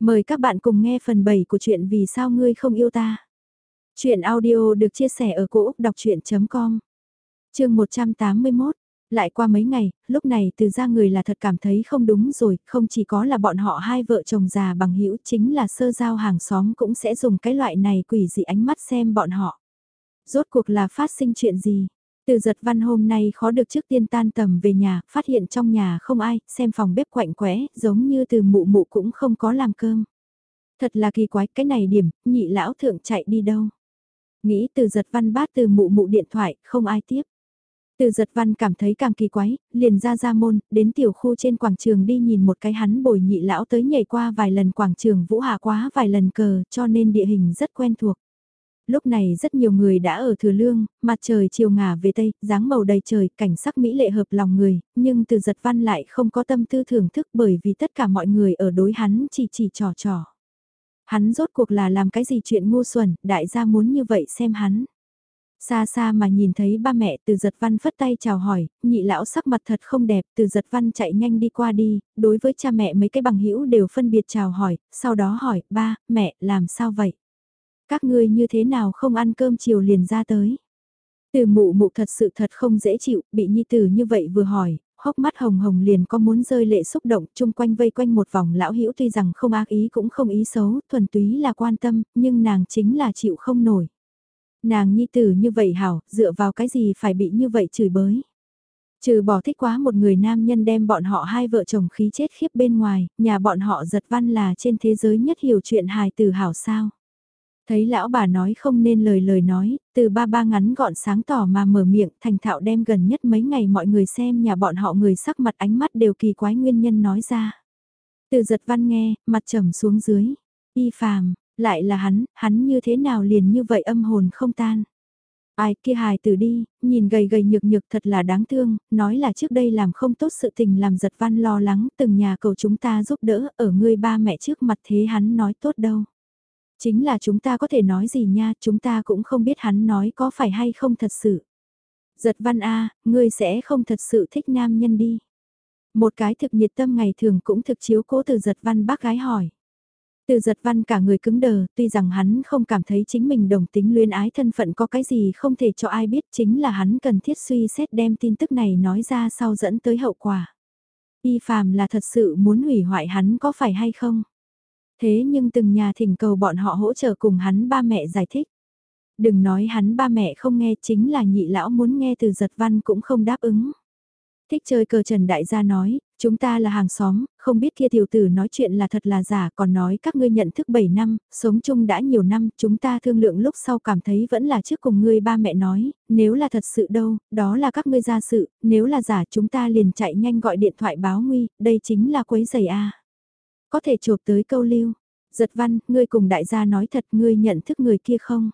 Mời các bạn cùng nghe phần 7 của chuyện Vì sao ngươi không yêu ta. Chuyện audio được chia sẻ ở cỗ đọc chuyện.com Trường 181 Lại qua mấy ngày, lúc này từ ra người là thật cảm thấy không đúng rồi, không chỉ có là bọn họ hai vợ chồng già bằng hữu chính là sơ giao hàng xóm cũng sẽ dùng cái loại này quỷ dị ánh mắt xem bọn họ. Rốt cuộc là phát sinh chuyện gì? Từ giật văn hôm nay khó được trước tiên tan tầm về nhà, phát hiện trong nhà không ai, xem phòng bếp quạnh quẽ, giống như từ mụ mụ cũng không có làm cơm. Thật là kỳ quái, cái này điểm, nhị lão thượng chạy đi đâu. Nghĩ từ giật văn bát từ mụ mụ điện thoại, không ai tiếp. Từ giật văn cảm thấy càng kỳ quái, liền ra ra môn, đến tiểu khu trên quảng trường đi nhìn một cái hắn bồi nhị lão tới nhảy qua vài lần quảng trường vũ hạ quá vài lần cờ, cho nên địa hình rất quen thuộc. Lúc này rất nhiều người đã ở thừa lương, mặt trời chiều ngả về tây, dáng màu đầy trời, cảnh sắc mỹ lệ hợp lòng người, nhưng từ giật văn lại không có tâm tư thưởng thức bởi vì tất cả mọi người ở đối hắn chỉ chỉ trò trò. Hắn rốt cuộc là làm cái gì chuyện ngu xuẩn, đại gia muốn như vậy xem hắn. Xa xa mà nhìn thấy ba mẹ từ giật văn phất tay chào hỏi, nhị lão sắc mặt thật không đẹp, từ giật văn chạy nhanh đi qua đi, đối với cha mẹ mấy cái bằng hữu đều phân biệt chào hỏi, sau đó hỏi, ba, mẹ, làm sao vậy? Các ngươi như thế nào không ăn cơm chiều liền ra tới. Từ mụ mụ thật sự thật không dễ chịu, bị nhi tử như vậy vừa hỏi, hốc mắt hồng hồng liền có muốn rơi lệ xúc động, chung quanh vây quanh một vòng lão hữu tuy rằng không ác ý cũng không ý xấu, thuần túy là quan tâm, nhưng nàng chính là chịu không nổi. Nàng nhi tử như vậy hảo, dựa vào cái gì phải bị như vậy chửi bới. Trừ bỏ thích quá một người nam nhân đem bọn họ hai vợ chồng khí chết khiếp bên ngoài, nhà bọn họ giật văn là trên thế giới nhất hiểu chuyện hài tử hảo sao. Thấy lão bà nói không nên lời lời nói, từ ba ba ngắn gọn sáng tỏ mà mở miệng thành thạo đem gần nhất mấy ngày mọi người xem nhà bọn họ người sắc mặt ánh mắt đều kỳ quái nguyên nhân nói ra. Từ giật văn nghe, mặt trầm xuống dưới. Y phàm, lại là hắn, hắn như thế nào liền như vậy âm hồn không tan. Ai kia hài tử đi, nhìn gầy gầy nhược nhược thật là đáng thương, nói là trước đây làm không tốt sự tình làm giật văn lo lắng từng nhà cầu chúng ta giúp đỡ ở ngươi ba mẹ trước mặt thế hắn nói tốt đâu. Chính là chúng ta có thể nói gì nha, chúng ta cũng không biết hắn nói có phải hay không thật sự. Giật văn A, ngươi sẽ không thật sự thích nam nhân đi. Một cái thực nhiệt tâm ngày thường cũng thực chiếu cố từ giật văn bác gái hỏi. Từ giật văn cả người cứng đờ, tuy rằng hắn không cảm thấy chính mình đồng tính luyến ái thân phận có cái gì không thể cho ai biết chính là hắn cần thiết suy xét đem tin tức này nói ra sau dẫn tới hậu quả. Y phàm là thật sự muốn hủy hoại hắn có phải hay không? Thế nhưng từng nhà thỉnh cầu bọn họ hỗ trợ cùng hắn ba mẹ giải thích. Đừng nói hắn ba mẹ không nghe chính là nhị lão muốn nghe từ giật văn cũng không đáp ứng. Thích chơi cờ trần đại gia nói, chúng ta là hàng xóm, không biết kia tiểu tử nói chuyện là thật là giả còn nói các ngươi nhận thức 7 năm, sống chung đã nhiều năm, chúng ta thương lượng lúc sau cảm thấy vẫn là trước cùng ngươi ba mẹ nói, nếu là thật sự đâu, đó là các ngươi ra sự, nếu là giả chúng ta liền chạy nhanh gọi điện thoại báo nguy, đây chính là quấy giày a có thể chộp tới câu lưu. Giật văn, ngươi cùng đại gia nói thật ngươi nhận thức người kia không?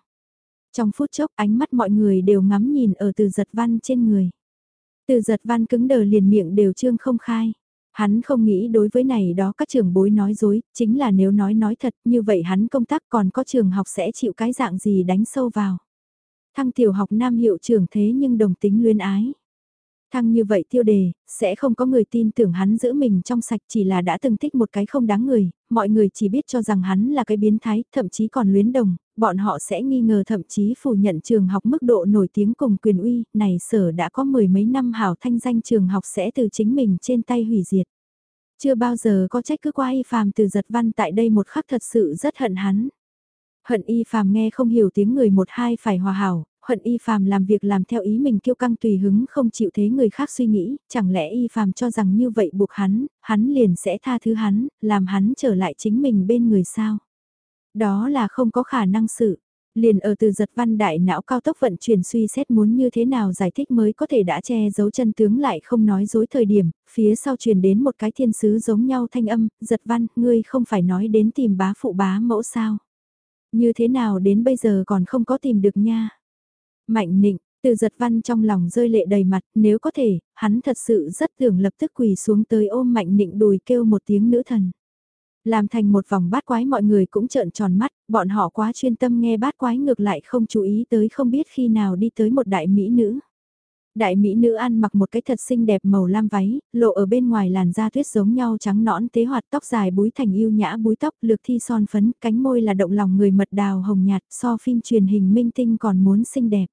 Trong phút chốc ánh mắt mọi người đều ngắm nhìn ở từ giật văn trên người. Từ giật văn cứng đờ liền miệng đều trương không khai. Hắn không nghĩ đối với này đó các trường bối nói dối, chính là nếu nói nói thật như vậy hắn công tác còn có trường học sẽ chịu cái dạng gì đánh sâu vào. Thăng tiểu học nam hiệu trưởng thế nhưng đồng tính luyến ái. Thăng như vậy tiêu đề, sẽ không có người tin tưởng hắn giữ mình trong sạch chỉ là đã từng thích một cái không đáng người, mọi người chỉ biết cho rằng hắn là cái biến thái, thậm chí còn luyến đồng, bọn họ sẽ nghi ngờ thậm chí phủ nhận trường học mức độ nổi tiếng cùng quyền uy, này sở đã có mười mấy năm hảo thanh danh trường học sẽ từ chính mình trên tay hủy diệt. Chưa bao giờ có trách cứ qua y phàm từ giật văn tại đây một khắc thật sự rất hận hắn. Hận y phàm nghe không hiểu tiếng người một hai phải hòa hảo, hận y phàm làm việc làm theo ý mình kiêu căng tùy hứng không chịu thế người khác suy nghĩ, chẳng lẽ y phàm cho rằng như vậy buộc hắn, hắn liền sẽ tha thứ hắn, làm hắn trở lại chính mình bên người sao. Đó là không có khả năng sự. Liền ở từ giật văn đại não cao tốc vận chuyển suy xét muốn như thế nào giải thích mới có thể đã che giấu chân tướng lại không nói dối thời điểm, phía sau truyền đến một cái thiên sứ giống nhau thanh âm, giật văn, ngươi không phải nói đến tìm bá phụ bá mẫu sao. Như thế nào đến bây giờ còn không có tìm được nha. Mạnh nịnh, từ giật văn trong lòng rơi lệ đầy mặt, nếu có thể, hắn thật sự rất tưởng lập tức quỳ xuống tới ôm mạnh nịnh đùi kêu một tiếng nữ thần. Làm thành một vòng bát quái mọi người cũng trợn tròn mắt, bọn họ quá chuyên tâm nghe bát quái ngược lại không chú ý tới không biết khi nào đi tới một đại mỹ nữ. Đại mỹ nữ ăn mặc một cái thật xinh đẹp màu lam váy, lộ ở bên ngoài làn da tuyết giống nhau trắng nõn tế hoạt tóc dài búi thành yêu nhã búi tóc lược thi son phấn, cánh môi là động lòng người mật đào hồng nhạt so phim truyền hình minh tinh còn muốn xinh đẹp.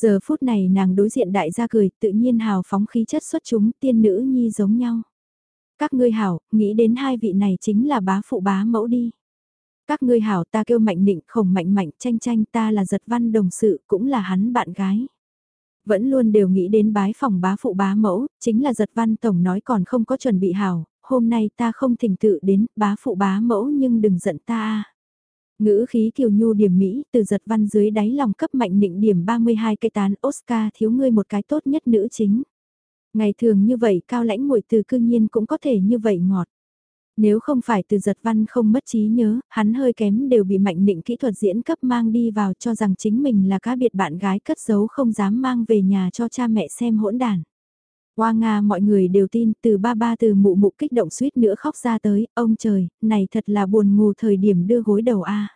Giờ phút này nàng đối diện đại gia cười, tự nhiên hào phóng khí chất xuất chúng, tiên nữ nhi giống nhau. Các ngươi hảo, nghĩ đến hai vị này chính là bá phụ bá mẫu đi. Các ngươi hảo ta kêu mạnh định khổng mạnh mạnh tranh tranh ta là giật văn đồng sự cũng là hắn bạn gái. Vẫn luôn đều nghĩ đến bái phòng bá phụ bá mẫu, chính là giật văn tổng nói còn không có chuẩn bị hảo, hôm nay ta không thỉnh tự đến bá phụ bá mẫu nhưng đừng giận ta Ngữ khí kiều nhu điểm Mỹ từ giật văn dưới đáy lòng cấp mạnh định điểm 32 cây tán Oscar thiếu ngươi một cái tốt nhất nữ chính. Ngày thường như vậy cao lãnh muội từ cương nhiên cũng có thể như vậy ngọt. Nếu không phải từ giật văn không mất trí nhớ, hắn hơi kém đều bị mạnh định kỹ thuật diễn cấp mang đi vào cho rằng chính mình là cá biệt bạn gái cất giấu không dám mang về nhà cho cha mẹ xem hỗn đàn. Hoa Nga mọi người đều tin từ ba ba từ mụ mụ kích động suýt nữa khóc ra tới, ông trời, này thật là buồn ngủ thời điểm đưa gối đầu a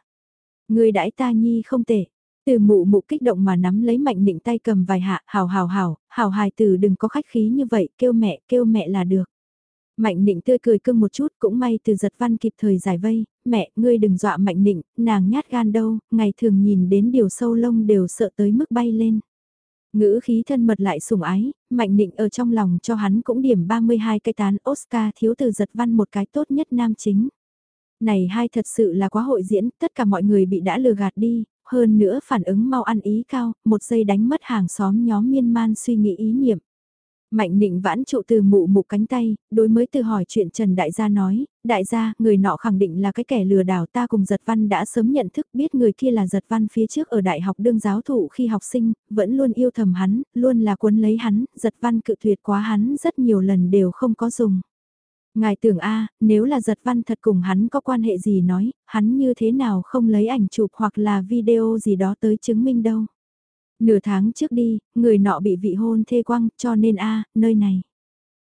Người đãi ta nhi không tệ. Từ mụ mụ kích động mà nắm lấy mạnh định tay cầm vài hạ, hào hào hào, hào hài từ đừng có khách khí như vậy, kêu mẹ, kêu mẹ là được. Mạnh định tươi cười cưng một chút cũng may từ giật văn kịp thời giải vây, mẹ, ngươi đừng dọa mạnh định, nàng nhát gan đâu, ngày thường nhìn đến điều sâu lông đều sợ tới mức bay lên. Ngữ khí thân mật lại sủng ái, mạnh định ở trong lòng cho hắn cũng điểm 32 cái tán Oscar thiếu từ giật văn một cái tốt nhất nam chính. Này hai thật sự là quá hội diễn, tất cả mọi người bị đã lừa gạt đi, hơn nữa phản ứng mau ăn ý cao, một giây đánh mất hàng xóm nhóm miên man suy nghĩ ý niệm. Mạnh định vãn trụ từ mụ mụ cánh tay, đối mới từ hỏi chuyện Trần Đại gia nói, Đại gia, người nọ khẳng định là cái kẻ lừa đảo ta cùng giật văn đã sớm nhận thức biết người kia là giật văn phía trước ở đại học đương giáo thụ khi học sinh, vẫn luôn yêu thầm hắn, luôn là cuốn lấy hắn, giật văn cự tuyệt quá hắn rất nhiều lần đều không có dùng. Ngài tưởng a nếu là giật văn thật cùng hắn có quan hệ gì nói, hắn như thế nào không lấy ảnh chụp hoặc là video gì đó tới chứng minh đâu. Nửa tháng trước đi, người nọ bị vị hôn thê quăng cho nên a nơi này.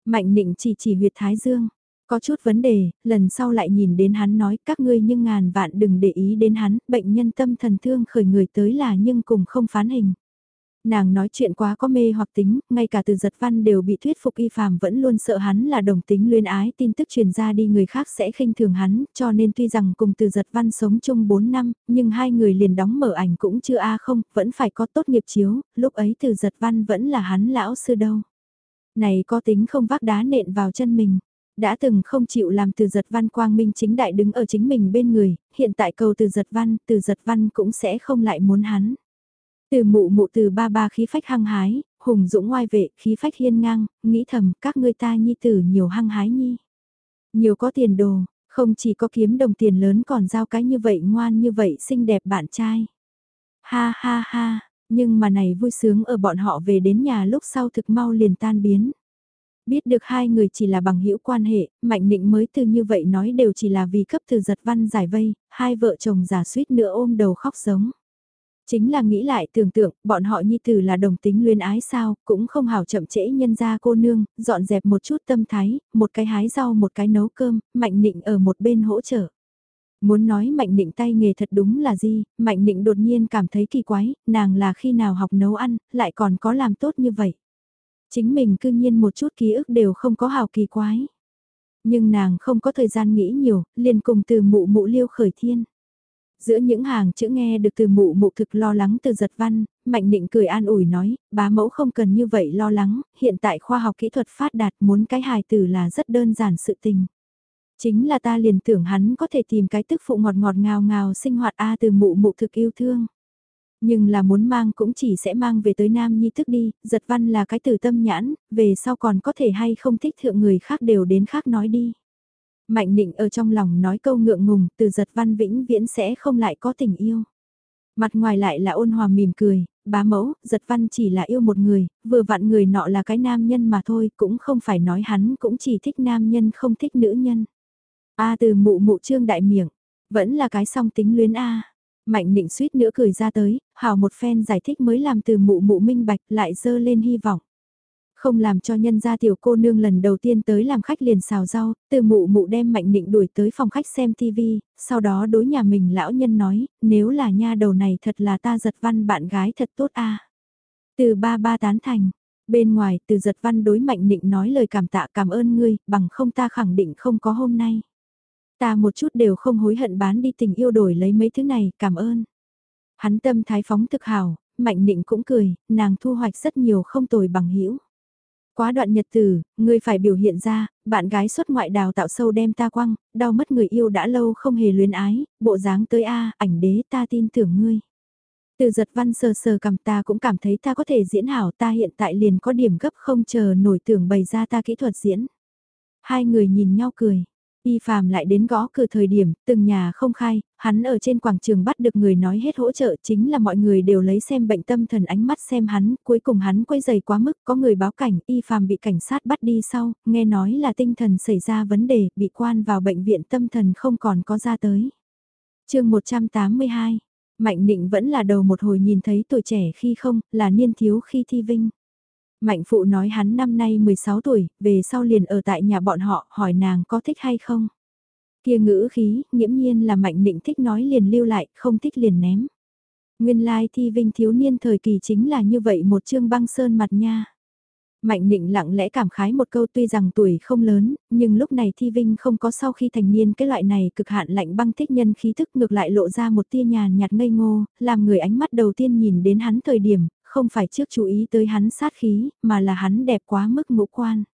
Mạnh định chỉ chỉ huyệt thái dương. Có chút vấn đề, lần sau lại nhìn đến hắn nói các ngươi nhưng ngàn vạn đừng để ý đến hắn, bệnh nhân tâm thần thương khởi người tới là nhưng cùng không phán hình. Nàng nói chuyện quá có mê hoặc tính, ngay cả từ giật văn đều bị thuyết phục y phàm vẫn luôn sợ hắn là đồng tính luyên ái tin tức truyền ra đi người khác sẽ khinh thường hắn, cho nên tuy rằng cùng từ giật văn sống chung 4 năm, nhưng hai người liền đóng mở ảnh cũng chưa a không, vẫn phải có tốt nghiệp chiếu, lúc ấy từ giật văn vẫn là hắn lão sư đâu. Này có tính không vác đá nện vào chân mình đã từng không chịu làm từ giật văn quang minh chính đại đứng ở chính mình bên người, hiện tại cầu từ giật văn, từ giật văn cũng sẽ không lại muốn hắn. Từ mụ mụ từ ba ba khí phách hăng hái, hùng dũng ngoai vệ, khí phách hiên ngang, nghĩ thầm các ngươi ta nhi tử nhiều hăng hái nhi. Nhiều có tiền đồ, không chỉ có kiếm đồng tiền lớn còn giao cái như vậy ngoan như vậy xinh đẹp bạn trai. Ha ha ha, nhưng mà này vui sướng ở bọn họ về đến nhà lúc sau thực mau liền tan biến. Biết được hai người chỉ là bằng hữu quan hệ, Mạnh Nịnh mới từ như vậy nói đều chỉ là vì cấp từ giật văn giải vây, hai vợ chồng giả suýt nữa ôm đầu khóc giống. Chính là nghĩ lại tưởng tượng, bọn họ nhi tử là đồng tính luyên ái sao, cũng không hảo chậm trễ nhân ra cô nương, dọn dẹp một chút tâm thái, một cái hái rau một cái nấu cơm, Mạnh Nịnh ở một bên hỗ trợ. Muốn nói Mạnh Nịnh tay nghề thật đúng là gì, Mạnh Nịnh đột nhiên cảm thấy kỳ quái, nàng là khi nào học nấu ăn, lại còn có làm tốt như vậy. Chính mình cư nhiên một chút ký ức đều không có hào kỳ quái. Nhưng nàng không có thời gian nghĩ nhiều, liền cùng từ mụ mụ liêu khởi thiên. Giữa những hàng chữ nghe được từ mụ mụ thực lo lắng từ giật văn, Mạnh Định cười an ủi nói, bá mẫu không cần như vậy lo lắng, hiện tại khoa học kỹ thuật phát đạt muốn cái hài tử là rất đơn giản sự tình. Chính là ta liền tưởng hắn có thể tìm cái tức phụ ngọt ngọt ngào ngào sinh hoạt A từ mụ mụ thực yêu thương. Nhưng là muốn mang cũng chỉ sẽ mang về tới Nam Nhi thức đi, giật văn là cái từ tâm nhãn, về sau còn có thể hay không thích thượng người khác đều đến khác nói đi. Mạnh định ở trong lòng nói câu ngượng ngùng, từ giật văn vĩnh viễn sẽ không lại có tình yêu. Mặt ngoài lại là ôn hòa mỉm cười, bá mẫu, giật văn chỉ là yêu một người, vừa vặn người nọ là cái nam nhân mà thôi, cũng không phải nói hắn cũng chỉ thích nam nhân không thích nữ nhân. A từ mụ mụ trương đại miệng, vẫn là cái song tính luyến A. Mạnh định suýt nữa cười ra tới, hào một phen giải thích mới làm từ mụ mụ minh bạch lại dơ lên hy vọng. Không làm cho nhân gia tiểu cô nương lần đầu tiên tới làm khách liền xào rau, từ mụ mụ đem mạnh định đuổi tới phòng khách xem tivi, sau đó đối nhà mình lão nhân nói, nếu là nha đầu này thật là ta giật văn bạn gái thật tốt a Từ ba ba tán thành, Bên ngoài từ giật văn đối mạnh định nói lời cảm tạ cảm ơn ngươi, bằng không ta khẳng định không có hôm nay. Ta một chút đều không hối hận bán đi tình yêu đổi lấy mấy thứ này, cảm ơn. Hắn tâm thái phóng thực hào, mạnh định cũng cười, nàng thu hoạch rất nhiều không tồi bằng hữu Quá đoạn nhật tử, ngươi phải biểu hiện ra, bạn gái xuất ngoại đào tạo sâu đem ta quăng, đau mất người yêu đã lâu không hề luyến ái, bộ dáng tới a ảnh đế ta tin tưởng ngươi. Từ giật văn sờ sờ cầm ta cũng cảm thấy ta có thể diễn hảo ta hiện tại liền có điểm gấp không chờ nổi tưởng bày ra ta kỹ thuật diễn. Hai người nhìn nhau cười. Y Phạm lại đến gõ cửa thời điểm, từng nhà không khai, hắn ở trên quảng trường bắt được người nói hết hỗ trợ chính là mọi người đều lấy xem bệnh tâm thần ánh mắt xem hắn, cuối cùng hắn quay giày quá mức, có người báo cảnh, y Phạm bị cảnh sát bắt đi sau, nghe nói là tinh thần xảy ra vấn đề, bị quan vào bệnh viện tâm thần không còn có ra tới. chương 182, Mạnh định vẫn là đầu một hồi nhìn thấy tuổi trẻ khi không, là niên thiếu khi thi vinh. Mạnh phụ nói hắn năm nay 16 tuổi, về sau liền ở tại nhà bọn họ, hỏi nàng có thích hay không. Kia ngữ khí, nghiễm nhiên là mạnh định thích nói liền lưu lại, không thích liền ném. Nguyên lai thi vinh thiếu niên thời kỳ chính là như vậy một chương băng sơn mặt nha. Mạnh định lặng lẽ cảm khái một câu tuy rằng tuổi không lớn, nhưng lúc này Thi Vinh không có sau khi thành niên cái loại này cực hạn lạnh băng thích nhân khí thức ngược lại lộ ra một tia nhàn nhạt ngây ngô, làm người ánh mắt đầu tiên nhìn đến hắn thời điểm, không phải trước chú ý tới hắn sát khí, mà là hắn đẹp quá mức ngũ quan.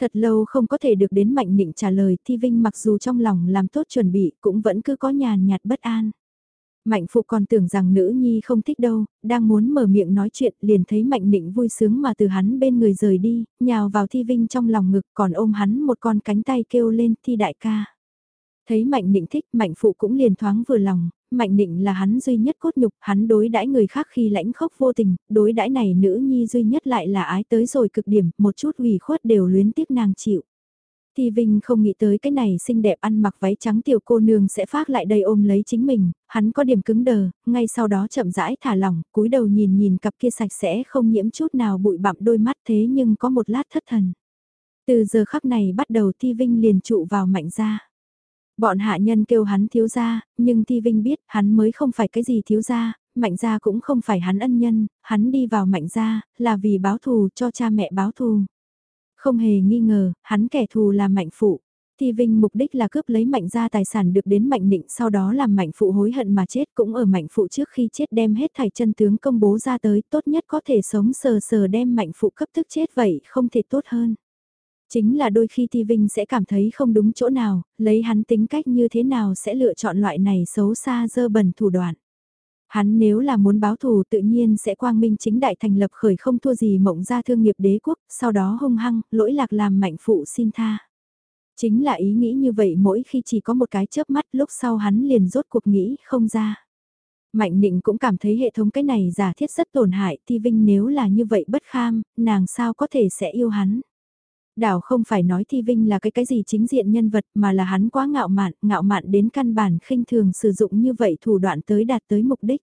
Thật lâu không có thể được đến Mạnh Định trả lời Thi Vinh mặc dù trong lòng làm tốt chuẩn bị cũng vẫn cứ có nhàn nhạt bất an. Mạnh phụ còn tưởng rằng nữ nhi không thích đâu, đang muốn mở miệng nói chuyện liền thấy Mạnh Định vui sướng mà từ hắn bên người rời đi, nhào vào Thi Vinh trong lòng ngực còn ôm hắn một con cánh tay kêu lên Thi đại ca. Thấy Mạnh Định thích, Mạnh phụ cũng liền thoáng vừa lòng, Mạnh Định là hắn duy nhất cốt nhục, hắn đối đãi người khác khi lãnh khốc vô tình, đối đãi này nữ nhi duy nhất lại là ái tới rồi cực điểm, một chút ủy khuất đều luyến tiếc nàng chịu. Thì Vinh không nghĩ tới cái này xinh đẹp ăn mặc váy trắng tiểu cô nương sẽ phát lại đây ôm lấy chính mình, hắn có điểm cứng đờ, ngay sau đó chậm rãi thả lỏng, cúi đầu nhìn nhìn cặp kia sạch sẽ không nhiễm chút nào bụi bặm đôi mắt thế nhưng có một lát thất thần. Từ giờ khắc này bắt đầu Thi Vinh liền trụ vào mạnh ra. Bọn hạ nhân kêu hắn thiếu gia, nhưng Thi Vinh biết hắn mới không phải cái gì thiếu gia, mạnh gia cũng không phải hắn ân nhân, hắn đi vào mạnh gia là vì báo thù cho cha mẹ báo thù. Không hề nghi ngờ, hắn kẻ thù là mạnh phụ. Thi Vinh mục đích là cướp lấy mạnh gia tài sản được đến mạnh định sau đó làm mạnh phụ hối hận mà chết cũng ở mạnh phụ trước khi chết đem hết thảy chân tướng công bố ra tới tốt nhất có thể sống sờ sờ đem mạnh phụ cấp tức chết vậy không thể tốt hơn. Chính là đôi khi Ti Vinh sẽ cảm thấy không đúng chỗ nào, lấy hắn tính cách như thế nào sẽ lựa chọn loại này xấu xa dơ bẩn thủ đoạn. Hắn nếu là muốn báo thù tự nhiên sẽ quang minh chính đại thành lập khởi không thua gì mộng ra thương nghiệp đế quốc, sau đó hung hăng, lỗi lạc làm mạnh phụ xin tha. Chính là ý nghĩ như vậy mỗi khi chỉ có một cái chớp mắt lúc sau hắn liền rốt cuộc nghĩ không ra. Mạnh định cũng cảm thấy hệ thống cái này giả thiết rất tổn hại Ti Vinh nếu là như vậy bất kham, nàng sao có thể sẽ yêu hắn. Đảo không phải nói Thi Vinh là cái cái gì chính diện nhân vật mà là hắn quá ngạo mạn, ngạo mạn đến căn bản khinh thường sử dụng như vậy thủ đoạn tới đạt tới mục đích.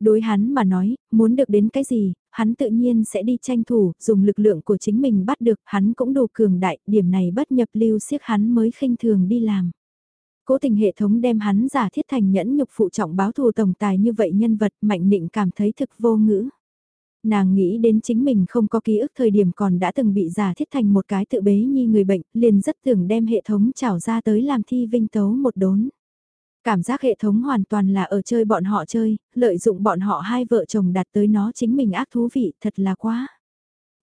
Đối hắn mà nói, muốn được đến cái gì, hắn tự nhiên sẽ đi tranh thủ, dùng lực lượng của chính mình bắt được, hắn cũng đủ cường đại, điểm này bất nhập lưu siếc hắn mới khinh thường đi làm. Cố tình hệ thống đem hắn giả thiết thành nhẫn nhục phụ trọng báo thù tổng tài như vậy nhân vật mạnh định cảm thấy thực vô ngữ. Nàng nghĩ đến chính mình không có ký ức thời điểm còn đã từng bị giả thiết thành một cái tự bế nhi người bệnh, liền rất tưởng đem hệ thống trảo ra tới làm thi vinh tấu một đốn. Cảm giác hệ thống hoàn toàn là ở chơi bọn họ chơi, lợi dụng bọn họ hai vợ chồng đặt tới nó chính mình ác thú vị, thật là quá.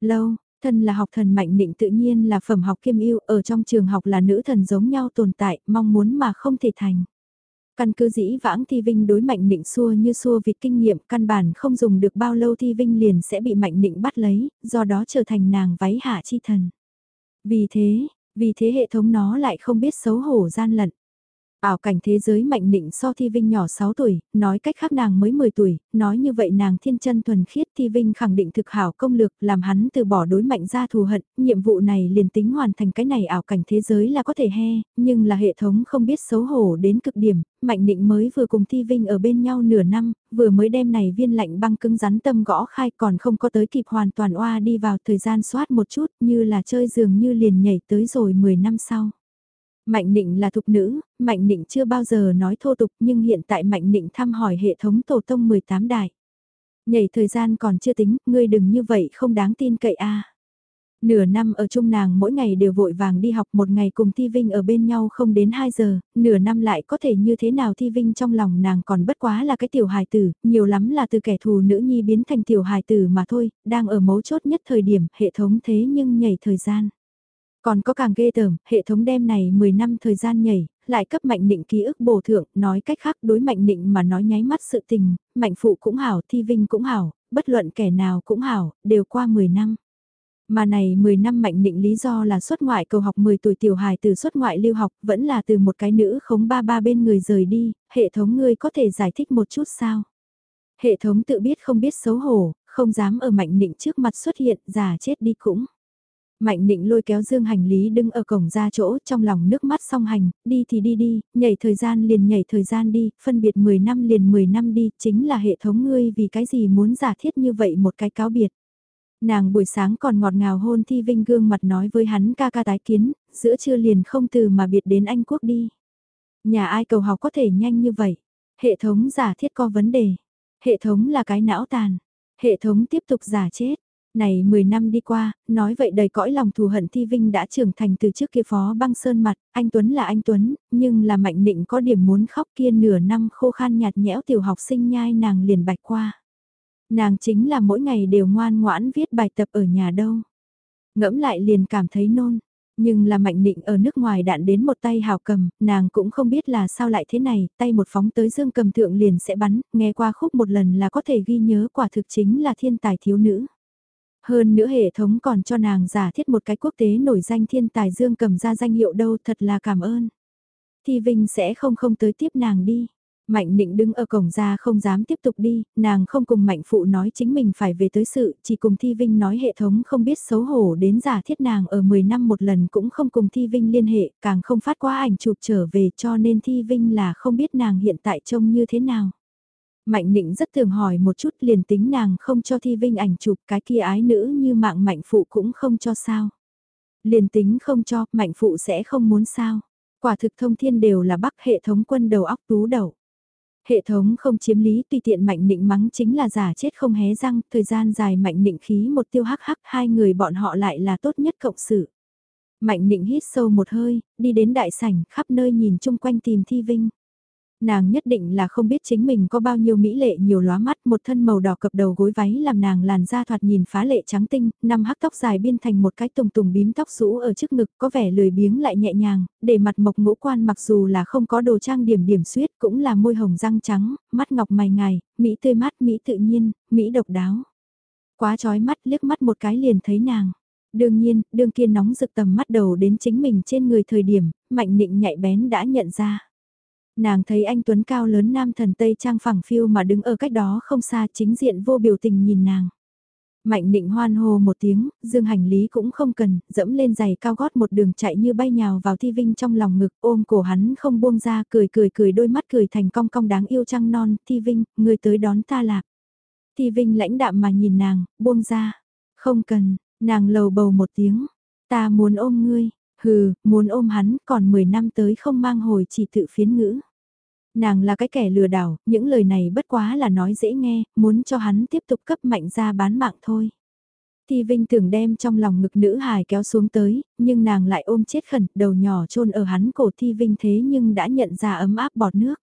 Lâu, thân là học thần mạnh định tự nhiên là phẩm học kiêm yêu, ở trong trường học là nữ thần giống nhau tồn tại, mong muốn mà không thể thành. Căn cứ dĩ vãng Thi Vinh đối Mạnh Định xua như xua vịt kinh nghiệm căn bản không dùng được bao lâu Thi Vinh liền sẽ bị Mạnh Định bắt lấy, do đó trở thành nàng váy hạ chi thần. Vì thế, vì thế hệ thống nó lại không biết xấu hổ gian lận. Ảo cảnh thế giới mạnh định so Thi Vinh nhỏ 6 tuổi, nói cách khác nàng mới 10 tuổi, nói như vậy nàng thiên chân thuần khiết Thi Vinh khẳng định thực hảo công lược làm hắn từ bỏ đối mạnh ra thù hận, nhiệm vụ này liền tính hoàn thành cái này ảo cảnh thế giới là có thể he, nhưng là hệ thống không biết xấu hổ đến cực điểm, mạnh định mới vừa cùng Thi Vinh ở bên nhau nửa năm, vừa mới đem này viên lạnh băng cứng rắn tâm gõ khai còn không có tới kịp hoàn toàn oa đi vào thời gian soát một chút như là chơi dường như liền nhảy tới rồi 10 năm sau. Mạnh Nịnh là thục nữ, Mạnh Nịnh chưa bao giờ nói thô tục nhưng hiện tại Mạnh Nịnh thăm hỏi hệ thống tổ tông 18 đại. Nhảy thời gian còn chưa tính, ngươi đừng như vậy không đáng tin cậy a. Nửa năm ở chung nàng mỗi ngày đều vội vàng đi học một ngày cùng Thi Vinh ở bên nhau không đến 2 giờ, nửa năm lại có thể như thế nào Thi Vinh trong lòng nàng còn bất quá là cái tiểu hài tử, nhiều lắm là từ kẻ thù nữ nhi biến thành tiểu hài tử mà thôi, đang ở mấu chốt nhất thời điểm hệ thống thế nhưng nhảy thời gian. Còn có càng ghê tởm, hệ thống đem này 10 năm thời gian nhảy, lại cấp mạnh định ký ức bổ thượng, nói cách khác đối mạnh định mà nói nháy mắt sự tình, mạnh phụ cũng hảo, thi vinh cũng hảo, bất luận kẻ nào cũng hảo, đều qua 10 năm. Mà này 10 năm mạnh định lý do là xuất ngoại cầu học 10 tuổi tiểu hài từ xuất ngoại lưu học vẫn là từ một cái nữ khống ba ba bên người rời đi, hệ thống ngươi có thể giải thích một chút sao? Hệ thống tự biết không biết xấu hổ, không dám ở mạnh định trước mặt xuất hiện, giả chết đi cũng. Mạnh định lôi kéo dương hành lý đứng ở cổng ra chỗ trong lòng nước mắt song hành, đi thì đi đi, nhảy thời gian liền nhảy thời gian đi, phân biệt 10 năm liền 10 năm đi, chính là hệ thống ngươi vì cái gì muốn giả thiết như vậy một cái cáo biệt. Nàng buổi sáng còn ngọt ngào hôn thi vinh gương mặt nói với hắn ca ca tái kiến, giữa trưa liền không từ mà biệt đến Anh Quốc đi. Nhà ai cầu học có thể nhanh như vậy? Hệ thống giả thiết có vấn đề. Hệ thống là cái não tàn. Hệ thống tiếp tục giả chết. Này 10 năm đi qua, nói vậy đầy cõi lòng thù hận Thi Vinh đã trưởng thành từ trước kia phó băng sơn mặt, anh Tuấn là anh Tuấn, nhưng là mạnh định có điểm muốn khóc kia nửa năm khô khan nhạt nhẽo tiểu học sinh nhai nàng liền bạch qua. Nàng chính là mỗi ngày đều ngoan ngoãn viết bài tập ở nhà đâu. Ngẫm lại liền cảm thấy nôn. Nhưng là mạnh định ở nước ngoài đạn đến một tay hào cầm, nàng cũng không biết là sao lại thế này, tay một phóng tới dương cầm thượng liền sẽ bắn, nghe qua khúc một lần là có thể ghi nhớ quả thực chính là thiên tài thiếu nữ. Hơn nữa hệ thống còn cho nàng giả thiết một cái quốc tế nổi danh thiên tài dương cầm ra danh hiệu đâu thật là cảm ơn. Thi Vinh sẽ không không tới tiếp nàng đi. Mạnh định đứng ở cổng ra không dám tiếp tục đi, nàng không cùng mạnh phụ nói chính mình phải về tới sự, chỉ cùng Thi Vinh nói hệ thống không biết xấu hổ đến giả thiết nàng ở 10 năm một lần cũng không cùng Thi Vinh liên hệ, càng không phát qua ảnh chụp trở về cho nên Thi Vinh là không biết nàng hiện tại trông như thế nào. Mạnh Nịnh rất thường hỏi một chút liền tính nàng không cho Thi Vinh ảnh chụp cái kia ái nữ như mạng mạnh phụ cũng không cho sao. Liền tính không cho, mạnh phụ sẽ không muốn sao. Quả thực thông thiên đều là bắc hệ thống quân đầu óc tú đầu. Hệ thống không chiếm lý tùy tiện mạnh Nịnh mắng chính là giả chết không hé răng, thời gian dài mạnh Nịnh khí một tiêu hắc hắc hai người bọn họ lại là tốt nhất cộng sự. Mạnh Nịnh hít sâu một hơi, đi đến đại sảnh khắp nơi nhìn chung quanh tìm thi vinh. Nàng nhất định là không biết chính mình có bao nhiêu mỹ lệ nhiều lóa mắt một thân màu đỏ cập đầu gối váy làm nàng làn da thoạt nhìn phá lệ trắng tinh, năm hắc tóc dài biên thành một cái tùng tùng bím tóc rũ ở trước ngực có vẻ lười biếng lại nhẹ nhàng, để mặt mộc ngũ quan mặc dù là không có đồ trang điểm điểm suyết cũng là môi hồng răng trắng, mắt ngọc mày ngài, mỹ tươi mát, mỹ tự nhiên, mỹ độc đáo. Quá trói mắt liếc mắt một cái liền thấy nàng. Đương nhiên, đương kia nóng rực tầm mắt đầu đến chính mình trên người thời điểm, mạnh nịnh nhạy bén đã nhận ra. Nàng thấy anh Tuấn cao lớn nam thần Tây Trang phẳng phiêu mà đứng ở cách đó không xa chính diện vô biểu tình nhìn nàng. Mạnh định hoan hồ một tiếng, dương hành lý cũng không cần, dẫm lên giày cao gót một đường chạy như bay nhào vào thi vinh trong lòng ngực ôm cổ hắn không buông ra cười cười cười đôi mắt cười thành cong cong đáng yêu trăng non, thi vinh, người tới đón ta lạc. Thi vinh lãnh đạm mà nhìn nàng, buông ra, không cần, nàng lầu bầu một tiếng, ta muốn ôm ngươi, hừ, muốn ôm hắn còn 10 năm tới không mang hồi chỉ tự phiến ngữ. Nàng là cái kẻ lừa đảo, những lời này bất quá là nói dễ nghe, muốn cho hắn tiếp tục cấp mạnh ra bán mạng thôi. Thì Vinh tưởng đem trong lòng ngực nữ hài kéo xuống tới, nhưng nàng lại ôm chết khẩn, đầu nhỏ chôn ở hắn cổ Thi Vinh thế nhưng đã nhận ra ấm áp bọt nước.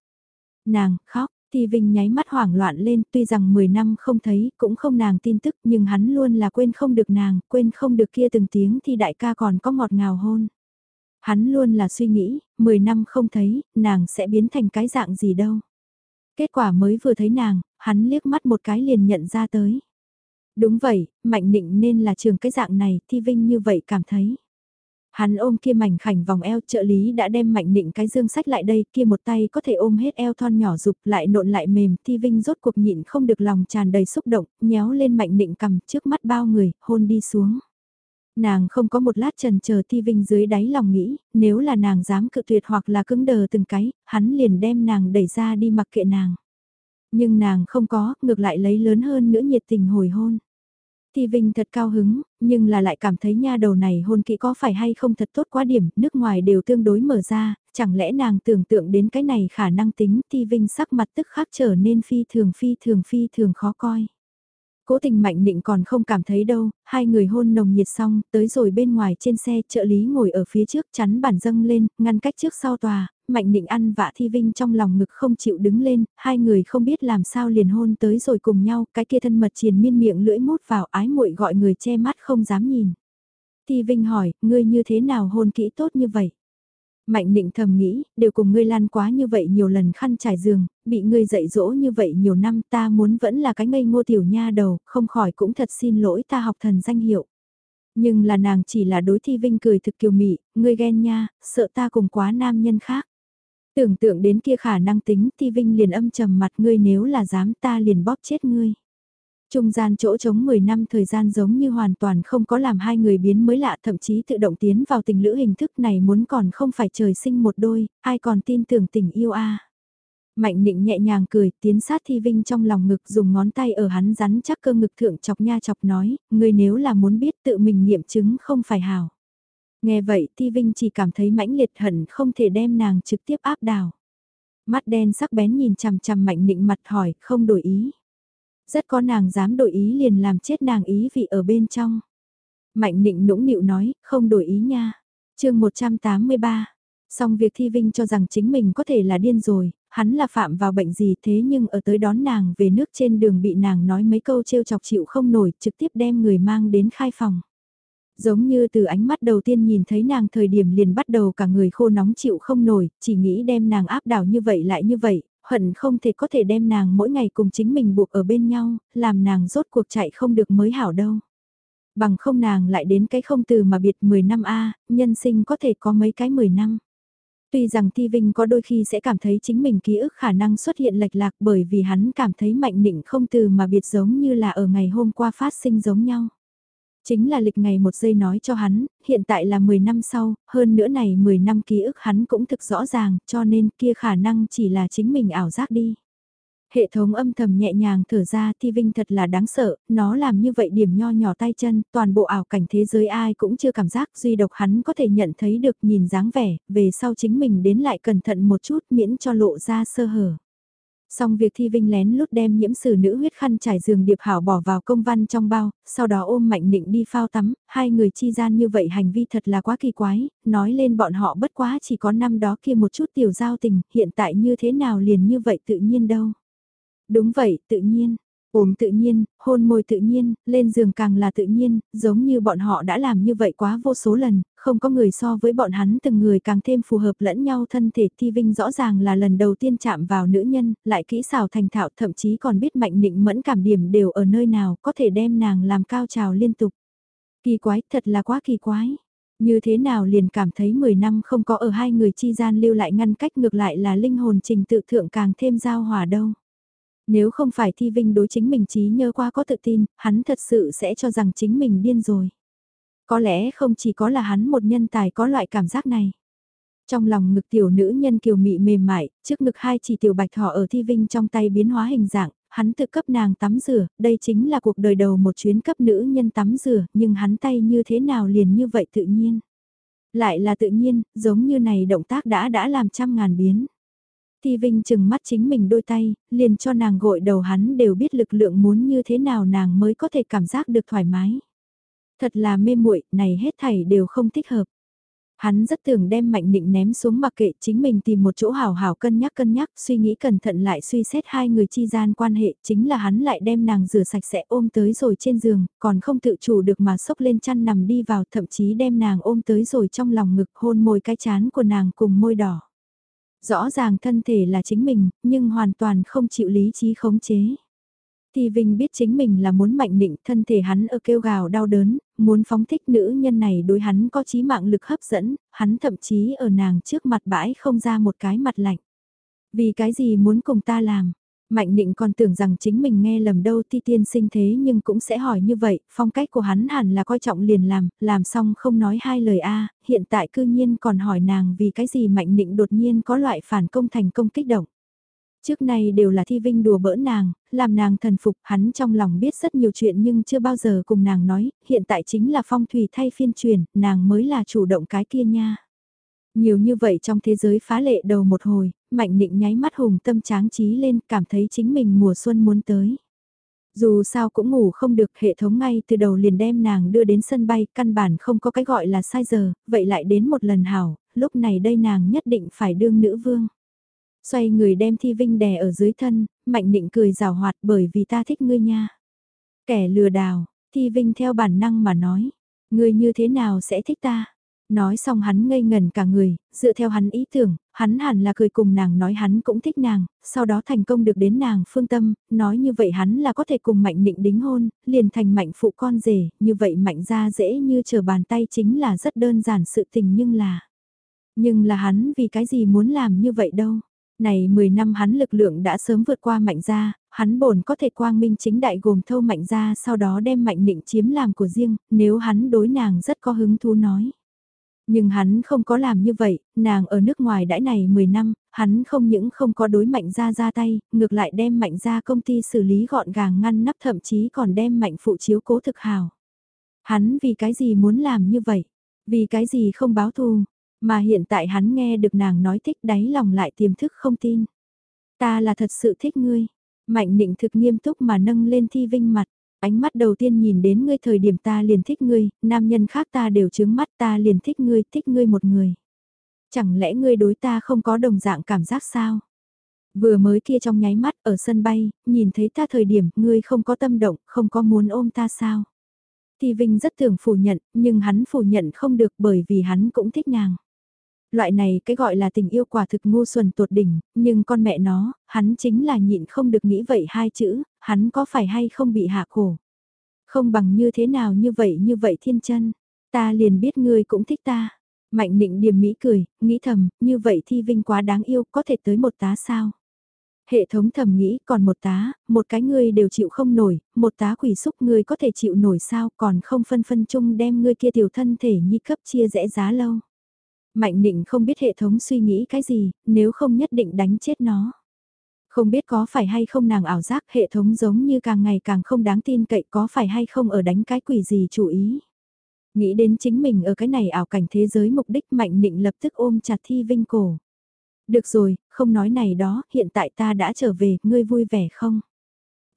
Nàng, khóc, Thi Vinh nháy mắt hoảng loạn lên, tuy rằng 10 năm không thấy, cũng không nàng tin tức, nhưng hắn luôn là quên không được nàng, quên không được kia từng tiếng thì đại ca còn có ngọt ngào hôn. Hắn luôn là suy nghĩ, 10 năm không thấy, nàng sẽ biến thành cái dạng gì đâu. Kết quả mới vừa thấy nàng, hắn liếc mắt một cái liền nhận ra tới. Đúng vậy, Mạnh Nịnh nên là trường cái dạng này, Thi Vinh như vậy cảm thấy. Hắn ôm kia mảnh khảnh vòng eo trợ lý đã đem Mạnh Nịnh cái dương sách lại đây, kia một tay có thể ôm hết eo thon nhỏ dục lại nộn lại mềm, Thi Vinh rốt cuộc nhịn không được lòng tràn đầy xúc động, nhéo lên Mạnh Nịnh cầm trước mắt bao người, hôn đi xuống. Nàng không có một lát trần chờ Thi Vinh dưới đáy lòng nghĩ, nếu là nàng dám cự tuyệt hoặc là cứng đờ từng cái, hắn liền đem nàng đẩy ra đi mặc kệ nàng. Nhưng nàng không có, ngược lại lấy lớn hơn nữa nhiệt tình hồi hôn. Thi Vinh thật cao hứng, nhưng là lại cảm thấy nha đầu này hôn kỹ có phải hay không thật tốt quá điểm, nước ngoài đều tương đối mở ra, chẳng lẽ nàng tưởng tượng đến cái này khả năng tính Thi Vinh sắc mặt tức khắc trở nên phi thường phi thường phi thường khó coi. Cố tình mạnh định còn không cảm thấy đâu, hai người hôn nồng nhiệt xong, tới rồi bên ngoài trên xe, trợ lý ngồi ở phía trước chắn bản dâng lên, ngăn cách trước sau tòa, mạnh định ăn vạ thi vinh trong lòng ngực không chịu đứng lên, hai người không biết làm sao liền hôn tới rồi cùng nhau, cái kia thân mật triền miên miệng lưỡi mút vào ái muội gọi người che mắt không dám nhìn. Thi vinh hỏi, ngươi như thế nào hôn kỹ tốt như vậy? Mạnh định thầm nghĩ, đều cùng ngươi lan quá như vậy nhiều lần khăn trải giường, bị ngươi dạy dỗ như vậy nhiều năm ta muốn vẫn là cái ngây ngô tiểu nha đầu, không khỏi cũng thật xin lỗi ta học thần danh hiệu. Nhưng là nàng chỉ là đối thi vinh cười thực kiều mị, ngươi ghen nha, sợ ta cùng quá nam nhân khác. Tưởng tượng đến kia khả năng tính thi vinh liền âm trầm mặt ngươi nếu là dám ta liền bóp chết ngươi. Trung gian chỗ trống 10 năm thời gian giống như hoàn toàn không có làm hai người biến mới lạ thậm chí tự động tiến vào tình lữ hình thức này muốn còn không phải trời sinh một đôi, ai còn tin tưởng tình yêu a Mạnh nịnh nhẹ nhàng cười, tiến sát thi vinh trong lòng ngực dùng ngón tay ở hắn rắn chắc cơ ngực thượng chọc nha chọc nói, người nếu là muốn biết tự mình nghiệm chứng không phải hào. Nghe vậy thi vinh chỉ cảm thấy mãnh liệt hận không thể đem nàng trực tiếp áp đảo. Mắt đen sắc bén nhìn chằm chằm mạnh nịnh mặt hỏi, không đổi ý. Rất có nàng dám đổi ý liền làm chết nàng ý vị ở bên trong. Mạnh nịnh nũng nịu nói, không đổi ý nha. chương 183. Xong việc thi vinh cho rằng chính mình có thể là điên rồi, hắn là phạm vào bệnh gì thế nhưng ở tới đón nàng về nước trên đường bị nàng nói mấy câu trêu chọc chịu không nổi trực tiếp đem người mang đến khai phòng. Giống như từ ánh mắt đầu tiên nhìn thấy nàng thời điểm liền bắt đầu cả người khô nóng chịu không nổi, chỉ nghĩ đem nàng áp đảo như vậy lại như vậy, hận không thể có thể đem nàng mỗi ngày cùng chính mình buộc ở bên nhau, làm nàng rốt cuộc chạy không được mới hảo đâu. Bằng không nàng lại đến cái không từ mà biệt 10 năm A, nhân sinh có thể có mấy cái 10 năm. Tuy rằng Thi Vinh có đôi khi sẽ cảm thấy chính mình ký ức khả năng xuất hiện lệch lạc bởi vì hắn cảm thấy mạnh định không từ mà biệt giống như là ở ngày hôm qua phát sinh giống nhau. Chính là lịch ngày một giây nói cho hắn, hiện tại là 10 năm sau, hơn nữa này 10 năm ký ức hắn cũng thực rõ ràng, cho nên kia khả năng chỉ là chính mình ảo giác đi. Hệ thống âm thầm nhẹ nhàng thở ra thi vinh thật là đáng sợ, nó làm như vậy điểm nho nhỏ tay chân, toàn bộ ảo cảnh thế giới ai cũng chưa cảm giác duy độc hắn có thể nhận thấy được nhìn dáng vẻ, về sau chính mình đến lại cẩn thận một chút miễn cho lộ ra sơ hở. Xong việc thi vinh lén lút đem nhiễm sử nữ huyết khăn trải giường điệp hảo bỏ vào công văn trong bao, sau đó ôm mạnh định đi phao tắm, hai người chi gian như vậy hành vi thật là quá kỳ quái, nói lên bọn họ bất quá chỉ có năm đó kia một chút tiểu giao tình, hiện tại như thế nào liền như vậy tự nhiên đâu. Đúng vậy, tự nhiên. Ôm tự nhiên, hôn môi tự nhiên, lên giường càng là tự nhiên, giống như bọn họ đã làm như vậy quá vô số lần, không có người so với bọn hắn từng người càng thêm phù hợp lẫn nhau thân thể thi vinh rõ ràng là lần đầu tiên chạm vào nữ nhân, lại kỹ xảo thành thạo thậm chí còn biết mạnh định mẫn cảm điểm đều ở nơi nào có thể đem nàng làm cao trào liên tục. Kỳ quái, thật là quá kỳ quái. Như thế nào liền cảm thấy 10 năm không có ở hai người chi gian lưu lại ngăn cách ngược lại là linh hồn trình tự thượng càng thêm giao hòa đâu. Nếu không phải Thi Vinh đối chính mình trí nhớ qua có tự tin, hắn thật sự sẽ cho rằng chính mình điên rồi. Có lẽ không chỉ có là hắn một nhân tài có loại cảm giác này. Trong lòng ngực tiểu nữ nhân kiều mị mềm mại, trước ngực hai chỉ tiểu bạch thỏ ở Thi Vinh trong tay biến hóa hình dạng, hắn tự cấp nàng tắm rửa, đây chính là cuộc đời đầu một chuyến cấp nữ nhân tắm rửa, nhưng hắn tay như thế nào liền như vậy tự nhiên. Lại là tự nhiên, giống như này động tác đã đã làm trăm ngàn biến. thi Vinh chừng mắt chính mình đôi tay, liền cho nàng gội đầu hắn đều biết lực lượng muốn như thế nào nàng mới có thể cảm giác được thoải mái. Thật là mê muội, này hết thảy đều không thích hợp. Hắn rất tưởng đem mạnh định ném xuống mặc kệ chính mình tìm một chỗ hào hào cân nhắc cân nhắc, suy nghĩ cẩn thận lại suy xét hai người chi gian quan hệ, chính là hắn lại đem nàng rửa sạch sẽ ôm tới rồi trên giường, còn không tự chủ được mà sốc lên chăn nằm đi vào thậm chí đem nàng ôm tới rồi trong lòng ngực hôn môi cái chán của nàng cùng môi đỏ. Rõ ràng thân thể là chính mình, nhưng hoàn toàn không chịu lý trí khống chế. Thì Vinh biết chính mình là muốn mạnh định thân thể hắn ở kêu gào đau đớn, muốn phóng thích nữ nhân này đối hắn có trí mạng lực hấp dẫn, hắn thậm chí ở nàng trước mặt bãi không ra một cái mặt lạnh. Vì cái gì muốn cùng ta làm? Mạnh định còn tưởng rằng chính mình nghe lầm đâu ti tiên sinh thế nhưng cũng sẽ hỏi như vậy, phong cách của hắn hẳn là coi trọng liền làm, làm xong không nói hai lời a hiện tại cư nhiên còn hỏi nàng vì cái gì mạnh định đột nhiên có loại phản công thành công kích động. Trước nay đều là thi vinh đùa bỡn nàng, làm nàng thần phục, hắn trong lòng biết rất nhiều chuyện nhưng chưa bao giờ cùng nàng nói, hiện tại chính là phong thủy thay phiên truyền, nàng mới là chủ động cái kia nha. Nhiều như vậy trong thế giới phá lệ đầu một hồi, Mạnh định nháy mắt hùng tâm tráng trí lên cảm thấy chính mình mùa xuân muốn tới. Dù sao cũng ngủ không được hệ thống ngay từ đầu liền đem nàng đưa đến sân bay, căn bản không có cái gọi là sai giờ, vậy lại đến một lần hảo, lúc này đây nàng nhất định phải đương nữ vương. Xoay người đem Thi Vinh đè ở dưới thân, Mạnh Định cười rào hoạt bởi vì ta thích ngươi nha. Kẻ lừa đảo, Thi Vinh theo bản năng mà nói, ngươi như thế nào sẽ thích ta? Nói xong hắn ngây ngần cả người, dựa theo hắn ý tưởng, hắn hẳn là cười cùng nàng nói hắn cũng thích nàng, sau đó thành công được đến nàng phương tâm, nói như vậy hắn là có thể cùng mạnh định đính hôn, liền thành mạnh phụ con rể, như vậy mạnh ra dễ như chờ bàn tay chính là rất đơn giản sự tình nhưng là... Nhưng là hắn vì cái gì muốn làm như vậy đâu? Này 10 năm hắn lực lượng đã sớm vượt qua mạnh gia, hắn bổn có thể quang minh chính đại gồm thâu mạnh gia sau đó đem mạnh định chiếm làm của riêng, nếu hắn đối nàng rất có hứng thú nói. Nhưng hắn không có làm như vậy, nàng ở nước ngoài đãi này 10 năm, hắn không những không có đối mạnh ra ra tay, ngược lại đem mạnh ra công ty xử lý gọn gàng ngăn nắp thậm chí còn đem mạnh phụ chiếu cố thực hào. Hắn vì cái gì muốn làm như vậy? Vì cái gì không báo thù? Mà hiện tại hắn nghe được nàng nói thích đáy lòng lại tiềm thức không tin. Ta là thật sự thích ngươi. Mạnh định thực nghiêm túc mà nâng lên thi vinh mặt. Ánh mắt đầu tiên nhìn đến ngươi thời điểm ta liền thích ngươi, nam nhân khác ta đều chướng mắt ta liền thích ngươi, thích ngươi một người. Chẳng lẽ ngươi đối ta không có đồng dạng cảm giác sao? Vừa mới kia trong nháy mắt ở sân bay, nhìn thấy ta thời điểm ngươi không có tâm động, không có muốn ôm ta sao? Thì Vinh rất tưởng phủ nhận, nhưng hắn phủ nhận không được bởi vì hắn cũng thích nàng. Loại này cái gọi là tình yêu quả thực ngu xuẩn tột đỉnh, nhưng con mẹ nó, hắn chính là nhịn không được nghĩ vậy hai chữ, hắn có phải hay không bị hạ khổ. Không bằng như thế nào như vậy như vậy thiên chân, ta liền biết ngươi cũng thích ta. Mạnh định điềm mỹ cười, nghĩ thầm, như vậy thi vinh quá đáng yêu, có thể tới một tá sao? Hệ thống thầm nghĩ, còn một tá, một cái ngươi đều chịu không nổi, một tá quỷ xúc ngươi có thể chịu nổi sao, còn không phân phân chung đem ngươi kia tiểu thân thể nhi cấp chia rẽ giá lâu. Mạnh định không biết hệ thống suy nghĩ cái gì, nếu không nhất định đánh chết nó. Không biết có phải hay không nàng ảo giác hệ thống giống như càng ngày càng không đáng tin cậy có phải hay không ở đánh cái quỷ gì chủ ý. Nghĩ đến chính mình ở cái này ảo cảnh thế giới mục đích mạnh định lập tức ôm chặt thi vinh cổ. Được rồi, không nói này đó, hiện tại ta đã trở về, ngươi vui vẻ không?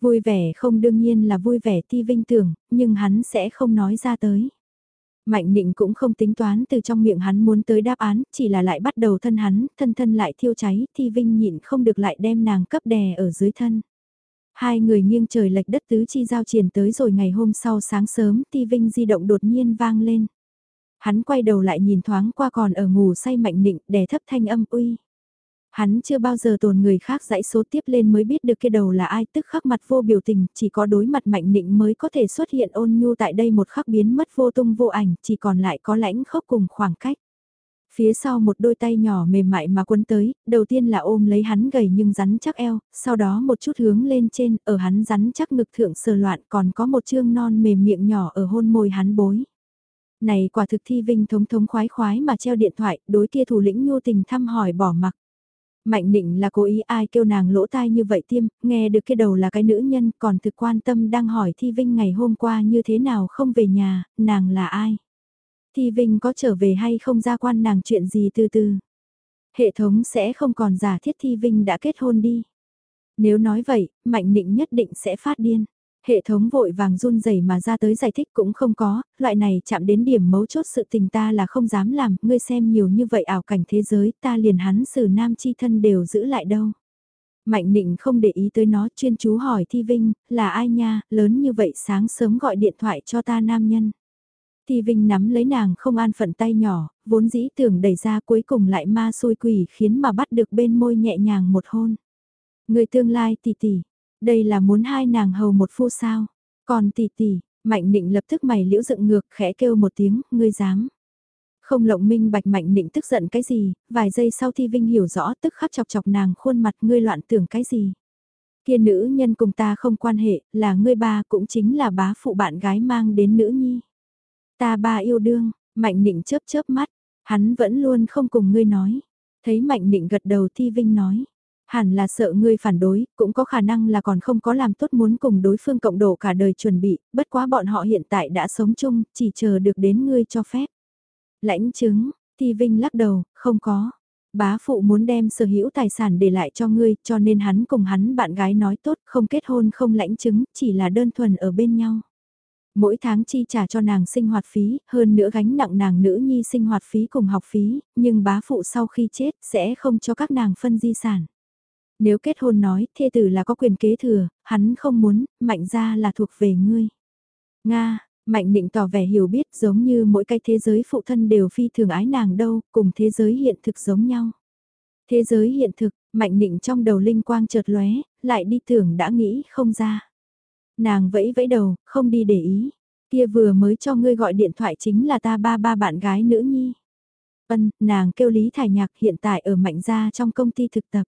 Vui vẻ không đương nhiên là vui vẻ thi vinh tưởng, nhưng hắn sẽ không nói ra tới. Mạnh định cũng không tính toán từ trong miệng hắn muốn tới đáp án, chỉ là lại bắt đầu thân hắn, thân thân lại thiêu cháy, thi vinh nhịn không được lại đem nàng cấp đè ở dưới thân. Hai người nghiêng trời lệch đất tứ chi giao triển tới rồi ngày hôm sau sáng sớm, thi vinh di động đột nhiên vang lên. Hắn quay đầu lại nhìn thoáng qua còn ở ngủ say mạnh định, đè thấp thanh âm uy. Hắn chưa bao giờ tồn người khác dãy số tiếp lên mới biết được kia đầu là ai tức khắc mặt vô biểu tình, chỉ có đối mặt mạnh định mới có thể xuất hiện ôn nhu tại đây một khắc biến mất vô tung vô ảnh, chỉ còn lại có lãnh khốc cùng khoảng cách. Phía sau một đôi tay nhỏ mềm mại mà quấn tới, đầu tiên là ôm lấy hắn gầy nhưng rắn chắc eo, sau đó một chút hướng lên trên, ở hắn rắn chắc ngực thượng sờ loạn còn có một chương non mềm miệng nhỏ ở hôn môi hắn bối. Này quả thực thi vinh thống thống khoái khoái mà treo điện thoại, đối kia thủ lĩnh nhu tình thăm hỏi bỏ mặc. Mạnh định là cố ý ai kêu nàng lỗ tai như vậy tiêm, nghe được cái đầu là cái nữ nhân còn thực quan tâm đang hỏi Thi Vinh ngày hôm qua như thế nào không về nhà, nàng là ai? Thi Vinh có trở về hay không ra quan nàng chuyện gì từ từ? Hệ thống sẽ không còn giả thiết Thi Vinh đã kết hôn đi. Nếu nói vậy, Mạnh định nhất định sẽ phát điên. Hệ thống vội vàng run rẩy mà ra tới giải thích cũng không có, loại này chạm đến điểm mấu chốt sự tình ta là không dám làm, ngươi xem nhiều như vậy ảo cảnh thế giới, ta liền hắn xử nam chi thân đều giữ lại đâu. Mạnh định không để ý tới nó, chuyên chú hỏi Thi Vinh, là ai nha, lớn như vậy sáng sớm gọi điện thoại cho ta nam nhân. Thi Vinh nắm lấy nàng không an phận tay nhỏ, vốn dĩ tưởng đẩy ra cuối cùng lại ma xôi quỷ khiến mà bắt được bên môi nhẹ nhàng một hôn. Người tương lai tỷ tỷ, đây là muốn hai nàng hầu một phu sao? Còn tỷ tỷ, Mạnh Nịnh lập tức mày liễu dựng ngược khẽ kêu một tiếng, ngươi dám. Không lộng minh bạch Mạnh Nịnh tức giận cái gì, vài giây sau Thi Vinh hiểu rõ tức khắc chọc chọc nàng khuôn mặt ngươi loạn tưởng cái gì. Kia nữ nhân cùng ta không quan hệ, là ngươi ba cũng chính là bá phụ bạn gái mang đến nữ nhi. Ta ba yêu đương, Mạnh Nịnh chớp chớp mắt, hắn vẫn luôn không cùng ngươi nói. Thấy Mạnh Nịnh gật đầu Thi Vinh nói. Hẳn là sợ ngươi phản đối, cũng có khả năng là còn không có làm tốt muốn cùng đối phương cộng đổ cả đời chuẩn bị, bất quá bọn họ hiện tại đã sống chung, chỉ chờ được đến ngươi cho phép. Lãnh chứng, Thi Vinh lắc đầu, không có. Bá phụ muốn đem sở hữu tài sản để lại cho ngươi, cho nên hắn cùng hắn bạn gái nói tốt, không kết hôn không lãnh chứng, chỉ là đơn thuần ở bên nhau. Mỗi tháng chi trả cho nàng sinh hoạt phí, hơn nữa gánh nặng nàng nữ nhi sinh hoạt phí cùng học phí, nhưng bá phụ sau khi chết sẽ không cho các nàng phân di sản. Nếu kết hôn nói, thê tử là có quyền kế thừa, hắn không muốn, mạnh ra là thuộc về ngươi. Nga, Mạnh định tỏ vẻ hiểu biết giống như mỗi cái thế giới phụ thân đều phi thường ái nàng đâu, cùng thế giới hiện thực giống nhau. Thế giới hiện thực, mạnh định trong đầu linh quang chợt lóe, lại đi tưởng đã nghĩ không ra. Nàng vẫy vẫy đầu, không đi để ý. Kia vừa mới cho ngươi gọi điện thoại chính là ta ba ba bạn gái nữ nhi. Ân, nàng kêu Lý Thải Nhạc hiện tại ở mạnh gia trong công ty thực tập.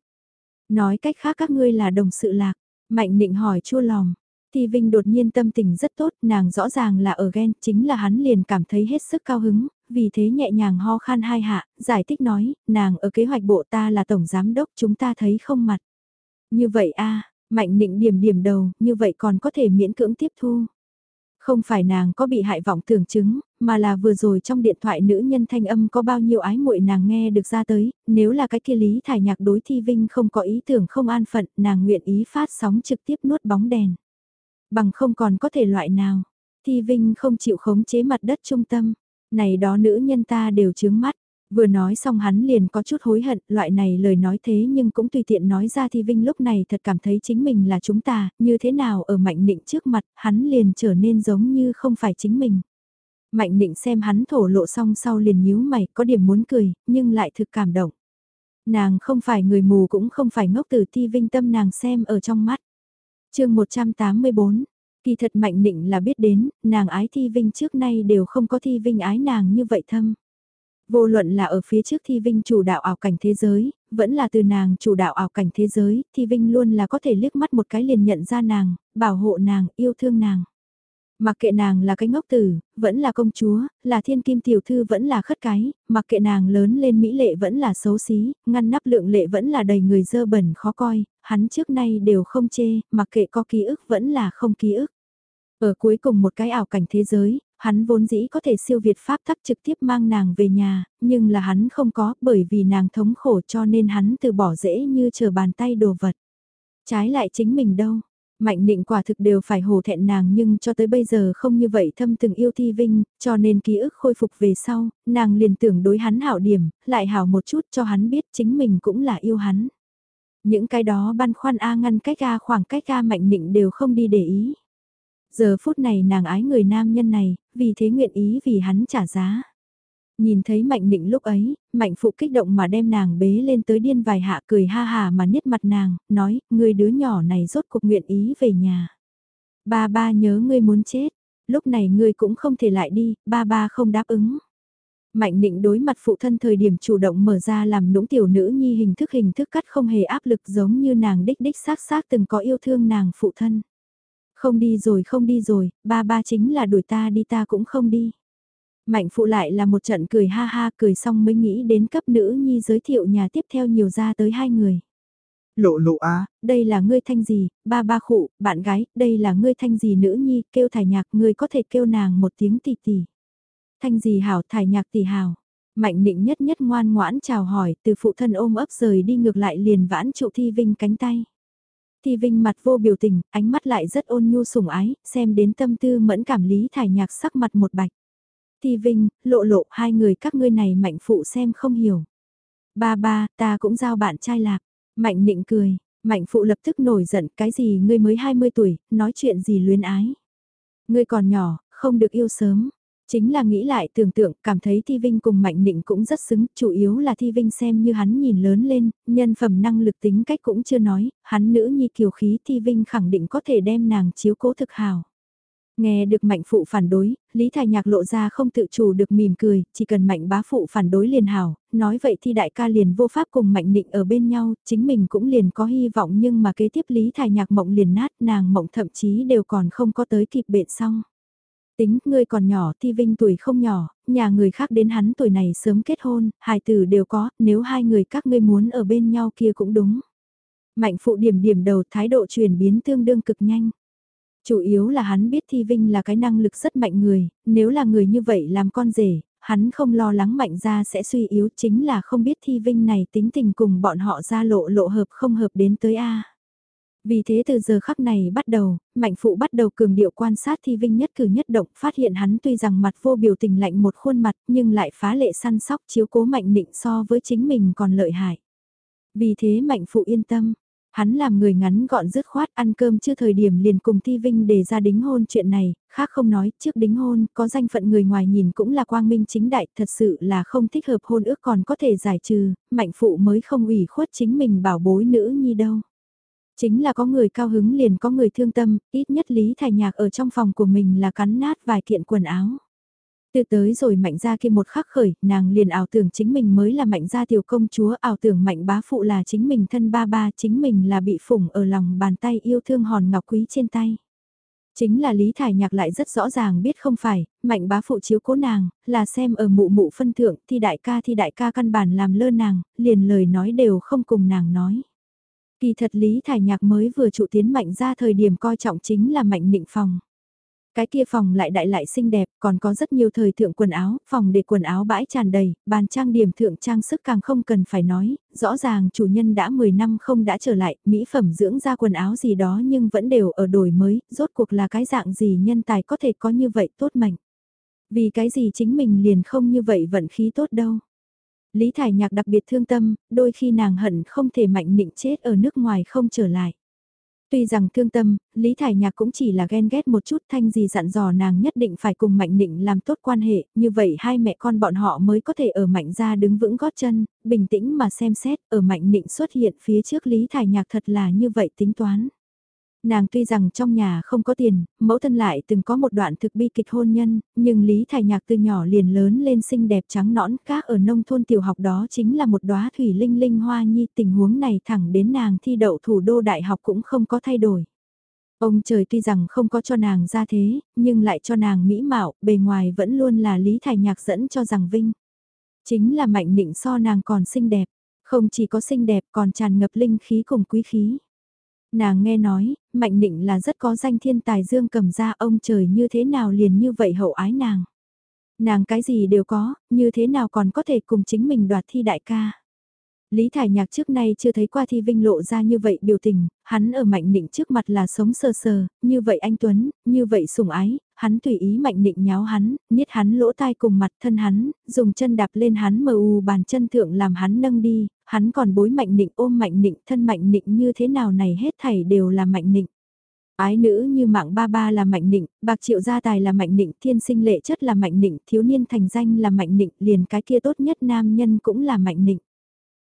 Nói cách khác các ngươi là đồng sự lạc. Mạnh định hỏi chua lòng, thì Vinh đột nhiên tâm tình rất tốt, nàng rõ ràng là ở ghen, chính là hắn liền cảm thấy hết sức cao hứng, vì thế nhẹ nhàng ho khan hai hạ, giải thích nói, nàng ở kế hoạch bộ ta là tổng giám đốc chúng ta thấy không mặt. Như vậy a mạnh định điểm điểm đầu, như vậy còn có thể miễn cưỡng tiếp thu. Không phải nàng có bị hại vọng tưởng chứng, mà là vừa rồi trong điện thoại nữ nhân thanh âm có bao nhiêu ái muội nàng nghe được ra tới, nếu là cái kia lý thải nhạc đối thi vinh không có ý tưởng không an phận, nàng nguyện ý phát sóng trực tiếp nuốt bóng đèn. Bằng không còn có thể loại nào. Thi Vinh không chịu khống chế mặt đất trung tâm. Này đó nữ nhân ta đều chướng mắt. Vừa nói xong hắn liền có chút hối hận, loại này lời nói thế nhưng cũng tùy tiện nói ra thì Vinh lúc này thật cảm thấy chính mình là chúng ta, như thế nào ở Mạnh Nịnh trước mặt, hắn liền trở nên giống như không phải chính mình. Mạnh Nịnh xem hắn thổ lộ xong sau liền nhíu mày, có điểm muốn cười, nhưng lại thực cảm động. Nàng không phải người mù cũng không phải ngốc từ Thi Vinh tâm nàng xem ở trong mắt chương 184, kỳ thật Mạnh Nịnh là biết đến, nàng ái Thi Vinh trước nay đều không có Thi Vinh ái nàng như vậy thâm. Vô luận là ở phía trước Thi Vinh chủ đạo ảo cảnh thế giới, vẫn là từ nàng chủ đạo ảo cảnh thế giới, Thi Vinh luôn là có thể liếc mắt một cái liền nhận ra nàng, bảo hộ nàng, yêu thương nàng. Mặc kệ nàng là cái ngốc tử, vẫn là công chúa, là thiên kim tiểu thư vẫn là khất cái, mặc kệ nàng lớn lên mỹ lệ vẫn là xấu xí, ngăn nắp lượng lệ vẫn là đầy người dơ bẩn khó coi, hắn trước nay đều không chê, mặc kệ có ký ức vẫn là không ký ức. Ở cuối cùng một cái ảo cảnh thế giới, hắn vốn dĩ có thể siêu việt pháp tắc trực tiếp mang nàng về nhà, nhưng là hắn không có bởi vì nàng thống khổ cho nên hắn từ bỏ dễ như chờ bàn tay đồ vật. Trái lại chính mình đâu, Mạnh định quả thực đều phải hổ thẹn nàng nhưng cho tới bây giờ không như vậy thâm từng yêu thi vinh, cho nên ký ức khôi phục về sau, nàng liền tưởng đối hắn hảo điểm, lại hảo một chút cho hắn biết chính mình cũng là yêu hắn. Những cái đó băn khoăn A ngăn cách A khoảng cách A mạnh định đều không đi để ý. Giờ phút này nàng ái người nam nhân này, vì thế nguyện ý vì hắn trả giá. Nhìn thấy Mạnh Nịnh lúc ấy, Mạnh Phụ kích động mà đem nàng bế lên tới điên vài hạ cười ha hà mà niết mặt nàng, nói, người đứa nhỏ này rốt cuộc nguyện ý về nhà. Ba ba nhớ ngươi muốn chết, lúc này ngươi cũng không thể lại đi, ba ba không đáp ứng. Mạnh định đối mặt phụ thân thời điểm chủ động mở ra làm nũng tiểu nữ nhi hình thức hình thức cắt không hề áp lực giống như nàng đích đích xác xác từng có yêu thương nàng phụ thân. Không đi rồi không đi rồi, ba ba chính là đuổi ta đi ta cũng không đi. Mạnh phụ lại là một trận cười ha ha cười xong mới nghĩ đến cấp nữ nhi giới thiệu nhà tiếp theo nhiều ra tới hai người. Lộ lộ á, đây là ngươi thanh gì, ba ba khụ, bạn gái, đây là ngươi thanh gì nữ nhi, kêu thải nhạc, ngươi có thể kêu nàng một tiếng tỷ tỷ. Thanh gì hảo, thải nhạc tỷ hảo. Mạnh định nhất nhất ngoan ngoãn chào hỏi, từ phụ thân ôm ấp rời đi ngược lại liền vãn trụ thi vinh cánh tay. Thi vinh mặt vô biểu tình, ánh mắt lại rất ôn nhu sủng ái, xem đến tâm tư mẫn cảm lý thải nhạc sắc mặt một bạch. Thi Vinh, lộ lộ hai người các ngươi này mạnh phụ xem không hiểu. Ba ba, ta cũng giao bạn trai lạc. Mạnh nịnh cười, mạnh phụ lập tức nổi giận cái gì ngươi mới 20 tuổi, nói chuyện gì luyến ái. Ngươi còn nhỏ, không được yêu sớm. Chính là nghĩ lại tưởng tượng, cảm thấy Thi Vinh cùng Mạnh Nịnh cũng rất xứng, chủ yếu là Thi Vinh xem như hắn nhìn lớn lên, nhân phẩm năng lực tính cách cũng chưa nói, hắn nữ nhi kiều khí Thi Vinh khẳng định có thể đem nàng chiếu cố thực hào. Nghe được mạnh phụ phản đối, Lý Thái Nhạc lộ ra không tự chủ được mỉm cười, chỉ cần mạnh bá phụ phản đối liền hảo, nói vậy thì đại ca liền vô pháp cùng mạnh định ở bên nhau, chính mình cũng liền có hy vọng nhưng mà kế tiếp Lý Thái Nhạc mộng liền nát nàng mộng thậm chí đều còn không có tới kịp bệnh xong. Tính, ngươi còn nhỏ thi vinh tuổi không nhỏ, nhà người khác đến hắn tuổi này sớm kết hôn, hài tử đều có, nếu hai người các ngươi muốn ở bên nhau kia cũng đúng. Mạnh phụ điểm điểm đầu thái độ chuyển biến tương đương cực nhanh. Chủ yếu là hắn biết Thi Vinh là cái năng lực rất mạnh người, nếu là người như vậy làm con rể, hắn không lo lắng mạnh ra sẽ suy yếu chính là không biết thi vinh này tính tình cùng bọn họ ra lộ lộ hợp không hợp đến tới A. Vì thế từ giờ khắc này bắt đầu, Mạnh Phụ bắt đầu cường điệu quan sát Thi Vinh nhất cử nhất động, phát hiện hắn tuy rằng mặt vô biểu tình lạnh một khuôn mặt nhưng lại phá lệ săn sóc chiếu cố Mạnh Nịnh so với chính mình còn lợi hại. Vì thế Mạnh Phụ yên tâm, hắn làm người ngắn gọn dứt khoát ăn cơm chưa thời điểm liền cùng Thi Vinh đề ra đính hôn chuyện này, khác không nói, trước đính hôn, có danh phận người ngoài nhìn cũng là quang minh chính đại, thật sự là không thích hợp hôn ước còn có thể giải trừ, Mạnh Phụ mới không ủy khuất chính mình bảo bối nữ nhi đâu. Chính là có người cao hứng liền có người thương tâm, ít nhất Lý Thải Nhạc ở trong phòng của mình là cắn nát vài kiện quần áo. Từ tới rồi mạnh ra kia một khắc khởi, nàng liền ảo tưởng chính mình mới là mạnh gia tiểu công chúa, ảo tưởng mạnh bá phụ là chính mình thân ba ba, chính mình là bị phủng ở lòng bàn tay yêu thương hòn ngọc quý trên tay. Chính là Lý Thải Nhạc lại rất rõ ràng biết không phải, mạnh bá phụ chiếu cố nàng, là xem ở mụ mụ phân thượng, thì đại ca thì đại ca căn bản làm lơ nàng, liền lời nói đều không cùng nàng nói. Kỳ thật Lý Thải Nhạc mới vừa trụ tiến mạnh ra thời điểm coi trọng chính là mạnh nịnh phòng. Cái kia phòng lại đại lại xinh đẹp, còn có rất nhiều thời thượng quần áo, phòng để quần áo bãi tràn đầy, bàn trang điểm thượng trang sức càng không cần phải nói, rõ ràng chủ nhân đã 10 năm không đã trở lại, mỹ phẩm dưỡng ra quần áo gì đó nhưng vẫn đều ở đổi mới, rốt cuộc là cái dạng gì nhân tài có thể có như vậy tốt mệnh. Vì cái gì chính mình liền không như vậy vận khí tốt đâu. Lý Thải Nhạc đặc biệt thương tâm, đôi khi nàng hận không thể mạnh nịnh chết ở nước ngoài không trở lại. Tuy rằng thương tâm, Lý Thải Nhạc cũng chỉ là ghen ghét một chút thanh gì dặn dò nàng nhất định phải cùng Mạnh Nịnh làm tốt quan hệ, như vậy hai mẹ con bọn họ mới có thể ở Mạnh ra đứng vững gót chân, bình tĩnh mà xem xét, ở Mạnh Nịnh xuất hiện phía trước Lý Thải Nhạc thật là như vậy tính toán. Nàng tuy rằng trong nhà không có tiền, mẫu thân lại từng có một đoạn thực bi kịch hôn nhân, nhưng Lý Thải Nhạc từ nhỏ liền lớn lên xinh đẹp trắng nõn khác ở nông thôn tiểu học đó chính là một đóa thủy linh linh hoa nhi tình huống này thẳng đến nàng thi đậu thủ đô đại học cũng không có thay đổi. Ông trời tuy rằng không có cho nàng ra thế, nhưng lại cho nàng mỹ mạo, bề ngoài vẫn luôn là Lý Thải Nhạc dẫn cho rằng vinh. Chính là mạnh nịnh so nàng còn xinh đẹp, không chỉ có xinh đẹp còn tràn ngập linh khí cùng quý khí. Nàng nghe nói, Mạnh định là rất có danh thiên tài dương cầm ra ông trời như thế nào liền như vậy hậu ái nàng. Nàng cái gì đều có, như thế nào còn có thể cùng chính mình đoạt thi đại ca. Lý Thải Nhạc trước nay chưa thấy qua Thi Vinh lộ ra như vậy biểu tình, hắn ở Mạnh Nịnh trước mặt là sống sờ sờ, như vậy anh Tuấn, như vậy sủng ái, hắn tùy ý Mạnh Nịnh nháo hắn, niết hắn lỗ tai cùng mặt thân hắn, dùng chân đạp lên hắn mờ u bàn chân thượng làm hắn nâng đi, hắn còn bối Mạnh Nịnh ôm Mạnh Nịnh thân Mạnh Nịnh như thế nào này hết thảy đều là Mạnh Nịnh. Ái nữ như mạng ba ba là mạnh nịnh, bạc triệu gia tài là mạnh nịnh, thiên sinh lệ chất là mạnh nịnh, thiếu niên thành danh là mạnh nịnh, liền cái kia tốt nhất nam nhân cũng là mạnh nịnh.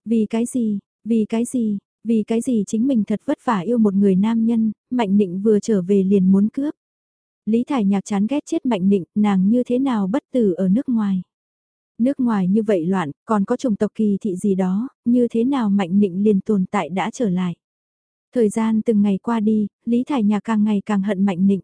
Vì cái gì, vì cái gì, vì cái gì chính mình thật vất vả yêu một người nam nhân, Mạnh Nịnh vừa trở về liền muốn cướp. Lý Thải Nhạc chán ghét chết Mạnh Nịnh, nàng như thế nào bất tử ở nước ngoài. Nước ngoài như vậy loạn, còn có chủng tộc kỳ thị gì đó, như thế nào Mạnh Nịnh liền tồn tại đã trở lại. Thời gian từng ngày qua đi, Lý Thải Nhạc càng ngày càng hận Mạnh Nịnh.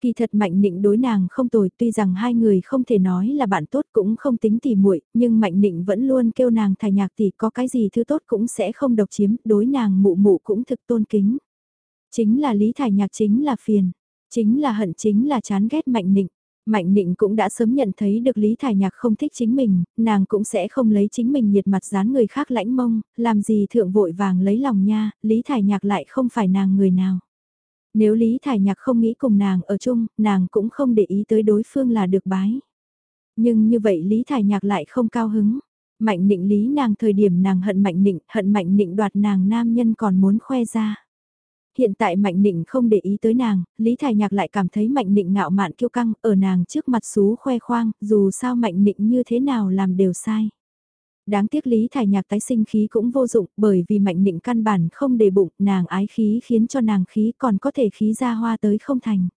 Kỳ thật Mạnh Nịnh đối nàng không tồi, tuy rằng hai người không thể nói là bạn tốt cũng không tính tỉ muội, nhưng Mạnh Nịnh vẫn luôn kêu nàng thải nhạc tỷ có cái gì thứ tốt cũng sẽ không độc chiếm, đối nàng mụ mụ cũng thực tôn kính. Chính là Lý Thải Nhạc chính là phiền, chính là hận chính là chán ghét Mạnh Nịnh. Mạnh Nịnh cũng đã sớm nhận thấy được Lý Thải Nhạc không thích chính mình, nàng cũng sẽ không lấy chính mình nhiệt mặt dán người khác lãnh mông, làm gì thượng vội vàng lấy lòng nha, Lý Thải Nhạc lại không phải nàng người nào. Nếu Lý Thải Nhạc không nghĩ cùng nàng ở chung, nàng cũng không để ý tới đối phương là được bái. Nhưng như vậy Lý Thải Nhạc lại không cao hứng. Mạnh nịnh Lý nàng thời điểm nàng hận mạnh nịnh, hận mạnh nịnh đoạt nàng nam nhân còn muốn khoe ra. Hiện tại Mạnh Nịnh không để ý tới nàng, Lý Thải Nhạc lại cảm thấy Mạnh Nịnh ngạo mạn kiêu căng, ở nàng trước mặt xú khoe khoang, dù sao Mạnh Nịnh như thế nào làm đều sai. Đáng tiếc Lý Thải Nhạc tái sinh khí cũng vô dụng bởi vì mạnh nịnh căn bản không để bụng nàng ái khí khiến cho nàng khí còn có thể khí ra hoa tới không thành.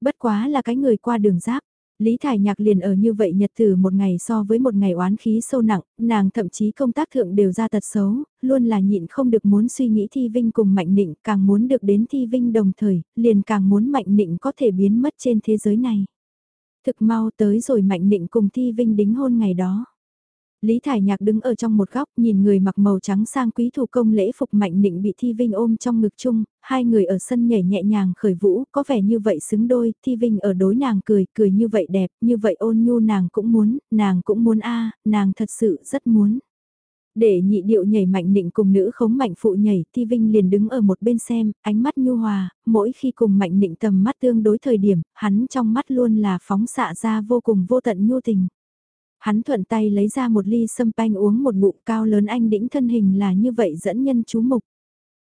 Bất quá là cái người qua đường giáp. Lý Thải Nhạc liền ở như vậy nhật thử một ngày so với một ngày oán khí sâu nặng, nàng thậm chí công tác thượng đều ra tật xấu, luôn là nhịn không được muốn suy nghĩ Thi Vinh cùng Mạnh Nịnh, càng muốn được đến Thi Vinh đồng thời, liền càng muốn Mạnh Nịnh có thể biến mất trên thế giới này. Thực mau tới rồi Mạnh Nịnh cùng Thi Vinh đính hôn ngày đó. Lý Thải Nhạc đứng ở trong một góc nhìn người mặc màu trắng sang quý thủ công lễ phục mạnh nịnh bị Thi Vinh ôm trong ngực chung, hai người ở sân nhảy nhẹ nhàng khởi vũ, có vẻ như vậy xứng đôi, Thi Vinh ở đối nàng cười, cười như vậy đẹp, như vậy ôn nhu nàng cũng muốn, nàng cũng muốn a nàng thật sự rất muốn. Để nhị điệu nhảy mạnh nịnh cùng nữ khống mạnh phụ nhảy, Thi Vinh liền đứng ở một bên xem, ánh mắt nhu hòa, mỗi khi cùng mạnh nịnh tầm mắt tương đối thời điểm, hắn trong mắt luôn là phóng xạ ra vô cùng vô tận nhu tình. Hắn thuận tay lấy ra một ly sâm panh uống một bụng cao lớn anh đĩnh thân hình là như vậy dẫn nhân chú mục.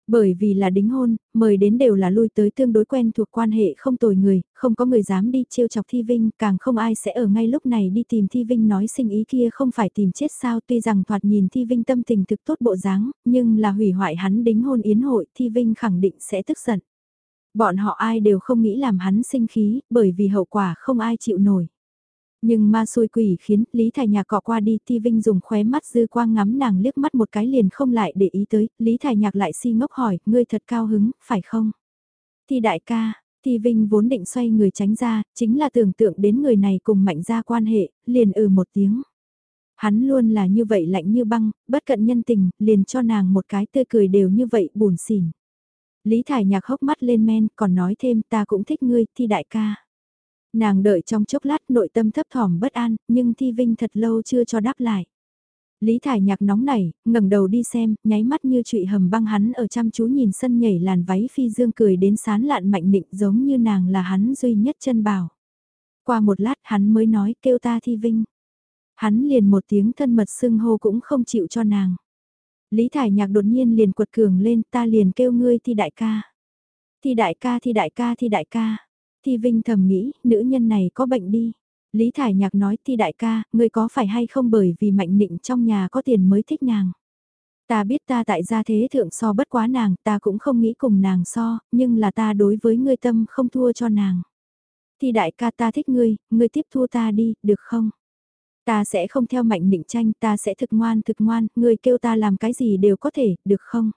Bởi vì là đính hôn, mời đến đều là lui tới tương đối quen thuộc quan hệ không tồi người, không có người dám đi trêu chọc Thi Vinh, càng không ai sẽ ở ngay lúc này đi tìm Thi Vinh nói sinh ý kia không phải tìm chết sao tuy rằng thoạt nhìn Thi Vinh tâm tình thực tốt bộ dáng, nhưng là hủy hoại hắn đính hôn yến hội Thi Vinh khẳng định sẽ tức giận. Bọn họ ai đều không nghĩ làm hắn sinh khí, bởi vì hậu quả không ai chịu nổi. Nhưng ma xui quỷ khiến Lý Thải Nhạc cọ qua đi Ti Vinh dùng khóe mắt dư quang ngắm nàng liếc mắt một cái liền không lại để ý tới, Lý Thải Nhạc lại si ngốc hỏi, ngươi thật cao hứng, phải không? Ti đại ca, Ti Vinh vốn định xoay người tránh ra, chính là tưởng tượng đến người này cùng mạnh ra quan hệ, liền ừ một tiếng. Hắn luôn là như vậy lạnh như băng, bất cận nhân tình, liền cho nàng một cái tươi cười đều như vậy buồn xỉn. Lý Thải Nhạc hốc mắt lên men, còn nói thêm ta cũng thích ngươi, Ti đại ca. Nàng đợi trong chốc lát nội tâm thấp thỏm bất an, nhưng Thi Vinh thật lâu chưa cho đáp lại. Lý Thải Nhạc nóng nảy, ngẩng đầu đi xem, nháy mắt như trụy hầm băng hắn ở chăm chú nhìn sân nhảy làn váy phi dương cười đến sán lạn mạnh nịnh giống như nàng là hắn duy nhất chân bảo. Qua một lát hắn mới nói kêu ta Thi Vinh. Hắn liền một tiếng thân mật xưng hô cũng không chịu cho nàng. Lý Thải Nhạc đột nhiên liền quật cường lên ta liền kêu ngươi Thi Đại ca. Thi Đại ca Thi Đại ca Thi Đại ca. Thi Vinh thầm nghĩ, nữ nhân này có bệnh đi. Lý Thải Nhạc nói Thi đại ca, người có phải hay không bởi vì mạnh nịnh trong nhà có tiền mới thích nàng. Ta biết ta tại gia thế thượng so bất quá nàng, ta cũng không nghĩ cùng nàng so, nhưng là ta đối với ngươi tâm không thua cho nàng. Thi đại ca ta thích ngươi, ngươi tiếp thua ta đi, được không? Ta sẽ không theo mạnh nịnh tranh, ta sẽ thực ngoan thực ngoan, ngươi kêu ta làm cái gì đều có thể, được không?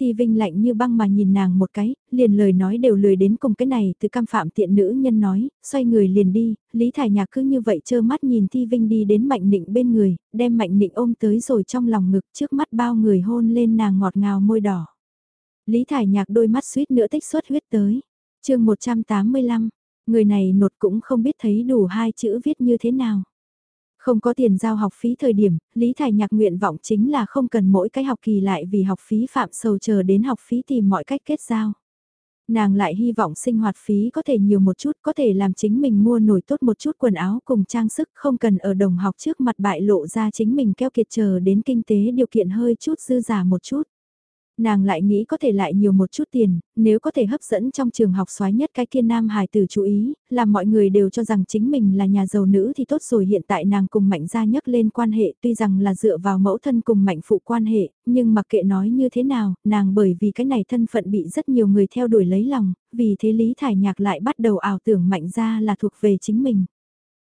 Thi Vinh lạnh như băng mà nhìn nàng một cái, liền lời nói đều lười đến cùng cái này từ cam phạm tiện nữ nhân nói, xoay người liền đi, Lý Thải Nhạc cứ như vậy trơ mắt nhìn Thi Vinh đi đến Mạnh Nịnh bên người, đem Mạnh Nịnh ôm tới rồi trong lòng ngực trước mắt bao người hôn lên nàng ngọt ngào môi đỏ. Lý Thải Nhạc đôi mắt suýt nữa tích xuất huyết tới. chương 185, người này nột cũng không biết thấy đủ hai chữ viết như thế nào. Không có tiền giao học phí thời điểm, Lý Thải Nhạc nguyện vọng chính là không cần mỗi cái học kỳ lại vì học phí phạm sầu chờ đến học phí tìm mọi cách kết giao. Nàng lại hy vọng sinh hoạt phí có thể nhiều một chút, có thể làm chính mình mua nổi tốt một chút quần áo cùng trang sức, không cần ở đồng học trước mặt bại lộ ra chính mình keo kiệt chờ đến kinh tế điều kiện hơi chút dư giả một chút. Nàng lại nghĩ có thể lại nhiều một chút tiền, nếu có thể hấp dẫn trong trường học xoái nhất cái kia nam hài tử chú ý, làm mọi người đều cho rằng chính mình là nhà giàu nữ thì tốt rồi hiện tại nàng cùng mạnh gia nhấc lên quan hệ tuy rằng là dựa vào mẫu thân cùng mạnh phụ quan hệ, nhưng mặc kệ nói như thế nào, nàng bởi vì cái này thân phận bị rất nhiều người theo đuổi lấy lòng, vì thế Lý Thải Nhạc lại bắt đầu ảo tưởng mạnh gia là thuộc về chính mình.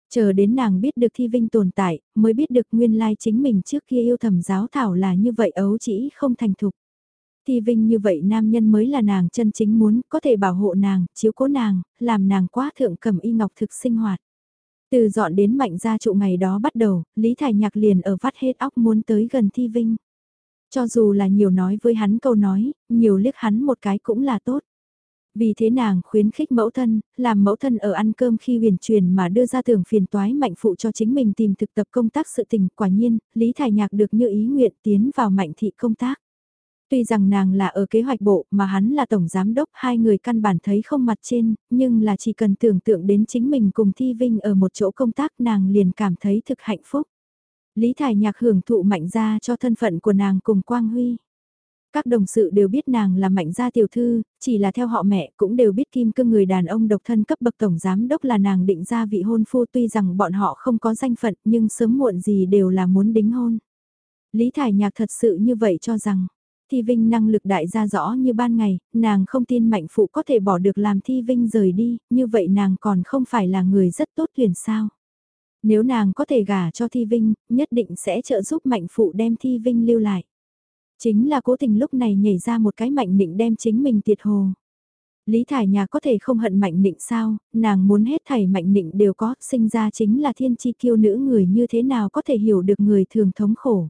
Chờ đến nàng biết được thi vinh tồn tại, mới biết được nguyên lai chính mình trước kia yêu thầm giáo thảo là như vậy ấu chỉ không thành thục. Thi Vinh như vậy nam nhân mới là nàng chân chính muốn, có thể bảo hộ nàng, chiếu cố nàng, làm nàng quá thượng cầm y ngọc thực sinh hoạt. Từ dọn đến mạnh gia trụ ngày đó bắt đầu, Lý Thải Nhạc liền ở vắt hết óc muốn tới gần Thi Vinh. Cho dù là nhiều nói với hắn câu nói, nhiều liếc hắn một cái cũng là tốt. Vì thế nàng khuyến khích mẫu thân, làm mẫu thân ở ăn cơm khi huyền truyền mà đưa ra tưởng phiền toái mạnh phụ cho chính mình tìm thực tập công tác sự tình. Quả nhiên, Lý Thải Nhạc được như ý nguyện tiến vào mạnh thị công tác. Tuy rằng nàng là ở kế hoạch bộ mà hắn là tổng giám đốc hai người căn bản thấy không mặt trên, nhưng là chỉ cần tưởng tượng đến chính mình cùng Thi Vinh ở một chỗ công tác nàng liền cảm thấy thực hạnh phúc. Lý Thải Nhạc hưởng thụ mạnh ra cho thân phận của nàng cùng Quang Huy. Các đồng sự đều biết nàng là mạnh gia tiểu thư, chỉ là theo họ mẹ cũng đều biết kim cương người đàn ông độc thân cấp bậc tổng giám đốc là nàng định ra vị hôn phu tuy rằng bọn họ không có danh phận nhưng sớm muộn gì đều là muốn đính hôn. Lý Thải Nhạc thật sự như vậy cho rằng, Thi Vinh năng lực đại gia rõ như ban ngày, nàng không tin mạnh phụ có thể bỏ được làm Thi Vinh rời đi, như vậy nàng còn không phải là người rất tốt tuyển sao. Nếu nàng có thể gả cho Thi Vinh, nhất định sẽ trợ giúp mạnh phụ đem Thi Vinh lưu lại. Chính là cố tình lúc này nhảy ra một cái mạnh định đem chính mình tiệt hồ. Lý Thải Nhà có thể không hận Mạnh Nịnh sao, nàng muốn hết thảy Mạnh Nịnh đều có, sinh ra chính là thiên chi kiêu nữ người như thế nào có thể hiểu được người thường thống khổ.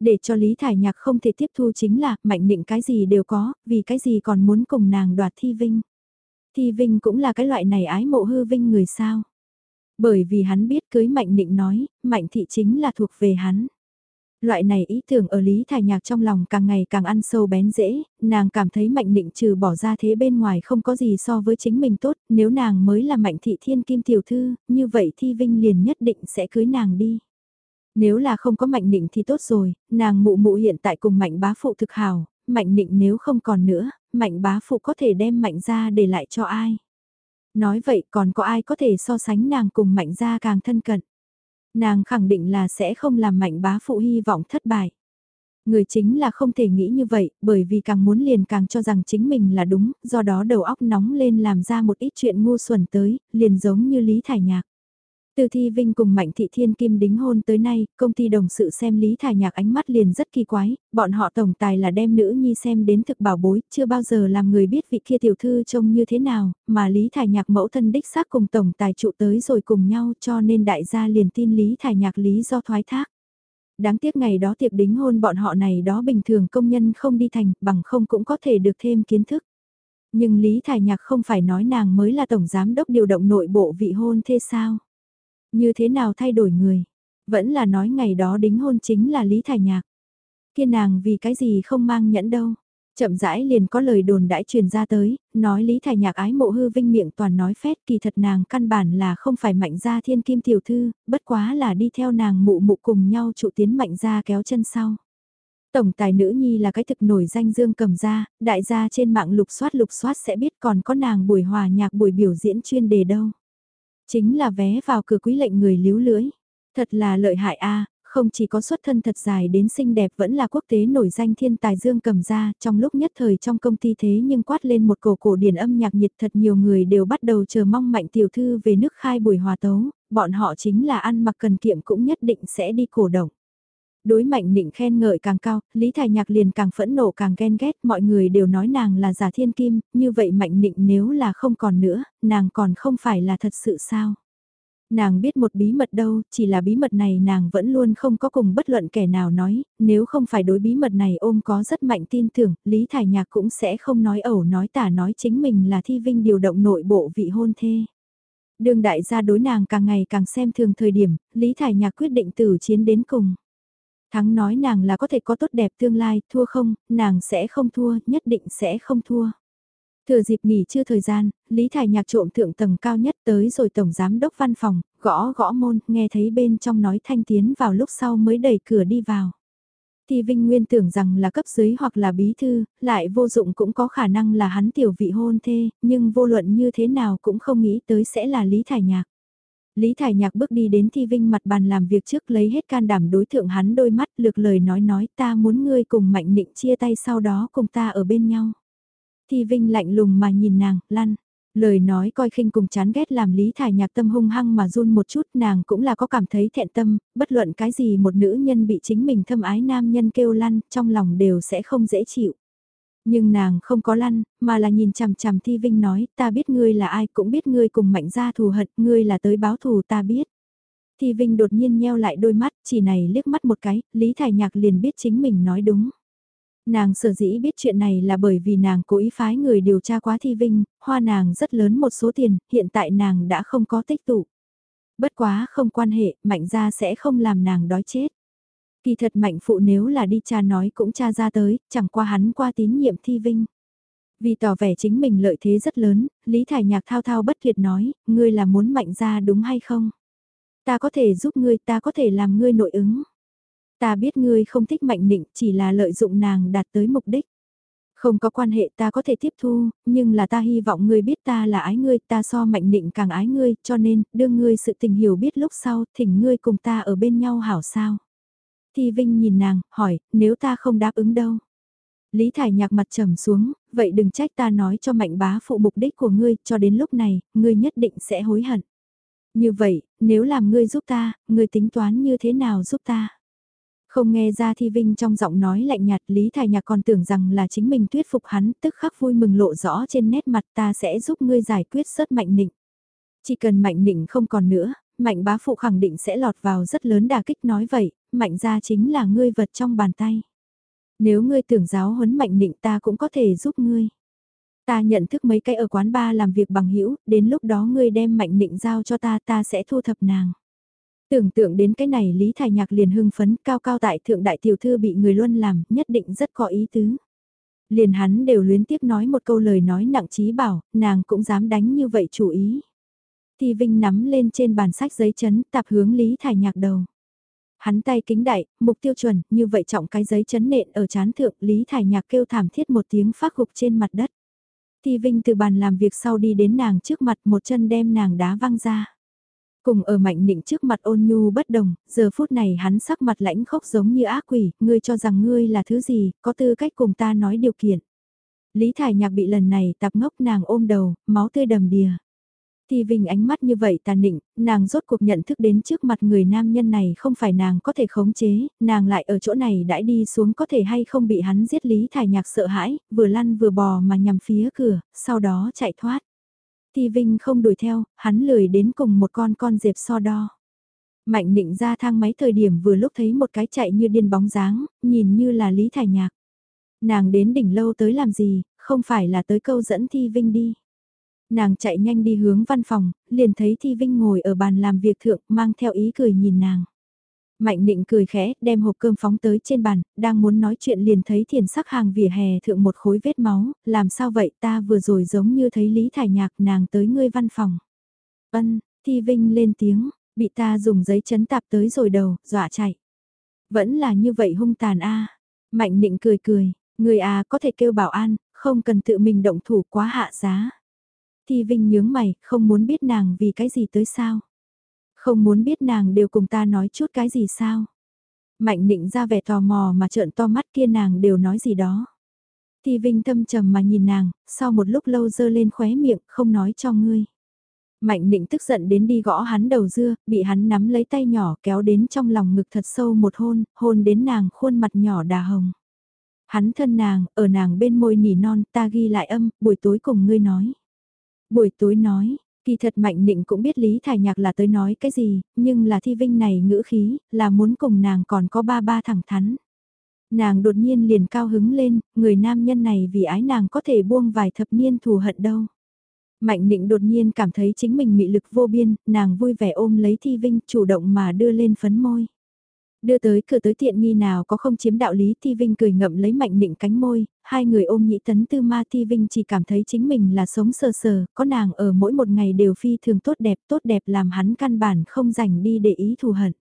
Để cho Lý Thải Nhạc không thể tiếp thu chính là Mạnh định cái gì đều có, vì cái gì còn muốn cùng nàng đoạt thi vinh. Thi vinh cũng là cái loại này ái mộ hư vinh người sao. Bởi vì hắn biết cưới Mạnh định nói, Mạnh Thị chính là thuộc về hắn. Loại này ý tưởng ở Lý Thải Nhạc trong lòng càng ngày càng ăn sâu bén dễ, nàng cảm thấy Mạnh định trừ bỏ ra thế bên ngoài không có gì so với chính mình tốt, nếu nàng mới là Mạnh Thị Thiên Kim Tiểu Thư, như vậy Thi Vinh liền nhất định sẽ cưới nàng đi. Nếu là không có Mạnh Nịnh thì tốt rồi, nàng mụ mụ hiện tại cùng Mạnh bá phụ thực hào, Mạnh Nịnh nếu không còn nữa, Mạnh bá phụ có thể đem Mạnh ra để lại cho ai. Nói vậy còn có ai có thể so sánh nàng cùng Mạnh ra càng thân cận. Nàng khẳng định là sẽ không làm Mạnh bá phụ hy vọng thất bại. Người chính là không thể nghĩ như vậy, bởi vì càng muốn liền càng cho rằng chính mình là đúng, do đó đầu óc nóng lên làm ra một ít chuyện ngu xuẩn tới, liền giống như Lý Thải Nhạc. Từ Thi Vinh cùng Mạnh Thị Thiên Kim đính hôn tới nay, công ty đồng sự xem Lý Thải Nhạc ánh mắt liền rất kỳ quái, bọn họ tổng tài là đem nữ nhi xem đến thực bảo bối, chưa bao giờ làm người biết vị kia tiểu thư trông như thế nào, mà Lý Thải Nhạc mẫu thân đích xác cùng tổng tài trụ tới rồi cùng nhau cho nên đại gia liền tin Lý Thải Nhạc lý do thoái thác. Đáng tiếc ngày đó tiệc đính hôn bọn họ này đó bình thường công nhân không đi thành, bằng không cũng có thể được thêm kiến thức. Nhưng Lý Thải Nhạc không phải nói nàng mới là tổng giám đốc điều động nội bộ vị hôn thế sao? Như thế nào thay đổi người? Vẫn là nói ngày đó đính hôn chính là Lý Thải Nhạc. Kia nàng vì cái gì không mang nhẫn đâu. Chậm rãi liền có lời đồn đãi truyền ra tới, nói Lý Thải Nhạc ái mộ hư vinh miệng toàn nói phét kỳ thật nàng căn bản là không phải mạnh gia thiên kim tiểu thư, bất quá là đi theo nàng mụ mụ cùng nhau trụ tiến mạnh gia kéo chân sau. Tổng tài nữ nhi là cái thực nổi danh dương cầm gia đại gia trên mạng lục soát lục soát sẽ biết còn có nàng buổi hòa nhạc buổi biểu diễn chuyên đề đâu. Chính là vé vào cửa quý lệnh người líu lưỡi. Thật là lợi hại a không chỉ có xuất thân thật dài đến xinh đẹp vẫn là quốc tế nổi danh thiên tài dương cầm ra trong lúc nhất thời trong công ty thế nhưng quát lên một cổ cổ điển âm nhạc nhiệt thật nhiều người đều bắt đầu chờ mong mạnh tiểu thư về nước khai buổi hòa tấu, bọn họ chính là ăn mặc cần kiệm cũng nhất định sẽ đi cổ động. Đối mạnh nịnh khen ngợi càng cao, Lý Thải Nhạc liền càng phẫn nộ càng ghen ghét, mọi người đều nói nàng là giả thiên kim, như vậy mạnh nịnh nếu là không còn nữa, nàng còn không phải là thật sự sao. Nàng biết một bí mật đâu, chỉ là bí mật này nàng vẫn luôn không có cùng bất luận kẻ nào nói, nếu không phải đối bí mật này ôm có rất mạnh tin tưởng, Lý Thải Nhạc cũng sẽ không nói ẩu nói tả nói chính mình là thi vinh điều động nội bộ vị hôn thê. Đường đại gia đối nàng càng ngày càng xem thường thời điểm, Lý Thải Nhạc quyết định tử chiến đến cùng. Thắng nói nàng là có thể có tốt đẹp tương lai, thua không, nàng sẽ không thua, nhất định sẽ không thua. Thừa dịp nghỉ chưa thời gian, Lý Thải Nhạc trộm thượng tầng cao nhất tới rồi Tổng Giám Đốc Văn Phòng, gõ gõ môn, nghe thấy bên trong nói thanh tiến vào lúc sau mới đẩy cửa đi vào. Thì Vinh Nguyên tưởng rằng là cấp dưới hoặc là bí thư, lại vô dụng cũng có khả năng là hắn tiểu vị hôn thê, nhưng vô luận như thế nào cũng không nghĩ tới sẽ là Lý Thải Nhạc. Lý Thải Nhạc bước đi đến Thi Vinh mặt bàn làm việc trước lấy hết can đảm đối thượng hắn đôi mắt lược lời nói nói ta muốn ngươi cùng Mạnh Nịnh chia tay sau đó cùng ta ở bên nhau. Thi Vinh lạnh lùng mà nhìn nàng, lăn. Lời nói coi khinh cùng chán ghét làm Lý Thải Nhạc tâm hung hăng mà run một chút nàng cũng là có cảm thấy thẹn tâm, bất luận cái gì một nữ nhân bị chính mình thâm ái nam nhân kêu lăn trong lòng đều sẽ không dễ chịu. Nhưng nàng không có lăn, mà là nhìn chằm chằm Thi Vinh nói, ta biết ngươi là ai cũng biết ngươi cùng mạnh gia thù hận, ngươi là tới báo thù ta biết. Thi Vinh đột nhiên nheo lại đôi mắt, chỉ này liếc mắt một cái, Lý Thải Nhạc liền biết chính mình nói đúng. Nàng sở dĩ biết chuyện này là bởi vì nàng cố ý phái người điều tra quá Thi Vinh, hoa nàng rất lớn một số tiền, hiện tại nàng đã không có tích tụ. Bất quá không quan hệ, mạnh gia sẽ không làm nàng đói chết. Kỳ thật mạnh phụ nếu là đi cha nói cũng cha ra tới, chẳng qua hắn qua tín nhiệm thi vinh. Vì tỏ vẻ chính mình lợi thế rất lớn, Lý Thải Nhạc thao thao bất tuyệt nói, ngươi là muốn mạnh ra đúng hay không? Ta có thể giúp ngươi, ta có thể làm ngươi nội ứng. Ta biết ngươi không thích mạnh định, chỉ là lợi dụng nàng đạt tới mục đích. Không có quan hệ ta có thể tiếp thu, nhưng là ta hy vọng ngươi biết ta là ái ngươi, ta so mạnh định càng ái ngươi, cho nên, đưa ngươi sự tình hiểu biết lúc sau, thỉnh ngươi cùng ta ở bên nhau hảo sao. Thi Vinh nhìn nàng, hỏi, nếu ta không đáp ứng đâu? Lý Thải nhạc mặt trầm xuống, vậy đừng trách ta nói cho mạnh bá phụ mục đích của ngươi, cho đến lúc này, ngươi nhất định sẽ hối hận. Như vậy, nếu làm ngươi giúp ta, ngươi tính toán như thế nào giúp ta? Không nghe ra Thi Vinh trong giọng nói lạnh nhạt Lý Thải Nhạc còn tưởng rằng là chính mình thuyết phục hắn tức khắc vui mừng lộ rõ trên nét mặt ta sẽ giúp ngươi giải quyết sớt mạnh nịnh. Chỉ cần mạnh nịnh không còn nữa, mạnh bá phụ khẳng định sẽ lọt vào rất lớn đà kích nói vậy, mạnh ra chính là ngươi vật trong bàn tay. Nếu ngươi tưởng giáo huấn mạnh Định ta cũng có thể giúp ngươi. Ta nhận thức mấy cái ở quán ba làm việc bằng hữu đến lúc đó ngươi đem mạnh Định giao cho ta ta sẽ thu thập nàng. Tưởng tượng đến cái này Lý Thải Nhạc liền hưng phấn cao cao tại thượng đại tiểu thư bị người luân làm nhất định rất có ý tứ. Liền hắn đều luyến tiếc nói một câu lời nói nặng trí bảo, nàng cũng dám đánh như vậy chủ ý. Thi Vinh nắm lên trên bàn sách giấy chấn tạp hướng Lý Thải Nhạc đầu. Hắn tay kính đại, mục tiêu chuẩn, như vậy trọng cái giấy chấn nện ở chán thượng, Lý Thải Nhạc kêu thảm thiết một tiếng phát gục trên mặt đất. Thi Vinh từ bàn làm việc sau đi đến nàng trước mặt một chân đem nàng đá văng ra. Cùng ở mạnh nịnh trước mặt ôn nhu bất đồng, giờ phút này hắn sắc mặt lãnh khốc giống như ác quỷ, ngươi cho rằng ngươi là thứ gì, có tư cách cùng ta nói điều kiện. Lý Thải Nhạc bị lần này tạp ngốc nàng ôm đầu, máu tươi đầm đìa. Thì Vinh ánh mắt như vậy tàn nịnh, nàng rốt cuộc nhận thức đến trước mặt người nam nhân này không phải nàng có thể khống chế, nàng lại ở chỗ này đãi đi xuống có thể hay không bị hắn giết Lý Thải Nhạc sợ hãi, vừa lăn vừa bò mà nhằm phía cửa, sau đó chạy thoát. Thì Vinh không đuổi theo, hắn lười đến cùng một con con dẹp so đo. Mạnh định ra thang máy thời điểm vừa lúc thấy một cái chạy như điên bóng dáng, nhìn như là Lý Thải Nhạc. Nàng đến đỉnh lâu tới làm gì, không phải là tới câu dẫn Thi Vinh đi. Nàng chạy nhanh đi hướng văn phòng, liền thấy Thi Vinh ngồi ở bàn làm việc thượng mang theo ý cười nhìn nàng. Mạnh định cười khẽ, đem hộp cơm phóng tới trên bàn, đang muốn nói chuyện liền thấy thiền sắc hàng vỉa hè thượng một khối vết máu, làm sao vậy ta vừa rồi giống như thấy Lý Thải Nhạc nàng tới ngươi văn phòng. Ân, Thi Vinh lên tiếng, bị ta dùng giấy chấn tạp tới rồi đầu, dọa chạy. Vẫn là như vậy hung tàn a Mạnh định cười cười, người à có thể kêu bảo an, không cần tự mình động thủ quá hạ giá. Thi Vinh nhướng mày, không muốn biết nàng vì cái gì tới sao. Không muốn biết nàng đều cùng ta nói chút cái gì sao. Mạnh định ra vẻ tò mò mà trợn to mắt kia nàng đều nói gì đó. Thi Vinh thâm trầm mà nhìn nàng, sau một lúc lâu dơ lên khóe miệng, không nói cho ngươi. Mạnh định tức giận đến đi gõ hắn đầu dưa, bị hắn nắm lấy tay nhỏ kéo đến trong lòng ngực thật sâu một hôn, hôn đến nàng khuôn mặt nhỏ đà hồng. Hắn thân nàng, ở nàng bên môi nỉ non, ta ghi lại âm, buổi tối cùng ngươi nói. Buổi tối nói, kỳ thật Mạnh Nịnh cũng biết Lý Thải Nhạc là tới nói cái gì, nhưng là thi vinh này ngữ khí, là muốn cùng nàng còn có ba ba thẳng thắn. Nàng đột nhiên liền cao hứng lên, người nam nhân này vì ái nàng có thể buông vài thập niên thù hận đâu. Mạnh Nịnh đột nhiên cảm thấy chính mình mị lực vô biên, nàng vui vẻ ôm lấy Thi Vinh chủ động mà đưa lên phấn môi. Đưa tới cửa tới tiện nghi nào có không chiếm đạo lý Thi Vinh cười ngậm lấy mạnh định cánh môi, hai người ôm nhị tấn tư ma Thi Vinh chỉ cảm thấy chính mình là sống sờ sờ, có nàng ở mỗi một ngày đều phi thường tốt đẹp tốt đẹp làm hắn căn bản không dành đi để ý thù hận.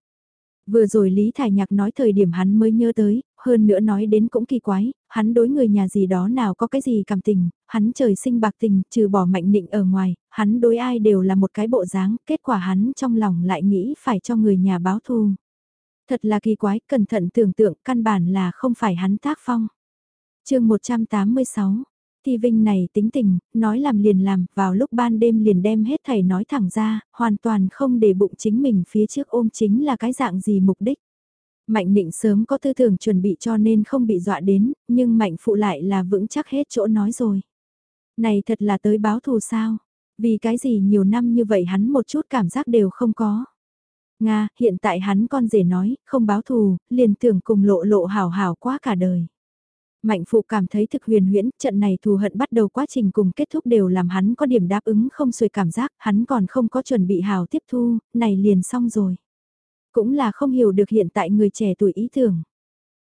Vừa rồi Lý Thải Nhạc nói thời điểm hắn mới nhớ tới, hơn nữa nói đến cũng kỳ quái, hắn đối người nhà gì đó nào có cái gì cảm tình, hắn trời sinh bạc tình, trừ bỏ mạnh định ở ngoài, hắn đối ai đều là một cái bộ dáng, kết quả hắn trong lòng lại nghĩ phải cho người nhà báo thù. Thật là kỳ quái, cẩn thận tưởng tượng, căn bản là không phải hắn tác phong. chương 186, Thi Vinh này tính tình, nói làm liền làm, vào lúc ban đêm liền đem hết thầy nói thẳng ra, hoàn toàn không để bụng chính mình phía trước ôm chính là cái dạng gì mục đích. Mạnh định sớm có tư tưởng chuẩn bị cho nên không bị dọa đến, nhưng mạnh phụ lại là vững chắc hết chỗ nói rồi. Này thật là tới báo thù sao? Vì cái gì nhiều năm như vậy hắn một chút cảm giác đều không có. Nga, hiện tại hắn con rể nói, không báo thù, liền tưởng cùng lộ lộ hảo hảo quá cả đời. Mạnh phụ cảm thấy thực huyền huyễn, trận này thù hận bắt đầu quá trình cùng kết thúc đều làm hắn có điểm đáp ứng không xuôi cảm giác, hắn còn không có chuẩn bị hào tiếp thu, này liền xong rồi. Cũng là không hiểu được hiện tại người trẻ tuổi ý tưởng.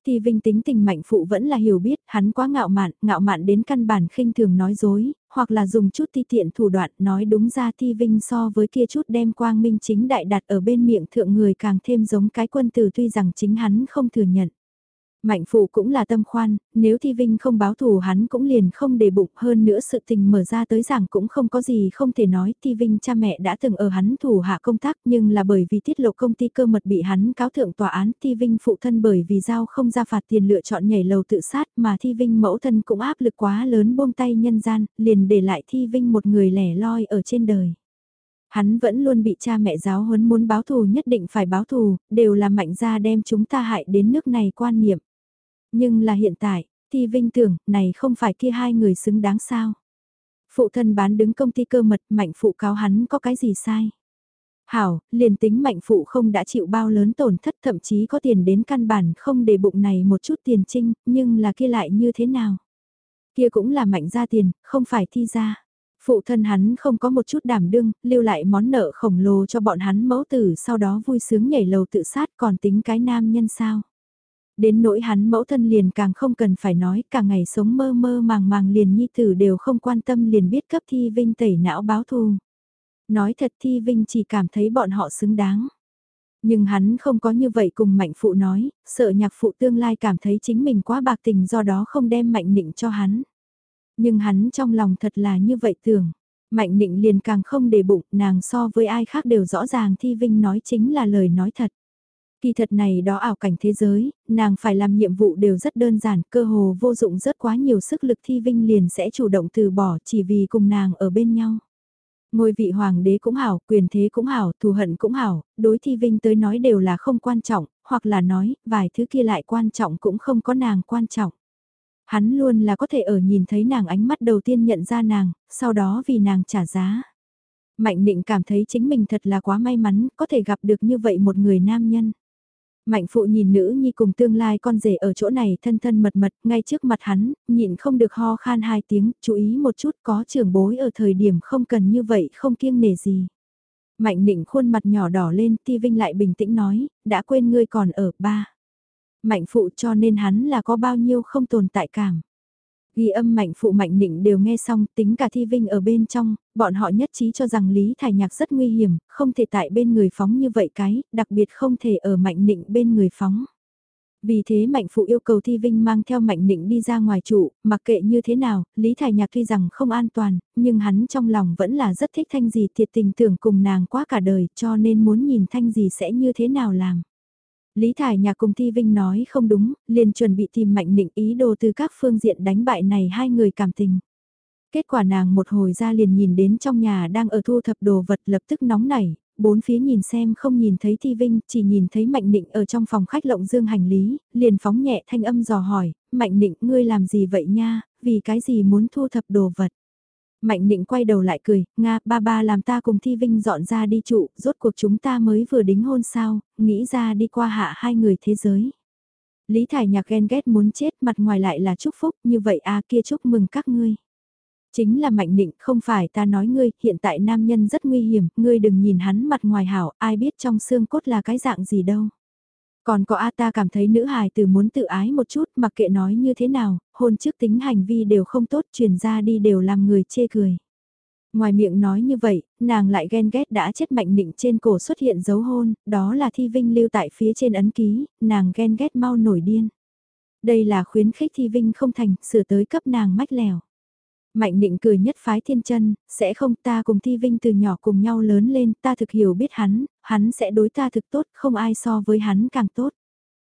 Thì Vinh tính tình mạnh phụ vẫn là hiểu biết, hắn quá ngạo mạn, ngạo mạn đến căn bản khinh thường nói dối, hoặc là dùng chút ti tiện thủ đoạn nói đúng ra Thi Vinh so với kia chút đem quang minh chính đại đặt ở bên miệng thượng người càng thêm giống cái quân tử tuy rằng chính hắn không thừa nhận. Mạnh phụ cũng là tâm khoan, nếu Thi Vinh không báo thù hắn cũng liền không để bụng hơn nữa sự tình mở ra tới rằng cũng không có gì không thể nói. Thi Vinh cha mẹ đã từng ở hắn thủ hạ công tác nhưng là bởi vì tiết lộ công ty cơ mật bị hắn cáo thượng tòa án. Thi Vinh phụ thân bởi vì giao không ra phạt tiền lựa chọn nhảy lầu tự sát mà Thi Vinh mẫu thân cũng áp lực quá lớn buông tay nhân gian, liền để lại Thi Vinh một người lẻ loi ở trên đời. Hắn vẫn luôn bị cha mẹ giáo huấn muốn báo thù nhất định phải báo thù, đều là mạnh gia đem chúng ta hại đến nước này quan niệm. Nhưng là hiện tại, thì vinh tưởng, này không phải kia hai người xứng đáng sao. Phụ thân bán đứng công ty cơ mật, mạnh phụ cáo hắn có cái gì sai. Hảo, liền tính mạnh phụ không đã chịu bao lớn tổn thất thậm chí có tiền đến căn bản không để bụng này một chút tiền trinh, nhưng là kia lại như thế nào? Kia cũng là mạnh ra tiền, không phải thi ra. Phụ thân hắn không có một chút đảm đương, lưu lại món nợ khổng lồ cho bọn hắn mẫu tử sau đó vui sướng nhảy lầu tự sát còn tính cái nam nhân sao. Đến nỗi hắn mẫu thân liền càng không cần phải nói, cả ngày sống mơ mơ màng màng liền nhi tử đều không quan tâm liền biết cấp thi vinh tẩy não báo thù. Nói thật thi vinh chỉ cảm thấy bọn họ xứng đáng. Nhưng hắn không có như vậy cùng mạnh phụ nói, sợ nhạc phụ tương lai cảm thấy chính mình quá bạc tình do đó không đem mạnh nịnh cho hắn. Nhưng hắn trong lòng thật là như vậy tưởng. Mạnh nịnh liền càng không để bụng, nàng so với ai khác đều rõ ràng Thi Vinh nói chính là lời nói thật. Kỳ thật này đó ảo cảnh thế giới, nàng phải làm nhiệm vụ đều rất đơn giản, cơ hồ vô dụng rất quá nhiều sức lực Thi Vinh liền sẽ chủ động từ bỏ chỉ vì cùng nàng ở bên nhau. Ngôi vị hoàng đế cũng hảo, quyền thế cũng hảo, thù hận cũng hảo, đối Thi Vinh tới nói đều là không quan trọng, hoặc là nói, vài thứ kia lại quan trọng cũng không có nàng quan trọng. Hắn luôn là có thể ở nhìn thấy nàng ánh mắt đầu tiên nhận ra nàng, sau đó vì nàng trả giá. Mạnh định cảm thấy chính mình thật là quá may mắn, có thể gặp được như vậy một người nam nhân. Mạnh phụ nhìn nữ nhi cùng tương lai con rể ở chỗ này thân thân mật mật, ngay trước mặt hắn, nhịn không được ho khan hai tiếng, chú ý một chút có trưởng bối ở thời điểm không cần như vậy không kiêng nể gì. Mạnh định khuôn mặt nhỏ đỏ lên, Ti Vinh lại bình tĩnh nói, đã quên ngươi còn ở ba. Mạnh phụ cho nên hắn là có bao nhiêu không tồn tại cảm. Ghi âm mạnh phụ mạnh nịnh đều nghe xong tính cả thi vinh ở bên trong, bọn họ nhất trí cho rằng Lý Thải Nhạc rất nguy hiểm, không thể tại bên người phóng như vậy cái, đặc biệt không thể ở mạnh nịnh bên người phóng. Vì thế Mạnh Phụ yêu cầu Thi Vinh mang theo Mạnh Nịnh đi ra ngoài trụ, mặc kệ như thế nào, Lý Thải Nhạc tuy rằng không an toàn, nhưng hắn trong lòng vẫn là rất thích Thanh Dì thiệt tình tưởng cùng nàng quá cả đời cho nên muốn nhìn Thanh Dì sẽ như thế nào làm. Lý Thải Nhạc cùng Thi Vinh nói không đúng, liền chuẩn bị tìm Mạnh Nịnh ý đồ từ các phương diện đánh bại này hai người cảm tình. Kết quả nàng một hồi ra liền nhìn đến trong nhà đang ở thu thập đồ vật lập tức nóng nảy, bốn phía nhìn xem không nhìn thấy Thi Vinh, chỉ nhìn thấy Mạnh Nịnh ở trong phòng khách lộng dương hành lý, liền phóng nhẹ thanh âm dò hỏi, Mạnh Nịnh ngươi làm gì vậy nha, vì cái gì muốn thu thập đồ vật. Mạnh Nịnh quay đầu lại cười, Nga, ba ba làm ta cùng Thi Vinh dọn ra đi trụ, rốt cuộc chúng ta mới vừa đính hôn sao, nghĩ ra đi qua hạ hai người thế giới. Lý Thải Nhạc ghen ghét muốn chết mặt ngoài lại là chúc phúc, như vậy a kia chúc mừng các ngươi. Chính là Mạnh Nịnh, không phải ta nói ngươi, hiện tại nam nhân rất nguy hiểm, ngươi đừng nhìn hắn mặt ngoài hảo, ai biết trong xương cốt là cái dạng gì đâu. Còn có A ta cảm thấy nữ hài từ muốn tự ái một chút mặc kệ nói như thế nào, hôn trước tính hành vi đều không tốt truyền ra đi đều làm người chê cười. Ngoài miệng nói như vậy, nàng lại ghen ghét đã chết mạnh nịnh trên cổ xuất hiện dấu hôn, đó là thi vinh lưu tại phía trên ấn ký, nàng ghen ghét mau nổi điên. Đây là khuyến khích thi vinh không thành, sửa tới cấp nàng mách lèo. Mạnh định cười nhất phái thiên chân, sẽ không ta cùng Thi Vinh từ nhỏ cùng nhau lớn lên, ta thực hiểu biết hắn, hắn sẽ đối ta thực tốt, không ai so với hắn càng tốt.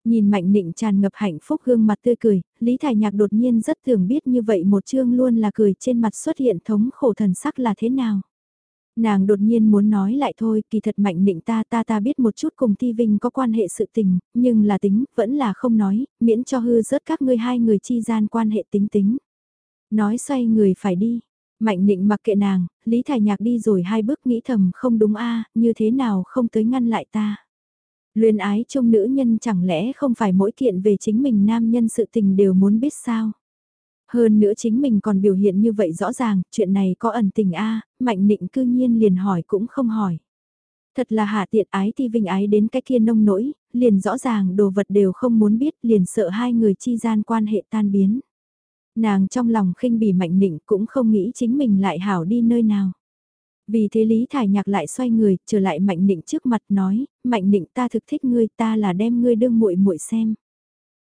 Nhìn Mạnh định tràn ngập hạnh phúc gương mặt tươi cười, Lý Thải Nhạc đột nhiên rất thường biết như vậy một chương luôn là cười trên mặt xuất hiện thống khổ thần sắc là thế nào. Nàng đột nhiên muốn nói lại thôi, kỳ thật Mạnh định ta ta ta biết một chút cùng Thi Vinh có quan hệ sự tình, nhưng là tính, vẫn là không nói, miễn cho hư rớt các ngươi hai người chi gian quan hệ tính tính. Nói xoay người phải đi. Mạnh định mặc kệ nàng, Lý Thải Nhạc đi rồi hai bước nghĩ thầm không đúng a như thế nào không tới ngăn lại ta. Luyên ái trong nữ nhân chẳng lẽ không phải mỗi kiện về chính mình nam nhân sự tình đều muốn biết sao. Hơn nữa chính mình còn biểu hiện như vậy rõ ràng, chuyện này có ẩn tình a mạnh định cư nhiên liền hỏi cũng không hỏi. Thật là hạ tiện ái thì vinh ái đến cái kia nông nỗi, liền rõ ràng đồ vật đều không muốn biết liền sợ hai người chi gian quan hệ tan biến. Nàng trong lòng khinh bỉ mạnh nịnh cũng không nghĩ chính mình lại hảo đi nơi nào. Vì thế Lý Thải Nhạc lại xoay người, trở lại Mạnh Nịnh trước mặt nói, Mạnh Nịnh ta thực thích ngươi ta là đem ngươi đương muội muội xem.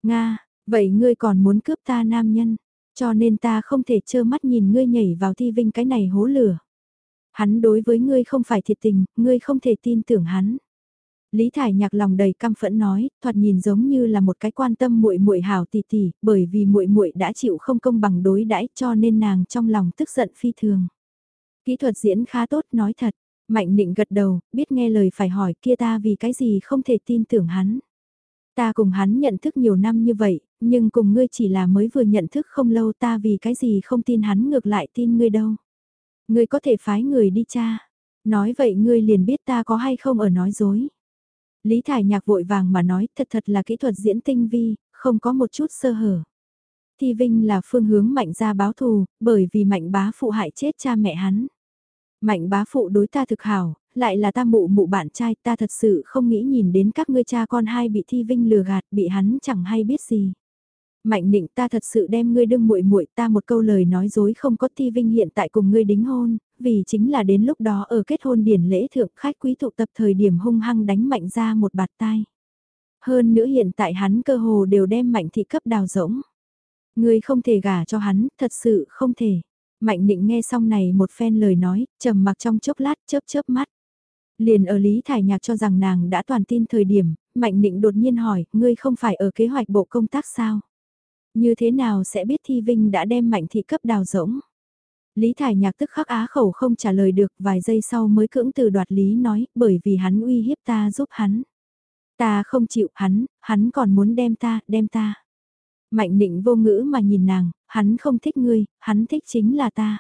Nga, vậy ngươi còn muốn cướp ta nam nhân, cho nên ta không thể trơ mắt nhìn ngươi nhảy vào thi vinh cái này hố lửa. Hắn đối với ngươi không phải thiệt tình, ngươi không thể tin tưởng hắn. Lý Thải Nhạc lòng đầy căm phẫn nói, thoạt nhìn giống như là một cái quan tâm muội muội hảo tỷ tỷ, bởi vì muội muội đã chịu không công bằng đối đãi, cho nên nàng trong lòng tức giận phi thường. Kỹ thuật diễn khá tốt nói thật, Mạnh định gật đầu, biết nghe lời phải hỏi kia ta vì cái gì không thể tin tưởng hắn. Ta cùng hắn nhận thức nhiều năm như vậy, nhưng cùng ngươi chỉ là mới vừa nhận thức không lâu ta vì cái gì không tin hắn ngược lại tin ngươi đâu. Ngươi có thể phái người đi cha. Nói vậy ngươi liền biết ta có hay không ở nói dối. Lý Thải Nhạc vội vàng mà nói thật thật là kỹ thuật diễn tinh vi, không có một chút sơ hở. Thi Vinh là phương hướng mạnh ra báo thù, bởi vì mạnh bá phụ hại chết cha mẹ hắn. Mạnh bá phụ đối ta thực hảo, lại là ta mụ mụ bạn trai ta thật sự không nghĩ nhìn đến các ngươi cha con hai bị Thi Vinh lừa gạt bị hắn chẳng hay biết gì. Mạnh định ta thật sự đem ngươi đương muội muội ta một câu lời nói dối không có Thi Vinh hiện tại cùng ngươi đính hôn, vì chính là đến lúc đó ở kết hôn điển lễ thượng khách quý tụ tập thời điểm hung hăng đánh mạnh ra một bạt tai. Hơn nữa hiện tại hắn cơ hồ đều đem mạnh thị cấp đào rỗng. Ngươi không thể gả cho hắn, thật sự không thể. Mạnh định nghe xong này một phen lời nói, trầm mặc trong chốc lát chớp chớp mắt. Liền ở Lý Thải Nhạc cho rằng nàng đã toàn tin thời điểm, Mạnh định đột nhiên hỏi, ngươi không phải ở kế hoạch bộ công tác sao? Như thế nào sẽ biết Thi Vinh đã đem Mạnh thị cấp đào rỗng? Lý Thải Nhạc tức khắc á khẩu không trả lời được vài giây sau mới cưỡng từ đoạt Lý nói, bởi vì hắn uy hiếp ta giúp hắn. Ta không chịu hắn, hắn còn muốn đem ta, đem ta. Mạnh định vô ngữ mà nhìn nàng, hắn không thích ngươi, hắn thích chính là ta.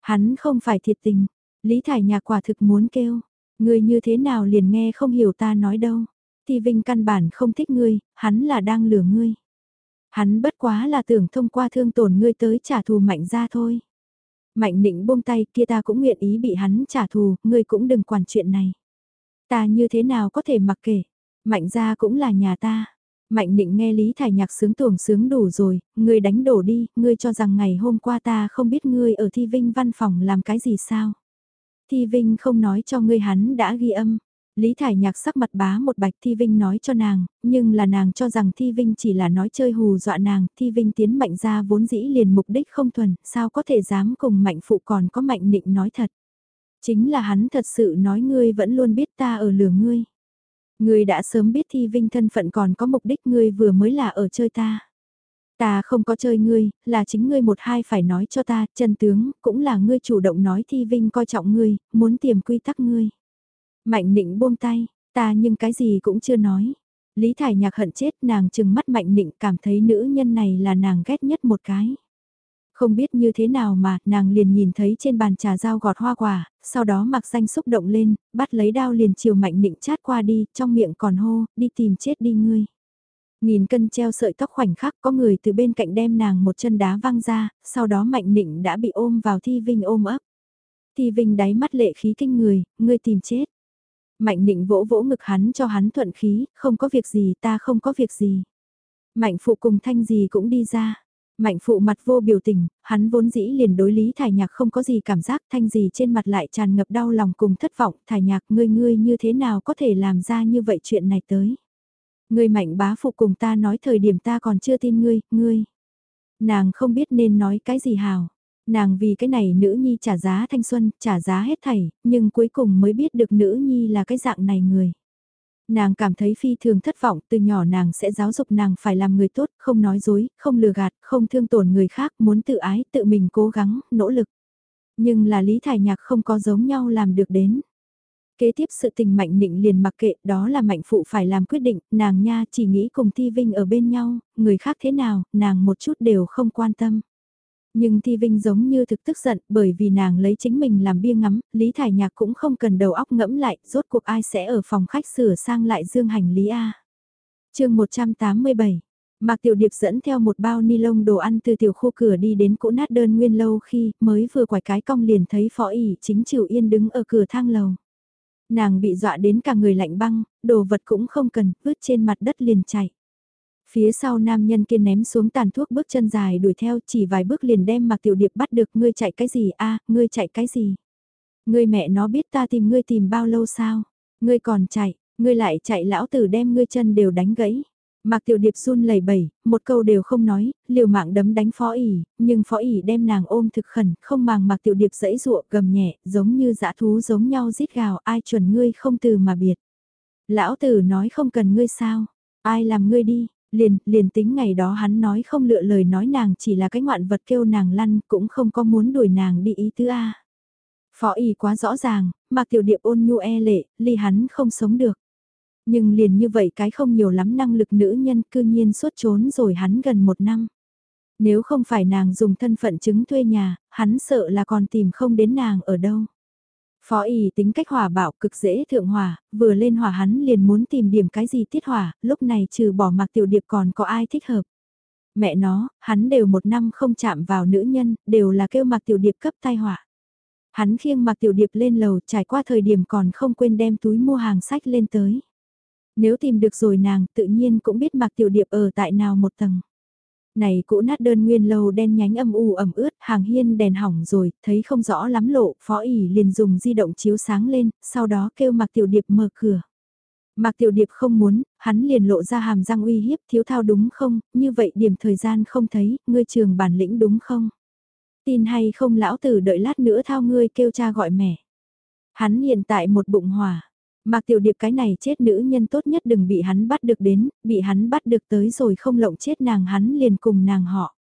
Hắn không phải thiệt tình, Lý Thải Nhạc quả thực muốn kêu, ngươi như thế nào liền nghe không hiểu ta nói đâu. Thì Vinh căn bản không thích ngươi, hắn là đang lừa ngươi. Hắn bất quá là tưởng thông qua thương tổn ngươi tới trả thù mạnh ra thôi. Mạnh định buông tay kia ta cũng nguyện ý bị hắn trả thù, ngươi cũng đừng quản chuyện này. Ta như thế nào có thể mặc kệ, mạnh ra cũng là nhà ta. Mạnh định nghe Lý Thải Nhạc sướng tuồng sướng đủ rồi, ngươi đánh đổ đi, ngươi cho rằng ngày hôm qua ta không biết ngươi ở Thi Vinh văn phòng làm cái gì sao. Thi Vinh không nói cho ngươi hắn đã ghi âm. Lý Thải Nhạc sắc mặt bá một bạch Thi Vinh nói cho nàng, nhưng là nàng cho rằng Thi Vinh chỉ là nói chơi hù dọa nàng, Thi Vinh tiến mạnh ra vốn dĩ liền mục đích không thuần, sao có thể dám cùng mạnh phụ còn có mạnh định nói thật. Chính là hắn thật sự nói ngươi vẫn luôn biết ta ở lửa ngươi. Ngươi đã sớm biết Thi Vinh thân phận còn có mục đích ngươi vừa mới là ở chơi ta. Ta không có chơi ngươi, là chính ngươi một hai phải nói cho ta, chân tướng, cũng là ngươi chủ động nói Thi Vinh coi trọng ngươi, muốn tìm quy tắc ngươi. Mạnh nịnh buông tay, ta nhưng cái gì cũng chưa nói. Lý Thải Nhạc hận chết nàng chừng mắt Mạnh Nịnh cảm thấy nữ nhân này là nàng ghét nhất một cái. Không biết như thế nào mà nàng liền nhìn thấy trên bàn trà dao gọt hoa quả, sau đó mặc danh xúc động lên, bắt lấy đao liền chiều Mạnh Nịnh chát qua đi, trong miệng còn hô, đi tìm chết đi ngươi. Nhìn cân treo sợi tóc khoảnh khắc có người từ bên cạnh đem nàng một chân đá văng ra, sau đó Mạnh Nịnh đã bị ôm vào Thi Vinh ôm ấp. Thi Vinh đáy mắt lệ khí kinh người, ngươi tìm chết. Mạnh định vỗ vỗ ngực hắn cho hắn thuận khí, không có việc gì ta không có việc gì. Mạnh phụ cùng thanh gì cũng đi ra. Mạnh phụ mặt vô biểu tình, hắn vốn dĩ liền đối lý thải nhạc không có gì cảm giác thanh gì trên mặt lại tràn ngập đau lòng cùng thất vọng. Thải nhạc ngươi ngươi như thế nào có thể làm ra như vậy chuyện này tới. Ngươi mạnh bá phụ cùng ta nói thời điểm ta còn chưa tin ngươi, ngươi. Nàng không biết nên nói cái gì hào. Nàng vì cái này nữ nhi trả giá thanh xuân, trả giá hết thảy, nhưng cuối cùng mới biết được nữ nhi là cái dạng này người. Nàng cảm thấy phi thường thất vọng, từ nhỏ nàng sẽ giáo dục nàng phải làm người tốt, không nói dối, không lừa gạt, không thương tổn người khác, muốn tự ái, tự mình cố gắng, nỗ lực. Nhưng là Lý Thải Nhạc không có giống nhau làm được đến. Kế tiếp sự tình mạnh định liền mặc kệ, đó là mạnh phụ phải làm quyết định, nàng nha chỉ nghĩ cùng Thi Vinh ở bên nhau, người khác thế nào, nàng một chút đều không quan tâm. Nhưng Thi Vinh giống như thực tức giận bởi vì nàng lấy chính mình làm bia ngắm, Lý Thải Nhạc cũng không cần đầu óc ngẫm lại, rốt cuộc ai sẽ ở phòng khách sửa sang lại dương hành Lý A. chương 187 Mạc Tiểu Điệp dẫn theo một bao ni lông đồ ăn từ tiểu khu cửa đi đến cũ nát đơn nguyên lâu khi mới vừa quải cái cong liền thấy phó ỉ chính Triều Yên đứng ở cửa thang lầu. Nàng bị dọa đến cả người lạnh băng, đồ vật cũng không cần, vứt trên mặt đất liền chạy. Phía sau nam nhân kia ném xuống tàn thuốc bước chân dài đuổi theo chỉ vài bước liền đem mặc tiểu điệp bắt được ngươi chạy cái gì a ngươi chạy cái gì. Ngươi mẹ nó biết ta tìm ngươi tìm bao lâu sao, ngươi còn chạy, ngươi lại chạy lão tử đem ngươi chân đều đánh gãy. Mạc Tiểu Điệp run lẩy bẩy, một câu đều không nói, liều mạng đấm đánh Phó ỉ, nhưng Phó ỉ đem nàng ôm thực khẩn, không màng Mạc Tiểu Điệp dẫy dụa gầm nhẹ, giống như dã thú giống nhau rít gào, ai chuẩn ngươi không từ mà biệt. Lão tử nói không cần ngươi sao, ai làm ngươi đi, Liền, liền tính ngày đó hắn nói không lựa lời nói nàng chỉ là cái ngoạn vật kêu nàng lăn cũng không có muốn đuổi nàng đi ý tứ A. Phó y quá rõ ràng, mà Tiểu Điệp ôn nhu e lệ, ly hắn không sống được. Nhưng liền như vậy cái không nhiều lắm năng lực nữ nhân cư nhiên suốt trốn rồi hắn gần một năm. Nếu không phải nàng dùng thân phận chứng thuê nhà, hắn sợ là còn tìm không đến nàng ở đâu. Phó Ý tính cách hỏa bạo cực dễ thượng hỏa, vừa lên hỏa hắn liền muốn tìm điểm cái gì tiết hỏa, lúc này trừ bỏ mặc tiểu điệp còn có ai thích hợp. Mẹ nó, hắn đều một năm không chạm vào nữ nhân, đều là kêu mặc tiểu điệp cấp tai hỏa. Hắn khiêng mặc tiểu điệp lên lầu trải qua thời điểm còn không quên đem túi mua hàng sách lên tới. Nếu tìm được rồi nàng tự nhiên cũng biết mặc tiểu điệp ở tại nào một tầng. Này cũ nát đơn nguyên lâu đen nhánh âm u ẩm ướt, hàng hiên đèn hỏng rồi, thấy không rõ lắm lộ, phó ỉ liền dùng di động chiếu sáng lên, sau đó kêu mặc tiểu điệp mở cửa. Mạc Tiểu Điệp không muốn, hắn liền lộ ra hàm răng uy hiếp thiếu thao đúng không, như vậy điểm thời gian không thấy, ngươi trường bản lĩnh đúng không? Tin hay không lão tử đợi lát nữa thao ngươi kêu cha gọi mẹ. Hắn hiện tại một bụng hỏa. Mạc Tiểu Điệp cái này chết nữ nhân tốt nhất đừng bị hắn bắt được đến, bị hắn bắt được tới rồi không lộng chết nàng hắn liền cùng nàng họ.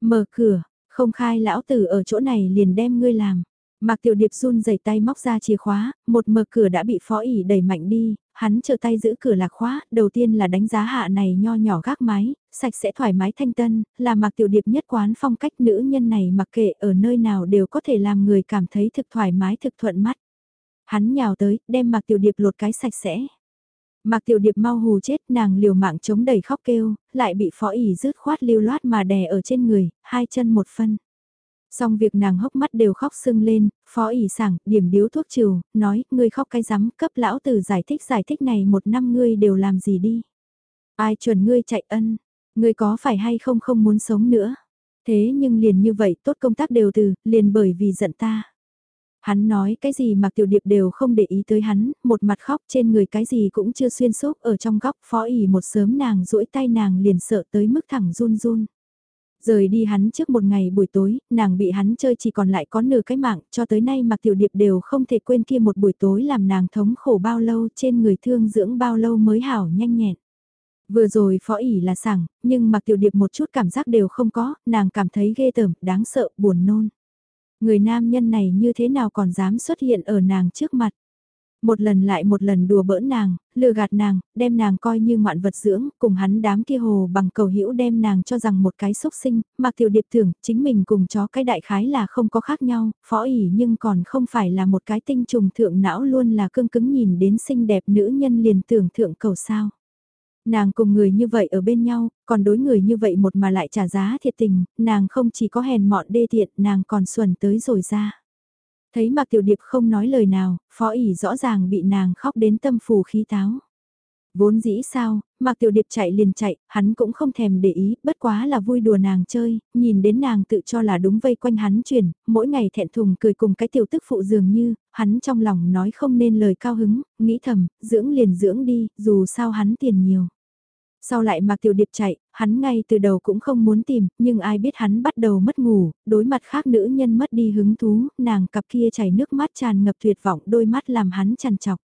Mở cửa, không khai lão tử ở chỗ này liền đem ngươi làm. Mạc Tiểu Điệp run rẩy tay móc ra chìa khóa, một mở cửa đã bị phó ỉ đẩy mạnh đi, hắn trợ tay giữ cửa lạc khóa, đầu tiên là đánh giá hạ này nho nhỏ gác mái, sạch sẽ thoải mái thanh tân, là Mạc Tiểu Điệp nhất quán phong cách nữ nhân này mặc kệ ở nơi nào đều có thể làm người cảm thấy thực thoải mái thực thuận mắt. Hắn nhào tới, đem Mạc Tiểu Điệp lột cái sạch sẽ. Mạc Tiểu Điệp mau hù chết nàng liều mạng chống đẩy khóc kêu, lại bị phó ỉ rứt khoát lưu loát mà đè ở trên người, hai chân một phân. Xong việc nàng hốc mắt đều khóc sưng lên, phó ỉ sảng, điểm điếu thuốc trừ, nói, ngươi khóc cái rắm cấp lão tử giải thích giải thích này một năm ngươi đều làm gì đi. Ai chuẩn ngươi chạy ân, ngươi có phải hay không không muốn sống nữa. Thế nhưng liền như vậy tốt công tác đều từ, liền bởi vì giận ta. Hắn nói cái gì mà tiểu điệp đều không để ý tới hắn, một mặt khóc trên người cái gì cũng chưa xuyên xốp ở trong góc phó ỉ một sớm nàng duỗi tay nàng liền sợ tới mức thẳng run run. Rời đi hắn trước một ngày buổi tối, nàng bị hắn chơi chỉ còn lại có nửa cái mạng, cho tới nay mặc tiểu điệp đều không thể quên kia một buổi tối làm nàng thống khổ bao lâu trên người thương dưỡng bao lâu mới hảo nhanh nhẹn. Vừa rồi phó ỉ là sảng, nhưng mặc tiểu điệp một chút cảm giác đều không có, nàng cảm thấy ghê tởm, đáng sợ, buồn nôn. Người nam nhân này như thế nào còn dám xuất hiện ở nàng trước mặt. Một lần lại một lần đùa bỡn nàng, lừa gạt nàng, đem nàng coi như ngoạn vật dưỡng, cùng hắn đám kia hồ bằng cầu hữu đem nàng cho rằng một cái xúc sinh, mặc tiểu điệp tưởng chính mình cùng chó cái đại khái là không có khác nhau, phó ỉ nhưng còn không phải là một cái tinh trùng thượng não luôn là cương cứng nhìn đến xinh đẹp nữ nhân liền tưởng thượng cầu sao. Nàng cùng người như vậy ở bên nhau, còn đối người như vậy một mà lại trả giá thiệt tình, nàng không chỉ có hèn mọn đê tiện, nàng còn xuẩn tới rồi ra. Thấy Mạc Tiểu Điệp không nói lời nào, phó ỉ rõ ràng bị nàng khóc đến tâm phù khí táo. Vốn dĩ sao, Mạc Tiểu Điệp chạy liền chạy, hắn cũng không thèm để ý, bất quá là vui đùa nàng chơi, nhìn đến nàng tự cho là đúng vây quanh hắn chuyển, mỗi ngày thẹn thùng cười cùng cái tiểu tức phụ dường như, hắn trong lòng nói không nên lời cao hứng, nghĩ thầm, dưỡng liền dưỡng đi, dù sao hắn tiền nhiều. Sau lại Mạc Tiểu Điệp chạy, hắn ngay từ đầu cũng không muốn tìm, nhưng ai biết hắn bắt đầu mất ngủ, đối mặt khác nữ nhân mất đi hứng thú, nàng cặp kia chảy nước mắt tràn ngập tuyệt vọng đôi mắt làm hắn chằn chọc.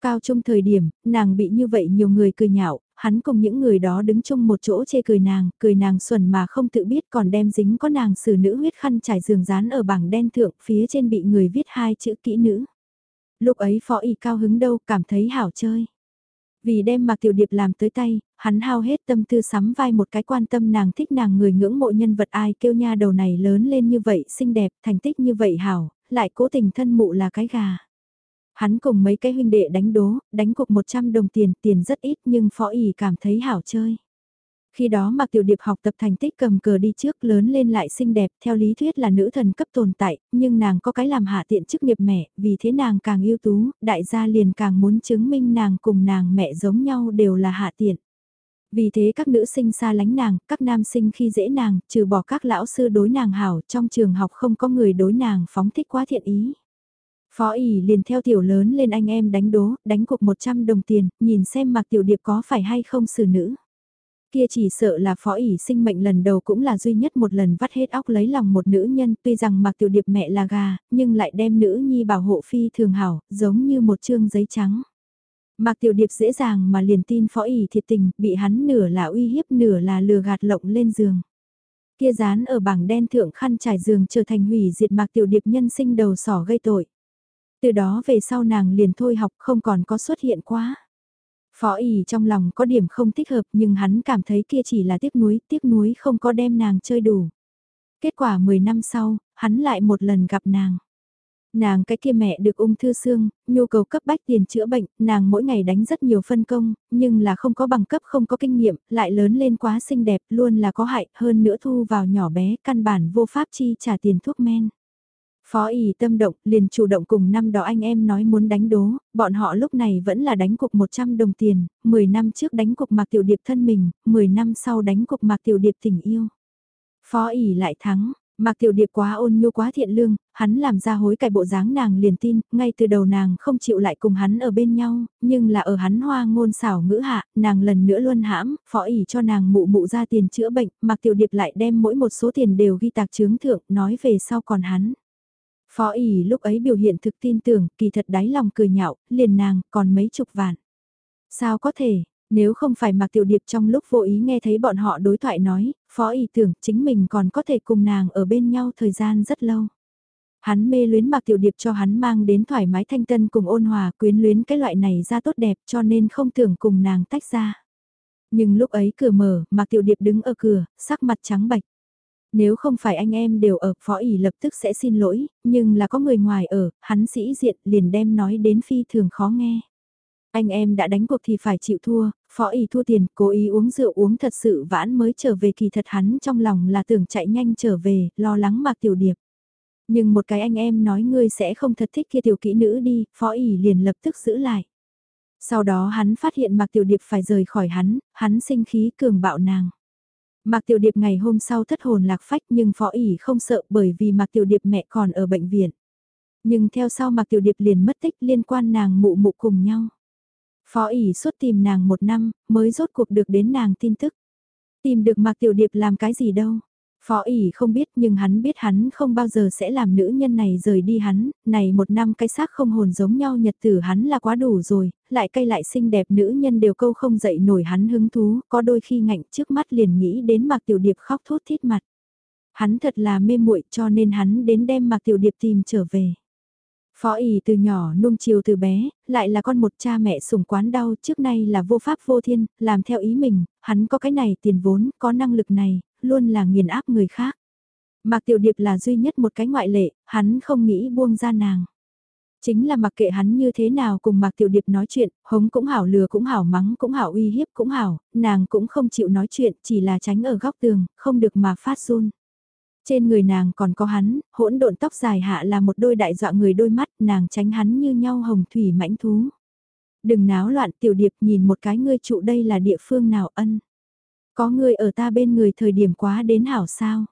Cao trung thời điểm, nàng bị như vậy nhiều người cười nhạo, hắn cùng những người đó đứng chung một chỗ chê cười nàng, cười nàng xuẩn mà không tự biết còn đem dính có nàng xử nữ huyết khăn trải giường dán ở bảng đen thượng phía trên bị người viết hai chữ kỹ nữ. Lúc ấy phó y cao hứng đâu cảm thấy hảo chơi. Vì đem Mạc Tiểu Điệp làm tới tay, hắn hao hết tâm tư sắm vai một cái quan tâm nàng thích nàng người ngưỡng mộ nhân vật ai kêu nha đầu này lớn lên như vậy xinh đẹp, thành tích như vậy hảo, lại cố tình thân mụ là cái gà. Hắn cùng mấy cái huynh đệ đánh đố, đánh cục 100 đồng tiền, tiền rất ít nhưng phó ỉ cảm thấy hảo chơi. Khi đó Mạc Tiểu Điệp học tập thành tích cầm cờ đi trước lớn lên lại xinh đẹp, theo lý thuyết là nữ thần cấp tồn tại, nhưng nàng có cái làm hạ tiện chức nghiệp mẹ, vì thế nàng càng ưu tú, đại gia liền càng muốn chứng minh nàng cùng nàng mẹ giống nhau đều là hạ tiện. Vì thế các nữ sinh xa lánh nàng, các nam sinh khi dễ nàng, trừ bỏ các lão sư đối nàng hảo, trong trường học không có người đối nàng phóng thích quá thiện ý. Phó ỉ liền theo tiểu lớn lên anh em đánh đố, đánh cuộc 100 đồng tiền, nhìn xem mặc Tiểu Điệp có phải hay không xử nữ. Kia chỉ sợ là phó ỉ sinh mệnh lần đầu cũng là duy nhất một lần vắt hết óc lấy lòng một nữ nhân tuy rằng mặc tiểu điệp mẹ là gà, nhưng lại đem nữ nhi bảo hộ phi thường hảo, giống như một chương giấy trắng. Mạc Tiểu Điệp dễ dàng mà liền tin phó ỉ thiệt tình, bị hắn nửa là uy hiếp nửa là lừa gạt lộng lên giường. Kia dán ở bảng đen thượng khăn trải giường trở thành hủy diệt Mạc Tiểu Điệp nhân sinh đầu sỏ gây tội. Từ đó về sau nàng liền thôi học không còn có xuất hiện quá. Phó ỉ trong lòng có điểm không thích hợp nhưng hắn cảm thấy kia chỉ là tiếc nuối, tiếc nuối không có đem nàng chơi đủ. Kết quả 10 năm sau, hắn lại một lần gặp nàng. Nàng cái kia mẹ được ung thư xương, nhu cầu cấp bách tiền chữa bệnh, nàng mỗi ngày đánh rất nhiều phân công, nhưng là không có bằng cấp không có kinh nghiệm, lại lớn lên quá xinh đẹp, luôn là có hại, hơn nữa thu vào nhỏ bé, căn bản vô pháp chi trả tiền thuốc men. Phó ỉ tâm động, liền chủ động cùng năm đó anh em nói muốn đánh đố, bọn họ lúc này vẫn là đánh cục 100 đồng tiền, 10 năm trước đánh cục Mạc Tiểu Điệp thân mình, 10 năm sau đánh cục Mạc Tiểu Điệp tình yêu. Phó ỉ lại thắng, Mạc Tiểu Điệp quá ôn nhu quá thiện lương, hắn làm ra hối cải bộ dáng nàng liền tin, ngay từ đầu nàng không chịu lại cùng hắn ở bên nhau, nhưng là ở hắn hoa ngôn xảo ngữ hạ, nàng lần nữa luôn hãm, phó ỉ cho nàng mụ mụ ra tiền chữa bệnh, Mạc Tiểu Điệp lại đem mỗi một số tiền đều ghi tạc chướng thượng, nói về sau còn hắn. Phó ỉ lúc ấy biểu hiện thực tin tưởng, kỳ thật đáy lòng cười nhạo, liền nàng, còn mấy chục vạn. Sao có thể, nếu không phải Mạc Tiểu Điệp trong lúc vô ý nghe thấy bọn họ đối thoại nói, phó ý tưởng chính mình còn có thể cùng nàng ở bên nhau thời gian rất lâu. Hắn mê luyến Mạc Tiểu Điệp cho hắn mang đến thoải mái thanh tân cùng ôn hòa quyến luyến cái loại này ra tốt đẹp cho nên không tưởng cùng nàng tách ra. Nhưng lúc ấy cửa mở, Mạc Tiểu Điệp đứng ở cửa, sắc mặt trắng bạch. Nếu không phải anh em đều ở, phó ỉ lập tức sẽ xin lỗi, nhưng là có người ngoài ở, hắn sĩ diện liền đem nói đến phi thường khó nghe. Anh em đã đánh cuộc thì phải chịu thua, phó ỉ thua tiền, cố ý uống rượu uống thật sự vãn mới trở về kỳ thật hắn trong lòng là tưởng chạy nhanh trở về, lo lắng mạc tiểu điệp. Nhưng một cái anh em nói ngươi sẽ không thật thích kia tiểu kỹ nữ đi, phó ỉ liền lập tức giữ lại. Sau đó hắn phát hiện Mạc Tiểu Điệp phải rời khỏi hắn, hắn sinh khí cường bạo nàng. Mạc Tiểu Điệp ngày hôm sau thất hồn lạc phách nhưng phó ỉ không sợ bởi vì Mạc Tiểu Điệp mẹ còn ở bệnh viện. Nhưng theo sau Mạc Tiểu Điệp liền mất tích liên quan nàng mụ mụ cùng nhau. Phó ỉ suốt tìm nàng một năm, mới rốt cuộc được đến nàng tin tức. Tìm được Mạc Tiểu Điệp làm cái gì đâu. Phó ỉ không biết nhưng hắn biết hắn không bao giờ sẽ làm nữ nhân này rời đi hắn, này một năm cái xác không hồn giống nhau nhật tử hắn là quá đủ rồi, lại cây lại xinh đẹp nữ nhân đều câu không dậy nổi hắn hứng thú, có đôi khi ngạnh trước mắt liền nghĩ đến Mạc Tiểu Điệp khóc thút thít mặt. Hắn thật là mê muội cho nên hắn đến đem Mạc Tiểu Điệp tìm trở về. Phó ỉ từ nhỏ nuông chiều từ bé, lại là con một cha mẹ sủng quán đau trước nay là vô pháp vô thiên, làm theo ý mình, hắn có cái này tiền vốn, có năng lực này, luôn là nghiền áp người khác. Mạc Tiểu Điệp là duy nhất một cái ngoại lệ, hắn không nghĩ buông ra nàng. Chính là mặc kệ hắn như thế nào cùng Mạc Tiểu Điệp nói chuyện, hống cũng hảo lừa cũng hảo mắng cũng hảo uy hiếp cũng hảo, nàng cũng không chịu nói chuyện, chỉ là tránh ở góc tường, không được mà phát run. Trên người nàng còn có hắn, hỗn độn tóc dài hạ là một đôi đại dọa người đôi mắt, nàng tránh hắn như nhau hồng thủy mãnh thú. Đừng náo loạn tiểu điệp nhìn một cái ngươi trụ đây là địa phương nào ân. Có người ở ta bên người thời điểm quá đến hảo sao.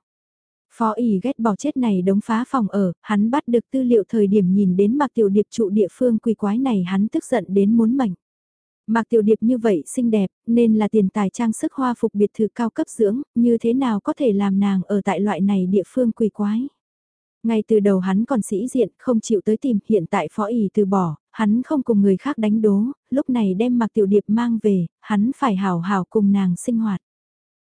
Phó ỉ ghét bỏ chết này đống phá phòng ở, hắn bắt được tư liệu thời điểm nhìn đến mặc tiểu điệp trụ địa phương quỳ quái này hắn tức giận đến muốn mảnh. Mạc Tiểu Điệp như vậy xinh đẹp, nên là tiền tài trang sức hoa phục biệt thự cao cấp dưỡng, như thế nào có thể làm nàng ở tại loại này địa phương quỳ quái. Ngay từ đầu hắn còn sĩ diện, không chịu tới tìm, hiện tại phó ỉ từ bỏ, hắn không cùng người khác đánh đố, lúc này đem Mạc Tiểu Điệp mang về, hắn phải hào hào cùng nàng sinh hoạt.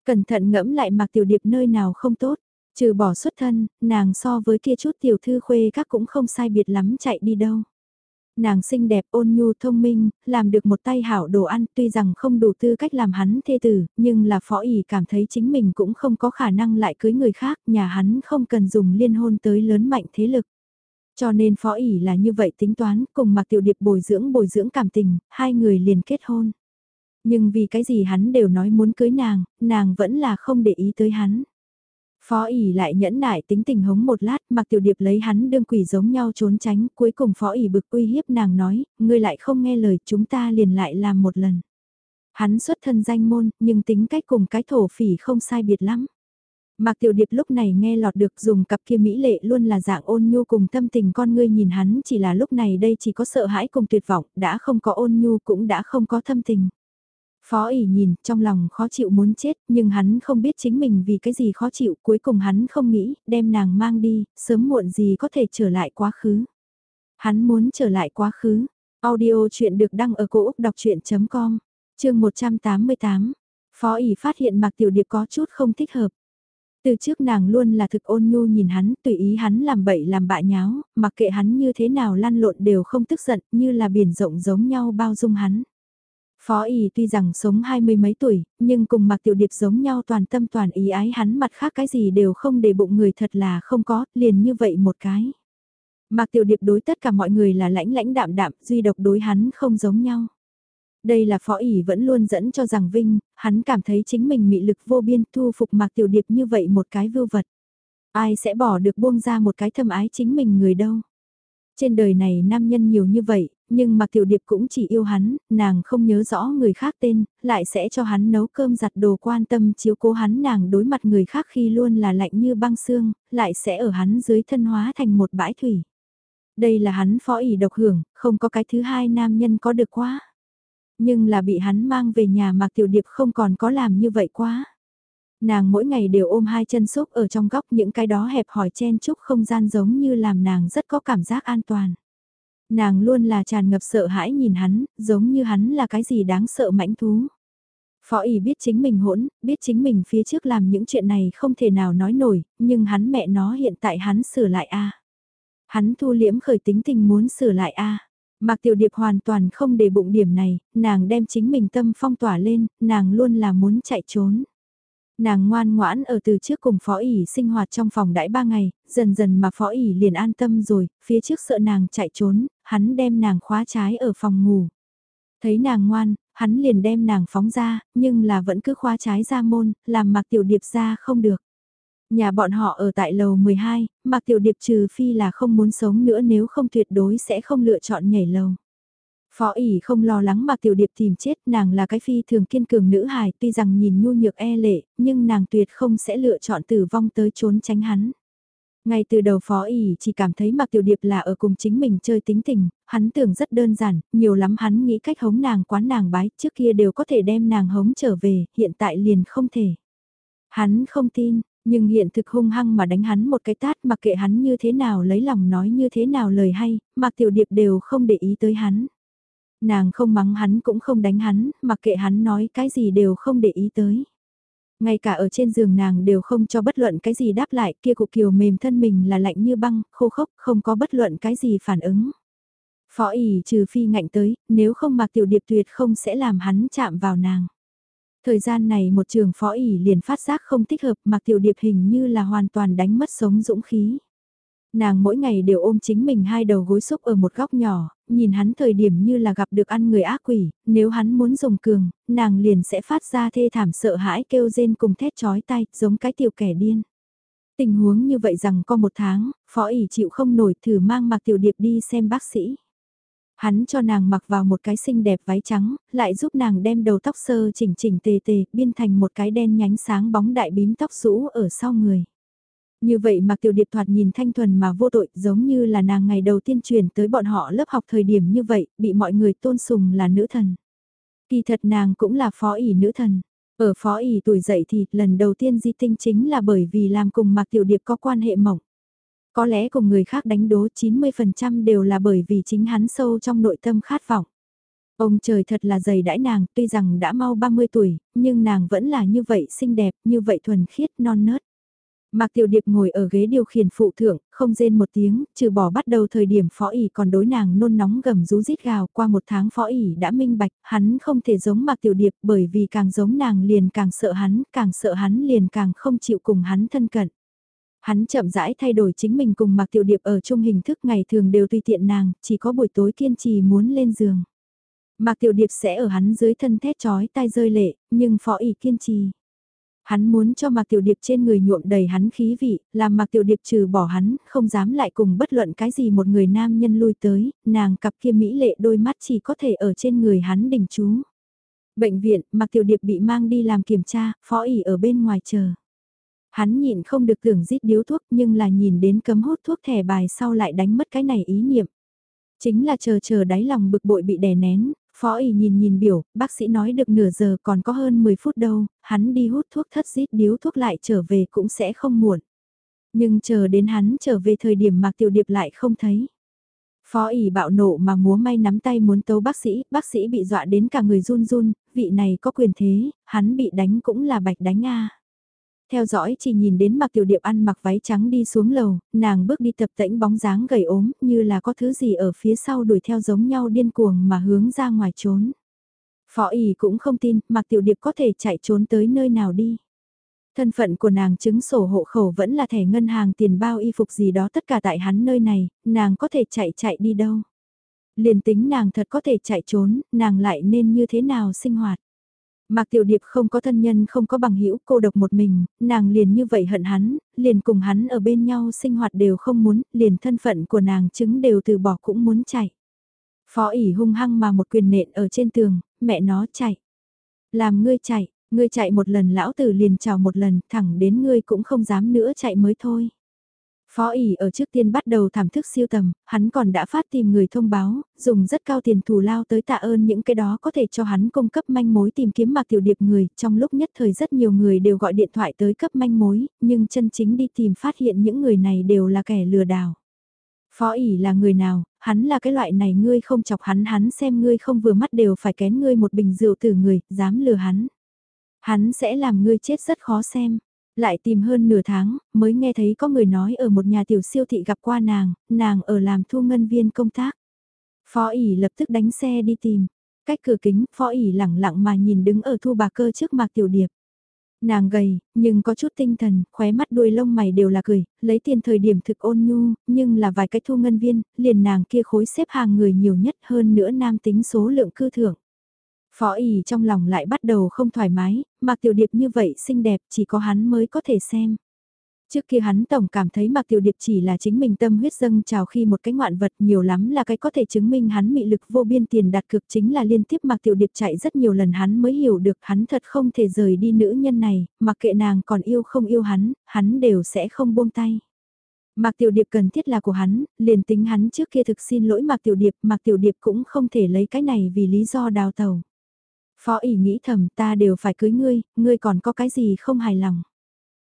Cẩn thận ngẫm lại Mạc Tiểu Điệp nơi nào không tốt, trừ bỏ xuất thân, nàng so với kia chút tiểu thư khuê các cũng không sai biệt lắm chạy đi đâu. Nàng xinh đẹp ôn nhu thông minh, làm được một tay hảo đồ ăn tuy rằng không đủ tư cách làm hắn thê tử, nhưng là phó ỉ cảm thấy chính mình cũng không có khả năng lại cưới người khác, nhà hắn không cần dùng liên hôn tới lớn mạnh thế lực. Cho nên phó ỉ là như vậy tính toán, cùng mặc tiểu điệp bồi dưỡng bồi dưỡng cảm tình, hai người liền kết hôn. Nhưng vì cái gì hắn đều nói muốn cưới nàng, nàng vẫn là không để ý tới hắn. Phó ỉ lại nhẫn nại tính tình hống một lát, mặc tiểu điệp lấy hắn đương quỷ giống nhau trốn tránh, cuối cùng phó ỉ bực uy hiếp nàng nói, ngươi lại không nghe lời chúng ta liền lại làm một lần. Hắn xuất thân danh môn, nhưng tính cách cùng cái thổ phỉ không sai biệt lắm. Mạc Tiểu Điệp lúc này nghe lọt được dùng cặp kia mỹ lệ luôn là dạng ôn nhu cùng tâm tình con ngươi nhìn hắn chỉ là lúc này đây chỉ có sợ hãi cùng tuyệt vọng, đã không có ôn nhu cũng đã không có thâm tình. Phó ỉ nhìn, trong lòng khó chịu muốn chết, nhưng hắn không biết chính mình vì cái gì khó chịu, cuối cùng hắn không nghĩ, đem nàng mang đi, sớm muộn gì có thể trở lại quá khứ. Hắn muốn trở lại quá khứ. Audio chuyện được đăng ở cổ Úc đọc chuyện.com, chương 188. Phó ỉ phát hiện Mạc Tiểu Điệp có chút không thích hợp. Từ trước nàng luôn là thực ôn nhu nhìn hắn, tùy ý hắn làm bậy làm bạ nháo, mặc kệ hắn như thế nào lăn lộn đều không tức giận, như là biển rộng giống nhau bao dung hắn. Phó ỉ tuy rằng sống hai mươi mấy tuổi, nhưng cùng mặc tiểu điệp giống nhau toàn tâm toàn ý ái hắn mặt khác cái gì đều không để bụng người thật là không có, liền như vậy một cái. Mạc Tiểu Điệp đối tất cả mọi người là lãnh lãnh đạm đạm, duy độc đối hắn không giống nhau. Đây là phó ỉ vẫn luôn dẫn cho rằng Vinh, hắn cảm thấy chính mình mị lực vô biên thu phục Mạc Tiểu Điệp như vậy một cái vưu vật. Ai sẽ bỏ được buông ra một cái thâm ái chính mình người đâu. Trên đời này nam nhân nhiều như vậy, nhưng Mạc Tiểu Điệp cũng chỉ yêu hắn, nàng không nhớ rõ người khác tên, lại sẽ cho hắn nấu cơm giặt đồ quan tâm chiếu cố hắn nàng đối mặt người khác khi luôn là lạnh như băng xương, lại sẽ ở hắn dưới thân hóa thành một bãi thủy. Đây là hắn phó ỉ độc hưởng, không có cái thứ hai nam nhân có được quá. Nhưng là bị hắn mang về nhà Mạc Tiểu Điệp không còn có làm như vậy quá. Nàng mỗi ngày đều ôm hai chân xúc ở trong góc những cái đó hẹp hỏi chen chúc không gian giống như làm nàng rất có cảm giác an toàn. Nàng luôn là tràn ngập sợ hãi nhìn hắn, giống như hắn là cái gì đáng sợ mãnh thú. Phó ỉ biết chính mình hỗn, biết chính mình phía trước làm những chuyện này không thể nào nói nổi, nhưng hắn mẹ nó hiện tại hắn sửa lại a Hắn thu liễm khởi tính tình muốn sửa lại a Mạc Tiểu Điệp hoàn toàn không để bụng điểm này, nàng đem chính mình tâm phong tỏa lên, nàng luôn là muốn chạy trốn. Nàng ngoan ngoãn ở từ trước cùng phó ỉ sinh hoạt trong phòng đãi ba ngày, dần dần mà phó ỉ liền an tâm rồi, phía trước sợ nàng chạy trốn, hắn đem nàng khóa trái ở phòng ngủ. Thấy nàng ngoan, hắn liền đem nàng phóng ra, nhưng là vẫn cứ khóa trái ra môn, làm mặc tiểu điệp ra không được. Nhà bọn họ ở tại lầu 12, mặc tiểu điệp trừ phi là không muốn sống nữa nếu không tuyệt đối sẽ không lựa chọn nhảy lầu. Phó ỉ không lo lắng Mạc tiểu điệp tìm chết nàng là cái phi thường kiên cường nữ hài tuy rằng nhìn nhu nhược e lệ nhưng nàng tuyệt không sẽ lựa chọn tử vong tới trốn tránh hắn. Ngay từ đầu phó ỉ chỉ cảm thấy mặc tiểu điệp là ở cùng chính mình chơi tính tình, hắn tưởng rất đơn giản, nhiều lắm hắn nghĩ cách hống nàng quán nàng bái, trước kia đều có thể đem nàng hống trở về, hiện tại liền không thể. Hắn không tin, nhưng hiện thực hung hăng mà đánh hắn một cái tát mặc kệ hắn như thế nào lấy lòng nói như thế nào lời hay, mặc tiểu điệp đều không để ý tới hắn. Nàng không mắng hắn cũng không đánh hắn, mặc kệ hắn nói cái gì đều không để ý tới. Ngay cả ở trên giường nàng đều không cho bất luận cái gì đáp lại, kia cụ kiều mềm thân mình là lạnh như băng, khô khốc, không có bất luận cái gì phản ứng. Phó ỉ trừ phi ngạnh tới, nếu không mặc tiểu điệp tuyệt không sẽ làm hắn chạm vào nàng. Thời gian này một trường phó ỉ liền phát giác không thích hợp mặc tiểu điệp hình như là hoàn toàn đánh mất sống dũng khí. Nàng mỗi ngày đều ôm chính mình hai đầu gối xúc ở một góc nhỏ, nhìn hắn thời điểm như là gặp được ăn người ác quỷ, nếu hắn muốn dùng cường, nàng liền sẽ phát ra thê thảm sợ hãi kêu rên cùng thét chói tay, giống cái tiểu kẻ điên. Tình huống như vậy rằng có một tháng, phó ỉ chịu không nổi thử mang mặc tiểu điệp đi xem bác sĩ. Hắn cho nàng mặc vào một cái xinh đẹp váy trắng, lại giúp nàng đem đầu tóc sơ chỉnh chỉnh tề tề, biên thành một cái đen nhánh sáng bóng đại bím tóc rũ ở sau người. Như vậy mà tiểu điệp thoạt nhìn thanh thuần mà vô tội giống như là nàng ngày đầu tiên truyền tới bọn họ lớp học thời điểm như vậy, bị mọi người tôn sùng là nữ thần. Kỳ thật nàng cũng là phó ỷ nữ thần. Ở phó ỷ tuổi dậy thì lần đầu tiên di tinh chính là bởi vì làm cùng Mạc Tiểu Điệp có quan hệ mỏng. Có lẽ cùng người khác đánh đố 90% đều là bởi vì chính hắn sâu trong nội tâm khát vọng. Ông trời thật là dày đãi nàng, tuy rằng đã mau 30 tuổi, nhưng nàng vẫn là như vậy xinh đẹp, như vậy thuần khiết non nớt. Mạc Tiểu Điệp ngồi ở ghế điều khiển phụ thượng, không rên một tiếng, trừ bỏ bắt đầu thời điểm phó ỉ còn đối nàng nôn nóng gầm rú rít gào qua một tháng phó ỉ đã minh bạch, hắn không thể giống Mạc Tiểu Điệp bởi vì càng giống nàng liền càng sợ hắn, càng sợ hắn liền càng không chịu cùng hắn thân cận. Hắn chậm rãi thay đổi chính mình cùng Mạc Tiểu Điệp ở chung hình thức ngày thường đều tùy tiện nàng, chỉ có buổi tối kiên trì muốn lên giường. Mạc Tiểu Điệp sẽ ở hắn dưới thân thét chói tai rơi lệ, nhưng phó ỉ kiên trì. Hắn muốn cho Mạc Tiểu Điệp trên người nhuộm đầy hắn khí vị, làm Mạc Tiểu Điệp trừ bỏ hắn, không dám lại cùng bất luận cái gì một người nam nhân lui tới, nàng cặp kia mỹ lệ đôi mắt chỉ có thể ở trên người hắn đỉnh chú. Bệnh viện, Mạc Tiểu Điệp bị mang đi làm kiểm tra, phó ỉ ở bên ngoài chờ. Hắn nhịn không được tưởng giết điếu thuốc nhưng là nhìn đến cấm hút thuốc thẻ bài sau lại đánh mất cái này ý niệm. Chính là chờ chờ đáy lòng bực bội bị đè nén, Phó ỉ nhìn nhìn biểu, bác sĩ nói được nửa giờ còn có hơn 10 phút đâu, hắn đi hút thuốc thất dít điếu thuốc lại trở về cũng sẽ không muộn. Nhưng chờ đến hắn trở về thời điểm Mạc Tiểu Điệp lại không thấy. Phó ỉ bạo nộ mà múa may nắm tay muốn tấu bác sĩ, bác sĩ bị dọa đến cả người run run, vị này có quyền thế, hắn bị đánh cũng là bạch đánh a. Theo dõi chỉ nhìn đến mặc tiểu điệp ăn mặc váy trắng đi xuống lầu, nàng bước đi tập tễnh bóng dáng gầy ốm như là có thứ gì ở phía sau đuổi theo giống nhau điên cuồng mà hướng ra ngoài trốn. Phó ỉ cũng không tin mặc tiểu điệp có thể chạy trốn tới nơi nào đi. Thân phận của nàng chứng sổ hộ khẩu vẫn là thẻ ngân hàng tiền bao y phục gì đó tất cả tại hắn nơi này, nàng có thể chạy chạy đi đâu. Liền tính nàng thật có thể chạy trốn, nàng lại nên như thế nào sinh hoạt. Mạc Tiểu Điệp không có thân nhân không có bằng hữu cô độc một mình, nàng liền như vậy hận hắn, liền cùng hắn ở bên nhau sinh hoạt đều không muốn, liền thân phận của nàng chứng đều từ bỏ cũng muốn chạy. Phó ỉ hung hăng mà một quyền nện ở trên tường, mẹ nó chạy. Làm ngươi chạy, ngươi chạy một lần lão tử liền chào một lần, thẳng đến ngươi cũng không dám nữa chạy mới thôi. Phó ỉ ở trước tiên bắt đầu thảm thức siêu tầm, hắn còn đã phát tìm người thông báo, dùng rất cao tiền thù lao tới tạ ơn những cái đó có thể cho hắn cung cấp manh mối tìm kiếm mạc tiểu điệp người, trong lúc nhất thời rất nhiều người đều gọi điện thoại tới cấp manh mối, nhưng chân chính đi tìm phát hiện những người này đều là kẻ lừa đảo. Phó ỉ là người nào, hắn là cái loại này ngươi không chọc hắn hắn xem ngươi không vừa mắt đều phải kén ngươi một bình rượu từ người, dám lừa hắn. Hắn sẽ làm ngươi chết rất khó xem. Lại tìm hơn nửa tháng, mới nghe thấy có người nói ở một nhà tiểu siêu thị gặp qua nàng, nàng ở làm thu ngân viên công tác. Phó ỉ lập tức đánh xe đi tìm. Cách cửa kính, phó ỉ lẳng lặng mà nhìn đứng ở thu bà cơ trước mặt tiểu điệp. Nàng gầy, nhưng có chút tinh thần, khóe mắt đuôi lông mày đều là cười, lấy tiền thời điểm thực ôn nhu, nhưng là vài cái thu ngân viên, liền nàng kia khối xếp hàng người nhiều nhất hơn nữa nam tính số lượng cư thưởng. Phó ỉ trong lòng lại bắt đầu không thoải mái, Mạc Tiểu Điệp như vậy xinh đẹp chỉ có hắn mới có thể xem. Trước kia hắn tổng cảm thấy Mạc Tiểu Điệp chỉ là chính mình tâm huyết dâng trào khi một cái ngoạn vật nhiều lắm là cái có thể chứng minh hắn mị lực vô biên tiền đặt cực chính là liên tiếp Mạc Tiểu Điệp chạy rất nhiều lần hắn mới hiểu được hắn thật không thể rời đi nữ nhân này, mặc kệ nàng còn yêu không yêu hắn, hắn đều sẽ không buông tay. Mạc Tiểu Điệp cần thiết là của hắn, liền tính hắn trước kia thực xin lỗi Mạc Tiểu Điệp, Mạc Tiểu Điệp cũng không thể lấy cái này vì lý do đào tàu. Phó ỉ nghĩ thầm ta đều phải cưới ngươi, ngươi còn có cái gì không hài lòng.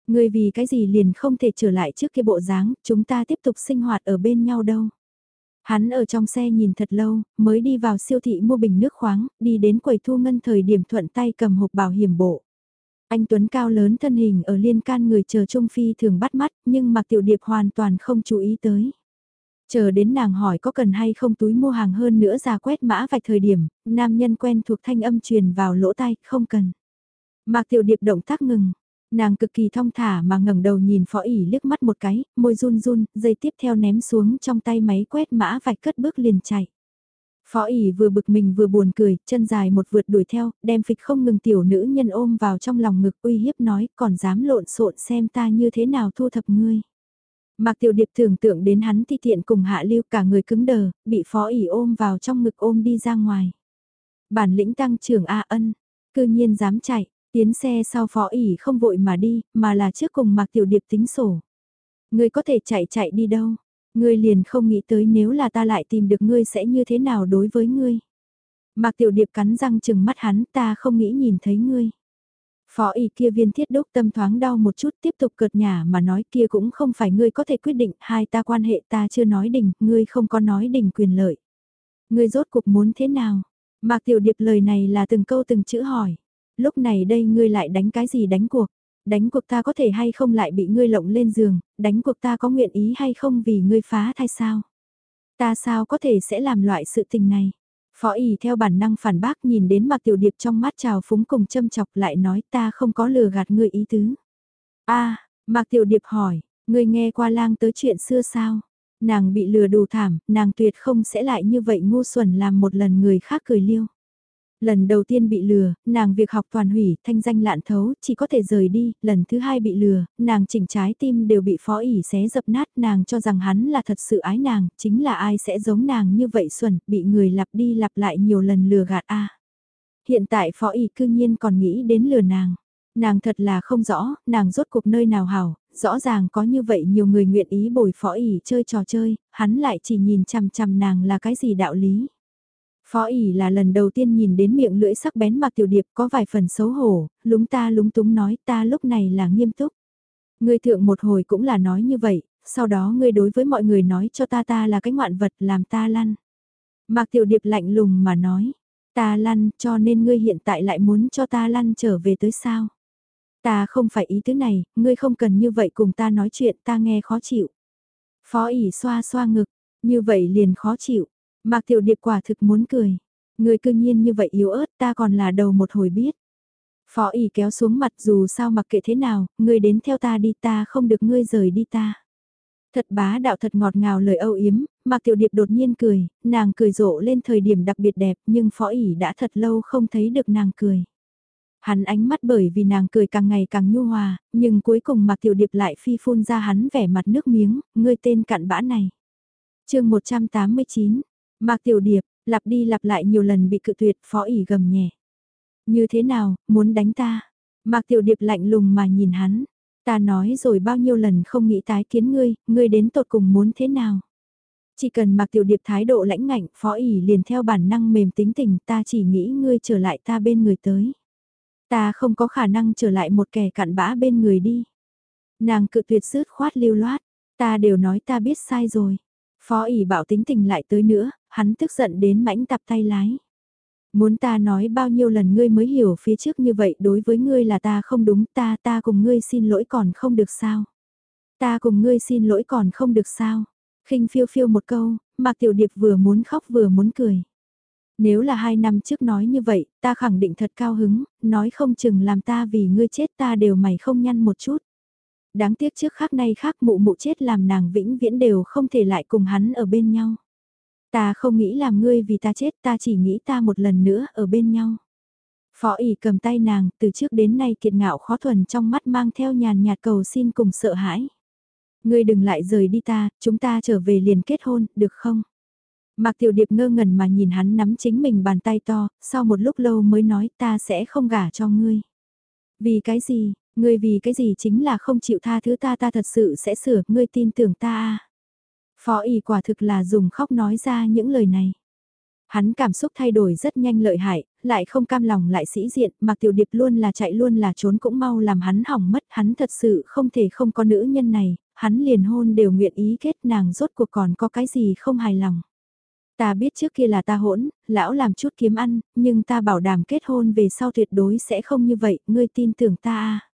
Ngươi vì cái gì liền không thể trở lại trước kia bộ dáng, chúng ta tiếp tục sinh hoạt ở bên nhau đâu. Hắn ở trong xe nhìn thật lâu, mới đi vào siêu thị mua bình nước khoáng, đi đến quầy thu ngân thời điểm thuận tay cầm hộp bảo hiểm bộ. Anh Tuấn cao lớn thân hình ở liên can người chờ Trung Phi thường bắt mắt, nhưng mặc tiểu điệp hoàn toàn không chú ý tới. Chờ đến nàng hỏi có cần hay không túi mua hàng hơn nữa ra quét mã vạch thời điểm, nam nhân quen thuộc thanh âm truyền vào lỗ tai, không cần. Mạc tiểu điệp động tác ngừng, nàng cực kỳ thong thả mà ngẩng đầu nhìn phó ỉ liếc mắt một cái, môi run run, dây tiếp theo ném xuống trong tay máy quét mã vạch cất bước liền chạy. Phó ỉ vừa bực mình vừa buồn cười, chân dài một vượt đuổi theo, đem phịch không ngừng tiểu nữ nhân ôm vào trong lòng ngực uy hiếp nói còn dám lộn xộn xem ta như thế nào thu thập ngươi. Mạc Tiểu Điệp tưởng tượng đến hắn thi tiện cùng hạ lưu cả người cứng đờ, bị phó ỉ ôm vào trong ngực ôm đi ra ngoài. Bản lĩnh tăng trưởng A ân, cư nhiên dám chạy, tiến xe sau phó ỉ không vội mà đi, mà là trước cùng Mạc Tiểu Điệp tính sổ. Ngươi có thể chạy chạy đi đâu, ngươi liền không nghĩ tới nếu là ta lại tìm được ngươi sẽ như thế nào đối với ngươi. Mạc Tiểu Điệp cắn răng chừng mắt hắn ta không nghĩ nhìn thấy ngươi. Phó y kia viên thiết đúc tâm thoáng đau một chút tiếp tục cợt nhả mà nói kia cũng không phải ngươi có thể quyết định, hai ta quan hệ ta chưa nói đình, ngươi không có nói đình quyền lợi. Ngươi rốt cuộc muốn thế nào? Mạc Tiểu Điệp lời này là từng câu từng chữ hỏi. Lúc này đây ngươi lại đánh cái gì đánh cuộc? Đánh cuộc ta có thể hay không lại bị ngươi lộng lên giường, đánh cuộc ta có nguyện ý hay không vì ngươi phá thai sao? Ta sao có thể sẽ làm loại sự tình này? Phó ỉ theo bản năng phản bác nhìn đến mặt Tiểu Điệp trong mắt trào phúng cùng châm chọc lại nói ta không có lừa gạt ngươi ý tứ. a à, Mạc Tiểu Điệp hỏi, ngươi nghe qua lang tới chuyện xưa sao? Nàng bị lừa đủ thảm, nàng tuyệt không sẽ lại như vậy ngu xuẩn làm một lần người khác cười liêu. Lần đầu tiên bị lừa, nàng việc học toàn hủy, thanh danh lạn thấu, chỉ có thể rời đi, lần thứ hai bị lừa, nàng chỉnh trái tim đều bị phó ỉ xé dập nát, nàng cho rằng hắn là thật sự ái nàng, chính là ai sẽ giống nàng như vậy xuẩn, bị người lặp đi lặp lại nhiều lần lừa gạt a. Hiện tại phó ỉ cư nhiên còn nghĩ đến lừa nàng. Nàng thật là không rõ, nàng rốt cuộc nơi nào hảo, rõ ràng có như vậy nhiều người nguyện ý bồi phó ỉ chơi trò chơi, hắn lại chỉ nhìn chằm chằm nàng là cái gì đạo lý. Phó ỉ là lần đầu tiên nhìn đến miệng lưỡi sắc bén mặc Tiểu Điệp có vài phần xấu hổ, lúng ta lúng túng nói ta lúc này là nghiêm túc. Ngươi thượng một hồi cũng là nói như vậy, sau đó ngươi đối với mọi người nói cho ta ta là cái ngoạn vật làm ta lăn. Mạc Tiểu Điệp lạnh lùng mà nói, ta lăn cho nên ngươi hiện tại lại muốn cho ta lăn trở về tới sao. Ta không phải ý tứ này, ngươi không cần như vậy cùng ta nói chuyện ta nghe khó chịu. Phó ỉ xoa xoa ngực, như vậy liền khó chịu. Mạc Tiểu Điệp quả thực muốn cười. người cư nhiên như vậy yếu ớt ta còn là đầu một hồi biết. Phó ỉ kéo xuống mặt dù sao mặc kệ thế nào, ngươi đến theo ta đi ta không được ngươi rời đi ta. Thật bá đạo thật ngọt ngào lời âu yếm, Mạc Tiểu Điệp đột nhiên cười, nàng cười rộ lên thời điểm đặc biệt đẹp nhưng phó ỉ đã thật lâu không thấy được nàng cười. Hắn ánh mắt bởi vì nàng cười càng ngày càng nhu hòa, nhưng cuối cùng Mạc Tiểu Điệp lại phi phun ra hắn vẻ mặt nước miếng, ngươi tên cặn bã này. chương 189, Mạc Tiểu Điệp, lặp đi lặp lại nhiều lần bị cự tuyệt phó ỉ gầm nhẹ. Như thế nào, muốn đánh ta? Mạc Tiểu Điệp lạnh lùng mà nhìn hắn. Ta nói rồi bao nhiêu lần không nghĩ tái kiến ngươi, ngươi đến tột cùng muốn thế nào? Chỉ cần Mạc Tiểu Điệp thái độ lãnh ngạnh, phó ỉ liền theo bản năng mềm tính tình, ta chỉ nghĩ ngươi trở lại ta bên người tới. Ta không có khả năng trở lại một kẻ cặn bã bên người đi. Nàng cự tuyệt sứt khoát lưu loát, ta đều nói ta biết sai rồi. Phó ỉ bảo tính tình lại tới nữa, hắn tức giận đến mãnh tập tay lái. Muốn ta nói bao nhiêu lần ngươi mới hiểu phía trước như vậy đối với ngươi là ta không đúng ta ta cùng ngươi xin lỗi còn không được sao. Ta cùng ngươi xin lỗi còn không được sao. khinh phiêu phiêu một câu, Mạc Tiểu Điệp vừa muốn khóc vừa muốn cười. Nếu là hai năm trước nói như vậy, ta khẳng định thật cao hứng, nói không chừng làm ta vì ngươi chết ta đều mày không nhăn một chút. Đáng tiếc trước khác nay khác mụ mụ chết làm nàng vĩnh viễn đều không thể lại cùng hắn ở bên nhau. Ta không nghĩ làm ngươi vì ta chết ta chỉ nghĩ ta một lần nữa ở bên nhau. Phó ỉ cầm tay nàng, từ trước đến nay kiệt ngạo khó thuần trong mắt mang theo nhàn nhạt cầu xin cùng sợ hãi. Ngươi đừng lại rời đi ta, chúng ta trở về liền kết hôn, được không? Mạc Tiểu Điệp ngơ ngẩn mà nhìn hắn nắm chính mình bàn tay to, sau một lúc lâu mới nói ta sẽ không gả cho ngươi. Vì cái gì, ngươi vì cái gì chính là không chịu tha thứ ta ta thật sự sẽ sửa, ngươi tin tưởng ta à. Phó y quả thực là dùng khóc nói ra những lời này. Hắn cảm xúc thay đổi rất nhanh lợi hại, lại không cam lòng lại sĩ diện, mặc Tiểu Điệp luôn là chạy luôn là trốn cũng mau làm hắn hỏng mất, hắn thật sự không thể không có nữ nhân này, hắn liền hôn đều nguyện ý kết nàng rốt cuộc còn có cái gì không hài lòng. Ta biết trước kia là ta hỗn, lão làm chút kiếm ăn, nhưng ta bảo đảm kết hôn về sau tuyệt đối sẽ không như vậy, ngươi tin tưởng ta à.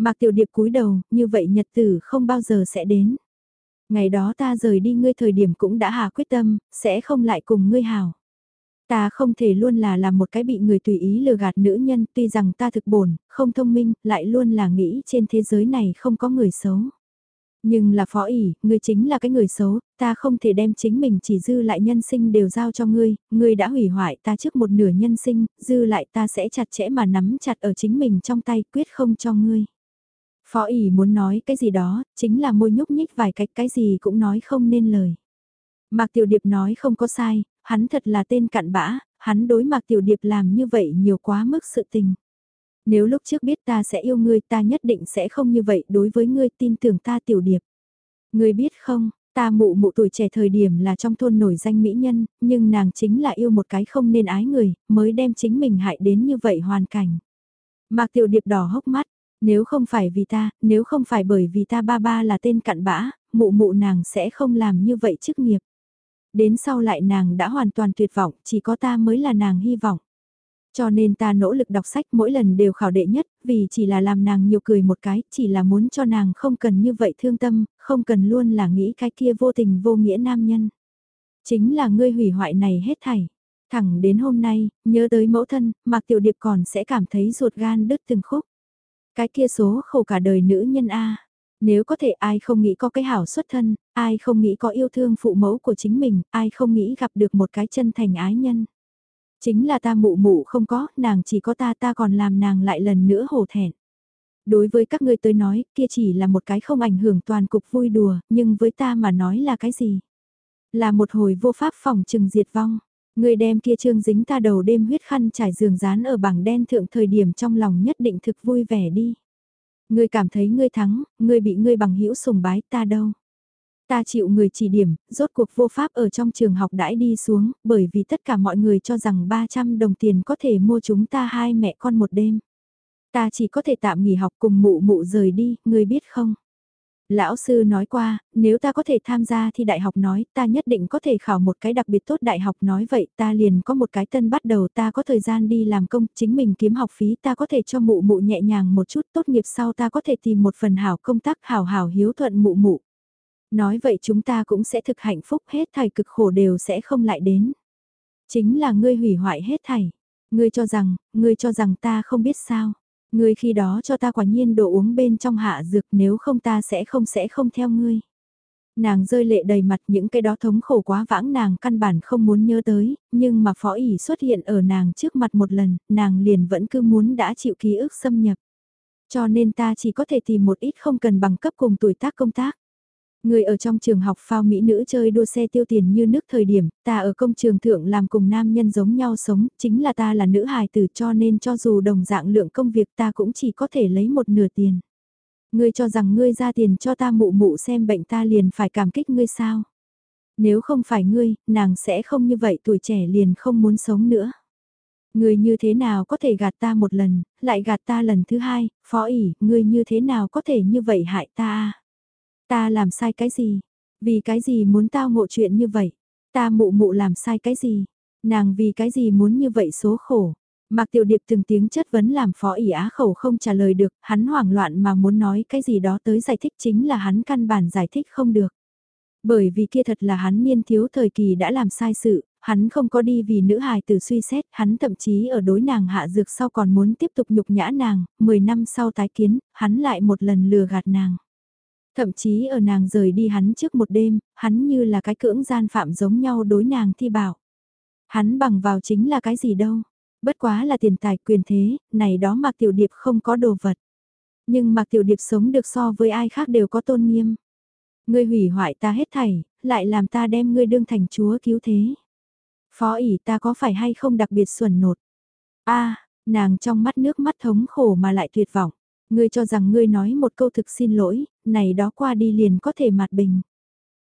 Mạc Tiểu Điệp cúi đầu, như vậy nhật tử không bao giờ sẽ đến. Ngày đó ta rời đi ngươi thời điểm cũng đã hà quyết tâm, sẽ không lại cùng ngươi hào. Ta không thể luôn là làm một cái bị người tùy ý lừa gạt nữ nhân, tuy rằng ta thực bổn, không thông minh, lại luôn là nghĩ trên thế giới này không có người xấu. Nhưng là phó ỉ, ngươi chính là cái người xấu, ta không thể đem chính mình chỉ dư lại nhân sinh đều giao cho ngươi, ngươi đã hủy hoại ta trước một nửa nhân sinh, dư lại ta sẽ chặt chẽ mà nắm chặt ở chính mình trong tay quyết không cho ngươi. Phó ỉ muốn nói cái gì đó, chính là môi nhúc nhích vài cách cái gì cũng nói không nên lời. Mạc Tiểu Điệp nói không có sai, hắn thật là tên cặn bã, hắn đối Mạc Tiểu Điệp làm như vậy nhiều quá mức sự tình. Nếu lúc trước biết ta sẽ yêu ngươi ta nhất định sẽ không như vậy đối với ngươi tin tưởng ta Tiểu Điệp. Ngươi biết không, ta mụ mụ tuổi trẻ thời điểm là trong thôn nổi danh mỹ nhân, nhưng nàng chính là yêu một cái không nên ái người, mới đem chính mình hại đến như vậy hoàn cảnh. Mạc Tiểu Điệp đỏ hốc mắt, nếu không phải vì ta, nếu không phải bởi vì ta ba ba là tên cặn bã, mụ mụ nàng sẽ không làm như vậy chức nghiệp. Đến sau lại nàng đã hoàn toàn tuyệt vọng, chỉ có ta mới là nàng hy vọng. Cho nên ta nỗ lực đọc sách mỗi lần đều khảo đệ nhất, vì chỉ là làm nàng nhiều cười một cái, chỉ là muốn cho nàng không cần như vậy thương tâm, không cần luôn là nghĩ cái kia vô tình vô nghĩa nam nhân. Chính là ngươi hủy hoại này hết thảy. Thẳng đến hôm nay, nhớ tới mẫu thân, Mạc Tiểu Điệp còn sẽ cảm thấy ruột gan đứt từng khúc. Cái kia số khổ cả đời nữ nhân A. Nếu có thể ai không nghĩ có cái hảo xuất thân, ai không nghĩ có yêu thương phụ mẫu của chính mình, ai không nghĩ gặp được một cái chân thành ái nhân. Chính là ta mụ mụ không có, nàng chỉ có ta ta còn làm nàng lại lần nữa hổ thẹn. Đối với các ngươi tới nói, kia chỉ là một cái không ảnh hưởng toàn cục vui đùa, nhưng với ta mà nói là cái gì? Là một hồi vô pháp phòng trừng diệt vong. Người đem kia trương dính ta đầu đêm huyết khăn trải giường dán ở bảng đen thượng thời điểm trong lòng nhất định thực vui vẻ đi. Người cảm thấy ngươi thắng, ngươi bị ngươi bằng hữu sùng bái ta đâu. Ta chịu người chỉ điểm, rốt cuộc vô pháp ở trong trường học đãi đi xuống, bởi vì tất cả mọi người cho rằng 300 đồng tiền có thể mua chúng ta hai mẹ con một đêm. Ta chỉ có thể tạm nghỉ học cùng mụ mụ rời đi, ngươi biết không? Lão sư nói qua, nếu ta có thể tham gia thi đại học nói, ta nhất định có thể khảo một cái đặc biệt tốt đại học nói vậy ta liền có một cái tân bắt đầu ta có thời gian đi làm công, chính mình kiếm học phí ta có thể cho mụ mụ nhẹ nhàng một chút tốt nghiệp sau ta có thể tìm một phần hảo công tác hảo hảo hiếu thuận mụ mụ. Nói vậy chúng ta cũng sẽ thực hạnh phúc hết thảy cực khổ đều sẽ không lại đến. Chính là ngươi hủy hoại hết thảy. Ngươi cho rằng, ngươi cho rằng ta không biết sao. Ngươi khi đó cho ta quả nhiên đồ uống bên trong hạ dược nếu không ta sẽ không sẽ không theo ngươi. Nàng rơi lệ đầy mặt những cái đó thống khổ quá vãng nàng căn bản không muốn nhớ tới, nhưng mà phó ỉ xuất hiện ở nàng trước mặt một lần, nàng liền vẫn cứ muốn đã chịu ký ức xâm nhập. Cho nên ta chỉ có thể tìm một ít không cần bằng cấp cùng tuổi tác công tác. Người ở trong trường học phao mỹ nữ chơi đua xe tiêu tiền như nước thời điểm, ta ở công trường thượng làm cùng nam nhân giống nhau sống, chính là ta là nữ hài tử cho nên cho dù đồng dạng lượng công việc ta cũng chỉ có thể lấy một nửa tiền. Ngươi cho rằng ngươi ra tiền cho ta mụ mụ xem bệnh ta liền phải cảm kích ngươi sao? Nếu không phải ngươi, nàng sẽ không như vậy tuổi trẻ liền không muốn sống nữa. Ngươi như thế nào có thể gạt ta một lần, lại gạt ta lần thứ hai, phó ỉ, ngươi như thế nào có thể như vậy hại ta Ta làm sai cái gì? Vì cái gì muốn tao ngộ chuyện như vậy? Ta mụ mụ làm sai cái gì? Nàng vì cái gì muốn như vậy số khổ? Mạc Tiểu Điệp từng tiếng chất vấn làm phó ỉ á khẩu không trả lời được, hắn hoảng loạn mà muốn nói cái gì đó tới giải thích chính là hắn căn bản giải thích không được. Bởi vì kia thật là hắn niên thiếu thời kỳ đã làm sai sự, hắn không có đi vì nữ hài tử suy xét, hắn thậm chí ở đối nàng hạ dược sau còn muốn tiếp tục nhục nhã nàng, 10 năm sau tái kiến, hắn lại một lần lừa gạt nàng. Thậm chí ở nàng rời đi hắn trước một đêm, hắn như là cái cưỡng gian phạm giống nhau đối nàng thi bảo. Hắn bằng vào chính là cái gì đâu, bất quá là tiền tài quyền thế, này đó Mạc Tiểu Điệp không có đồ vật. Nhưng Mạc Tiểu Điệp sống được so với ai khác đều có tôn nghiêm. Ngươi hủy hoại ta hết thảy, lại làm ta đem ngươi đương thành chúa cứu thế. Phó ỷ ta có phải hay không đặc biệt xuẩn nột? a nàng trong mắt nước mắt thống khổ mà lại tuyệt vọng. Ngươi cho rằng ngươi nói một câu thực xin lỗi, này đó qua đi liền có thể mặt bình.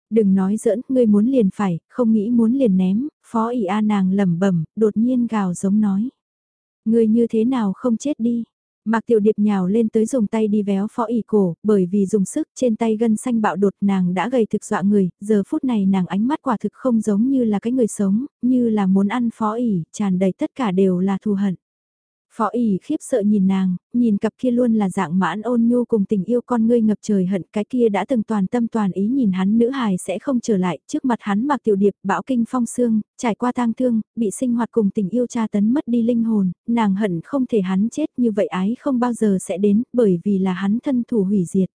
Đừng nói giỡn, ngươi muốn liền phải, không nghĩ muốn liền ném, phó ỉ a nàng lẩm bẩm đột nhiên gào giống nói. Ngươi như thế nào không chết đi. Mạc Tiểu Điệp nhào lên tới dùng tay đi véo phó ỉ cổ, bởi vì dùng sức trên tay gân xanh bạo đột nàng đã gầy thực dọa người, giờ phút này nàng ánh mắt quả thực không giống như là cái người sống, như là muốn ăn phó ỉ, tràn đầy tất cả đều là thù hận. Phó ỉ khiếp sợ nhìn nàng, nhìn cặp kia luôn là dạng mãn ôn nhu cùng tình yêu con ngươi ngập trời hận cái kia đã từng toàn tâm toàn ý nhìn hắn nữ hài sẽ không trở lại, trước mặt hắn mặc tiểu điệp bão kinh phong xương, trải qua tang thương, bị sinh hoạt cùng tình yêu cha tấn mất đi linh hồn, nàng hận không thể hắn chết như vậy ái không bao giờ sẽ đến, bởi vì là hắn thân thủ hủy diệt.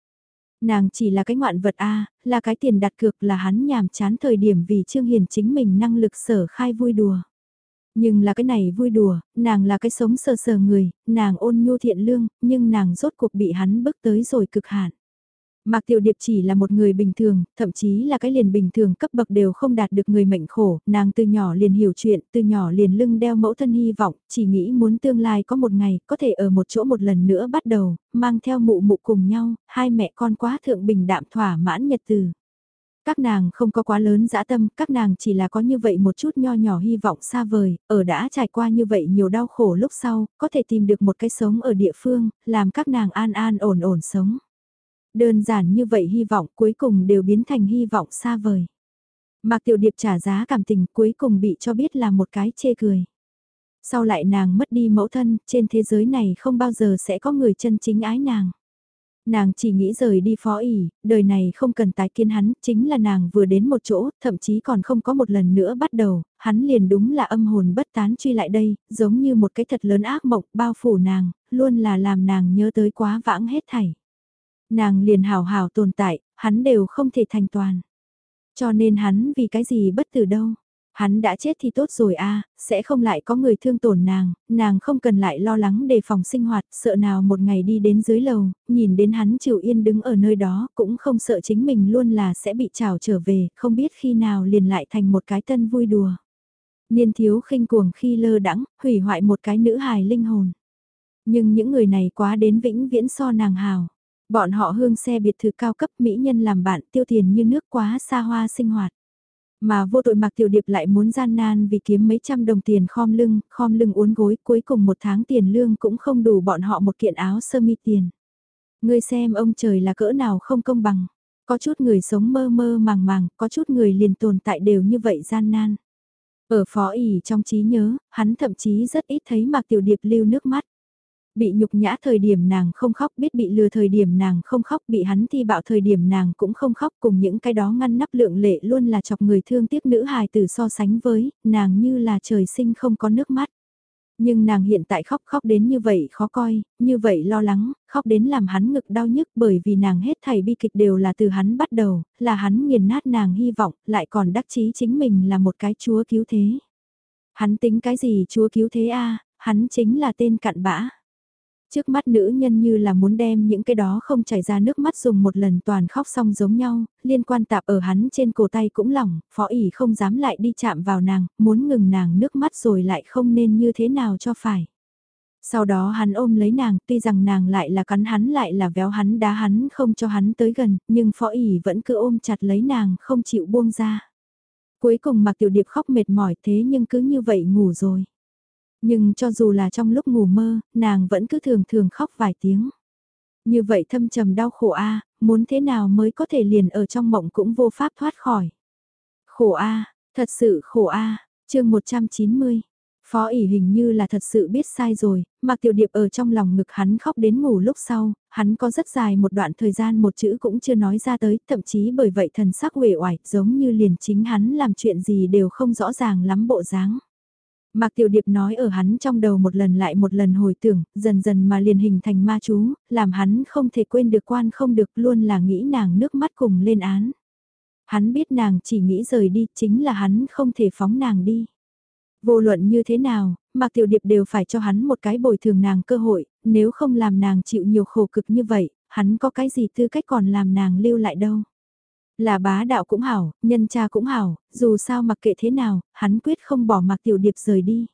Nàng chỉ là cái ngoạn vật A, là cái tiền đặt cược là hắn nhàm chán thời điểm vì Trương Hiền chính mình năng lực sở khai vui đùa. Nhưng là cái này vui đùa, nàng là cái sống sờ sờ người, nàng ôn nhu thiện lương, nhưng nàng rốt cuộc bị hắn bước tới rồi cực hạn. Mạc Tiểu Điệp chỉ là một người bình thường, thậm chí là cái liền bình thường cấp bậc đều không đạt được người mệnh khổ, nàng từ nhỏ liền hiểu chuyện, từ nhỏ liền lưng đeo mẫu thân hy vọng, chỉ nghĩ muốn tương lai có một ngày, có thể ở một chỗ một lần nữa bắt đầu, mang theo mụ mụ cùng nhau, hai mẹ con quá thượng bình đạm thỏa mãn nhật từ. Các nàng không có quá lớn dã tâm, các nàng chỉ là có như vậy một chút nho nhỏ hy vọng xa vời, ở đã trải qua như vậy nhiều đau khổ lúc sau, có thể tìm được một cái sống ở địa phương, làm các nàng an an ổn ổn sống. Đơn giản như vậy hy vọng cuối cùng đều biến thành hy vọng xa vời. Mạc Tiểu Điệp trả giá cảm tình cuối cùng bị cho biết là một cái chê cười. Sau lại nàng mất đi mẫu thân, trên thế giới này không bao giờ sẽ có người chân chính ái nàng. Nàng chỉ nghĩ rời đi phó ỉ, đời này không cần tái kiến hắn, chính là nàng vừa đến một chỗ, thậm chí còn không có một lần nữa bắt đầu, hắn liền đúng là âm hồn bất tán truy lại đây, giống như một cái thật lớn ác mộng bao phủ nàng, luôn là làm nàng nhớ tới quá vãng hết thảy. Nàng liền hào hào tồn tại, hắn đều không thể thành toàn. Cho nên hắn vì cái gì bất tử đâu. Hắn đã chết thì tốt rồi a sẽ không lại có người thương tổn nàng, nàng không cần lại lo lắng đề phòng sinh hoạt, sợ nào một ngày đi đến dưới lầu, nhìn đến hắn chịu yên đứng ở nơi đó, cũng không sợ chính mình luôn là sẽ bị trào trở về, không biết khi nào liền lại thành một cái tân vui đùa. Niên thiếu khinh cuồng khi lơ đắng, hủy hoại một cái nữ hài linh hồn. Nhưng những người này quá đến vĩnh viễn so nàng hào. Bọn họ hương xe biệt thự cao cấp mỹ nhân làm bạn tiêu tiền như nước quá xa hoa sinh hoạt. Mà vô tội Mạc Tiểu Điệp lại muốn gian nan vì kiếm mấy trăm đồng tiền khom lưng, khom lưng uốn gối, cuối cùng một tháng tiền lương cũng không đủ bọn họ một kiện áo sơ mi tiền. Ngươi xem ông trời là cỡ nào không công bằng. Có chút người sống mơ mơ màng màng, có chút người liền tồn tại đều như vậy gian nan. Ở phó ỉ trong trí nhớ, hắn thậm chí rất ít thấy Mạc Tiểu Điệp lưu nước mắt. Bị nhục nhã thời điểm nàng không khóc, biết bị lừa thời điểm nàng không khóc, bị hắn thi bạo thời điểm nàng cũng không khóc, cùng những cái đó ngăn nắp lượng lệ luôn là chọc người thương tiếc nữ hài tử so sánh với, nàng như là trời sinh không có nước mắt. Nhưng nàng hiện tại khóc khóc đến như vậy khó coi, như vậy lo lắng, khóc đến làm hắn ngực đau nhức bởi vì nàng hết thảy bi kịch đều là từ hắn bắt đầu, là hắn nghiền nát nàng hy vọng, lại còn đắc chí chính mình là một cái chúa cứu thế. Hắn tính cái gì chúa cứu thế a hắn chính là tên cặn bã. Trước mắt nữ nhân như là muốn đem những cái đó không chảy ra nước mắt dùng một lần toàn khóc xong giống nhau, liên quan tạp ở hắn trên cổ tay cũng lỏng, phó ỉ không dám lại đi chạm vào nàng, muốn ngừng nàng nước mắt rồi lại không nên như thế nào cho phải. Sau đó hắn ôm lấy nàng, tuy rằng nàng lại là cắn hắn lại là véo hắn đá hắn không cho hắn tới gần, nhưng phó ỉ vẫn cứ ôm chặt lấy nàng không chịu buông ra. Cuối cùng mặc tiểu điệp khóc mệt mỏi thế nhưng cứ như vậy ngủ rồi. Nhưng cho dù là trong lúc ngủ mơ, nàng vẫn cứ thường thường khóc vài tiếng. Như vậy thâm trầm đau khổ a muốn thế nào mới có thể liền ở trong mộng cũng vô pháp thoát khỏi. Khổ a thật sự khổ a à, chương 190. Phó ỉ hình như là thật sự biết sai rồi, Mạc Tiểu Điệp ở trong lòng ngực hắn khóc đến ngủ lúc sau, hắn có rất dài một đoạn thời gian một chữ cũng chưa nói ra tới, thậm chí bởi vậy thần sắc uể oải giống như liền chính hắn làm chuyện gì đều không rõ ràng lắm bộ dáng. Mạc Tiểu Điệp nói ở hắn trong đầu một lần lại một lần hồi tưởng, dần dần mà liền hình thành ma chú, làm hắn không thể quên được quan không được luôn là nghĩ nàng nước mắt cùng lên án. Hắn biết nàng chỉ nghĩ rời đi, chính là hắn không thể phóng nàng đi. Vô luận như thế nào, Mạc Tiểu Điệp đều phải cho hắn một cái bồi thường nàng cơ hội, nếu không làm nàng chịu nhiều khổ cực như vậy, hắn có cái gì tư cách còn làm nàng lưu lại đâu. Là bá đạo cũng hảo, nhân cha cũng hảo, dù sao mặc kệ thế nào, hắn quyết không bỏ Mạc Tiểu Điệp rời đi.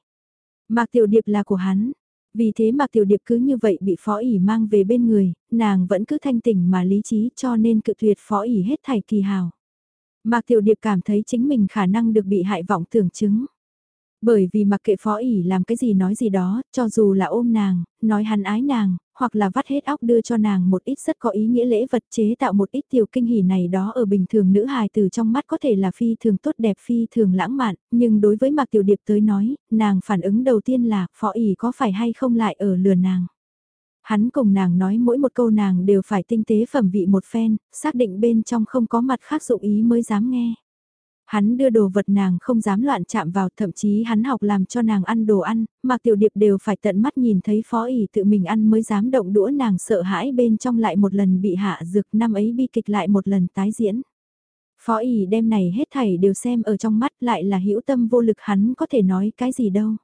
Mạc Tiểu Điệp là của hắn. Vì thế Mạc Tiểu Điệp cứ như vậy bị phó ỉ mang về bên người, nàng vẫn cứ thanh tỉnh mà lý trí cho nên cự tuyệt phó ỉ hết thảy kỳ hào. Mạc Tiểu Điệp cảm thấy chính mình khả năng được bị hại vọng tưởng chứng. Bởi vì mặc kệ phó ỉ làm cái gì nói gì đó, cho dù là ôm nàng, nói hắn ái nàng, hoặc là vắt hết óc đưa cho nàng một ít rất có ý nghĩa lễ vật chế tạo một ít tiểu kinh hỉ này đó ở bình thường nữ hài từ trong mắt có thể là phi thường tốt đẹp phi thường lãng mạn, nhưng đối với Mạc Tiểu Điệp tới nói, nàng phản ứng đầu tiên là phó ỉ có phải hay không lại ở lừa nàng. Hắn cùng nàng nói mỗi một câu nàng đều phải tinh tế phẩm vị một phen, xác định bên trong không có mặt khác dụng ý mới dám nghe. Hắn đưa đồ vật nàng không dám loạn chạm vào, thậm chí hắn học làm cho nàng ăn đồ ăn, mà tiểu điệp đều phải tận mắt nhìn thấy phó ỉ tự mình ăn mới dám động đũa nàng sợ hãi bên trong lại một lần bị hạ dược năm ấy bi kịch lại một lần tái diễn. Phó ỉ đem này hết thảy đều xem ở trong mắt lại là hữu tâm vô lực hắn có thể nói cái gì đâu.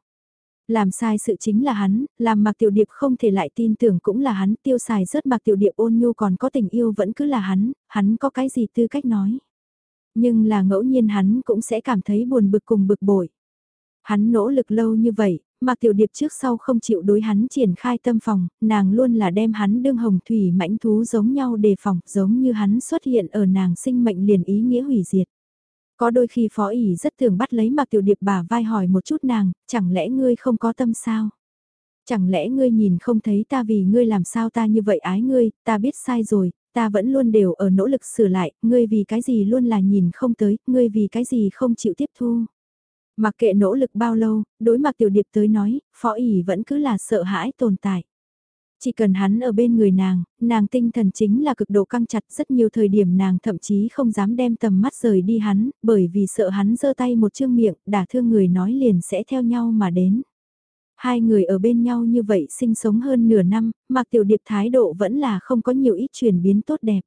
Làm sai sự chính là hắn, làm Mạc Tiểu Điệp không thể lại tin tưởng cũng là hắn, tiêu xài rớt Mạc Tiểu Điệp ôn nhu còn có tình yêu vẫn cứ là hắn, hắn có cái gì tư cách nói. Nhưng là ngẫu nhiên hắn cũng sẽ cảm thấy buồn bực cùng bực bội. Hắn nỗ lực lâu như vậy, mà tiểu điệp trước sau không chịu đối hắn triển khai tâm phòng, nàng luôn là đem hắn đương hồng thủy mãnh thú giống nhau đề phòng, giống như hắn xuất hiện ở nàng sinh mệnh liền ý nghĩa hủy diệt. Có đôi khi phó ỉ rất thường bắt lấy mặc tiểu điệp bà vai hỏi một chút nàng, chẳng lẽ ngươi không có tâm sao? Chẳng lẽ ngươi nhìn không thấy ta vì ngươi làm sao ta như vậy ái ngươi, ta biết sai rồi, ta vẫn luôn đều ở nỗ lực sửa lại, ngươi vì cái gì luôn là nhìn không tới, ngươi vì cái gì không chịu tiếp thu. Mặc kệ nỗ lực bao lâu, đối mặt tiểu điệp tới nói, phó ỉ vẫn cứ là sợ hãi tồn tại. Chỉ cần hắn ở bên người nàng, nàng tinh thần chính là cực độ căng chặt rất nhiều thời điểm nàng thậm chí không dám đem tầm mắt rời đi hắn, bởi vì sợ hắn giơ tay một chương miệng, đả thương người nói liền sẽ theo nhau mà đến. Hai người ở bên nhau như vậy sinh sống hơn nửa năm, Mạc Tiểu Điệp thái độ vẫn là không có nhiều ít chuyển biến tốt đẹp.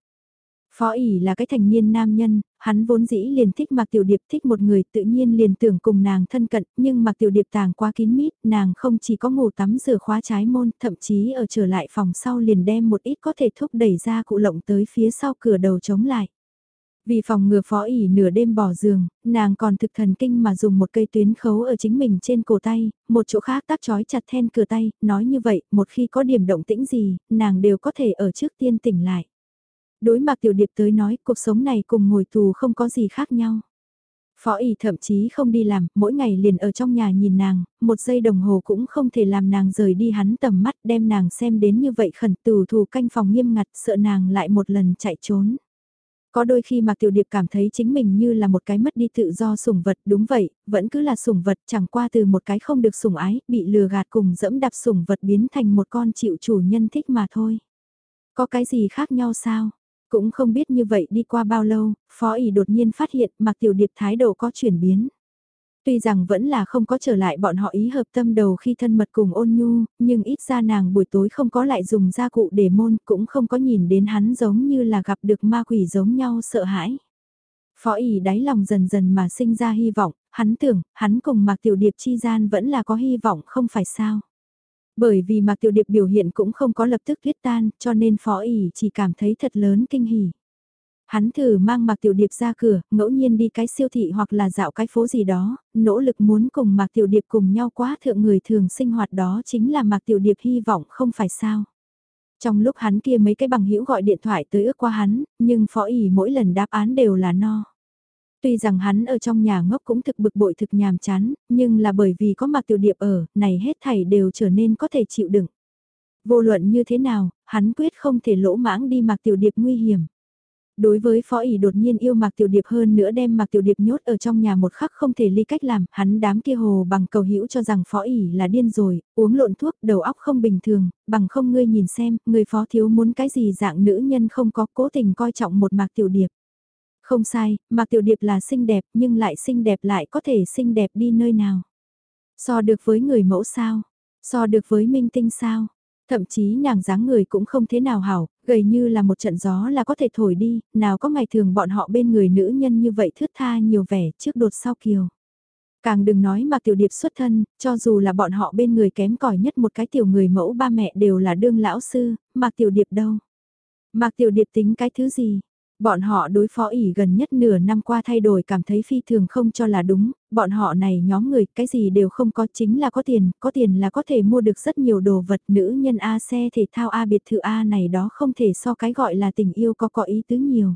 Phó ỉ là cái thành niên nam nhân, hắn vốn dĩ liền thích Mạc Tiểu Điệp thích một người tự nhiên liền tưởng cùng nàng thân cận, nhưng Mạc Tiểu Điệp tàng quá kín mít, nàng không chỉ có ngủ tắm rửa khóa trái môn, thậm chí ở trở lại phòng sau liền đem một ít có thể thúc đẩy ra cụ lộng tới phía sau cửa đầu chống lại. Vì phòng ngừa phó ỉ nửa đêm bỏ giường, nàng còn thực thần kinh mà dùng một cây tuyến khấu ở chính mình trên cổ tay, một chỗ khác tác chói chặt then cửa tay, nói như vậy, một khi có điểm động tĩnh gì, nàng đều có thể ở trước tiên tỉnh lại. Đối mặt tiểu điệp tới nói cuộc sống này cùng ngồi tù không có gì khác nhau. Phó ỉ thậm chí không đi làm, mỗi ngày liền ở trong nhà nhìn nàng, một giây đồng hồ cũng không thể làm nàng rời đi hắn tầm mắt đem nàng xem đến như vậy khẩn tù thù canh phòng nghiêm ngặt sợ nàng lại một lần chạy trốn. Có đôi khi Mạc Tiểu Điệp cảm thấy chính mình như là một cái mất đi tự do sủng vật, đúng vậy, vẫn cứ là sủng vật chẳng qua từ một cái không được sủng ái, bị lừa gạt cùng dẫm đạp sủng vật biến thành một con chịu chủ nhân thích mà thôi. Có cái gì khác nhau sao? Cũng không biết như vậy đi qua bao lâu, Phó ỉ đột nhiên phát hiện Mạc Tiểu Điệp thái độ có chuyển biến. Tuy rằng vẫn là không có trở lại bọn họ ý hợp tâm đầu khi thân mật cùng ôn nhu, nhưng ít ra nàng buổi tối không có lại dùng gia cụ để môn, cũng không có nhìn đến hắn giống như là gặp được ma quỷ giống nhau sợ hãi. Phó ỉ đáy lòng dần dần mà sinh ra hy vọng, hắn tưởng, hắn cùng Mạc Tiểu Điệp chi gian vẫn là có hy vọng không phải sao. Bởi vì Mạc Tiểu Điệp biểu hiện cũng không có lập tức tuyết tan, cho nên Phó ỉ chỉ cảm thấy thật lớn kinh hỉ. Hắn thử mang Mạc Tiểu Điệp ra cửa, ngẫu nhiên đi cái siêu thị hoặc là dạo cái phố gì đó, nỗ lực muốn cùng Mạc Tiểu Điệp cùng nhau quá thượng người thường sinh hoạt đó chính là Mạc Tiểu Điệp hy vọng không phải sao. Trong lúc hắn kia mấy cái bằng hữu gọi điện thoại tới ước qua hắn, nhưng phó ỉ mỗi lần đáp án đều là no. Tuy rằng hắn ở trong nhà ngốc cũng thực bực bội thực nhàm chán, nhưng là bởi vì có Mạc Tiểu Điệp ở, này hết thảy đều trở nên có thể chịu đựng. Vô luận như thế nào, hắn quyết không thể lỗ mãng đi Mạc Tiểu Điệp nguy hiểm. Đối với phó ỉ đột nhiên yêu Mạc Tiểu Điệp hơn nữa đem Mạc Tiểu Điệp nhốt ở trong nhà một khắc không thể ly cách làm, hắn đám kia hồ bằng cầu hữu cho rằng phó ỉ là điên rồi, uống lộn thuốc, đầu óc không bình thường, bằng không ngươi nhìn xem, người phó thiếu muốn cái gì dạng nữ nhân không có cố tình coi trọng một Mạc Tiểu Điệp. Không sai, Mạc Tiểu Điệp là xinh đẹp nhưng lại xinh đẹp lại có thể xinh đẹp đi nơi nào. So được với người mẫu sao? So được với minh tinh sao? Thậm chí nàng dáng người cũng không thế nào hảo, gầy như là một trận gió là có thể thổi đi, nào có ngày thường bọn họ bên người nữ nhân như vậy thướt tha nhiều vẻ trước đột sau kiều. Càng đừng nói mà tiểu điệp xuất thân, cho dù là bọn họ bên người kém cỏi nhất một cái tiểu người mẫu ba mẹ đều là đương lão sư, mà tiểu điệp đâu. Mạc tiểu điệp tính cái thứ gì, Bọn họ đối phó ỉ gần nhất nửa năm qua thay đổi cảm thấy phi thường không cho là đúng, bọn họ này nhóm người cái gì đều không có chính là có tiền, có tiền là có thể mua được rất nhiều đồ vật nữ nhân A xe thể thao A biệt thự A này đó không thể so cái gọi là tình yêu có có ý tứ nhiều.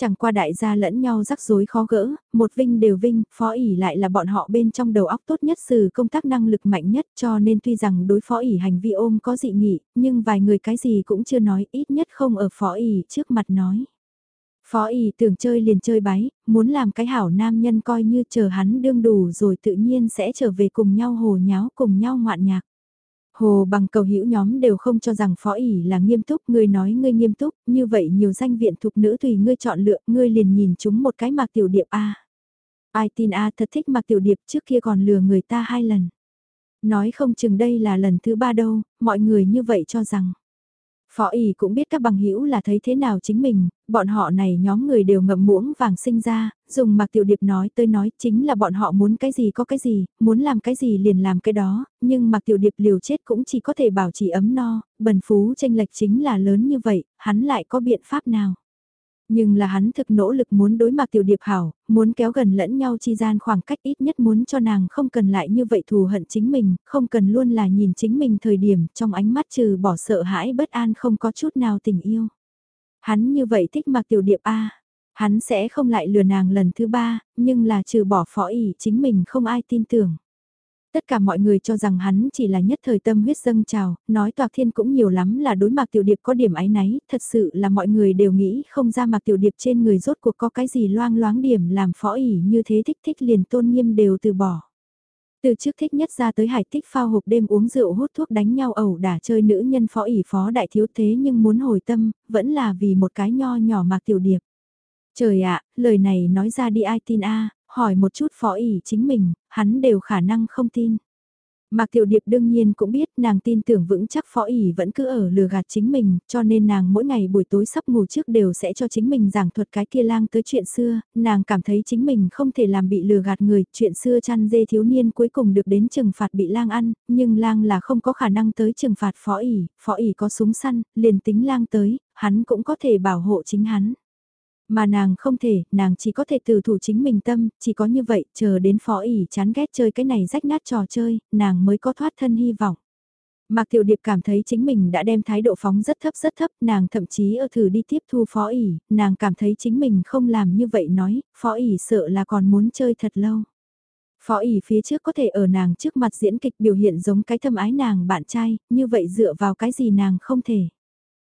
Chẳng qua đại gia lẫn nhau rắc rối khó gỡ, một vinh đều vinh, phó ỉ lại là bọn họ bên trong đầu óc tốt nhất sự công tác năng lực mạnh nhất cho nên tuy rằng đối phó ỉ hành vi ôm có dị nghị, nhưng vài người cái gì cũng chưa nói ít nhất không ở phó ỉ trước mặt nói. Phó ý tưởng chơi liền chơi bái, muốn làm cái hảo nam nhân coi như chờ hắn đương đủ rồi tự nhiên sẽ trở về cùng nhau hồ nháo cùng nhau ngoạn nhạc. Hồ bằng cầu hữu nhóm đều không cho rằng phó ỉ là nghiêm túc, ngươi nói ngươi nghiêm túc, như vậy nhiều danh viện thuộc nữ tùy ngươi chọn lựa, ngươi liền nhìn chúng một cái mạc tiểu điệp A. Ai tin A thật thích mạc tiểu điệp trước kia còn lừa người ta hai lần. Nói không chừng đây là lần thứ ba đâu, mọi người như vậy cho rằng. Phó ỉ cũng biết các bằng hữu là thấy thế nào chính mình, bọn họ này nhóm người đều ngậm muỗng vàng sinh ra, dùng Mạc Tiểu Điệp nói tới nói chính là bọn họ muốn cái gì có cái gì, muốn làm cái gì liền làm cái đó, nhưng Mạc Tiểu Điệp liều chết cũng chỉ có thể bảo trì ấm no, bần phú tranh lệch chính là lớn như vậy, hắn lại có biện pháp nào. Nhưng là hắn thực nỗ lực muốn đối mặt tiểu điệp hảo, muốn kéo gần lẫn nhau chi gian khoảng cách ít nhất muốn cho nàng không cần lại như vậy thù hận chính mình, không cần luôn là nhìn chính mình thời điểm trong ánh mắt trừ bỏ sợ hãi bất an không có chút nào tình yêu. Hắn như vậy thích mặc tiểu điệp A, hắn sẽ không lại lừa nàng lần thứ ba, nhưng là trừ bỏ phó ỉ chính mình không ai tin tưởng. Tất cả mọi người cho rằng hắn chỉ là nhất thời tâm huyết dâng trào, nói toạc thiên cũng nhiều lắm là đối mặt tiểu điệp có điểm ái náy, thật sự là mọi người đều nghĩ không ra Mạc tiểu điệp trên người rốt cuộc có cái gì loang loáng điểm làm phó ỉ như thế thích thích liền tôn nghiêm đều từ bỏ. Từ trước thích nhất ra tới hải tích phao hộp đêm uống rượu hút thuốc đánh nhau ẩu đả chơi nữ nhân phó ỉ phó đại thiếu thế nhưng muốn hồi tâm, vẫn là vì một cái nho nhỏ mạc tiểu điệp. Trời ạ, lời này nói ra đi ai tin a hỏi một chút phó ỉ chính mình, hắn đều khả năng không tin. Mạc Tiểu Điệp đương nhiên cũng biết nàng tin tưởng vững chắc phó ỉ vẫn cứ ở lừa gạt chính mình, cho nên nàng mỗi ngày buổi tối sắp ngủ trước đều sẽ cho chính mình giảng thuật cái kia lang tới chuyện xưa, nàng cảm thấy chính mình không thể làm bị lừa gạt người, chuyện xưa chăn dê thiếu niên cuối cùng được đến trừng phạt bị lang ăn, nhưng lang là không có khả năng tới trừng phạt phó ỉ, phó ỉ có súng săn, liền tính lang tới, hắn cũng có thể bảo hộ chính hắn. Mà nàng không thể, nàng chỉ có thể từ thủ chính mình tâm, chỉ có như vậy, chờ đến phó ỉ chán ghét chơi cái này rách nát trò chơi, nàng mới có thoát thân hy vọng. Mạc Tiểu Điệp cảm thấy chính mình đã đem thái độ phóng rất thấp rất thấp, nàng thậm chí ở thử đi tiếp thu phó ỉ, nàng cảm thấy chính mình không làm như vậy nói, phó ỉ sợ là còn muốn chơi thật lâu. Phó ỉ phía trước có thể ở nàng trước mặt diễn kịch biểu hiện giống cái thâm ái nàng bạn trai, như vậy dựa vào cái gì nàng không thể.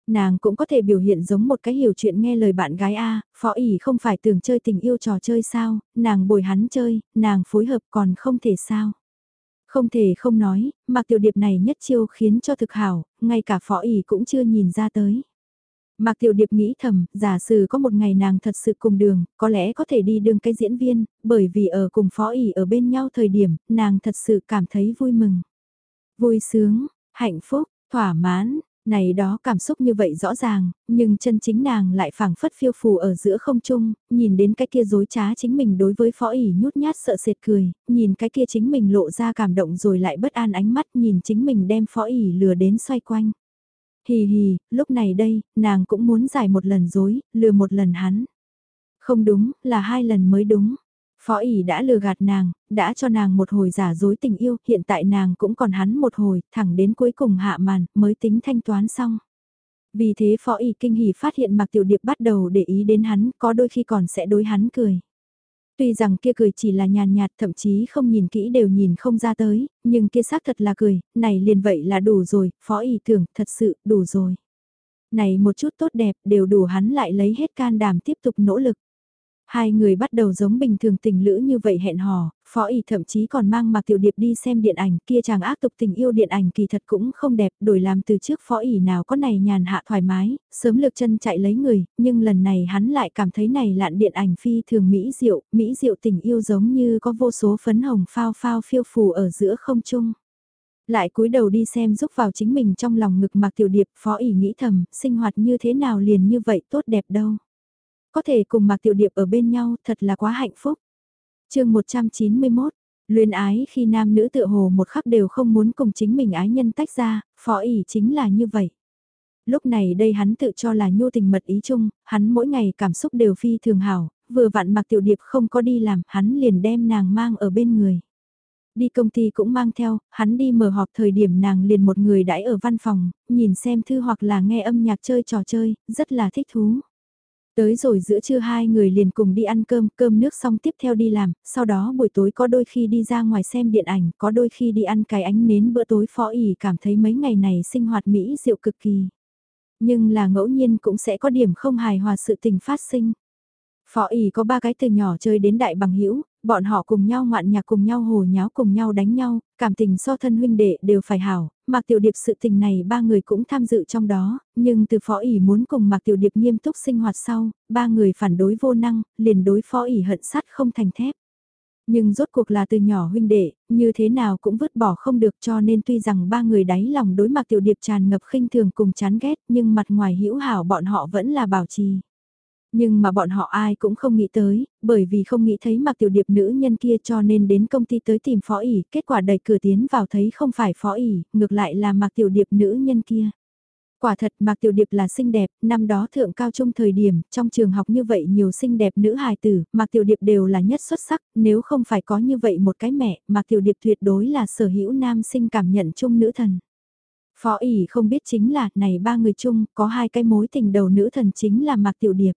Nàng cũng có thể biểu hiện giống một cái hiểu chuyện nghe lời bạn gái A, phó ỉ không phải tưởng chơi tình yêu trò chơi sao, nàng bồi hắn chơi, nàng phối hợp còn không thể sao. Không thể không nói, mặc tiểu điệp này nhất chiêu khiến cho thực hảo, ngay cả phó ỉ cũng chưa nhìn ra tới. Mạc Tiểu Điệp nghĩ thầm, giả sử có một ngày nàng thật sự cùng đường, có lẽ có thể đi đường cái diễn viên, bởi vì ở cùng phó ỉ ở bên nhau thời điểm, nàng thật sự cảm thấy vui mừng. Vui sướng, hạnh phúc, thỏa mãn, này đó cảm xúc như vậy rõ ràng, nhưng chân chính nàng lại phảng phất phiêu phù ở giữa không trung, nhìn đến cái kia dối trá chính mình đối với phó ỉ nhút nhát sợ sệt cười, nhìn cái kia chính mình lộ ra cảm động rồi lại bất an ánh mắt nhìn chính mình đem phó ỉ lừa đến xoay quanh. Hì hì, lúc này đây, nàng cũng muốn giải một lần dối, lừa một lần hắn. Không đúng, là hai lần mới đúng. Phó ỉ đã lừa gạt nàng, đã cho nàng một hồi giả dối tình yêu, hiện tại nàng cũng còn hắn một hồi, thẳng đến cuối cùng hạ màn, mới tính thanh toán xong. Vì thế phó ỉ kinh hỉ phát hiện Mạc Tiểu Điệp bắt đầu để ý đến hắn, có đôi khi còn sẽ đối hắn cười. Tuy rằng kia cười chỉ là nhàn nhạt thậm chí không nhìn kỹ đều nhìn không ra tới, nhưng kia xác thật là cười, này liền vậy là đủ rồi, phó ý tưởng, thật sự, đủ rồi. Này một chút tốt đẹp đều đủ hắn lại lấy hết can đảm tiếp tục nỗ lực. Hai người bắt đầu giống bình thường tình lữ như vậy hẹn hò, phó y thậm chí còn mang Mạc Tiểu Điệp đi xem điện ảnh kia chàng ác tục tình yêu điện ảnh kỳ thật cũng không đẹp, đổi làm từ trước phó y nào có này nhàn hạ thoải mái, sớm lược chân chạy lấy người, nhưng lần này hắn lại cảm thấy này lạn điện ảnh phi thường mỹ diệu, mỹ diệu tình yêu giống như có vô số phấn hồng phao phao phiêu phù ở giữa không trung. Lại cúi đầu đi xem giúp vào chính mình trong lòng ngực Mạc Tiểu Điệp, phó y nghĩ thầm, sinh hoạt như thế nào liền như vậy tốt đẹp đâu. Có thể cùng Mạc Tiểu Điệp ở bên nhau thật là quá hạnh phúc. chương 191, luyến ái khi nam nữ tựa hồ một khắc đều không muốn cùng chính mình ái nhân tách ra, phó ỉ chính là như vậy. Lúc này đây hắn tự cho là nhu tình mật ý chung, hắn mỗi ngày cảm xúc đều phi thường hảo, vừa vặn Mạc Tiểu Điệp không có đi làm, hắn liền đem nàng mang ở bên người. Đi công ty cũng mang theo, hắn đi mở họp thời điểm nàng liền một người đãi ở văn phòng, nhìn xem thư hoặc là nghe âm nhạc chơi trò chơi, rất là thích thú. Tới rồi giữa trưa hai người liền cùng đi ăn cơm, cơm nước xong tiếp theo đi làm, sau đó buổi tối có đôi khi đi ra ngoài xem điện ảnh, có đôi khi đi ăn cái ánh nến bữa tối phó ỉ cảm thấy mấy ngày này sinh hoạt Mỹ diệu cực kỳ. Nhưng là ngẫu nhiên cũng sẽ có điểm không hài hòa sự tình phát sinh. Phó ỉ có ba cái từ nhỏ chơi đến đại bằng hữu bọn họ cùng nhau ngoạn nhạc cùng nhau hồ nháo cùng nhau đánh nhau, cảm tình so thân huynh đệ đều phải hảo, Mạc Tiểu Điệp sự tình này ba người cũng tham dự trong đó, nhưng từ phó ỉ muốn cùng Mạc Tiểu Điệp nghiêm túc sinh hoạt sau, ba người phản đối vô năng, liền đối phó ỉ hận sắt không thành thép. Nhưng rốt cuộc là từ nhỏ huynh đệ, như thế nào cũng vứt bỏ không được cho nên tuy rằng ba người đáy lòng đối Mạc Tiểu Điệp tràn ngập khinh thường cùng chán ghét nhưng mặt ngoài hữu hảo bọn họ vẫn là bảo trì. Nhưng mà bọn họ ai cũng không nghĩ tới, bởi vì không nghĩ thấy mặc tiểu điệp nữ nhân kia cho nên đến công ty tới tìm phó ỉ, kết quả đẩy cửa tiến vào thấy không phải phó ỉ, ngược lại là mặc tiểu điệp nữ nhân kia. Quả thật Mạc Tiểu Điệp là xinh đẹp, năm đó thượng cao trung thời điểm, trong trường học như vậy nhiều xinh đẹp nữ hài tử, Mạc Tiểu Điệp đều là nhất xuất sắc, nếu không phải có như vậy một cái mẹ, Mạc Tiểu Điệp tuyệt đối là sở hữu nam sinh cảm nhận chung nữ thần. Phó ỉ không biết chính là, này ba người chung, có hai cái mối tình đầu nữ thần chính là Mạc Tiểu Điệp.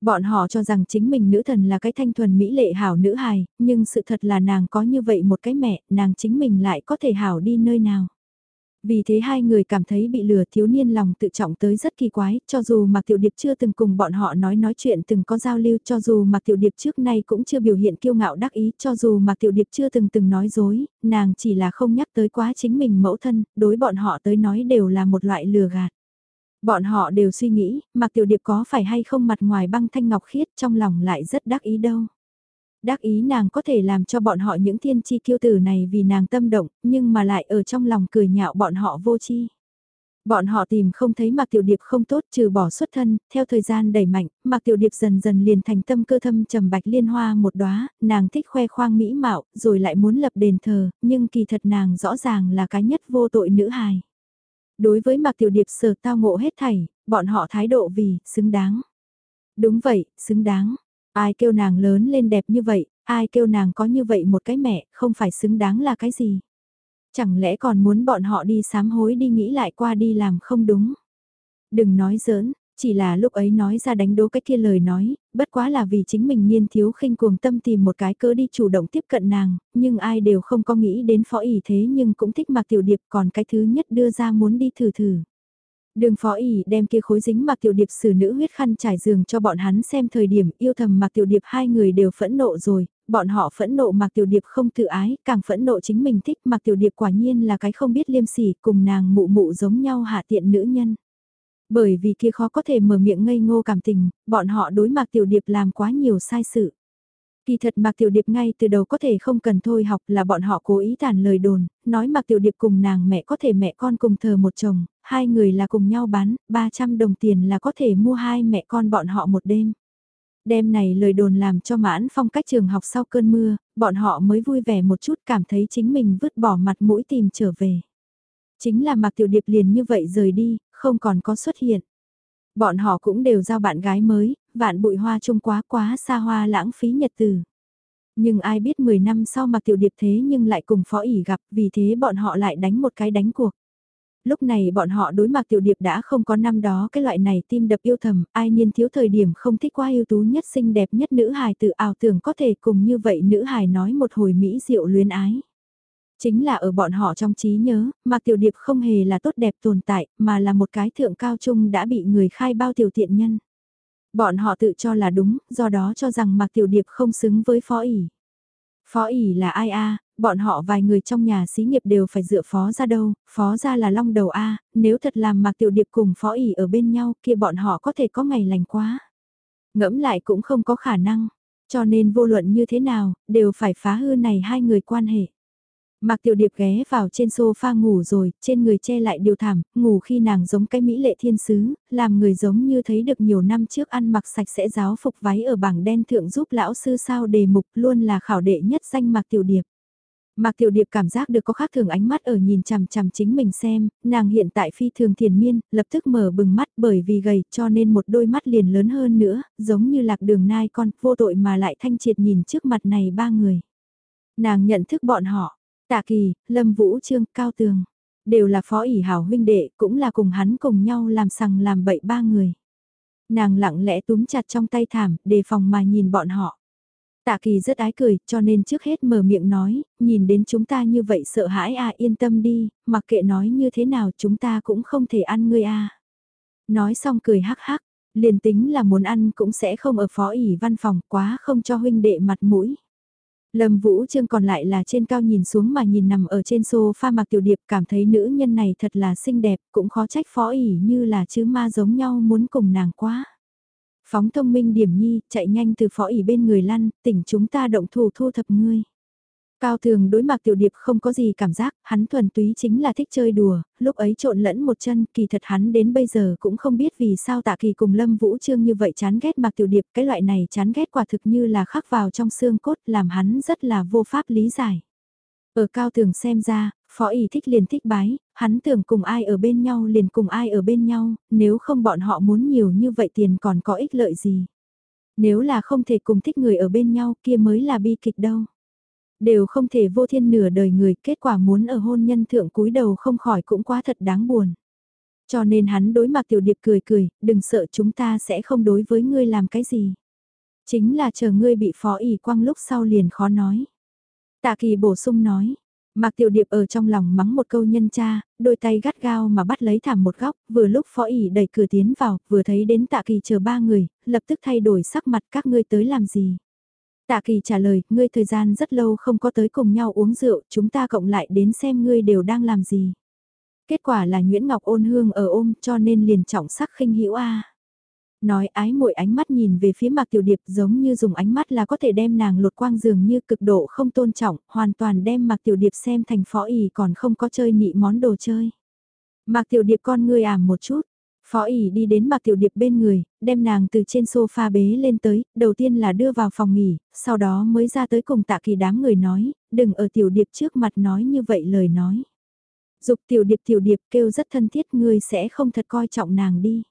Bọn họ cho rằng chính mình nữ thần là cái thanh thuần mỹ lệ hảo nữ hài, nhưng sự thật là nàng có như vậy một cái mẹ, nàng chính mình lại có thể hảo đi nơi nào. Vì thế hai người cảm thấy bị lừa thiếu niên lòng tự trọng tới rất kỳ quái, cho dù Mạc Tiểu Điệp chưa từng cùng bọn họ nói nói chuyện từng có giao lưu, cho dù Mạc Tiểu Điệp trước nay cũng chưa biểu hiện kiêu ngạo đắc ý, cho dù Mạc Tiểu Điệp chưa từng từng nói dối, nàng chỉ là không nhắc tới quá chính mình mẫu thân, đối bọn họ tới nói đều là một loại lừa gạt. Bọn họ đều suy nghĩ, Mạc Tiểu Điệp có phải hay không mặt ngoài băng thanh ngọc khiết trong lòng lại rất đắc ý đâu. Đắc ý nàng có thể làm cho bọn họ những thiên chi kiêu tử này vì nàng tâm động, nhưng mà lại ở trong lòng cười nhạo bọn họ vô chi. Bọn họ tìm không thấy Mạc Tiểu Điệp không tốt trừ bỏ xuất thân, theo thời gian đẩy mạnh, Mạc Tiểu Điệp dần dần liền thành tâm cơ thâm trầm bạch liên hoa một đóa, nàng thích khoe khoang mỹ mạo, rồi lại muốn lập đền thờ, nhưng kỳ thật nàng rõ ràng là cái nhất vô tội nữ hài. Đối với Mạc Tiểu Điệp sở tao ngộ hết thảy, bọn họ thái độ vì, xứng đáng. Đúng vậy, xứng đáng. Ai kêu nàng lớn lên đẹp như vậy, ai kêu nàng có như vậy một cái mẹ, không phải xứng đáng là cái gì. Chẳng lẽ còn muốn bọn họ đi sám hối đi nghĩ lại qua đi làm không đúng. Đừng nói giỡn, chỉ là lúc ấy nói ra đánh đố cái kia lời nói, bất quá là vì chính mình niên thiếu khinh cuồng tâm tìm một cái cớ đi chủ động tiếp cận nàng, nhưng ai đều không có nghĩ đến phó ý thế nhưng cũng thích mặc tiểu điệp còn cái thứ nhất đưa ra muốn đi thử thử. Đường phó ỉ đem kia khối dính mặc Tiểu Điệp xử nữ huyết khăn trải giường cho bọn hắn xem thời điểm yêu thầm mặc Tiểu Điệp hai người đều phẫn nộ rồi, bọn họ phẫn nộ mặc Tiểu Điệp không tự ái, càng phẫn nộ chính mình thích mặc Tiểu Điệp quả nhiên là cái không biết liêm sỉ cùng nàng mụ mụ giống nhau hạ tiện nữ nhân. Bởi vì kia khó có thể mở miệng ngây ngô cảm tình, bọn họ đối Mạc Tiểu Điệp làm quá nhiều sai sự. Kỳ thật Mạc Tiểu Điệp ngay từ đầu có thể không cần thôi học là bọn họ cố ý tàn lời đồn, nói Mạc Tiểu Điệp cùng nàng mẹ có thể mẹ con cùng thờ một chồng, hai người là cùng nhau bán, 300 đồng tiền là có thể mua hai mẹ con bọn họ một đêm. Đêm này lời đồn làm cho mãn phong cách trường học sau cơn mưa, bọn họ mới vui vẻ một chút cảm thấy chính mình vứt bỏ mặt mũi tìm trở về. Chính là Mạc Tiểu Điệp liền như vậy rời đi, không còn có xuất hiện. Bọn họ cũng đều giao bạn gái mới, vạn bụi hoa trông quá quá xa hoa lãng phí nhật từ. Nhưng ai biết 10 năm sau Mạc Tiểu Điệp thế nhưng lại cùng phó ỉ gặp, vì thế bọn họ lại đánh một cái đánh cuộc. Lúc này bọn họ đối mặt tiểu điệp đã không có năm đó cái loại này tim đập yêu thầm, ai niên thiếu thời điểm không thích quá yêu tú nhất xinh đẹp nhất nữ hài tự ảo tưởng có thể cùng như vậy nữ hài nói một hồi mỹ diệu luyến ái. Chính là ở bọn họ trong trí nhớ, Mạc Tiểu Điệp không hề là tốt đẹp tồn tại, mà là một cái thượng cao trung đã bị người khai bao tiểu tiện nhân. Bọn họ tự cho là đúng, do đó cho rằng Mạc Tiểu Điệp không xứng với phó ỉ. Phó ỉ là ai a bọn họ vài người trong nhà xí nghiệp đều phải dựa phó ra đâu, phó ra là long đầu A, nếu thật làm Mạc Tiểu Điệp cùng phó ỉ ở bên nhau kia bọn họ có thể có ngày lành quá. Ngẫm lại cũng không có khả năng, cho nên vô luận như thế nào, đều phải phá hư này hai người quan hệ. Mạc Tiểu Điệp ghé vào trên sofa ngủ rồi, trên người che lại điều thảm, ngủ khi nàng giống cái mỹ lệ thiên sứ, làm người giống như thấy được nhiều năm trước ăn mặc sạch sẽ giáo phục váy ở bảng đen thượng giúp lão sư sao đề mục luôn là khảo đệ nhất danh Mạc Tiểu Điệp. Mạc Tiểu Điệp cảm giác được có khác thường ánh mắt ở nhìn chằm chằm chính mình xem, nàng hiện tại phi thường thiền miên, lập tức mở bừng mắt bởi vì gầy cho nên một đôi mắt liền lớn hơn nữa, giống như lạc đường nai con, vô tội mà lại thanh triệt nhìn trước mặt này ba người. Nàng nhận thức bọn họ, Tạ Kỳ, Lâm Vũ Trương, Cao Tường, đều là phó ỷ hảo huynh đệ, cũng là cùng hắn cùng nhau làm sằng làm bậy ba người. Nàng lặng lẽ túm chặt trong tay thảm, đề phòng mà nhìn bọn họ. Tạ Kỳ rất ái cười, cho nên trước hết mở miệng nói, nhìn đến chúng ta như vậy sợ hãi à yên tâm đi, mặc kệ nói như thế nào chúng ta cũng không thể ăn ngươi à. Nói xong cười hắc hắc, liền tính là muốn ăn cũng sẽ không ở phó ỉ văn phòng quá không cho huynh đệ mặt mũi. Lâm Vũ Trương còn lại là trên cao nhìn xuống mà nhìn nằm ở trên sofa mặc tiểu điệp cảm thấy nữ nhân này thật là xinh đẹp, cũng khó trách phó ỉ như là chứ ma giống nhau muốn cùng nàng quá. Phóng thông minh điểm nhi, chạy nhanh từ phó ỉ bên người lăn, tỉnh chúng ta động thủ thu thập ngươi. Cao thường đối mặt tiểu điệp không có gì cảm giác, hắn thuần túy chính là thích chơi đùa, lúc ấy trộn lẫn một chân, kỳ thật hắn đến bây giờ cũng không biết vì sao tạ kỳ cùng Lâm Vũ Trương như vậy chán ghét mặc tiểu điệp, cái loại này chán ghét quả thực như là khắc vào trong xương cốt làm hắn rất là vô pháp lý giải. Ở cao thường xem ra, phó ý thích liền thích bái, hắn tưởng cùng ai ở bên nhau liền cùng ai ở bên nhau, nếu không bọn họ muốn nhiều như vậy tiền còn có ích lợi gì. Nếu là không thể cùng thích người ở bên nhau kia mới là bi kịch đâu. Đều không thể vô thiên nửa đời người kết quả muốn ở hôn nhân thượng cúi đầu không khỏi cũng quá thật đáng buồn. Cho nên hắn đối mặt tiểu điệp cười cười, đừng sợ chúng ta sẽ không đối với ngươi làm cái gì. Chính là chờ ngươi bị phó ỉ quăng lúc sau liền khó nói. Tạ kỳ bổ sung nói, Mạc Tiểu Điệp ở trong lòng mắng một câu nhân cha, đôi tay gắt gao mà bắt lấy thảm một góc, vừa lúc phó ỉ đẩy cửa tiến vào, vừa thấy đến tạ kỳ chờ ba người, lập tức thay đổi sắc mặt các ngươi tới làm gì. Tạ kỳ trả lời, ngươi thời gian rất lâu không có tới cùng nhau uống rượu, chúng ta cộng lại đến xem ngươi đều đang làm gì. Kết quả là Nguyễn Ngọc ôn hương ở ôm cho nên liền trọng sắc khinh hữu a. Nói ái muội ánh mắt nhìn về phía Mạc Tiểu Điệp giống như dùng ánh mắt là có thể đem nàng lột quang dường như cực độ không tôn trọng, hoàn toàn đem Mạc Tiểu Điệp xem thành phó ý còn không có chơi nị món đồ chơi. Mạc Tiểu Điệp con ngươi ảm một chút, Phó ỉ đi đến Mạc Tiểu Điệp bên người, đem nàng từ trên sofa bế lên tới, đầu tiên là đưa vào phòng nghỉ, sau đó mới ra tới cùng tạ kỳ đám người nói, đừng ở Tiểu Điệp trước mặt nói như vậy lời nói. Dục Tiểu Điệp Tiểu Điệp kêu rất thân thiết ngươi sẽ không thật coi trọng nàng đi.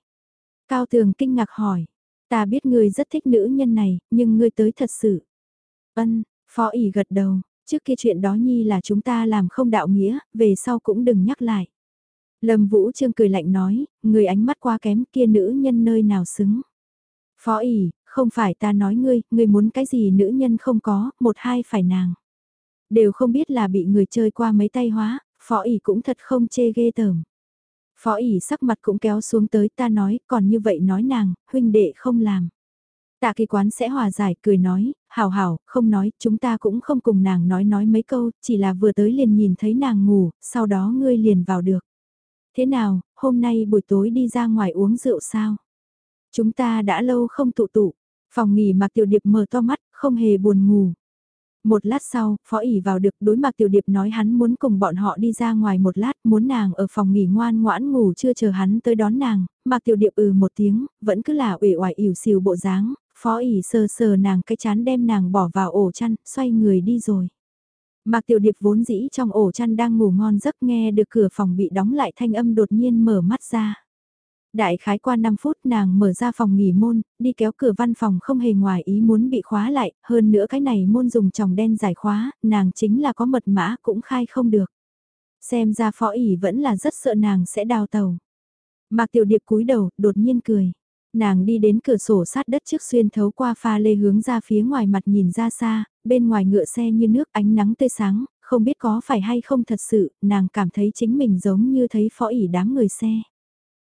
Cao Tường kinh ngạc hỏi, ta biết ngươi rất thích nữ nhân này, nhưng ngươi tới thật sự. Ân, Phó ỉ gật đầu, trước kia chuyện đó nhi là chúng ta làm không đạo nghĩa, về sau cũng đừng nhắc lại. Lâm Vũ Trương cười lạnh nói, người ánh mắt quá kém kia nữ nhân nơi nào xứng. Phó ỉ, không phải ta nói ngươi, ngươi muốn cái gì nữ nhân không có, một hai phải nàng. Đều không biết là bị người chơi qua mấy tay hóa, phó ỉ cũng thật không chê ghê tởm. Phó ỉ sắc mặt cũng kéo xuống tới ta nói, còn như vậy nói nàng, huynh đệ không làm. Tạ kỳ quán sẽ hòa giải, cười nói, hảo hảo, không nói, chúng ta cũng không cùng nàng nói nói mấy câu, chỉ là vừa tới liền nhìn thấy nàng ngủ, sau đó ngươi liền vào được. Thế nào, hôm nay buổi tối đi ra ngoài uống rượu sao? Chúng ta đã lâu không tụ tụ, phòng nghỉ Mạc tiểu điệp mở to mắt, không hề buồn ngủ. Một lát sau, phó ỉ vào được đối mặt tiểu điệp nói hắn muốn cùng bọn họ đi ra ngoài một lát, muốn nàng ở phòng nghỉ ngoan ngoãn ngủ chưa chờ hắn tới đón nàng, Mạc tiểu điệp ừ một tiếng, vẫn cứ là ủy oải ỉu xìu bộ dáng, phó ỉ sờ sờ nàng cái chán đem nàng bỏ vào ổ chăn, xoay người đi rồi. Mạc Tiểu Điệp vốn dĩ trong ổ chăn đang ngủ ngon giấc nghe được cửa phòng bị đóng lại thanh âm đột nhiên mở mắt ra. Đại khái qua 5 phút nàng mở ra phòng nghỉ môn, đi kéo cửa văn phòng không hề ngoài ý muốn bị khóa lại, hơn nữa cái này môn dùng tròng đen giải khóa, nàng chính là có mật mã cũng khai không được. Xem ra phó ỉ vẫn là rất sợ nàng sẽ đào tàu. Mạc Tiểu Điệp cúi đầu, đột nhiên cười. Nàng đi đến cửa sổ sát đất trước xuyên thấu qua pha lê hướng ra phía ngoài mặt nhìn ra xa, bên ngoài ngựa xe như nước ánh nắng tươi sáng, không biết có phải hay không thật sự, nàng cảm thấy chính mình giống như thấy phó ỉ đám người xe.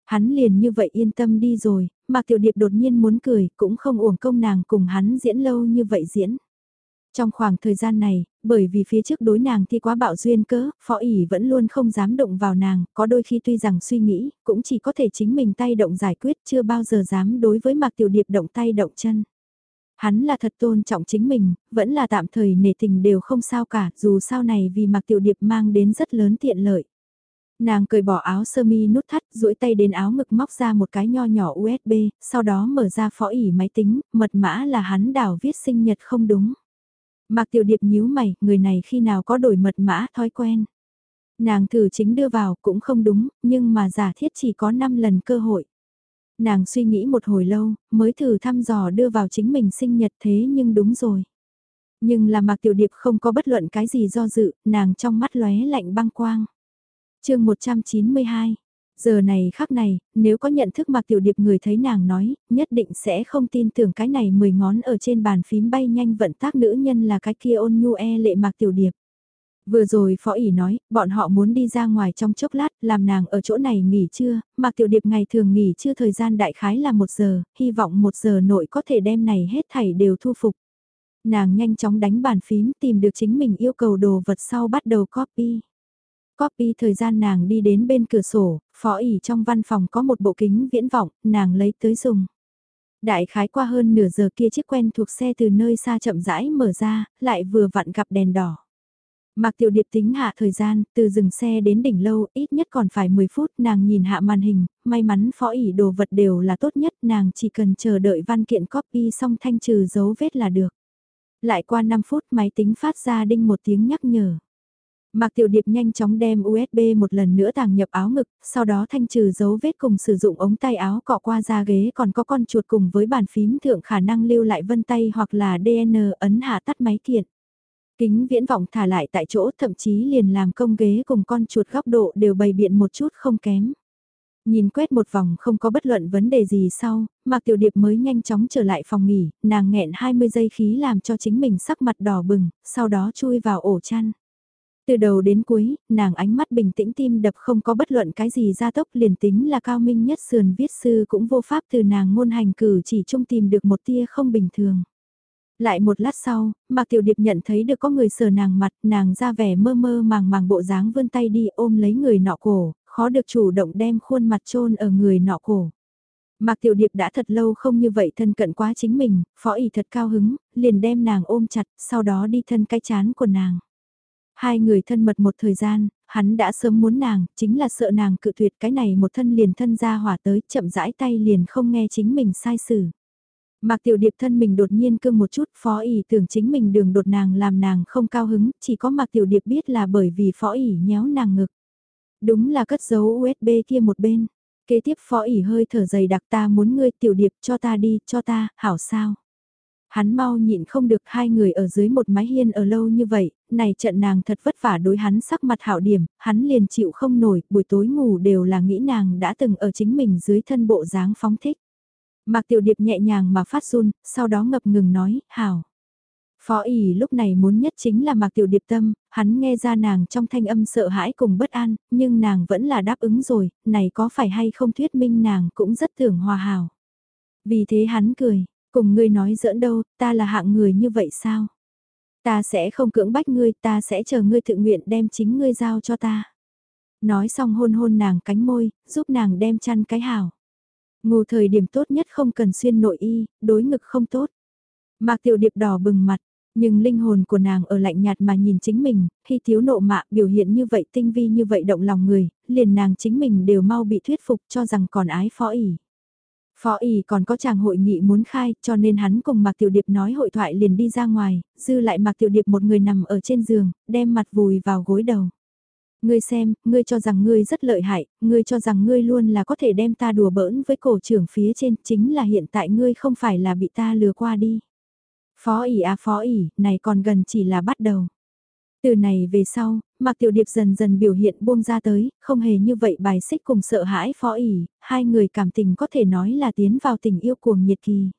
Hắn liền như vậy yên tâm đi rồi, Mạc Tiểu Điệp đột nhiên muốn cười, cũng không uổng công nàng cùng hắn diễn lâu như vậy diễn. Trong khoảng thời gian này, bởi vì phía trước đối nàng thì quá bạo duyên cớ, phó ỉ vẫn luôn không dám động vào nàng, có đôi khi tuy rằng suy nghĩ, cũng chỉ có thể chính mình tay động giải quyết chưa bao giờ dám đối với Mạc Tiểu Điệp động tay động chân. Hắn là thật tôn trọng chính mình, vẫn là tạm thời nể tình đều không sao cả, dù sao này vì mặc Tiểu Điệp mang đến rất lớn tiện lợi. Nàng cởi bỏ áo sơ mi nút thắt, duỗi tay đến áo ngực móc ra một cái nho nhỏ USB, sau đó mở ra phó ỉ máy tính, mật mã là hắn đảo viết sinh nhật không đúng. Mạc Tiểu Điệp nhíu mày, người này khi nào có đổi mật mã thói quen. Nàng thử chính đưa vào cũng không đúng, nhưng mà giả thiết chỉ có 5 lần cơ hội. Nàng suy nghĩ một hồi lâu, mới thử thăm dò đưa vào chính mình sinh nhật thế nhưng đúng rồi. Nhưng là Mạc Tiểu Điệp không có bất luận cái gì do dự, nàng trong mắt lóe lạnh băng quang. chương 192 Giờ này khắc này, nếu có nhận thức Mạc Tiểu Điệp người thấy nàng nói, nhất định sẽ không tin tưởng cái này mười ngón ở trên bàn phím bay nhanh vận tác nữ nhân là cái kia ôn nhu e lệ Mạc Tiểu Điệp. Vừa rồi Phó ỉ nói, bọn họ muốn đi ra ngoài trong chốc lát, làm nàng ở chỗ này nghỉ trưa, Mạc Tiểu Điệp ngày thường nghỉ trưa thời gian đại khái là một giờ, hy vọng một giờ nội có thể đem này hết thảy đều thu phục. Nàng nhanh chóng đánh bàn phím tìm được chính mình yêu cầu đồ vật sau bắt đầu copy. Copy thời gian nàng đi đến bên cửa sổ, phó ỉ trong văn phòng có một bộ kính viễn vọng, nàng lấy tới dùng. Đại khái qua hơn nửa giờ kia chiếc quen thuộc xe từ nơi xa chậm rãi mở ra, lại vừa vặn gặp đèn đỏ. Mạc Tiểu Điệp tính hạ thời gian, từ dừng xe đến đỉnh lâu, ít nhất còn phải 10 phút, nàng nhìn hạ màn hình, may mắn phó ỉ đồ vật đều là tốt nhất, nàng chỉ cần chờ đợi văn kiện copy xong thanh trừ dấu vết là được. Lại qua 5 phút máy tính phát ra đinh một tiếng nhắc nhở. Mạc Tiểu Điệp nhanh chóng đem USB một lần nữa tàng nhập áo ngực, sau đó thanh trừ dấu vết cùng sử dụng ống tay áo cọ qua da ghế còn có con chuột cùng với bàn phím thượng khả năng lưu lại vân tay hoặc là DN ấn hạ tắt máy kiện. Kính viễn vọng thả lại tại chỗ thậm chí liền làm công ghế cùng con chuột góc độ đều bày biện một chút không kém. Nhìn quét một vòng không có bất luận vấn đề gì sau, Mạc Tiểu Điệp mới nhanh chóng trở lại phòng nghỉ, nàng nghẹn 20 giây khí làm cho chính mình sắc mặt đỏ bừng, sau đó chui vào ổ chăn. Từ đầu đến cuối, nàng ánh mắt bình tĩnh tim đập không có bất luận cái gì ra tốc liền tính là cao minh nhất sườn viết sư cũng vô pháp từ nàng ngôn hành cử chỉ trung tìm được một tia không bình thường. Lại một lát sau, Mạc Tiểu Điệp nhận thấy được có người sờ nàng mặt, nàng ra vẻ mơ mơ màng màng bộ dáng vươn tay đi ôm lấy người nọ cổ, khó được chủ động đem khuôn mặt trôn ở người nọ cổ. Mạc Tiểu Điệp đã thật lâu không như vậy thân cận quá chính mình, phó ý thật cao hứng, liền đem nàng ôm chặt, sau đó đi thân cái chán của nàng. Hai người thân mật một thời gian, hắn đã sớm muốn nàng, chính là sợ nàng cự tuyệt cái này một thân liền thân ra hỏa tới, chậm rãi tay liền không nghe chính mình sai xử. Mạc Tiểu Điệp thân mình đột nhiên cương một chút, phó ỉ tưởng chính mình đường đột nàng làm nàng không cao hứng, chỉ có Mạc Tiểu Điệp biết là bởi vì phó ỉ nhéo nàng ngực. Đúng là cất dấu USB kia một bên. Kế tiếp phó ỉ hơi thở dày đặc ta muốn ngươi Tiểu Điệp cho ta đi, cho ta, hảo sao. Hắn mau nhịn không được hai người ở dưới một mái hiên ở lâu như vậy, này trận nàng thật vất vả đối hắn sắc mặt hảo điểm, hắn liền chịu không nổi, buổi tối ngủ đều là nghĩ nàng đã từng ở chính mình dưới thân bộ dáng phóng thích. Mạc Tiểu Điệp nhẹ nhàng mà phát run, sau đó ngập ngừng nói, hảo. Phó ỉ lúc này muốn nhất chính là Mạc Tiểu Điệp Tâm, hắn nghe ra nàng trong thanh âm sợ hãi cùng bất an, nhưng nàng vẫn là đáp ứng rồi, này có phải hay không thuyết minh nàng cũng rất tưởng hòa hảo. Vì thế hắn cười, cùng ngươi nói giỡn đâu, ta là hạng người như vậy sao? Ta sẽ không cưỡng bách ngươi, ta sẽ chờ ngươi tự nguyện đem chính ngươi giao cho ta. Nói xong hôn hôn nàng cánh môi, giúp nàng đem chăn cái hảo. Ngủ thời điểm tốt nhất không cần xuyên nội y, đối ngực không tốt. Mạc tiểu điệp đỏ bừng mặt, nhưng linh hồn của nàng ở lạnh nhạt mà nhìn chính mình, khi thiếu nộ mạ biểu hiện như vậy tinh vi như vậy động lòng người, liền nàng chính mình đều mau bị thuyết phục cho rằng còn ái phó ỉ. Phó ỉ còn có chàng hội nghị muốn khai cho nên hắn cùng Mạc Tiểu Điệp nói hội thoại liền đi ra ngoài, dư lại Mạc Tiểu Điệp một người nằm ở trên giường, đem mặt vùi vào gối đầu. Ngươi xem, ngươi cho rằng ngươi rất lợi hại, ngươi cho rằng ngươi luôn là có thể đem ta đùa bỡn với cổ trưởng phía trên, chính là hiện tại ngươi không phải là bị ta lừa qua đi. Phó ỉ à phó ỉ, này còn gần chỉ là bắt đầu. Từ này về sau, Mạc Tiểu Điệp dần dần biểu hiện buông ra tới, không hề như vậy bài xích cùng sợ hãi phó ỉ, hai người cảm tình có thể nói là tiến vào tình yêu cuồng nhiệt kỳ.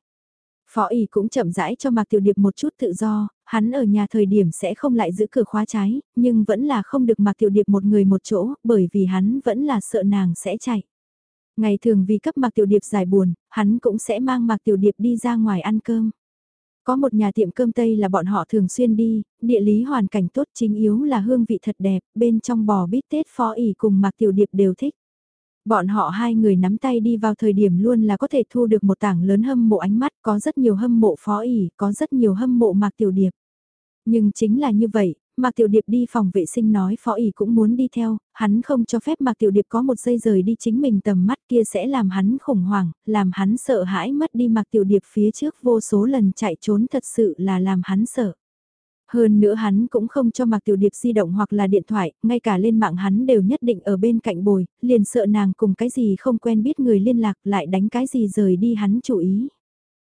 Phó ỉ cũng chậm rãi cho Mạc Tiểu Điệp một chút tự do, hắn ở nhà thời điểm sẽ không lại giữ cửa khóa trái, nhưng vẫn là không được Mạc Tiểu Điệp một người một chỗ, bởi vì hắn vẫn là sợ nàng sẽ chạy. Ngày thường vì cấp Mạc Tiểu Điệp giải buồn, hắn cũng sẽ mang Mạc Tiểu Điệp đi ra ngoài ăn cơm. Có một nhà tiệm cơm Tây là bọn họ thường xuyên đi, địa lý hoàn cảnh tốt chính yếu là hương vị thật đẹp, bên trong bò bít tết phó ỉ cùng Mạc Tiểu Điệp đều thích. Bọn họ hai người nắm tay đi vào thời điểm luôn là có thể thu được một tảng lớn hâm mộ ánh mắt, có rất nhiều hâm mộ phó ỉ, có rất nhiều hâm mộ Mạc Tiểu Điệp. Nhưng chính là như vậy, Mạc Tiểu Điệp đi phòng vệ sinh nói phó ỉ cũng muốn đi theo, hắn không cho phép Mạc Tiểu Điệp có một giây rời đi chính mình tầm mắt kia sẽ làm hắn khủng hoảng, làm hắn sợ hãi mất đi Mạc Tiểu Điệp phía trước vô số lần chạy trốn thật sự là làm hắn sợ. Hơn nữa hắn cũng không cho Mạc Tiểu Điệp di động hoặc là điện thoại, ngay cả lên mạng hắn đều nhất định ở bên cạnh bồi, liền sợ nàng cùng cái gì không quen biết người liên lạc lại đánh cái gì rời đi hắn chủ ý.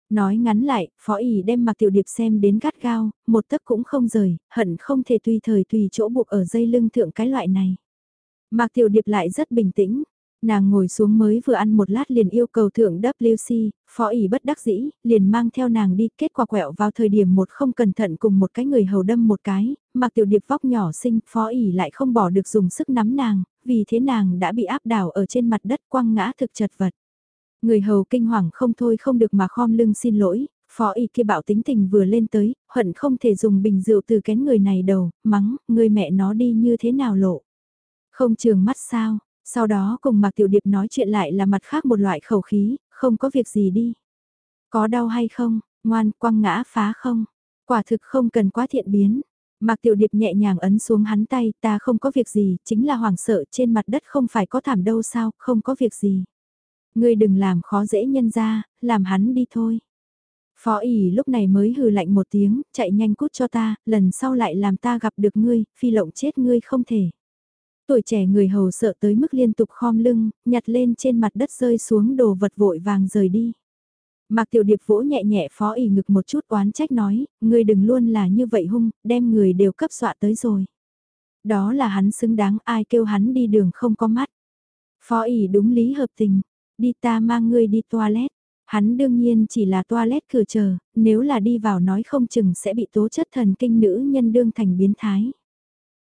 Nói ngắn lại, phó ỉ đem Mạc Tiểu Điệp xem đến gắt gao, một tấc cũng không rời, hận không thể tùy thời tùy chỗ buộc ở dây lưng thượng cái loại này. Mạc Tiểu Điệp lại rất bình tĩnh, nàng ngồi xuống mới vừa ăn một lát liền yêu cầu thượng WC, phó ỉ bất đắc dĩ, liền mang theo nàng đi, kết quả quẹo vào thời điểm một không cẩn thận cùng một cái người hầu đâm một cái, mặc Tiểu Điệp vóc nhỏ xinh, phó ỉ lại không bỏ được dùng sức nắm nàng, vì thế nàng đã bị áp đảo ở trên mặt đất quăng ngã thực chật vật. Người hầu kinh hoàng không thôi không được mà khom lưng xin lỗi, phó y kia bảo tính tình vừa lên tới, hận không thể dùng bình rượu từ kén người này đầu, mắng, người mẹ nó đi như thế nào lộ. Không trường mắt sao, sau đó cùng Mạc Tiểu Điệp nói chuyện lại là mặt khác một loại khẩu khí, không có việc gì đi. Có đau hay không, ngoan quăng ngã phá không, quả thực không cần quá thiện biến. Mạc Tiểu Điệp nhẹ nhàng ấn xuống hắn tay, ta không có việc gì, chính là hoảng sợ trên mặt đất không phải có thảm đâu sao, không có việc gì. Ngươi đừng làm khó dễ nhân ra, làm hắn đi thôi. Phó ỉ lúc này mới hừ lạnh một tiếng, chạy nhanh cút cho ta, lần sau lại làm ta gặp được ngươi, phi lộng chết ngươi không thể. Tuổi trẻ người hầu sợ tới mức liên tục khom lưng, nhặt lên trên mặt đất rơi xuống đồ vật vội vàng rời đi. Mạc Tiểu Điệp vỗ nhẹ nhẹ phó ỉ ngực một chút oán trách nói, người đừng luôn là như vậy hung, đem người đều cấp dọa tới rồi. Đó là hắn xứng đáng ai kêu hắn đi đường không có mắt. Phó ỉ đúng lý hợp tình, Đi ta mang ngươi đi toilet. Hắn đương nhiên chỉ là toilet cửa chờ, nếu là đi vào nói không chừng sẽ bị tố chất thần kinh nữ nhân đương thành biến thái.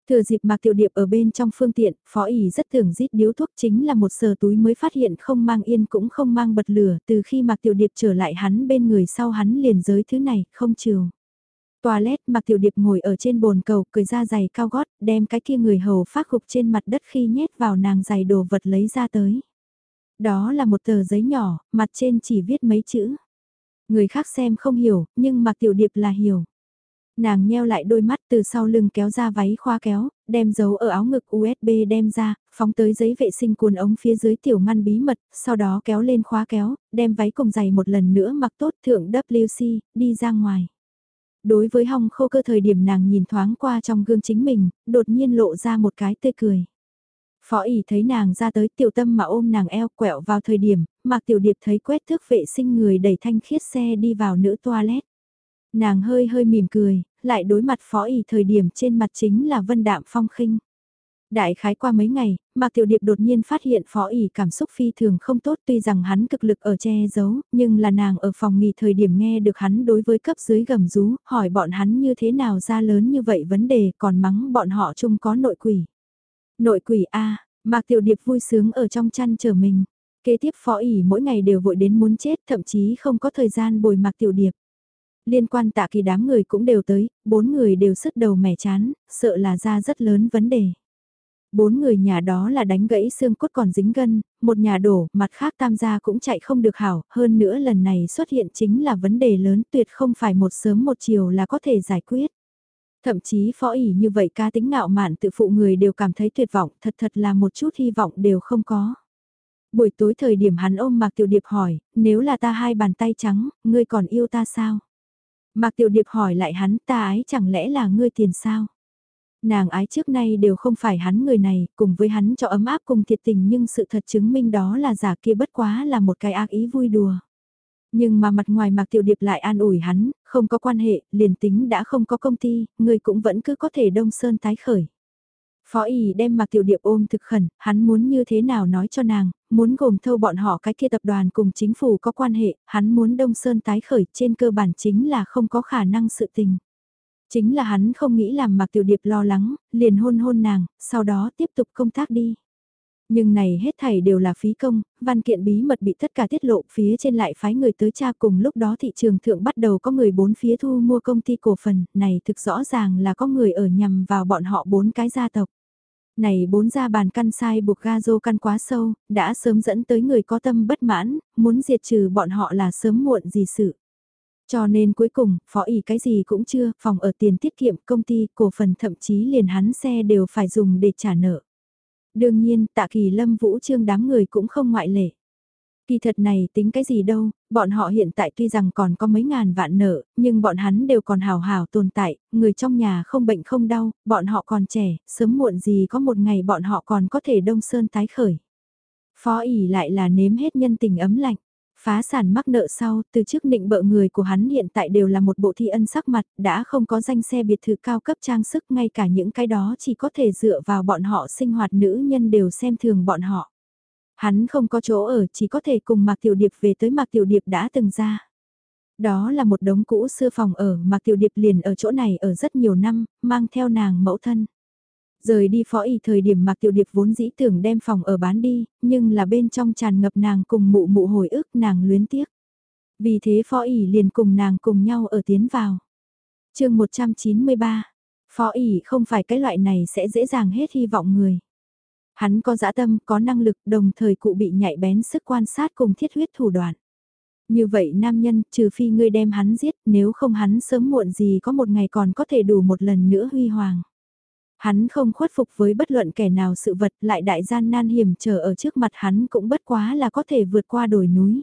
Thừa dịp Mạc Tiểu Điệp ở bên trong phương tiện, phó ỉ rất thường rít điếu thuốc chính là một sờ túi mới phát hiện không mang yên cũng không mang bật lửa, từ khi Mạc Tiểu Điệp trở lại hắn bên người sau hắn liền giới thứ này, không chiều. Toilet Mạc Tiểu Điệp ngồi ở trên bồn cầu, cười ra giày cao gót, đem cái kia người hầu phát gục trên mặt đất khi nhét vào nàng giày đồ vật lấy ra tới. Đó là một tờ giấy nhỏ, mặt trên chỉ viết mấy chữ. Người khác xem không hiểu, nhưng Mạc Tiểu Điệp là hiểu. Nàng nheo lại đôi mắt từ sau lưng kéo ra váy khoa kéo, đem dấu ở áo ngực USB đem ra, phóng tới giấy vệ sinh cuốn ống phía dưới tiểu ngăn bí mật, sau đó kéo lên khóa kéo, đem váy cùng giày một lần nữa mặc tốt thượng WC, đi ra ngoài. Đối với hong khô cơ thời điểm nàng nhìn thoáng qua trong gương chính mình, đột nhiên lộ ra một cái tươi cười. Phó ỉ thấy nàng ra tới tiểu tâm mà ôm nàng eo quẹo vào thời điểm, mặc Tiểu Điệp thấy quét thước vệ sinh người đẩy thanh khiết xe đi vào nữ toilet. Nàng hơi hơi mỉm cười, lại đối mặt phó ỉ thời điểm trên mặt chính là vân đạm phong khinh. Đại khái qua mấy ngày, Mạc Tiểu Điệp đột nhiên phát hiện phó ỉ cảm xúc phi thường không tốt tuy rằng hắn cực lực ở che giấu, nhưng là nàng ở phòng nghỉ thời điểm nghe được hắn đối với cấp dưới gầm rú, hỏi bọn hắn như thế nào ra lớn như vậy vấn đề còn mắng bọn họ chung có nội quỷ. Nội quỷ A, Mạc Tiểu Điệp vui sướng ở trong chăn chờ mình. Kế tiếp phó ỉ mỗi ngày đều vội đến muốn chết thậm chí không có thời gian bồi Mạc Tiểu Điệp. Liên quan tạ kỳ đám người cũng đều tới, bốn người đều sứt đầu mẻ chán, sợ là ra rất lớn vấn đề. Bốn người nhà đó là đánh gãy xương cốt còn dính gân, một nhà đổ, mặt khác tam gia cũng chạy không được hảo, hơn nữa lần này xuất hiện chính là vấn đề lớn tuyệt không phải một sớm một chiều là có thể giải quyết. Thậm chí phó ỉ như vậy ca tính ngạo mạn tự phụ người đều cảm thấy tuyệt vọng, thật thật là một chút hy vọng đều không có. Buổi tối thời điểm hắn ôm Mạc Tiểu Điệp hỏi, nếu là ta hai bàn tay trắng, ngươi còn yêu ta sao? Mạc Tiểu Điệp hỏi lại hắn ta ái chẳng lẽ là ngươi tiền sao? Nàng ái trước nay đều không phải hắn người này, cùng với hắn cho ấm áp cùng thiệt tình nhưng sự thật chứng minh đó là giả kia bất quá là một cái ác ý vui đùa. Nhưng mà mặt ngoài Mạc Tiểu Điệp lại an ủi hắn, không có quan hệ, liền tính đã không có công ty, người cũng vẫn cứ có thể đông sơn tái khởi. Phó ỉ đem Mạc Tiểu Điệp ôm thực khẩn, hắn muốn như thế nào nói cho nàng, muốn gồm thâu bọn họ cái kia tập đoàn cùng chính phủ có quan hệ, hắn muốn đông sơn tái khởi trên cơ bản chính là không có khả năng sự tình. Chính là hắn không nghĩ làm Mạc Tiểu Điệp lo lắng, liền hôn hôn nàng, sau đó tiếp tục công tác đi. Nhưng này hết thảy đều là phí công, văn kiện bí mật bị tất cả tiết lộ phía trên lại phái người tới tra cùng lúc đó thị trường thượng bắt đầu có người bốn phía thu mua công ty cổ phần, này thực rõ ràng là có người ở nhằm vào bọn họ bốn cái gia tộc. Này bốn gia bàn căn sai buộc ga dô căn quá sâu, đã sớm dẫn tới người có tâm bất mãn, muốn diệt trừ bọn họ là sớm muộn gì sự. Cho nên cuối cùng, phó ỉ cái gì cũng chưa, phòng ở tiền tiết kiệm công ty, cổ phần thậm chí liền hắn xe đều phải dùng để trả nợ. Đương nhiên, tạ kỳ lâm vũ trương đám người cũng không ngoại lệ. Kỳ thật này tính cái gì đâu, bọn họ hiện tại tuy rằng còn có mấy ngàn vạn nợ, nhưng bọn hắn đều còn hào hào tồn tại, người trong nhà không bệnh không đau, bọn họ còn trẻ, sớm muộn gì có một ngày bọn họ còn có thể đông sơn tái khởi. Phó ỉ lại là nếm hết nhân tình ấm lạnh. Phá sản mắc nợ sau, từ trước nịnh bợ người của hắn hiện tại đều là một bộ thi ân sắc mặt, đã không có danh xe biệt thự cao cấp trang sức ngay cả những cái đó chỉ có thể dựa vào bọn họ sinh hoạt nữ nhân đều xem thường bọn họ. Hắn không có chỗ ở chỉ có thể cùng Mạc Tiểu Điệp về tới Mạc Tiểu Điệp đã từng ra. Đó là một đống cũ xưa phòng ở Mạc Tiểu Điệp liền ở chỗ này ở rất nhiều năm, mang theo nàng mẫu thân. Rời đi phó ỉ thời điểm Mạc Tiểu Điệp vốn dĩ tưởng đem phòng ở bán đi, nhưng là bên trong tràn ngập nàng cùng mụ mụ hồi ức nàng luyến tiếc. Vì thế phó ỉ liền cùng nàng cùng nhau ở tiến vào. chương 193, phó ỉ không phải cái loại này sẽ dễ dàng hết hy vọng người. Hắn có dã tâm, có năng lực, đồng thời cụ bị nhạy bén sức quan sát cùng thiết huyết thủ đoạn. Như vậy nam nhân, trừ phi ngươi đem hắn giết, nếu không hắn sớm muộn gì có một ngày còn có thể đủ một lần nữa huy hoàng. Hắn không khuất phục với bất luận kẻ nào sự vật lại đại gian nan hiểm trở ở trước mặt hắn cũng bất quá là có thể vượt qua đồi núi.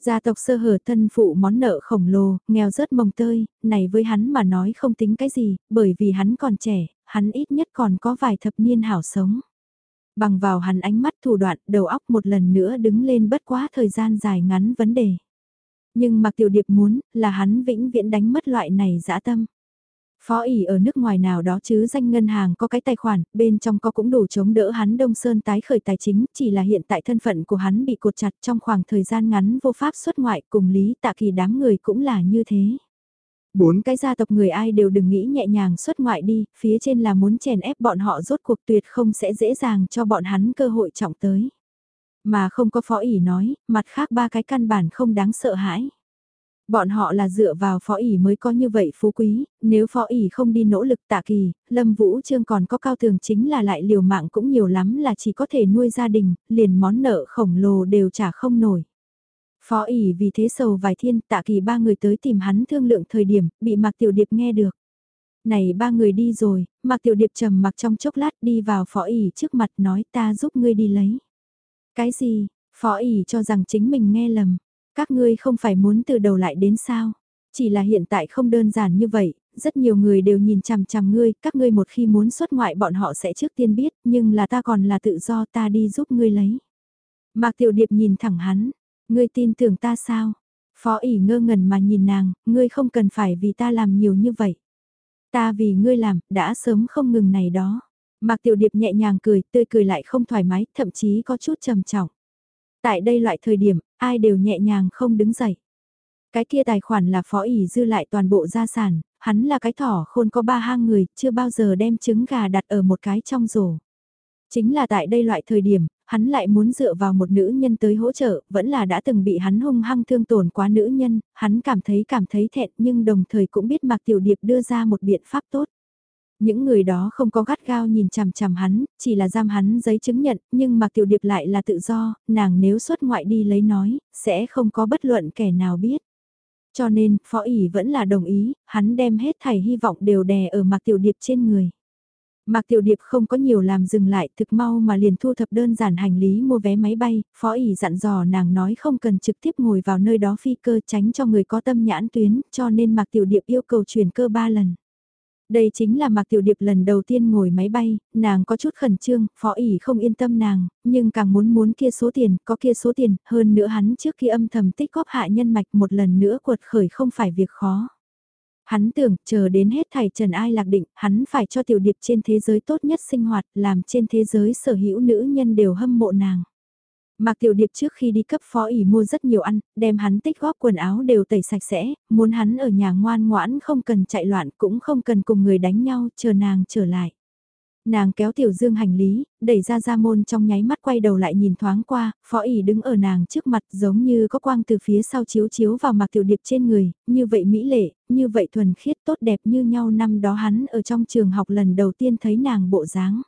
Gia tộc sơ hở thân phụ món nợ khổng lồ, nghèo rớt mồng tơi, này với hắn mà nói không tính cái gì, bởi vì hắn còn trẻ, hắn ít nhất còn có vài thập niên hảo sống. Bằng vào hắn ánh mắt thủ đoạn, đầu óc một lần nữa đứng lên bất quá thời gian dài ngắn vấn đề. Nhưng Mạc Tiểu Điệp muốn, là hắn vĩnh viễn đánh mất loại này dã tâm. Phó ỉ ở nước ngoài nào đó chứ danh ngân hàng có cái tài khoản, bên trong có cũng đủ chống đỡ hắn Đông Sơn tái khởi tài chính, chỉ là hiện tại thân phận của hắn bị cột chặt trong khoảng thời gian ngắn vô pháp xuất ngoại cùng lý tạ kỳ đám người cũng là như thế. Bốn cái gia tộc người ai đều đừng nghĩ nhẹ nhàng xuất ngoại đi, phía trên là muốn chèn ép bọn họ rốt cuộc tuyệt không sẽ dễ dàng cho bọn hắn cơ hội trọng tới. Mà không có phó ỉ nói, mặt khác ba cái căn bản không đáng sợ hãi. Bọn họ là dựa vào phó ỉ mới có như vậy phú quý, nếu phó ỉ không đi nỗ lực tạ kỳ, Lâm Vũ Trương còn có cao thường chính là lại liều mạng cũng nhiều lắm là chỉ có thể nuôi gia đình, liền món nợ khổng lồ đều trả không nổi. Phó ỉ vì thế sầu vài thiên tạ kỳ ba người tới tìm hắn thương lượng thời điểm, bị Mạc Tiểu Điệp nghe được. Này ba người đi rồi, Mạc Tiểu Điệp trầm mặc trong chốc lát đi vào phó ỉ trước mặt nói ta giúp ngươi đi lấy. Cái gì, phó ỉ cho rằng chính mình nghe lầm, các ngươi không phải muốn từ đầu lại đến sao? Chỉ là hiện tại không đơn giản như vậy, rất nhiều người đều nhìn chằm chằm ngươi, các ngươi một khi muốn xuất ngoại bọn họ sẽ trước tiên biết, nhưng là ta còn là tự do ta đi giúp ngươi lấy. Mạc Tiểu Điệp nhìn thẳng hắn, ngươi tin tưởng ta sao? Phó ỉ ngơ ngẩn mà nhìn nàng, ngươi không cần phải vì ta làm nhiều như vậy. Ta vì ngươi làm, đã sớm không ngừng này đó. Mạc Tiểu Điệp nhẹ nhàng cười, tươi cười lại không thoải mái, thậm chí có chút trầm trọng. Tại đây loại thời điểm, ai đều nhẹ nhàng không đứng dậy. Cái kia tài khoản là phó ỉ dư lại toàn bộ gia sản, hắn là cái thỏ khôn có ba hang người, chưa bao giờ đem trứng gà đặt ở một cái trong rổ. Chính là tại đây loại thời điểm, hắn lại muốn dựa vào một nữ nhân tới hỗ trợ, vẫn là đã từng bị hắn hung hăng thương tổn quá nữ nhân, hắn cảm thấy cảm thấy thẹn nhưng đồng thời cũng biết Mạc Tiểu Điệp đưa ra một biện pháp tốt. Những người đó không có gắt gao nhìn chằm chằm hắn, chỉ là giam hắn giấy chứng nhận, nhưng Mạc Tiểu Điệp lại là tự do, nàng nếu xuất ngoại đi lấy nói, sẽ không có bất luận kẻ nào biết. Cho nên, Phó ỉ vẫn là đồng ý, hắn đem hết thảy hy vọng đều đè ở Mạc Tiểu Điệp trên người. Mạc Tiểu Điệp không có nhiều làm dừng lại, thực mau mà liền thu thập đơn giản hành lý mua vé máy bay, phó ỉ dặn dò nàng nói không cần trực tiếp ngồi vào nơi đó phi cơ tránh cho người có tâm nhãn tuyến, cho nên Mạc Tiểu Điệp yêu cầu chuyển cơ 3 lần. Đây chính là Mạc Tiểu Điệp lần đầu tiên ngồi máy bay, nàng có chút khẩn trương, phó ỉ không yên tâm nàng, nhưng càng muốn muốn kia số tiền, có kia số tiền, hơn nữa hắn trước khi âm thầm tích góp hạ nhân mạch một lần nữa cuột khởi không phải việc khó. Hắn tưởng, chờ đến hết thảy trần ai lạc định, hắn phải cho tiểu điệp trên thế giới tốt nhất sinh hoạt, làm trên thế giới sở hữu nữ nhân đều hâm mộ nàng. Mạc Tiểu Điệp trước khi đi cấp phó ỉ mua rất nhiều ăn, đem hắn tích góp quần áo đều tẩy sạch sẽ, muốn hắn ở nhà ngoan ngoãn không cần chạy loạn cũng không cần cùng người đánh nhau, chờ nàng trở lại. Nàng kéo tiểu dương hành lý, đẩy ra ra môn trong nháy mắt quay đầu lại nhìn thoáng qua, phó ỉ đứng ở nàng trước mặt giống như có quang từ phía sau chiếu chiếu vào mạc tiểu điệp trên người, như vậy mỹ lệ, như vậy thuần khiết tốt đẹp như nhau năm đó hắn ở trong trường học lần đầu tiên thấy nàng bộ dáng.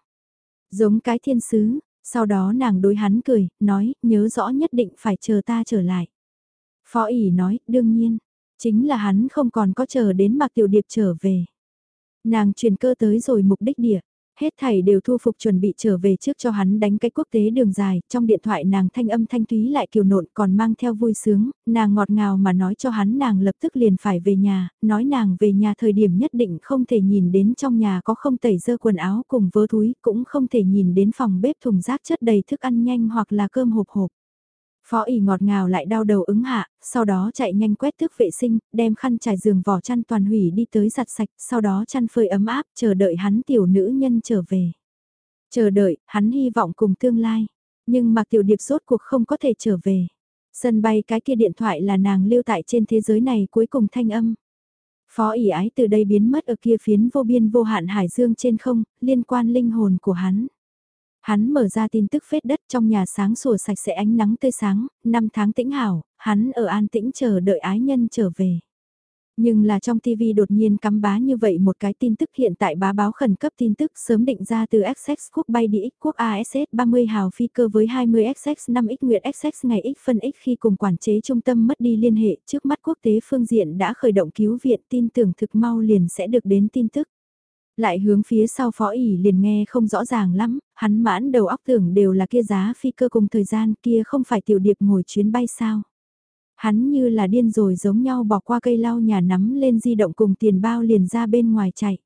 Giống cái thiên sứ, sau đó nàng đối hắn cười, nói, nhớ rõ nhất định phải chờ ta trở lại. Phó ỉ nói, đương nhiên, chính là hắn không còn có chờ đến mặc tiểu điệp trở về. Nàng truyền cơ tới rồi mục đích địa, Hết thảy đều thu phục chuẩn bị trở về trước cho hắn đánh cái quốc tế đường dài, trong điện thoại nàng thanh âm thanh túy lại kiều nộn còn mang theo vui sướng, nàng ngọt ngào mà nói cho hắn nàng lập tức liền phải về nhà, nói nàng về nhà thời điểm nhất định không thể nhìn đến trong nhà có không tẩy dơ quần áo cùng vớ túi, cũng không thể nhìn đến phòng bếp thùng rác chất đầy thức ăn nhanh hoặc là cơm hộp hộp. Phó ỉ ngọt ngào lại đau đầu ứng hạ, sau đó chạy nhanh quét thức vệ sinh, đem khăn trải giường vỏ chăn toàn hủy đi tới giặt sạch, sau đó chăn phơi ấm áp, chờ đợi hắn tiểu nữ nhân trở về. Chờ đợi, hắn hy vọng cùng tương lai. Nhưng mà tiểu điệp rốt cuộc không có thể trở về. Sân bay cái kia điện thoại là nàng lưu tại trên thế giới này cuối cùng thanh âm. Phó ỉ ái từ đây biến mất ở kia phiến vô biên vô hạn hải dương trên không, liên quan linh hồn của hắn. Hắn mở ra tin tức phết đất trong nhà sáng sủa sạch sẽ ánh nắng tươi sáng, năm tháng tĩnh hảo, hắn ở an tĩnh chờ đợi ái nhân trở về. Nhưng là trong TV đột nhiên cắm bá như vậy một cái tin tức hiện tại bá báo khẩn cấp tin tức sớm định ra từ XX quốc bay đi X quốc ASS 30 hào phi cơ với 20 XX 5 X nguyệt XX ngày X phân X khi cùng quản chế trung tâm mất đi liên hệ trước mắt quốc tế phương diện đã khởi động cứu viện tin tưởng thực mau liền sẽ được đến tin tức. Lại hướng phía sau phó ỉ liền nghe không rõ ràng lắm, hắn mãn đầu óc tưởng đều là kia giá phi cơ cùng thời gian kia không phải tiểu điệp ngồi chuyến bay sao. Hắn như là điên rồi giống nhau bỏ qua cây lau nhà nắm lên di động cùng tiền bao liền ra bên ngoài chạy.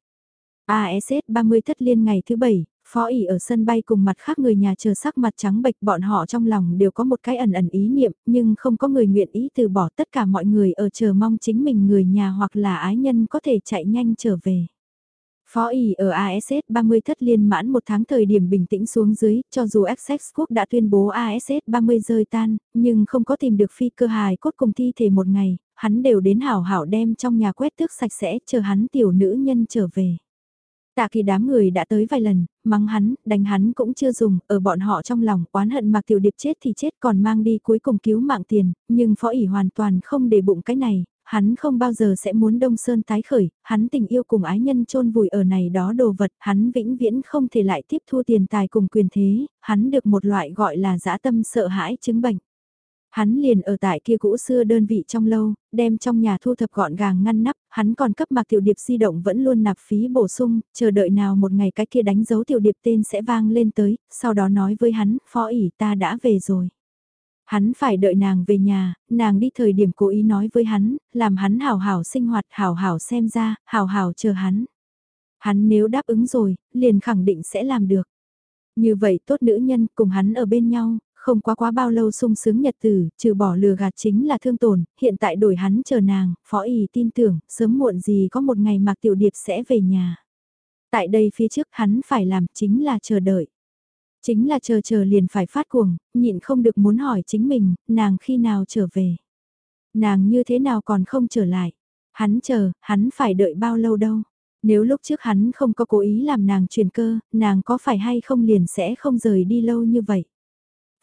ASS 30 thất liên ngày thứ bảy, phó ỉ ở sân bay cùng mặt khác người nhà chờ sắc mặt trắng bệch bọn họ trong lòng đều có một cái ẩn ẩn ý niệm nhưng không có người nguyện ý từ bỏ tất cả mọi người ở chờ mong chính mình người nhà hoặc là ái nhân có thể chạy nhanh trở về. Phó ỉ ở ASS 30 thất liên mãn một tháng thời điểm bình tĩnh xuống dưới, cho dù Essex quốc đã tuyên bố ASS 30 rơi tan, nhưng không có tìm được phi cơ hài cốt cùng thi thể một ngày, hắn đều đến hảo hảo đem trong nhà quét tước sạch sẽ chờ hắn tiểu nữ nhân trở về. Tạ kỳ đám người đã tới vài lần, mắng hắn, đánh hắn cũng chưa dùng, ở bọn họ trong lòng oán hận mặc tiểu điệp chết thì chết còn mang đi cuối cùng cứu mạng tiền, nhưng phó ỉ hoàn toàn không để bụng cái này, hắn không bao giờ sẽ muốn Đông Sơn tái khởi, hắn tình yêu cùng ái nhân chôn vùi ở này đó đồ vật, hắn vĩnh viễn không thể lại tiếp thu tiền tài cùng quyền thế, hắn được một loại gọi là dã tâm sợ hãi chứng bệnh. Hắn liền ở tại kia cũ xưa đơn vị trong lâu, đem trong nhà thu thập gọn gàng ngăn nắp, hắn còn cấp mặc tiểu điệp di động vẫn luôn nạp phí bổ sung, chờ đợi nào một ngày cái kia đánh dấu tiểu điệp tên sẽ vang lên tới, sau đó nói với hắn, phó ỉ ta đã về rồi. Hắn phải đợi nàng về nhà, nàng đi thời điểm cố ý nói với hắn, làm hắn hào hào sinh hoạt hào hào xem ra, hào hào chờ hắn. Hắn nếu đáp ứng rồi, liền khẳng định sẽ làm được. Như vậy tốt nữ nhân cùng hắn ở bên nhau, không quá quá bao lâu sung sướng nhật tử, trừ bỏ lừa gạt chính là thương tổn, hiện tại đổi hắn chờ nàng, phó ý tin tưởng, sớm muộn gì có một ngày Mạc Tiểu Điệp sẽ về nhà. Tại đây phía trước hắn phải làm chính là chờ đợi. Chính là chờ chờ liền phải phát cuồng, nhịn không được muốn hỏi chính mình, nàng khi nào trở về. Nàng như thế nào còn không trở lại. Hắn chờ, hắn phải đợi bao lâu đâu. Nếu lúc trước hắn không có cố ý làm nàng truyền cơ, nàng có phải hay không liền sẽ không rời đi lâu như vậy.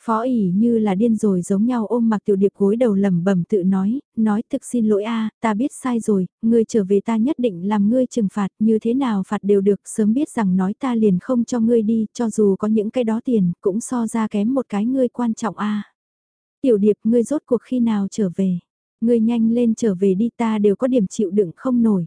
Phó ỉ như là điên rồi giống nhau ôm mặc tiểu điệp gối đầu lẩm bẩm tự nói, nói thực xin lỗi a ta biết sai rồi, ngươi trở về ta nhất định làm ngươi trừng phạt, như thế nào phạt đều được, sớm biết rằng nói ta liền không cho ngươi đi, cho dù có những cái đó tiền, cũng so ra kém một cái ngươi quan trọng a Tiểu điệp ngươi rốt cuộc khi nào trở về, ngươi nhanh lên trở về đi ta đều có điểm chịu đựng không nổi.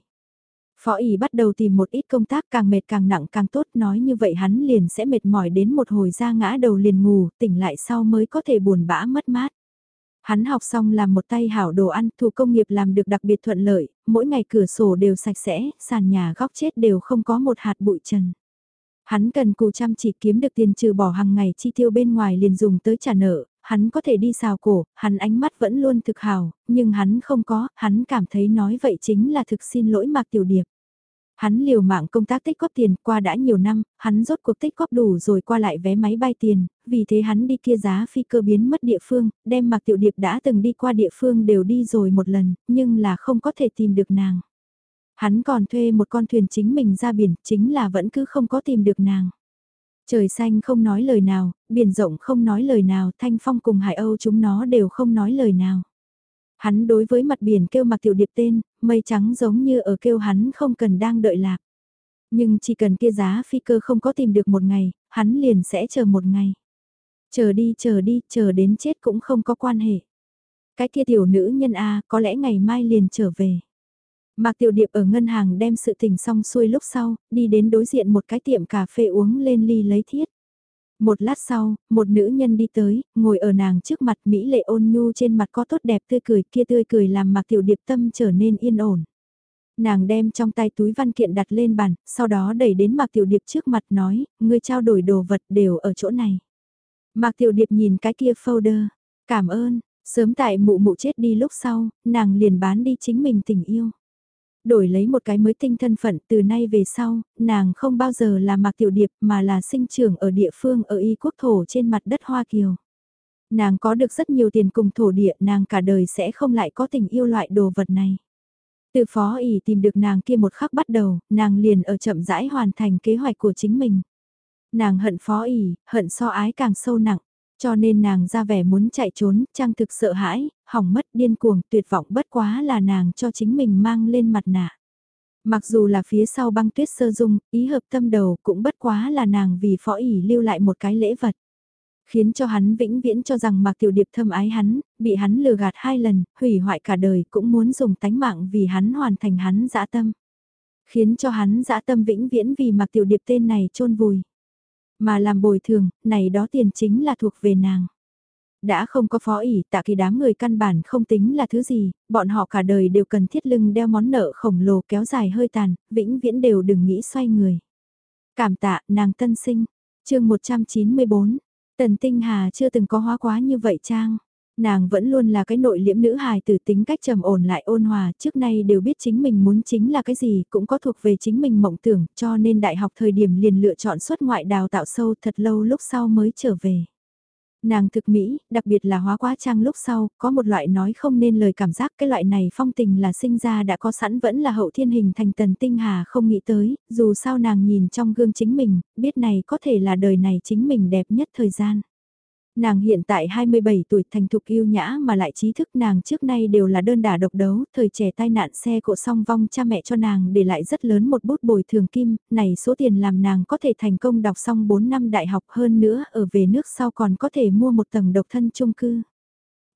Phó ỉ bắt đầu tìm một ít công tác càng mệt càng nặng càng tốt nói như vậy hắn liền sẽ mệt mỏi đến một hồi ra ngã đầu liền ngủ, tỉnh lại sau mới có thể buồn bã mất mát. Hắn học xong làm một tay hảo đồ ăn, thủ công nghiệp làm được đặc biệt thuận lợi, mỗi ngày cửa sổ đều sạch sẽ, sàn nhà góc chết đều không có một hạt bụi trần. Hắn cần cù chăm chỉ kiếm được tiền trừ bỏ hàng ngày chi tiêu bên ngoài liền dùng tới trả nợ, hắn có thể đi xào cổ, hắn ánh mắt vẫn luôn thực hào, nhưng hắn không có, hắn cảm thấy nói vậy chính là thực xin lỗi Mạc Tiểu Điệp. Hắn liều mạng công tác tích góp tiền qua đã nhiều năm, hắn rốt cuộc tích góp đủ rồi qua lại vé máy bay tiền, vì thế hắn đi kia giá phi cơ biến mất địa phương, đem mặc Tiểu Điệp đã từng đi qua địa phương đều đi rồi một lần, nhưng là không có thể tìm được nàng. Hắn còn thuê một con thuyền chính mình ra biển, chính là vẫn cứ không có tìm được nàng. Trời xanh không nói lời nào, biển rộng không nói lời nào, thanh phong cùng hải âu chúng nó đều không nói lời nào. Hắn đối với mặt biển kêu mặc tiểu điệp tên, mây trắng giống như ở kêu hắn không cần đang đợi lạc. Nhưng chỉ cần kia giá phi cơ không có tìm được một ngày, hắn liền sẽ chờ một ngày. Chờ đi chờ đi, chờ đến chết cũng không có quan hệ. Cái kia tiểu nữ nhân A có lẽ ngày mai liền trở về. Mạc Tiểu Điệp ở ngân hàng đem sự tình xong xuôi lúc sau, đi đến đối diện một cái tiệm cà phê uống lên ly lấy thiết. Một lát sau, một nữ nhân đi tới, ngồi ở nàng trước mặt Mỹ lệ ôn nhu trên mặt có tốt đẹp tươi cười kia tươi cười làm Mạc Tiểu Điệp tâm trở nên yên ổn. Nàng đem trong tay túi văn kiện đặt lên bàn, sau đó đẩy đến Mạc Tiểu Điệp trước mặt nói, ngươi trao đổi đồ vật đều ở chỗ này. Mạc Tiểu Điệp nhìn cái kia folder, cảm ơn, sớm tại mụ mụ chết đi lúc sau, nàng liền bán đi chính mình tình yêu đổi lấy một cái mới tinh thân phận từ nay về sau, nàng không bao giờ là Mạc Tiểu Điệp mà là sinh trưởng ở địa phương ở Y quốc thổ trên mặt đất Hoa Kiều. Nàng có được rất nhiều tiền cùng thổ địa nàng cả đời sẽ không lại có tình yêu loại đồ vật này. Từ phó ỉ tìm được nàng kia một khắc bắt đầu, nàng liền ở chậm rãi hoàn thành kế hoạch của chính mình. Nàng hận phó ỉ, hận so ái càng sâu nặng. Cho nên nàng ra vẻ muốn chạy trốn, trang thực sợ hãi, hỏng mất điên cuồng, tuyệt vọng bất quá là nàng cho chính mình mang lên mặt nạ. Mặc dù là phía sau băng tuyết sơ dung, ý hợp tâm đầu cũng bất quá là nàng vì phó ỉ lưu lại một cái lễ vật. Khiến cho hắn vĩnh viễn cho rằng Mạc Tiểu Điệp thâm ái hắn, bị hắn lừa gạt hai lần, hủy hoại cả đời cũng muốn dùng tánh mạng vì hắn hoàn thành hắn dã tâm. Khiến cho hắn dã tâm vĩnh viễn vì Mạc Tiểu Điệp tên này chôn vùi. Mà làm bồi thường, này đó tiền chính là thuộc về nàng. Đã không có phó ỉ tạ kỳ đám người căn bản không tính là thứ gì, bọn họ cả đời đều cần thiết lưng đeo món nợ khổng lồ kéo dài hơi tàn, vĩnh viễn đều đừng nghĩ xoay người. Cảm tạ, nàng tân sinh, chương 194, Tần Tinh Hà chưa từng có hóa quá như vậy trang. Nàng vẫn luôn là cái nội liễm nữ hài từ tính cách trầm ổn lại ôn hòa, trước nay đều biết chính mình muốn chính là cái gì, cũng có thuộc về chính mình mộng tưởng, cho nên đại học thời điểm liền lựa chọn xuất ngoại đào tạo sâu thật lâu lúc sau mới trở về. Nàng thực mỹ, đặc biệt là hóa quá trang lúc sau, có một loại nói không nên lời cảm giác cái loại này phong tình là sinh ra đã có sẵn vẫn là hậu thiên hình thành tần tinh hà không nghĩ tới, dù sao nàng nhìn trong gương chính mình, biết này có thể là đời này chính mình đẹp nhất thời gian. Nàng hiện tại 27 tuổi thành thục yêu nhã mà lại trí thức nàng trước nay đều là đơn đả độc đấu, thời trẻ tai nạn xe cộ song vong cha mẹ cho nàng để lại rất lớn một bút bồi thường kim, này số tiền làm nàng có thể thành công đọc xong 4 năm đại học hơn nữa ở về nước sau còn có thể mua một tầng độc thân chung cư.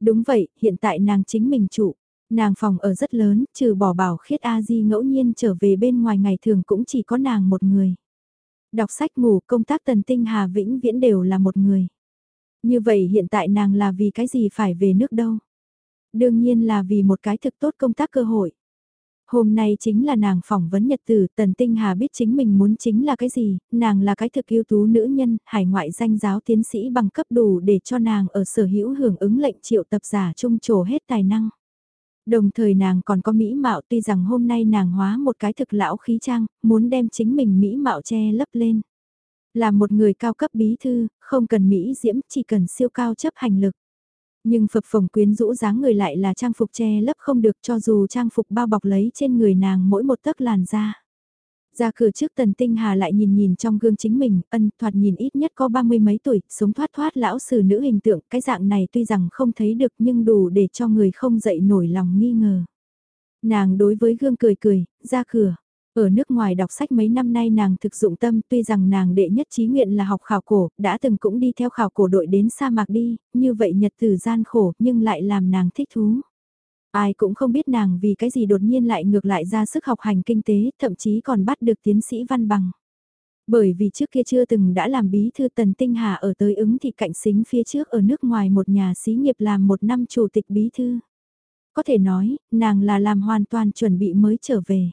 Đúng vậy, hiện tại nàng chính mình trụ. Nàng phòng ở rất lớn, trừ bỏ bảo khiết A-di ngẫu nhiên trở về bên ngoài ngày thường cũng chỉ có nàng một người. Đọc sách ngủ công tác tần tinh hà vĩnh viễn đều là một người. Như vậy hiện tại nàng là vì cái gì phải về nước đâu? Đương nhiên là vì một cái thực tốt công tác cơ hội. Hôm nay chính là nàng phỏng vấn nhật tử, Tần Tinh Hà biết chính mình muốn chính là cái gì, nàng là cái thực ưu tú nữ nhân, hải ngoại danh giáo tiến sĩ bằng cấp đủ để cho nàng ở sở hữu hưởng ứng lệnh triệu tập giả trung trổ hết tài năng. Đồng thời nàng còn có mỹ mạo tuy rằng hôm nay nàng hóa một cái thực lão khí trang, muốn đem chính mình mỹ mạo che lấp lên. Là một người cao cấp bí thư, không cần mỹ diễm, chỉ cần siêu cao chấp hành lực. Nhưng phập phồng quyến rũ dáng người lại là trang phục che lấp không được cho dù trang phục bao bọc lấy trên người nàng mỗi một tấc làn da. Ra cửa trước tần tinh hà lại nhìn nhìn trong gương chính mình, ân thoạt nhìn ít nhất có ba mươi mấy tuổi, sống thoát thoát lão sử nữ hình tượng, cái dạng này tuy rằng không thấy được nhưng đủ để cho người không dậy nổi lòng nghi ngờ. Nàng đối với gương cười cười, ra cửa. Ở nước ngoài đọc sách mấy năm nay nàng thực dụng tâm tuy rằng nàng đệ nhất trí nguyện là học khảo cổ, đã từng cũng đi theo khảo cổ đội đến sa mạc đi, như vậy nhật từ gian khổ nhưng lại làm nàng thích thú. Ai cũng không biết nàng vì cái gì đột nhiên lại ngược lại ra sức học hành kinh tế, thậm chí còn bắt được tiến sĩ văn bằng. Bởi vì trước kia chưa từng đã làm bí thư Tần Tinh Hà ở tới ứng thì cạnh xính phía trước ở nước ngoài một nhà xí nghiệp làm một năm chủ tịch bí thư. Có thể nói, nàng là làm hoàn toàn chuẩn bị mới trở về.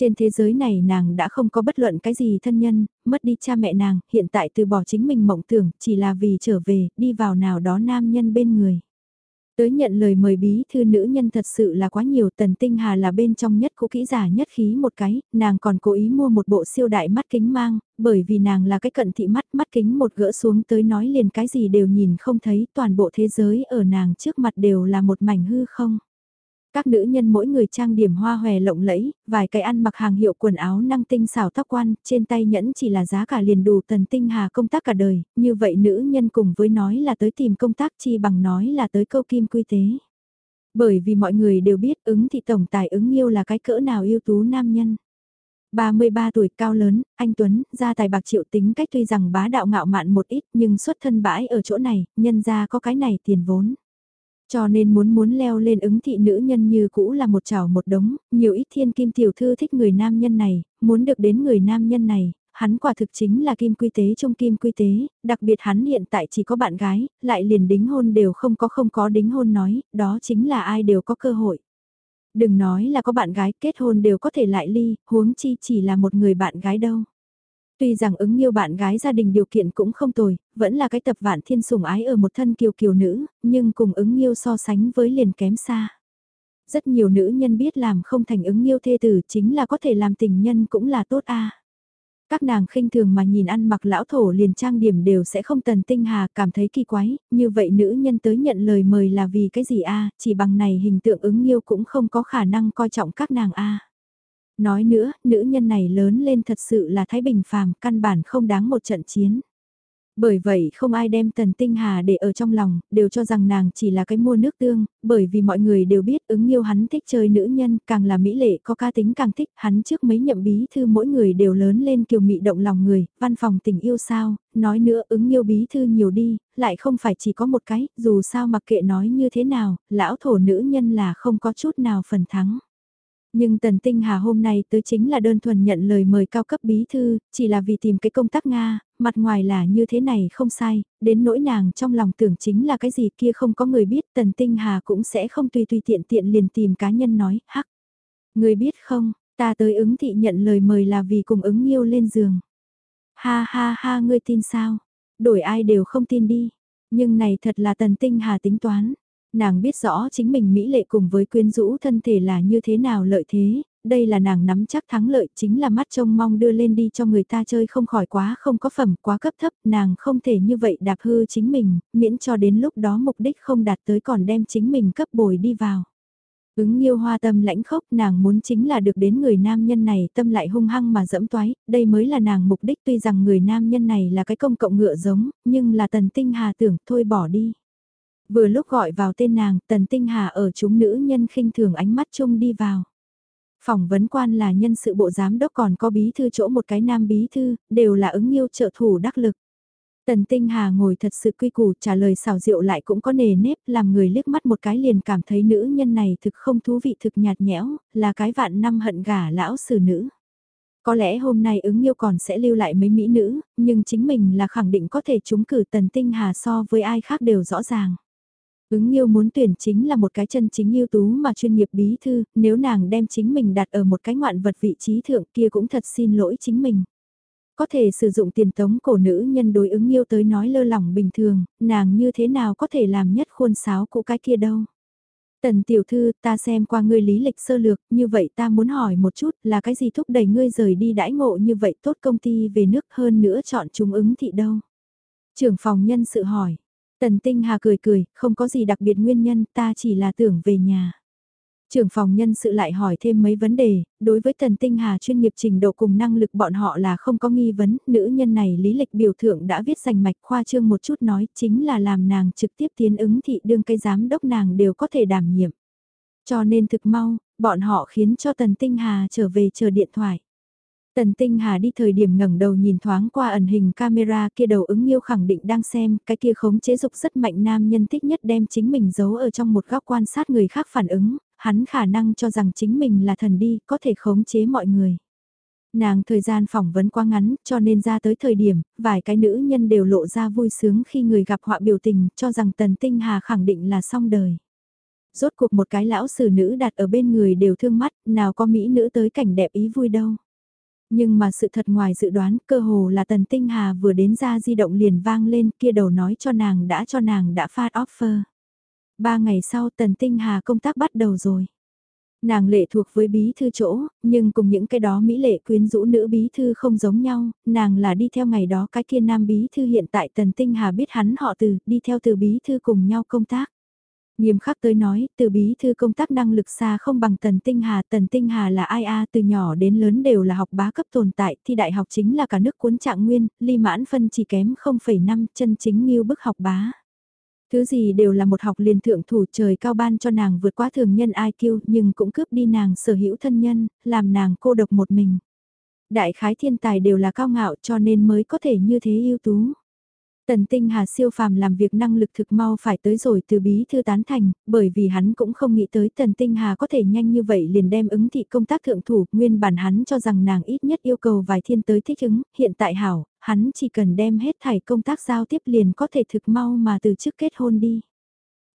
Trên thế giới này nàng đã không có bất luận cái gì thân nhân, mất đi cha mẹ nàng, hiện tại từ bỏ chính mình mộng tưởng, chỉ là vì trở về, đi vào nào đó nam nhân bên người. Tới nhận lời mời bí thư nữ nhân thật sự là quá nhiều tần tinh hà là bên trong nhất cũ kỹ giả nhất khí một cái, nàng còn cố ý mua một bộ siêu đại mắt kính mang, bởi vì nàng là cái cận thị mắt, mắt kính một gỡ xuống tới nói liền cái gì đều nhìn không thấy, toàn bộ thế giới ở nàng trước mặt đều là một mảnh hư không. Các nữ nhân mỗi người trang điểm hoa hòe lộng lẫy, vài cái ăn mặc hàng hiệu quần áo năng tinh xảo tóc quan, trên tay nhẫn chỉ là giá cả liền đủ tần tinh hà công tác cả đời, như vậy nữ nhân cùng với nói là tới tìm công tác chi bằng nói là tới câu kim quy tế. Bởi vì mọi người đều biết ứng thị tổng tài ứng yêu là cái cỡ nào yêu tú nam nhân. 33 tuổi cao lớn, anh Tuấn, gia tài bạc triệu tính cách tuy rằng bá đạo ngạo mạn một ít nhưng xuất thân bãi ở chỗ này, nhân ra có cái này tiền vốn. Cho nên muốn muốn leo lên ứng thị nữ nhân như cũ là một chảo một đống, nhiều ít thiên kim tiểu thư thích người nam nhân này, muốn được đến người nam nhân này, hắn quả thực chính là kim quy tế trong kim quy tế, đặc biệt hắn hiện tại chỉ có bạn gái, lại liền đính hôn đều không có không có đính hôn nói, đó chính là ai đều có cơ hội. Đừng nói là có bạn gái kết hôn đều có thể lại ly, huống chi chỉ là một người bạn gái đâu. Tuy rằng ứng yêu bạn gái gia đình điều kiện cũng không tồi, vẫn là cái tập vạn thiên sủng ái ở một thân kiều kiều nữ, nhưng cùng ứng yêu so sánh với liền kém xa. Rất nhiều nữ nhân biết làm không thành ứng yêu thê tử chính là có thể làm tình nhân cũng là tốt a. Các nàng khinh thường mà nhìn ăn mặc lão thổ liền trang điểm đều sẽ không tần tinh hà cảm thấy kỳ quái, như vậy nữ nhân tới nhận lời mời là vì cái gì a chỉ bằng này hình tượng ứng yêu cũng không có khả năng coi trọng các nàng a Nói nữa, nữ nhân này lớn lên thật sự là Thái Bình phàm, căn bản không đáng một trận chiến. Bởi vậy không ai đem Tần Tinh Hà để ở trong lòng, đều cho rằng nàng chỉ là cái mua nước tương, bởi vì mọi người đều biết ứng yêu hắn thích chơi nữ nhân, càng là mỹ lệ có ca tính càng thích, hắn trước mấy nhậm bí thư mỗi người đều lớn lên kiều mị động lòng người, văn phòng tình yêu sao, nói nữa ứng yêu bí thư nhiều đi, lại không phải chỉ có một cái, dù sao mặc kệ nói như thế nào, lão thổ nữ nhân là không có chút nào phần thắng. Nhưng Tần Tinh Hà hôm nay tới chính là đơn thuần nhận lời mời cao cấp bí thư, chỉ là vì tìm cái công tác Nga, mặt ngoài là như thế này không sai, đến nỗi nàng trong lòng tưởng chính là cái gì kia không có người biết Tần Tinh Hà cũng sẽ không tùy tùy tiện tiện liền tìm cá nhân nói, hắc. Người biết không, ta tới ứng thị nhận lời mời là vì cùng ứng yêu lên giường. Ha ha ha ngươi tin sao, đổi ai đều không tin đi, nhưng này thật là Tần Tinh Hà tính toán Nàng biết rõ chính mình mỹ lệ cùng với quyến rũ thân thể là như thế nào lợi thế, đây là nàng nắm chắc thắng lợi chính là mắt trông mong đưa lên đi cho người ta chơi không khỏi quá không có phẩm quá cấp thấp, nàng không thể như vậy đạp hư chính mình, miễn cho đến lúc đó mục đích không đạt tới còn đem chính mình cấp bồi đi vào. Ứng yêu hoa tâm lãnh khốc nàng muốn chính là được đến người nam nhân này tâm lại hung hăng mà dẫm toái, đây mới là nàng mục đích tuy rằng người nam nhân này là cái công cộng ngựa giống, nhưng là tần tinh hà tưởng thôi bỏ đi. Vừa lúc gọi vào tên nàng, Tần Tinh Hà ở chúng nữ nhân khinh thường ánh mắt chung đi vào. Phỏng vấn quan là nhân sự bộ giám đốc còn có bí thư chỗ một cái nam bí thư, đều là ứng yêu trợ thủ đắc lực. Tần Tinh Hà ngồi thật sự quy củ trả lời xào rượu lại cũng có nề nếp làm người liếc mắt một cái liền cảm thấy nữ nhân này thực không thú vị thực nhạt nhẽo, là cái vạn năm hận gả lão xử nữ. Có lẽ hôm nay ứng yêu còn sẽ lưu lại mấy mỹ nữ, nhưng chính mình là khẳng định có thể trúng cử Tần Tinh Hà so với ai khác đều rõ ràng. Ứng yêu muốn tuyển chính là một cái chân chính ưu tú mà chuyên nghiệp bí thư, nếu nàng đem chính mình đặt ở một cái ngoạn vật vị trí thượng kia cũng thật xin lỗi chính mình. Có thể sử dụng tiền tống cổ nữ nhân đối ứng yêu tới nói lơ lỏng bình thường, nàng như thế nào có thể làm nhất khuôn sáo của cái kia đâu. Tần tiểu thư, ta xem qua ngươi lý lịch sơ lược, như vậy ta muốn hỏi một chút là cái gì thúc đẩy ngươi rời đi đãi ngộ như vậy tốt công ty về nước hơn nữa chọn chúng ứng thị đâu. Trưởng phòng nhân sự hỏi, Tần Tinh Hà cười cười, không có gì đặc biệt nguyên nhân, ta chỉ là tưởng về nhà. Trưởng phòng nhân sự lại hỏi thêm mấy vấn đề, đối với Tần Tinh Hà chuyên nghiệp trình độ cùng năng lực bọn họ là không có nghi vấn, nữ nhân này lý lịch biểu thượng đã viết sành mạch khoa trương một chút nói chính là làm nàng trực tiếp tiến ứng thị đương cây giám đốc nàng đều có thể đảm nhiệm. Cho nên thực mau, bọn họ khiến cho Tần Tinh Hà trở về chờ điện thoại. Tần Tinh Hà đi thời điểm ngẩng đầu nhìn thoáng qua ẩn hình camera kia đầu ứng yêu khẳng định đang xem, cái kia khống chế dục rất mạnh nam nhân thích nhất đem chính mình giấu ở trong một góc quan sát người khác phản ứng, hắn khả năng cho rằng chính mình là thần đi, có thể khống chế mọi người. Nàng thời gian phỏng vấn quá ngắn, cho nên ra tới thời điểm, vài cái nữ nhân đều lộ ra vui sướng khi người gặp họa biểu tình, cho rằng Tần Tinh Hà khẳng định là xong đời. Rốt cuộc một cái lão sử nữ đặt ở bên người đều thương mắt, nào có mỹ nữ tới cảnh đẹp ý vui đâu. Nhưng mà sự thật ngoài dự đoán cơ hồ là Tần Tinh Hà vừa đến ra di động liền vang lên kia đầu nói cho nàng đã cho nàng đã phát offer. Ba ngày sau Tần Tinh Hà công tác bắt đầu rồi. Nàng lệ thuộc với bí thư chỗ, nhưng cùng những cái đó mỹ lệ quyến rũ nữ bí thư không giống nhau, nàng là đi theo ngày đó cái kia nam bí thư hiện tại Tần Tinh Hà biết hắn họ từ, đi theo từ bí thư cùng nhau công tác. Nghiêm khắc tới nói, từ bí thư công tác năng lực xa không bằng Tần Tinh Hà. Tần Tinh Hà là ai a từ nhỏ đến lớn đều là học bá cấp tồn tại, thi đại học chính là cả nước cuốn trạng nguyên, ly mãn phân chỉ kém 0,5 chân chính như bức học bá. Thứ gì đều là một học liền thượng thủ trời cao ban cho nàng vượt qua thường nhân IQ nhưng cũng cướp đi nàng sở hữu thân nhân, làm nàng cô độc một mình. Đại khái thiên tài đều là cao ngạo cho nên mới có thể như thế ưu tú. Tần Tinh Hà siêu phàm làm việc năng lực thực mau phải tới rồi từ bí thư tán thành, bởi vì hắn cũng không nghĩ tới Tần Tinh Hà có thể nhanh như vậy liền đem ứng thị công tác thượng thủ, nguyên bản hắn cho rằng nàng ít nhất yêu cầu vài thiên tới thích ứng, hiện tại hảo, hắn chỉ cần đem hết thảy công tác giao tiếp liền có thể thực mau mà từ chức kết hôn đi.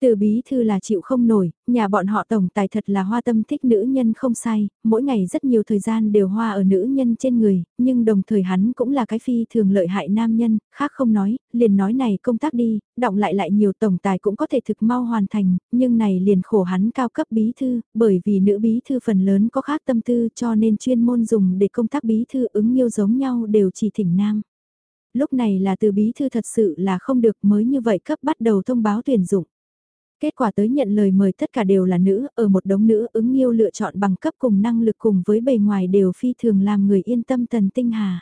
Từ bí thư là chịu không nổi, nhà bọn họ tổng tài thật là hoa tâm thích nữ nhân không sai, mỗi ngày rất nhiều thời gian đều hoa ở nữ nhân trên người, nhưng đồng thời hắn cũng là cái phi thường lợi hại nam nhân, khác không nói, liền nói này công tác đi, động lại lại nhiều tổng tài cũng có thể thực mau hoàn thành, nhưng này liền khổ hắn cao cấp bí thư, bởi vì nữ bí thư phần lớn có khác tâm tư cho nên chuyên môn dùng để công tác bí thư ứng yêu giống nhau đều chỉ thỉnh nam. Lúc này là từ bí thư thật sự là không được mới như vậy cấp bắt đầu thông báo tuyển dụng. Kết quả tới nhận lời mời tất cả đều là nữ, ở một đống nữ ứng yêu lựa chọn bằng cấp cùng năng lực cùng với bề ngoài đều phi thường làm người yên tâm tần tinh hà.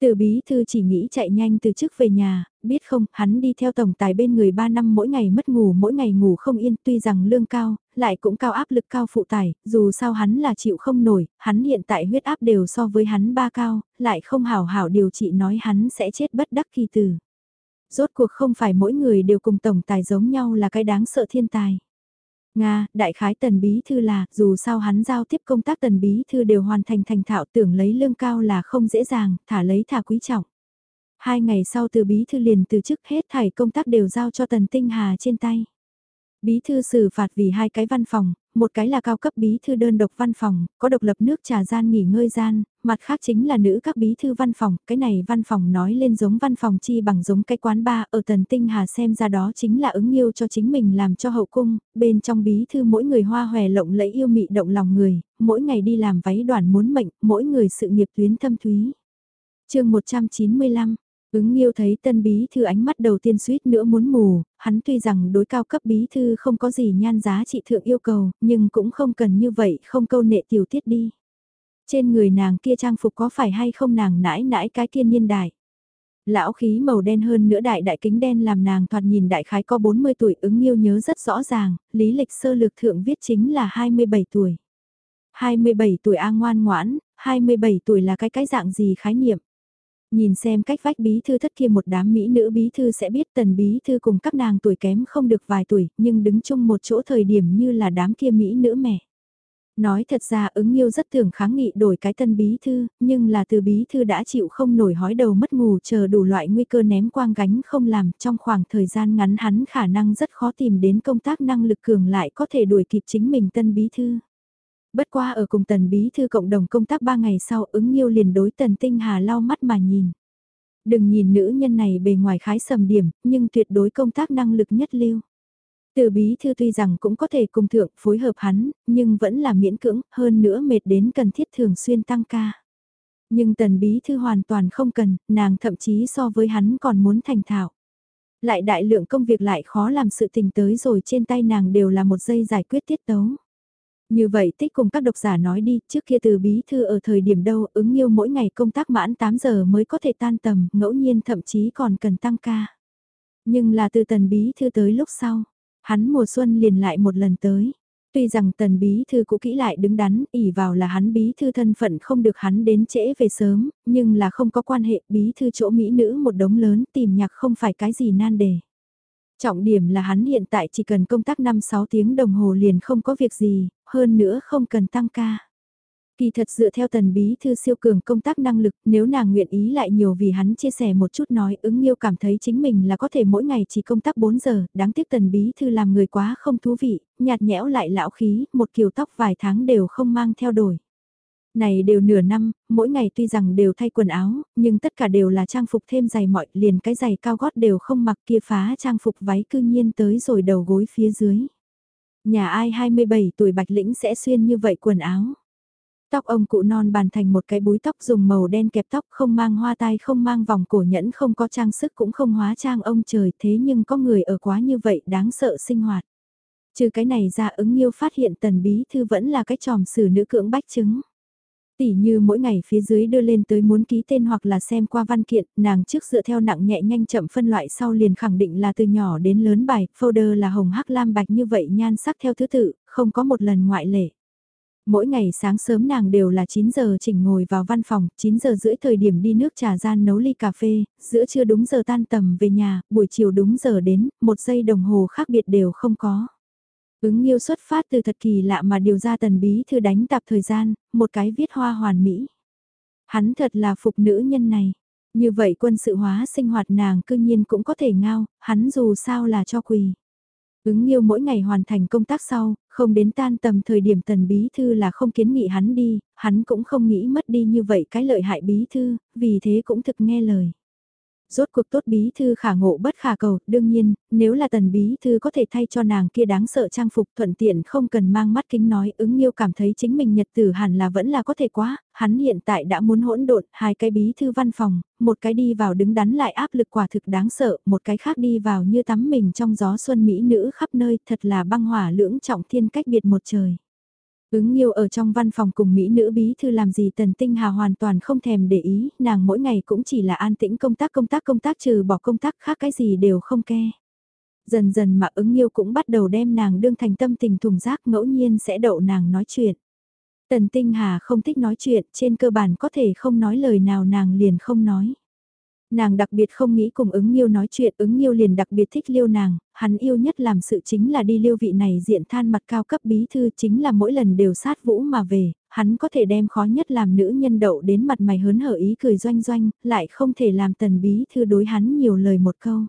Từ bí thư chỉ nghĩ chạy nhanh từ chức về nhà, biết không, hắn đi theo tổng tài bên người 3 năm mỗi ngày mất ngủ mỗi ngày ngủ không yên tuy rằng lương cao, lại cũng cao áp lực cao phụ tải, dù sao hắn là chịu không nổi, hắn hiện tại huyết áp đều so với hắn ba cao, lại không hảo hảo điều trị nói hắn sẽ chết bất đắc kỳ tử. Rốt cuộc không phải mỗi người đều cùng tổng tài giống nhau là cái đáng sợ thiên tài. Nga, đại khái tần bí thư là, dù sao hắn giao tiếp công tác tần bí thư đều hoàn thành thành thạo tưởng lấy lương cao là không dễ dàng, thả lấy thả quý trọng. Hai ngày sau từ bí thư liền từ chức hết thảy công tác đều giao cho tần tinh hà trên tay. Bí thư xử phạt vì hai cái văn phòng, một cái là cao cấp bí thư đơn độc văn phòng, có độc lập nước trà gian nghỉ ngơi gian, mặt khác chính là nữ các bí thư văn phòng, cái này văn phòng nói lên giống văn phòng chi bằng giống cái quán ba ở tần tinh hà xem ra đó chính là ứng yêu cho chính mình làm cho hậu cung, bên trong bí thư mỗi người hoa hòe lộng lẫy yêu mị động lòng người, mỗi ngày đi làm váy đoàn muốn mệnh, mỗi người sự nghiệp tuyến thâm thúy. chương 195 Ứng Nghiêu thấy tân bí thư ánh mắt đầu tiên suýt nữa muốn mù, hắn tuy rằng đối cao cấp bí thư không có gì nhan giá trị thượng yêu cầu, nhưng cũng không cần như vậy, không câu nệ tiểu tiết đi. Trên người nàng kia trang phục có phải hay không nàng nãi nãi cái kia niên đại. Lão khí màu đen hơn nữa đại đại kính đen làm nàng thoạt nhìn đại khái có 40 tuổi ứng nghiêu nhớ rất rõ ràng, lý lịch sơ lược thượng viết chính là 27 tuổi. 27 tuổi A ngoan ngoãn, 27 tuổi là cái cái dạng gì khái niệm. Nhìn xem cách vách bí thư thất kia một đám mỹ nữ bí thư sẽ biết tần bí thư cùng các nàng tuổi kém không được vài tuổi, nhưng đứng chung một chỗ thời điểm như là đám kia mỹ nữ mẹ. Nói thật ra ứng yêu rất thường kháng nghị đổi cái tân bí thư, nhưng là từ bí thư đã chịu không nổi hói đầu mất ngủ chờ đủ loại nguy cơ ném quang gánh không làm trong khoảng thời gian ngắn hắn khả năng rất khó tìm đến công tác năng lực cường lại có thể đuổi kịp chính mình tân bí thư. Bất qua ở cùng tần bí thư cộng đồng công tác 3 ngày sau ứng nghiêu liền đối tần tinh hà lau mắt mà nhìn. Đừng nhìn nữ nhân này bề ngoài khái sầm điểm, nhưng tuyệt đối công tác năng lực nhất lưu. Từ bí thư tuy rằng cũng có thể cùng thượng phối hợp hắn, nhưng vẫn là miễn cưỡng, hơn nữa mệt đến cần thiết thường xuyên tăng ca. Nhưng tần bí thư hoàn toàn không cần, nàng thậm chí so với hắn còn muốn thành thạo. Lại đại lượng công việc lại khó làm sự tình tới rồi trên tay nàng đều là một giây giải quyết tiết tấu. Như vậy tích cùng các độc giả nói đi, trước kia từ bí thư ở thời điểm đâu, ứng yêu mỗi ngày công tác mãn 8 giờ mới có thể tan tầm, ngẫu nhiên thậm chí còn cần tăng ca. Nhưng là từ tần bí thư tới lúc sau, hắn mùa xuân liền lại một lần tới. Tuy rằng tần bí thư cũ kỹ lại đứng đắn, ỉ vào là hắn bí thư thân phận không được hắn đến trễ về sớm, nhưng là không có quan hệ bí thư chỗ mỹ nữ một đống lớn tìm nhạc không phải cái gì nan đề. Trọng điểm là hắn hiện tại chỉ cần công tác 5-6 tiếng đồng hồ liền không có việc gì, hơn nữa không cần tăng ca. Kỳ thật dựa theo tần bí thư siêu cường công tác năng lực, nếu nàng nguyện ý lại nhiều vì hắn chia sẻ một chút nói ứng nghiêu cảm thấy chính mình là có thể mỗi ngày chỉ công tác 4 giờ, đáng tiếc tần bí thư làm người quá không thú vị, nhạt nhẽo lại lão khí, một kiểu tóc vài tháng đều không mang theo đổi. Này đều nửa năm, mỗi ngày tuy rằng đều thay quần áo, nhưng tất cả đều là trang phục thêm giày mọi, liền cái giày cao gót đều không mặc kia phá trang phục váy cư nhiên tới rồi đầu gối phía dưới. Nhà ai 27 tuổi bạch lĩnh sẽ xuyên như vậy quần áo. Tóc ông cụ non bàn thành một cái búi tóc dùng màu đen kẹp tóc không mang hoa tai không mang vòng cổ nhẫn không có trang sức cũng không hóa trang ông trời thế nhưng có người ở quá như vậy đáng sợ sinh hoạt. Trừ cái này ra ứng yêu phát hiện tần bí thư vẫn là cái tròm xử nữ cưỡng bách chứng tỉ như mỗi ngày phía dưới đưa lên tới muốn ký tên hoặc là xem qua văn kiện, nàng trước dựa theo nặng nhẹ nhanh chậm phân loại sau liền khẳng định là từ nhỏ đến lớn bài, folder là hồng hắc lam bạch như vậy nhan sắc theo thứ tự, không có một lần ngoại lệ. Mỗi ngày sáng sớm nàng đều là 9 giờ chỉnh ngồi vào văn phòng, 9 giờ rưỡi thời điểm đi nước trà gian nấu ly cà phê, giữa trưa đúng giờ tan tầm về nhà, buổi chiều đúng giờ đến, một giây đồng hồ khác biệt đều không có. Ứng nghiêu xuất phát từ thật kỳ lạ mà điều ra tần bí thư đánh tạp thời gian, một cái viết hoa hoàn mỹ. Hắn thật là phục nữ nhân này. Như vậy quân sự hóa sinh hoạt nàng cư nhiên cũng có thể ngao, hắn dù sao là cho quỳ. Ứng nghiêu mỗi ngày hoàn thành công tác sau, không đến tan tầm thời điểm tần bí thư là không kiến nghị hắn đi, hắn cũng không nghĩ mất đi như vậy cái lợi hại bí thư, vì thế cũng thực nghe lời. Rốt cuộc tốt bí thư khả ngộ bất khả cầu, đương nhiên, nếu là tần bí thư có thể thay cho nàng kia đáng sợ trang phục thuận tiện không cần mang mắt kính nói ứng yêu cảm thấy chính mình nhật tử hẳn là vẫn là có thể quá, hắn hiện tại đã muốn hỗn độn, hai cái bí thư văn phòng, một cái đi vào đứng đắn lại áp lực quả thực đáng sợ, một cái khác đi vào như tắm mình trong gió xuân mỹ nữ khắp nơi, thật là băng hỏa lưỡng trọng thiên cách biệt một trời. Ứng Nhiêu ở trong văn phòng cùng Mỹ nữ bí thư làm gì tần tinh hà hoàn toàn không thèm để ý, nàng mỗi ngày cũng chỉ là an tĩnh công tác công tác công tác trừ bỏ công tác khác cái gì đều không ke. Dần dần mà ứng Nhiêu cũng bắt đầu đem nàng đương thành tâm tình thùng rác ngẫu nhiên sẽ đậu nàng nói chuyện. Tần tinh hà không thích nói chuyện, trên cơ bản có thể không nói lời nào nàng liền không nói. Nàng đặc biệt không nghĩ cùng ứng nghiêu nói chuyện, ứng nghiêu liền đặc biệt thích liêu nàng, hắn yêu nhất làm sự chính là đi liêu vị này diện than mặt cao cấp bí thư chính là mỗi lần đều sát vũ mà về, hắn có thể đem khó nhất làm nữ nhân đậu đến mặt mày hớn hở ý cười doanh doanh, lại không thể làm tần bí thư đối hắn nhiều lời một câu.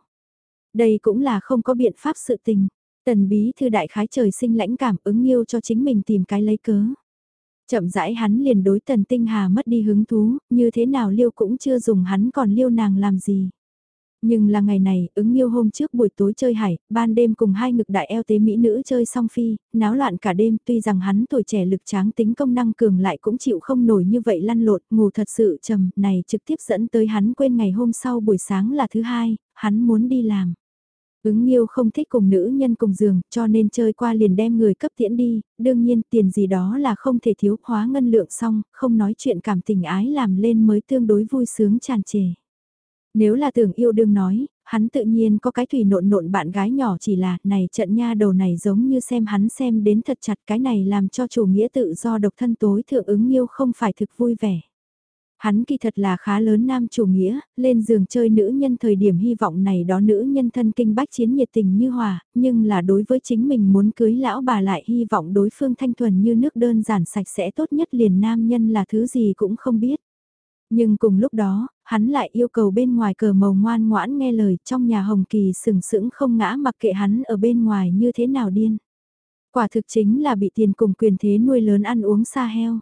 Đây cũng là không có biện pháp sự tình. Tần bí thư đại khái trời sinh lãnh cảm ứng yêu cho chính mình tìm cái lấy cớ. Chậm rãi hắn liền đối tần tinh hà mất đi hứng thú, như thế nào liêu cũng chưa dùng hắn còn liêu nàng làm gì. Nhưng là ngày này, ứng yêu hôm trước buổi tối chơi hải, ban đêm cùng hai ngực đại eo tế mỹ nữ chơi song phi, náo loạn cả đêm tuy rằng hắn tuổi trẻ lực tráng tính công năng cường lại cũng chịu không nổi như vậy lăn lộn, ngủ thật sự trầm, này trực tiếp dẫn tới hắn quên ngày hôm sau buổi sáng là thứ hai, hắn muốn đi làm. Ứng Nhiêu không thích cùng nữ nhân cùng giường, cho nên chơi qua liền đem người cấp tiễn đi, đương nhiên tiền gì đó là không thể thiếu hóa ngân lượng xong, không nói chuyện cảm tình ái làm lên mới tương đối vui sướng tràn trề. Nếu là tưởng yêu đương nói, hắn tự nhiên có cái thủy nộn nộn bạn gái nhỏ chỉ là, này trận nha đầu này giống như xem hắn xem đến thật chặt cái này làm cho chủ nghĩa tự do độc thân tối thượng ứng yêu không phải thực vui vẻ. Hắn kỳ thật là khá lớn nam chủ nghĩa, lên giường chơi nữ nhân thời điểm hy vọng này đó nữ nhân thân kinh bách chiến nhiệt tình như hòa, nhưng là đối với chính mình muốn cưới lão bà lại hy vọng đối phương thanh thuần như nước đơn giản sạch sẽ tốt nhất liền nam nhân là thứ gì cũng không biết. Nhưng cùng lúc đó, hắn lại yêu cầu bên ngoài cờ màu ngoan ngoãn nghe lời trong nhà hồng kỳ sừng sững không ngã mặc kệ hắn ở bên ngoài như thế nào điên. Quả thực chính là bị tiền cùng quyền thế nuôi lớn ăn uống xa heo.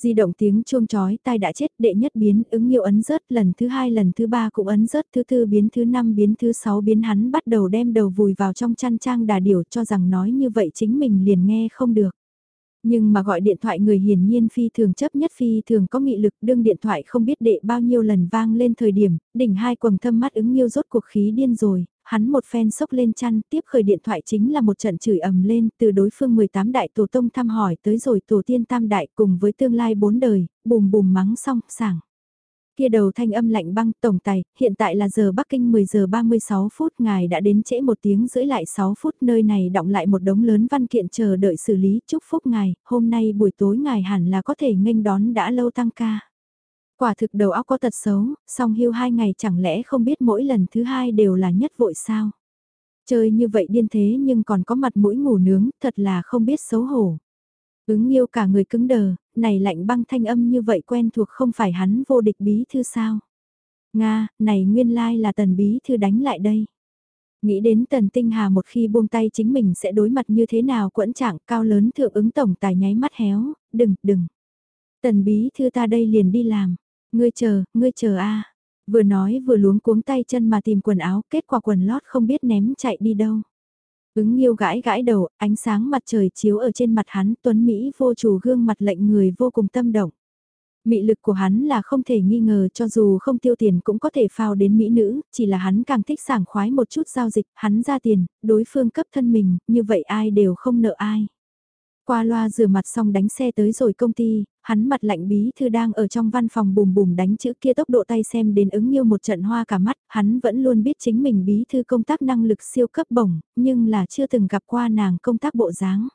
Di động tiếng chuông chói tai đã chết, đệ nhất biến ứng nhiều ấn rớt, lần thứ hai lần thứ ba cũng ấn rớt, thứ tư biến thứ năm biến thứ sáu biến hắn bắt đầu đem đầu vùi vào trong chăn trang đà điểu cho rằng nói như vậy chính mình liền nghe không được. Nhưng mà gọi điện thoại người hiển nhiên phi thường chấp nhất phi thường có nghị lực đương điện thoại không biết đệ bao nhiêu lần vang lên thời điểm, đỉnh hai quầng thâm mắt ứng nghiêu rốt cuộc khí điên rồi, hắn một phen sốc lên chăn tiếp khởi điện thoại chính là một trận chửi ầm lên từ đối phương 18 đại tổ tông thăm hỏi tới rồi tổ tiên tam đại cùng với tương lai bốn đời, bùm bùm mắng xong, sảng kia đầu thanh âm lạnh băng tổng tài, hiện tại là giờ Bắc Kinh 10 giờ 36 phút, ngài đã đến trễ một tiếng rưỡi lại 6 phút, nơi này động lại một đống lớn văn kiện chờ đợi xử lý, chúc phúc ngài, hôm nay buổi tối ngài hẳn là có thể nghênh đón đã lâu tăng ca. Quả thực đầu óc có tật xấu, song hưu hai ngày chẳng lẽ không biết mỗi lần thứ hai đều là nhất vội sao? Chơi như vậy điên thế nhưng còn có mặt mũi ngủ nướng, thật là không biết xấu hổ. Ứng yêu cả người cứng đờ, này lạnh băng thanh âm như vậy quen thuộc không phải hắn vô địch bí thư sao. Nga, này nguyên lai là tần bí thư đánh lại đây. Nghĩ đến tần tinh hà một khi buông tay chính mình sẽ đối mặt như thế nào quẫn trạng cao lớn thượng ứng tổng tài nháy mắt héo, đừng, đừng. Tần bí thư ta đây liền đi làm, ngươi chờ, ngươi chờ a Vừa nói vừa luống cuống tay chân mà tìm quần áo, kết quả quần lót không biết ném chạy đi đâu. Ứng nghiêu gãi gãi đầu, ánh sáng mặt trời chiếu ở trên mặt hắn, tuấn Mỹ vô chủ gương mặt lệnh người vô cùng tâm động. Mị lực của hắn là không thể nghi ngờ cho dù không tiêu tiền cũng có thể phao đến mỹ nữ, chỉ là hắn càng thích sảng khoái một chút giao dịch, hắn ra tiền, đối phương cấp thân mình, như vậy ai đều không nợ ai. Qua loa rửa mặt xong đánh xe tới rồi công ty, hắn mặt lạnh bí thư đang ở trong văn phòng bùm bùm đánh chữ kia tốc độ tay xem đến ứng yêu một trận hoa cả mắt, hắn vẫn luôn biết chính mình bí thư công tác năng lực siêu cấp bổng, nhưng là chưa từng gặp qua nàng công tác bộ dáng.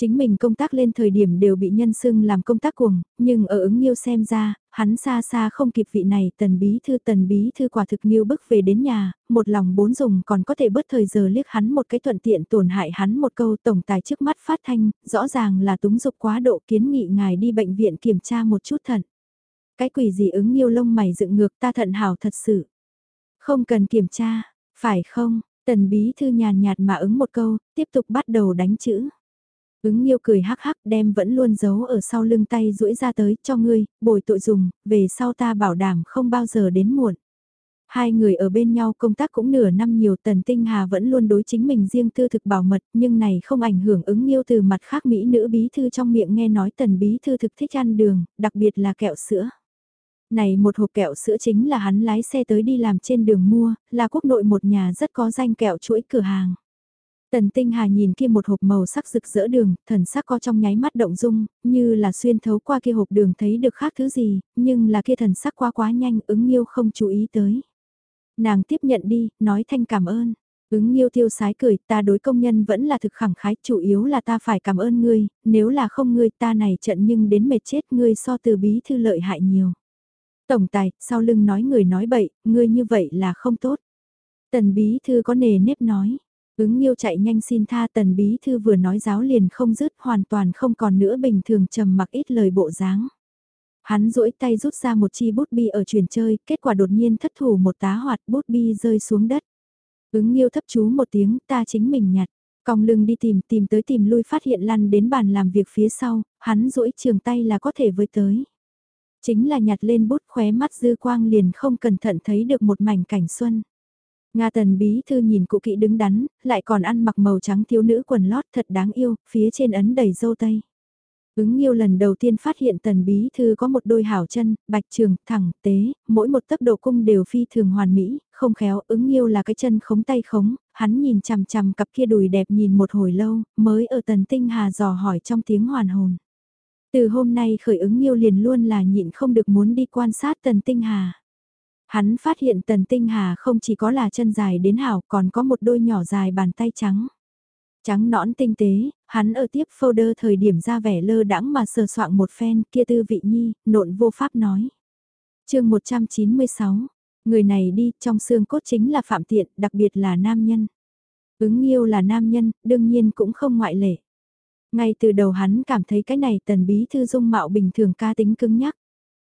Chính mình công tác lên thời điểm đều bị nhân xưng làm công tác cuồng, nhưng ở ứng nghiêu xem ra, hắn xa xa không kịp vị này tần bí thư tần bí thư quả thực nghiêu bức về đến nhà, một lòng bốn dùng còn có thể bớt thời giờ liếc hắn một cái thuận tiện tổn hại hắn một câu tổng tài trước mắt phát thanh, rõ ràng là túng dục quá độ kiến nghị ngài đi bệnh viện kiểm tra một chút thận. Cái quỷ gì ứng nghiêu lông mày dựng ngược ta thận hảo thật sự. Không cần kiểm tra, phải không? Tần bí thư nhàn nhạt mà ứng một câu, tiếp tục bắt đầu đánh chữ. Ứng nghiêu cười hắc hắc đem vẫn luôn giấu ở sau lưng tay duỗi ra tới cho ngươi, bồi tội dùng, về sau ta bảo đảm không bao giờ đến muộn. Hai người ở bên nhau công tác cũng nửa năm nhiều tần tinh hà vẫn luôn đối chính mình riêng tư thực bảo mật nhưng này không ảnh hưởng ứng nghiêu từ mặt khác Mỹ nữ bí thư trong miệng nghe nói tần bí thư thực thích ăn đường, đặc biệt là kẹo sữa. Này một hộp kẹo sữa chính là hắn lái xe tới đi làm trên đường mua, là quốc nội một nhà rất có danh kẹo chuỗi cửa hàng. Tần Tinh Hà nhìn kia một hộp màu sắc rực rỡ đường, thần sắc có trong nháy mắt động dung, như là xuyên thấu qua kia hộp đường thấy được khác thứ gì, nhưng là kia thần sắc quá quá nhanh, ứng nghiêu không chú ý tới. Nàng tiếp nhận đi, nói thanh cảm ơn. Ứng nghiêu tiêu sái cười, ta đối công nhân vẫn là thực khẳng khái, chủ yếu là ta phải cảm ơn ngươi, nếu là không ngươi ta này trận nhưng đến mệt chết ngươi so từ bí thư lợi hại nhiều. Tổng tài, sau lưng nói người nói bậy, ngươi như vậy là không tốt. Tần bí thư có nề nếp nói. Ứng nghiêu chạy nhanh xin tha tần bí thư vừa nói giáo liền không dứt hoàn toàn không còn nữa bình thường trầm mặc ít lời bộ dáng. Hắn duỗi tay rút ra một chi bút bi ở truyền chơi, kết quả đột nhiên thất thủ một tá hoạt bút bi rơi xuống đất. Ứng nghiêu thấp chú một tiếng ta chính mình nhặt, cong lưng đi tìm tìm tới tìm lui phát hiện lăn đến bàn làm việc phía sau, hắn duỗi trường tay là có thể với tới. Chính là nhặt lên bút khóe mắt dư quang liền không cẩn thận thấy được một mảnh cảnh xuân. Nga tần bí thư nhìn cụ kỵ đứng đắn, lại còn ăn mặc màu trắng thiếu nữ quần lót thật đáng yêu, phía trên ấn đầy dâu tây. Ứng nghiêu lần đầu tiên phát hiện tần bí thư có một đôi hảo chân, bạch trường, thẳng, tế, mỗi một tấc độ cung đều phi thường hoàn mỹ, không khéo, ứng nghiêu là cái chân khống tay khống, hắn nhìn chằm chằm cặp kia đùi đẹp nhìn một hồi lâu, mới ở tần tinh hà dò hỏi trong tiếng hoàn hồn. Từ hôm nay khởi ứng nghiêu liền luôn là nhịn không được muốn đi quan sát tần tinh hà. Hắn phát hiện tần tinh hà không chỉ có là chân dài đến hảo còn có một đôi nhỏ dài bàn tay trắng. Trắng nõn tinh tế, hắn ở tiếp folder thời điểm ra vẻ lơ đãng mà sờ soạng một phen kia tư vị nhi, nộn vô pháp nói. chương 196, người này đi trong xương cốt chính là phạm tiện, đặc biệt là nam nhân. Ứng yêu là nam nhân, đương nhiên cũng không ngoại lệ. Ngay từ đầu hắn cảm thấy cái này tần bí thư dung mạo bình thường ca tính cứng nhắc.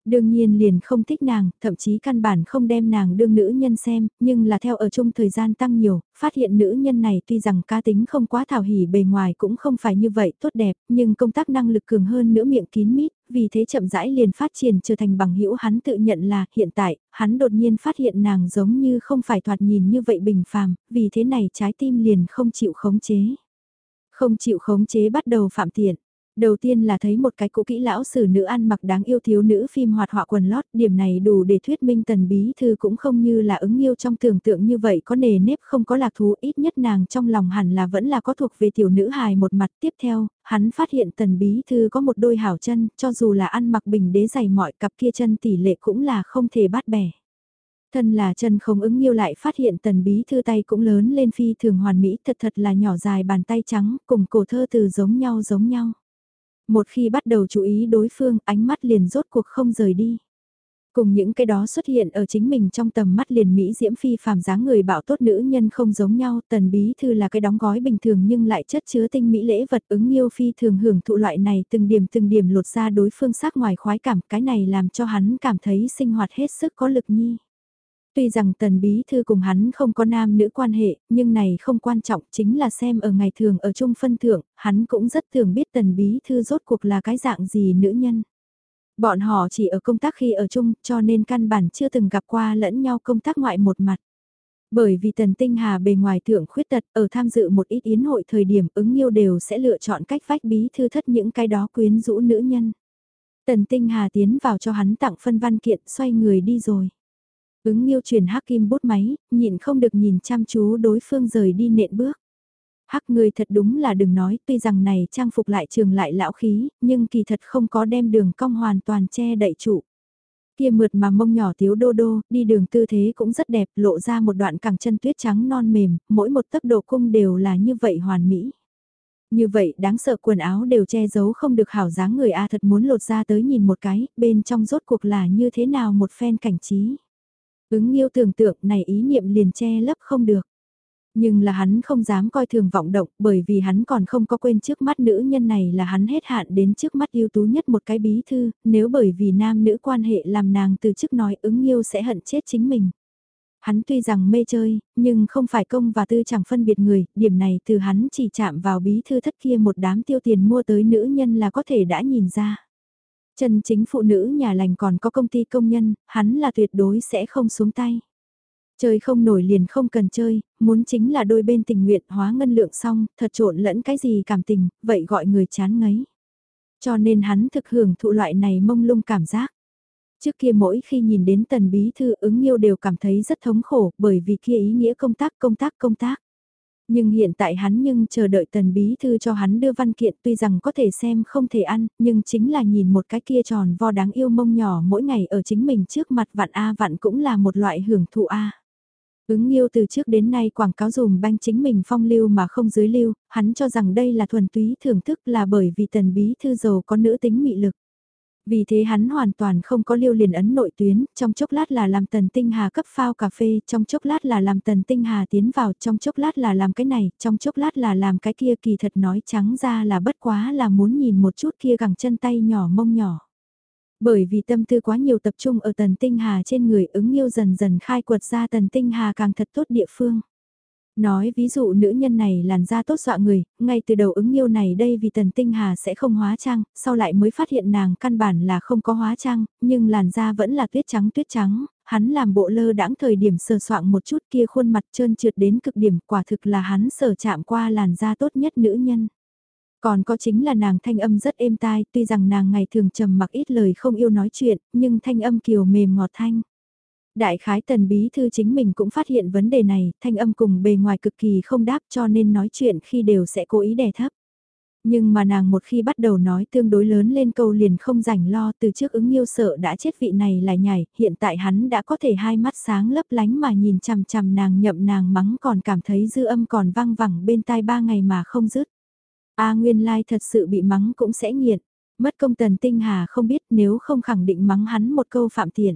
Đương nhiên liền không thích nàng, thậm chí căn bản không đem nàng đương nữ nhân xem, nhưng là theo ở chung thời gian tăng nhiều, phát hiện nữ nhân này tuy rằng cá tính không quá thảo hỉ bề ngoài cũng không phải như vậy tốt đẹp, nhưng công tác năng lực cường hơn nữa miệng kín mít, vì thế chậm rãi liền phát triển trở thành bằng hữu hắn tự nhận là hiện tại, hắn đột nhiên phát hiện nàng giống như không phải thoạt nhìn như vậy bình phàm, vì thế này trái tim liền không chịu khống chế. Không chịu khống chế bắt đầu phạm tiện. Đầu tiên là thấy một cái cũ kỹ lão sử nữ ăn mặc đáng yêu thiếu nữ phim hoạt họa quần lót, điểm này đủ để thuyết minh tần bí thư cũng không như là ứng yêu trong tưởng tượng như vậy có nề nếp không có lạc thú ít nhất nàng trong lòng hẳn là vẫn là có thuộc về tiểu nữ hài một mặt tiếp theo, hắn phát hiện tần bí thư có một đôi hảo chân, cho dù là ăn mặc bình đế giày mọi cặp kia chân tỷ lệ cũng là không thể bắt bẻ. Thân là chân không ứng yêu lại phát hiện tần bí thư tay cũng lớn lên phi thường hoàn mỹ thật thật là nhỏ dài bàn tay trắng cùng cổ thơ từ giống nhau giống nhau. Một khi bắt đầu chú ý đối phương, ánh mắt liền rốt cuộc không rời đi. Cùng những cái đó xuất hiện ở chính mình trong tầm mắt liền Mỹ diễm phi phàm dáng người bảo tốt nữ nhân không giống nhau, tần bí thư là cái đóng gói bình thường nhưng lại chất chứa tinh mỹ lễ vật ứng yêu phi thường hưởng thụ loại này từng điểm từng điểm lột ra đối phương sắc ngoài khoái cảm, cái này làm cho hắn cảm thấy sinh hoạt hết sức có lực nhi. Tuy rằng tần bí thư cùng hắn không có nam nữ quan hệ, nhưng này không quan trọng chính là xem ở ngày thường ở chung phân thượng, hắn cũng rất thường biết tần bí thư rốt cuộc là cái dạng gì nữ nhân. Bọn họ chỉ ở công tác khi ở chung cho nên căn bản chưa từng gặp qua lẫn nhau công tác ngoại một mặt. Bởi vì Tần Tinh Hà bề ngoài thượng khuyết tật ở tham dự một ít yến hội thời điểm ứng yêu đều sẽ lựa chọn cách vách bí thư thất những cái đó quyến rũ nữ nhân. Tần Tinh Hà tiến vào cho hắn tặng phân văn kiện xoay người đi rồi. Ứng nghiêu truyền hắc kim bút máy, nhịn không được nhìn chăm chú đối phương rời đi nện bước. Hắc người thật đúng là đừng nói, tuy rằng này trang phục lại trường lại lão khí, nhưng kỳ thật không có đem đường cong hoàn toàn che đậy trụ. Kia mượt mà mông nhỏ tiếu đô đô, đi đường tư thế cũng rất đẹp, lộ ra một đoạn cẳng chân tuyết trắng non mềm, mỗi một tấc độ cung đều là như vậy hoàn mỹ. Như vậy đáng sợ quần áo đều che giấu không được hảo dáng người A thật muốn lột ra tới nhìn một cái, bên trong rốt cuộc là như thế nào một phen cảnh trí. Ứng nghiêu tưởng tượng này ý niệm liền che lấp không được. Nhưng là hắn không dám coi thường vọng động bởi vì hắn còn không có quên trước mắt nữ nhân này là hắn hết hạn đến trước mắt ưu tú nhất một cái bí thư, nếu bởi vì nam nữ quan hệ làm nàng từ chức nói ứng nghiêu sẽ hận chết chính mình. Hắn tuy rằng mê chơi, nhưng không phải công và tư chẳng phân biệt người, điểm này từ hắn chỉ chạm vào bí thư thất kia một đám tiêu tiền mua tới nữ nhân là có thể đã nhìn ra. Chân chính phụ nữ nhà lành còn có công ty công nhân, hắn là tuyệt đối sẽ không xuống tay. Chơi không nổi liền không cần chơi, muốn chính là đôi bên tình nguyện hóa ngân lượng xong, thật trộn lẫn cái gì cảm tình, vậy gọi người chán ngấy. Cho nên hắn thực hưởng thụ loại này mông lung cảm giác. Trước kia mỗi khi nhìn đến tần bí thư ứng yêu đều cảm thấy rất thống khổ bởi vì kia ý nghĩa công tác công tác công tác. Nhưng hiện tại hắn nhưng chờ đợi tần bí thư cho hắn đưa văn kiện tuy rằng có thể xem không thể ăn, nhưng chính là nhìn một cái kia tròn vo đáng yêu mông nhỏ mỗi ngày ở chính mình trước mặt vạn A vạn cũng là một loại hưởng thụ A. Ứng yêu từ trước đến nay quảng cáo dùm banh chính mình phong lưu mà không dưới lưu, hắn cho rằng đây là thuần túy thưởng thức là bởi vì tần bí thư giàu có nữ tính mị lực. Vì thế hắn hoàn toàn không có liêu liền ấn nội tuyến, trong chốc lát là làm tần tinh hà cấp phao cà phê, trong chốc lát là làm tần tinh hà tiến vào, trong chốc lát là làm cái này, trong chốc lát là làm cái kia kỳ thật nói trắng ra là bất quá là muốn nhìn một chút kia gẳng chân tay nhỏ mông nhỏ. Bởi vì tâm tư quá nhiều tập trung ở tần tinh hà trên người ứng yêu dần dần khai quật ra tần tinh hà càng thật tốt địa phương. Nói ví dụ nữ nhân này làn da tốt dọa người, ngay từ đầu ứng yêu này đây vì tần tinh hà sẽ không hóa trang, sau lại mới phát hiện nàng căn bản là không có hóa trang, nhưng làn da vẫn là tuyết trắng tuyết trắng, hắn làm bộ lơ đãng thời điểm sờ soạng một chút kia khuôn mặt trơn trượt đến cực điểm quả thực là hắn sờ chạm qua làn da tốt nhất nữ nhân. Còn có chính là nàng thanh âm rất êm tai, tuy rằng nàng ngày thường trầm mặc ít lời không yêu nói chuyện, nhưng thanh âm kiều mềm ngọt thanh. Đại khái tần bí thư chính mình cũng phát hiện vấn đề này, thanh âm cùng bề ngoài cực kỳ không đáp cho nên nói chuyện khi đều sẽ cố ý đè thấp. Nhưng mà nàng một khi bắt đầu nói tương đối lớn lên câu liền không rảnh lo từ trước ứng yêu sợ đã chết vị này lại nhảy, hiện tại hắn đã có thể hai mắt sáng lấp lánh mà nhìn chằm chằm nàng nhậm nàng mắng còn cảm thấy dư âm còn vang vẳng bên tai ba ngày mà không dứt. A nguyên lai thật sự bị mắng cũng sẽ nghiện, mất công tần tinh hà không biết nếu không khẳng định mắng hắn một câu phạm tiện.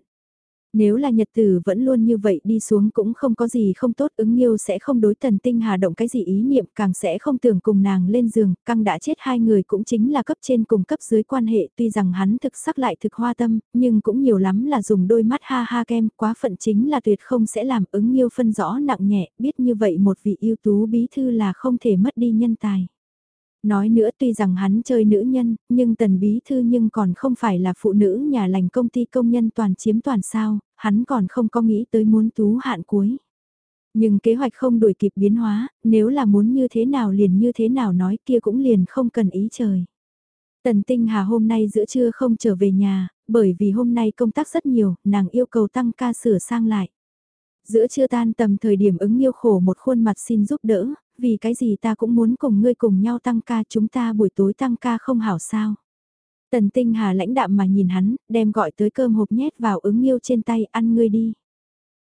Nếu là nhật tử vẫn luôn như vậy đi xuống cũng không có gì không tốt ứng nghiêu sẽ không đối tần tinh hà động cái gì ý niệm càng sẽ không tưởng cùng nàng lên giường, căng đã chết hai người cũng chính là cấp trên cùng cấp dưới quan hệ tuy rằng hắn thực sắc lại thực hoa tâm, nhưng cũng nhiều lắm là dùng đôi mắt ha ha kem quá phận chính là tuyệt không sẽ làm ứng nghiêu phân rõ nặng nhẹ, biết như vậy một vị ưu tú bí thư là không thể mất đi nhân tài. Nói nữa tuy rằng hắn chơi nữ nhân, nhưng tần bí thư nhưng còn không phải là phụ nữ nhà lành công ty công nhân toàn chiếm toàn sao, hắn còn không có nghĩ tới muốn tú hạn cuối. Nhưng kế hoạch không đuổi kịp biến hóa, nếu là muốn như thế nào liền như thế nào nói kia cũng liền không cần ý trời. Tần Tinh Hà hôm nay giữa trưa không trở về nhà, bởi vì hôm nay công tác rất nhiều, nàng yêu cầu tăng ca sửa sang lại. Giữa trưa tan tầm thời điểm ứng yêu khổ một khuôn mặt xin giúp đỡ, vì cái gì ta cũng muốn cùng ngươi cùng nhau tăng ca chúng ta buổi tối tăng ca không hảo sao. Tần tinh hà lãnh đạm mà nhìn hắn, đem gọi tới cơm hộp nhét vào ứng nghiêu trên tay ăn ngươi đi.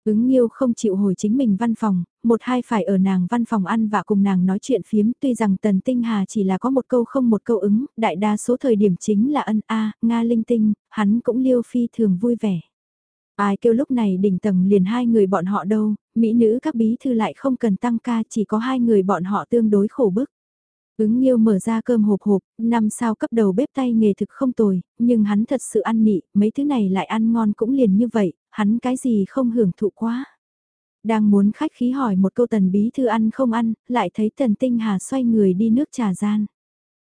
Ứng nghiêu không chịu hồi chính mình văn phòng, một hai phải ở nàng văn phòng ăn và cùng nàng nói chuyện phiếm tuy rằng tần tinh hà chỉ là có một câu không một câu ứng, đại đa số thời điểm chính là ân a Nga linh tinh, hắn cũng liêu phi thường vui vẻ. Ai kêu lúc này đỉnh tầng liền hai người bọn họ đâu, mỹ nữ các bí thư lại không cần tăng ca chỉ có hai người bọn họ tương đối khổ bức. Ứng Nghiêu mở ra cơm hộp hộp, năm sao cấp đầu bếp tay nghề thực không tồi, nhưng hắn thật sự ăn nị, mấy thứ này lại ăn ngon cũng liền như vậy, hắn cái gì không hưởng thụ quá. Đang muốn khách khí hỏi một câu tần bí thư ăn không ăn, lại thấy tần tinh hà xoay người đi nước trà gian.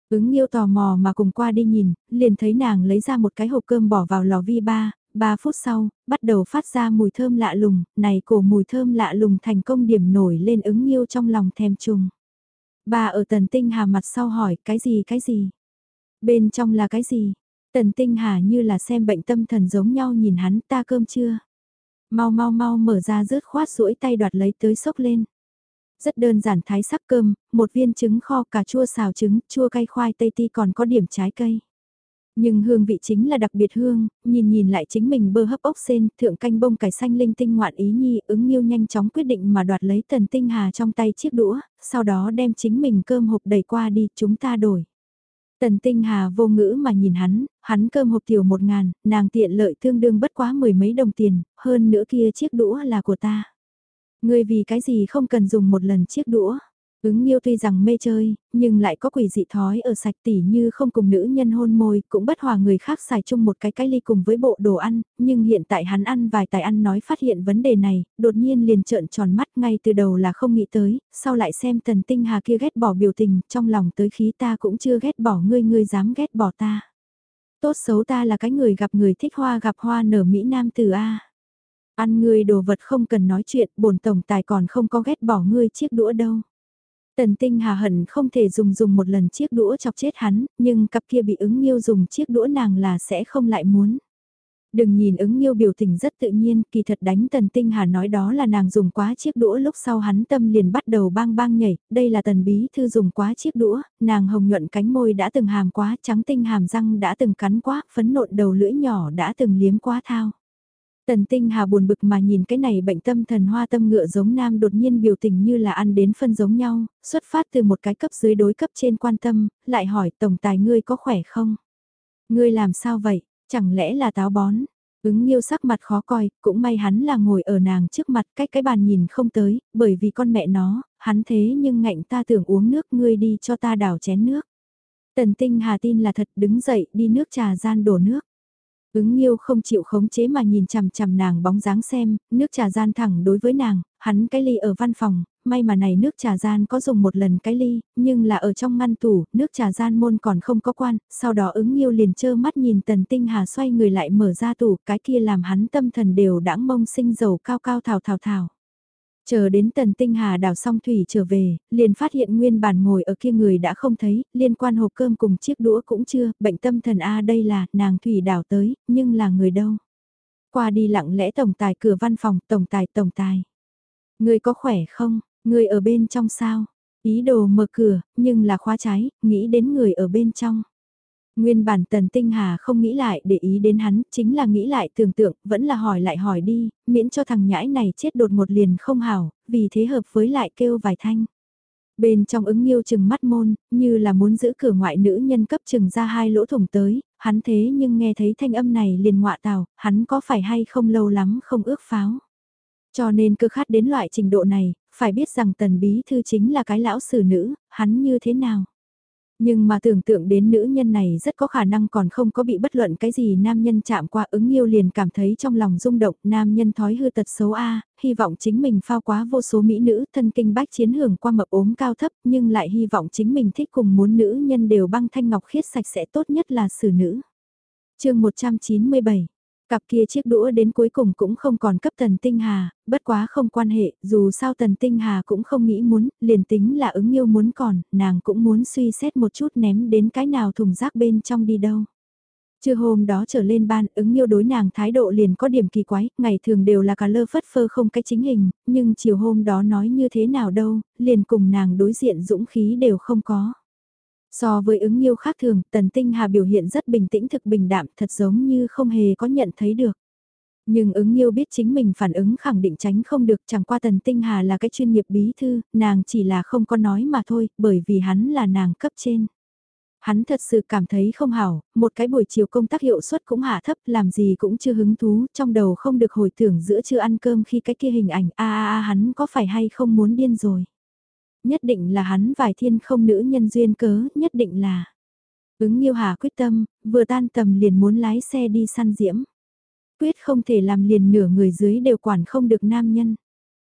Ứng Nghiêu tò mò mà cùng qua đi nhìn, liền thấy nàng lấy ra một cái hộp cơm bỏ vào lò vi ba, 3 phút sau, bắt đầu phát ra mùi thơm lạ lùng, này cổ mùi thơm lạ lùng thành công điểm nổi lên ứng nghiêu trong lòng thèm trùng. Bà ở tần tinh hà mặt sau hỏi cái gì cái gì? Bên trong là cái gì? Tần tinh hà như là xem bệnh tâm thần giống nhau nhìn hắn ta cơm chưa? Mau mau mau mở ra rớt khoát rũi tay đoạt lấy tới sốc lên. Rất đơn giản thái sắc cơm, một viên trứng kho cà chua xào trứng, chua cay khoai tây ti còn có điểm trái cây. Nhưng hương vị chính là đặc biệt hương, nhìn nhìn lại chính mình bơ hấp ốc sen, thượng canh bông cải xanh linh tinh ngoạn ý nhi, ứng nghiêu nhanh chóng quyết định mà đoạt lấy tần tinh hà trong tay chiếc đũa, sau đó đem chính mình cơm hộp đẩy qua đi, chúng ta đổi. Tần tinh hà vô ngữ mà nhìn hắn, hắn cơm hộp tiểu một ngàn, nàng tiện lợi tương đương bất quá mười mấy đồng tiền, hơn nữa kia chiếc đũa là của ta. Ngươi vì cái gì không cần dùng một lần chiếc đũa. Ứng Nhiêu tuy rằng mê chơi, nhưng lại có quỷ dị thói ở sạch tỉ như không cùng nữ nhân hôn môi, cũng bất hòa người khác xài chung một cái cái ly cùng với bộ đồ ăn, nhưng hiện tại hắn ăn vài tài ăn nói phát hiện vấn đề này, đột nhiên liền trợn tròn mắt ngay từ đầu là không nghĩ tới, sau lại xem tần tinh hà kia ghét bỏ biểu tình, trong lòng tới khí ta cũng chưa ghét bỏ ngươi ngươi dám ghét bỏ ta. Tốt xấu ta là cái người gặp người thích hoa gặp hoa nở Mỹ Nam từ A. Ăn ngươi đồ vật không cần nói chuyện, bổn tổng tài còn không có ghét bỏ ngươi chiếc đũa đâu. Tần tinh hà hận không thể dùng dùng một lần chiếc đũa chọc chết hắn, nhưng cặp kia bị ứng nghiêu dùng chiếc đũa nàng là sẽ không lại muốn. Đừng nhìn ứng nghiêu biểu tình rất tự nhiên, kỳ thật đánh tần tinh hà nói đó là nàng dùng quá chiếc đũa lúc sau hắn tâm liền bắt đầu bang bang nhảy, đây là tần bí thư dùng quá chiếc đũa, nàng hồng nhuận cánh môi đã từng hàm quá, trắng tinh hàm răng đã từng cắn quá, phấn nộn đầu lưỡi nhỏ đã từng liếm quá thao. Tần tinh hà buồn bực mà nhìn cái này bệnh tâm thần hoa tâm ngựa giống nam đột nhiên biểu tình như là ăn đến phân giống nhau, xuất phát từ một cái cấp dưới đối cấp trên quan tâm, lại hỏi tổng tài ngươi có khỏe không? Ngươi làm sao vậy, chẳng lẽ là táo bón? Ứng nghiêu sắc mặt khó coi, cũng may hắn là ngồi ở nàng trước mặt cách cái bàn nhìn không tới, bởi vì con mẹ nó, hắn thế nhưng ngạnh ta tưởng uống nước ngươi đi cho ta đảo chén nước. Tần tinh hà tin là thật đứng dậy đi nước trà gian đổ nước. Ứng Nghiêu không chịu khống chế mà nhìn chằm chằm nàng bóng dáng xem, nước trà gian thẳng đối với nàng, hắn cái ly ở văn phòng, may mà này nước trà gian có dùng một lần cái ly, nhưng là ở trong ngăn tủ, nước trà gian môn còn không có quan, sau đó ứng Nghiêu liền trơ mắt nhìn Tần Tinh Hà xoay người lại mở ra tủ, cái kia làm hắn tâm thần đều đãng mông sinh dầu cao cao thảo thảo thảo. Chờ đến tần tinh hà đảo xong thủy trở về, liền phát hiện nguyên bản ngồi ở kia người đã không thấy, liên quan hộp cơm cùng chiếc đũa cũng chưa, bệnh tâm thần A đây là, nàng thủy đảo tới, nhưng là người đâu. Qua đi lặng lẽ tổng tài cửa văn phòng, tổng tài tổng tài. Người có khỏe không, người ở bên trong sao? Ý đồ mở cửa, nhưng là khóa trái, nghĩ đến người ở bên trong. Nguyên bản tần tinh hà không nghĩ lại để ý đến hắn, chính là nghĩ lại tưởng tượng, vẫn là hỏi lại hỏi đi, miễn cho thằng nhãi này chết đột một liền không hảo, vì thế hợp với lại kêu vài thanh. Bên trong ứng nghiêu chừng mắt môn, như là muốn giữ cửa ngoại nữ nhân cấp chừng ra hai lỗ thủng tới, hắn thế nhưng nghe thấy thanh âm này liền ngọa tào, hắn có phải hay không lâu lắm không ước pháo. Cho nên cơ khát đến loại trình độ này, phải biết rằng tần bí thư chính là cái lão sử nữ, hắn như thế nào. Nhưng mà tưởng tượng đến nữ nhân này rất có khả năng còn không có bị bất luận cái gì nam nhân chạm qua ứng yêu liền cảm thấy trong lòng rung động nam nhân thói hư tật xấu A, hy vọng chính mình phao quá vô số mỹ nữ thân kinh bách chiến hưởng qua mập ốm cao thấp nhưng lại hy vọng chính mình thích cùng muốn nữ nhân đều băng thanh ngọc khiết sạch sẽ tốt nhất là xử nữ. chương 197 Cặp kia chiếc đũa đến cuối cùng cũng không còn cấp Tần Tinh Hà, bất quá không quan hệ, dù sao Tần Tinh Hà cũng không nghĩ muốn, liền tính là ứng yêu muốn còn, nàng cũng muốn suy xét một chút ném đến cái nào thùng rác bên trong đi đâu. Trưa hôm đó trở lên ban ứng yêu đối nàng thái độ liền có điểm kỳ quái, ngày thường đều là cả lơ phất phơ không cái chính hình, nhưng chiều hôm đó nói như thế nào đâu, liền cùng nàng đối diện dũng khí đều không có. So với ứng yêu khác thường, Tần Tinh Hà biểu hiện rất bình tĩnh thực bình đạm thật giống như không hề có nhận thấy được. Nhưng ứng yêu biết chính mình phản ứng khẳng định tránh không được chẳng qua Tần Tinh Hà là cái chuyên nghiệp bí thư, nàng chỉ là không có nói mà thôi, bởi vì hắn là nàng cấp trên. Hắn thật sự cảm thấy không hảo, một cái buổi chiều công tác hiệu suất cũng hạ thấp, làm gì cũng chưa hứng thú, trong đầu không được hồi tưởng giữa chưa ăn cơm khi cái kia hình ảnh a a a hắn có phải hay không muốn điên rồi nhất định là hắn vài thiên không nữ nhân duyên cớ, nhất định là. Ứng Nhiêu Hà quyết tâm, vừa tan tầm liền muốn lái xe đi săn diễm. Quyết không thể làm liền nửa người dưới đều quản không được nam nhân.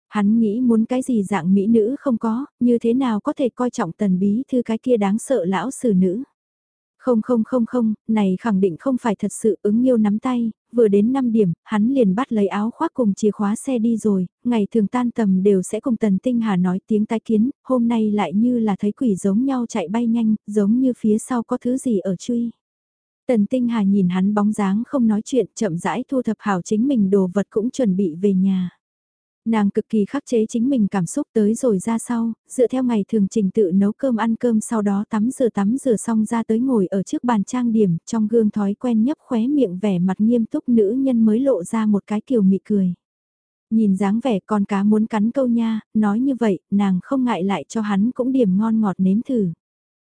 Hắn nghĩ muốn cái gì dạng mỹ nữ không có, như thế nào có thể coi trọng tần bí thư cái kia đáng sợ lão sử nữ. Không không không không, này khẳng định không phải thật sự ứng yêu nắm tay, vừa đến 5 điểm, hắn liền bắt lấy áo khoác cùng chìa khóa xe đi rồi, ngày thường tan tầm đều sẽ cùng Tần Tinh Hà nói tiếng tai kiến, hôm nay lại như là thấy quỷ giống nhau chạy bay nhanh, giống như phía sau có thứ gì ở truy. Tần Tinh Hà nhìn hắn bóng dáng không nói chuyện, chậm rãi thu thập hảo chính mình đồ vật cũng chuẩn bị về nhà. Nàng cực kỳ khắc chế chính mình cảm xúc tới rồi ra sau, dựa theo ngày thường trình tự nấu cơm ăn cơm sau đó tắm rửa tắm rửa xong ra tới ngồi ở trước bàn trang điểm, trong gương thói quen nhấp khóe miệng vẻ mặt nghiêm túc nữ nhân mới lộ ra một cái kiều mị cười. Nhìn dáng vẻ con cá muốn cắn câu nha, nói như vậy, nàng không ngại lại cho hắn cũng điểm ngon ngọt nếm thử.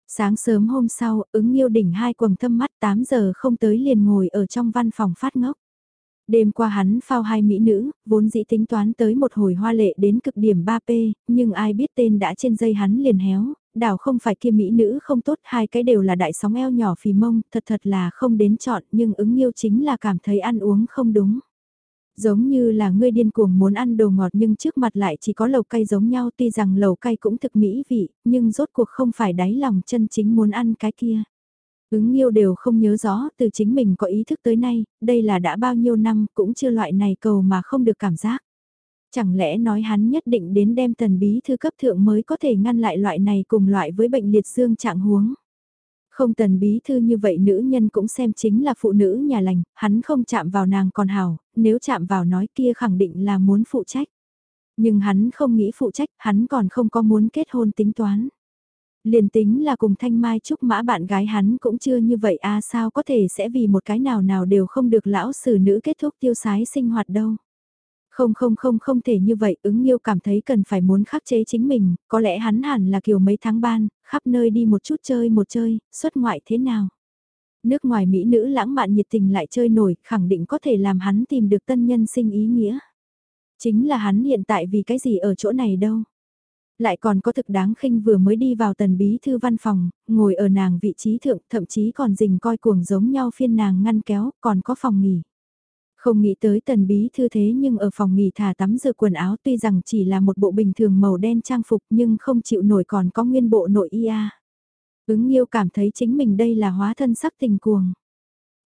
Sáng sớm hôm sau, ứng yêu đỉnh hai quầng thâm mắt 8 giờ không tới liền ngồi ở trong văn phòng phát ngốc. Đêm qua hắn phao hai mỹ nữ, vốn dĩ tính toán tới một hồi hoa lệ đến cực điểm 3P, nhưng ai biết tên đã trên dây hắn liền héo, đảo không phải kia mỹ nữ không tốt, hai cái đều là đại sóng eo nhỏ phì mông, thật thật là không đến chọn, nhưng ứng yêu chính là cảm thấy ăn uống không đúng. Giống như là ngươi điên cuồng muốn ăn đồ ngọt nhưng trước mặt lại chỉ có lầu cay giống nhau tuy rằng lầu cay cũng thực mỹ vị, nhưng rốt cuộc không phải đáy lòng chân chính muốn ăn cái kia. Ứng nghiêu đều không nhớ rõ từ chính mình có ý thức tới nay, đây là đã bao nhiêu năm cũng chưa loại này cầu mà không được cảm giác. Chẳng lẽ nói hắn nhất định đến đem tần bí thư cấp thượng mới có thể ngăn lại loại này cùng loại với bệnh liệt dương trạng huống. Không tần bí thư như vậy nữ nhân cũng xem chính là phụ nữ nhà lành, hắn không chạm vào nàng còn hào, nếu chạm vào nói kia khẳng định là muốn phụ trách. Nhưng hắn không nghĩ phụ trách, hắn còn không có muốn kết hôn tính toán. Liền tính là cùng thanh mai trúc mã bạn gái hắn cũng chưa như vậy à sao có thể sẽ vì một cái nào nào đều không được lão sử nữ kết thúc tiêu sái sinh hoạt đâu. Không không không không thể như vậy, ứng yêu cảm thấy cần phải muốn khắc chế chính mình, có lẽ hắn hẳn là kiểu mấy tháng ban, khắp nơi đi một chút chơi một chơi, xuất ngoại thế nào. Nước ngoài Mỹ nữ lãng mạn nhiệt tình lại chơi nổi, khẳng định có thể làm hắn tìm được tân nhân sinh ý nghĩa. Chính là hắn hiện tại vì cái gì ở chỗ này đâu. Lại còn có thực đáng khinh vừa mới đi vào tần bí thư văn phòng, ngồi ở nàng vị trí thượng, thậm chí còn rình coi cuồng giống nhau phiên nàng ngăn kéo, còn có phòng nghỉ. Không nghĩ tới tần bí thư thế nhưng ở phòng nghỉ thả tắm rửa quần áo tuy rằng chỉ là một bộ bình thường màu đen trang phục nhưng không chịu nổi còn có nguyên bộ nội y a Ứng yêu cảm thấy chính mình đây là hóa thân sắc tình cuồng.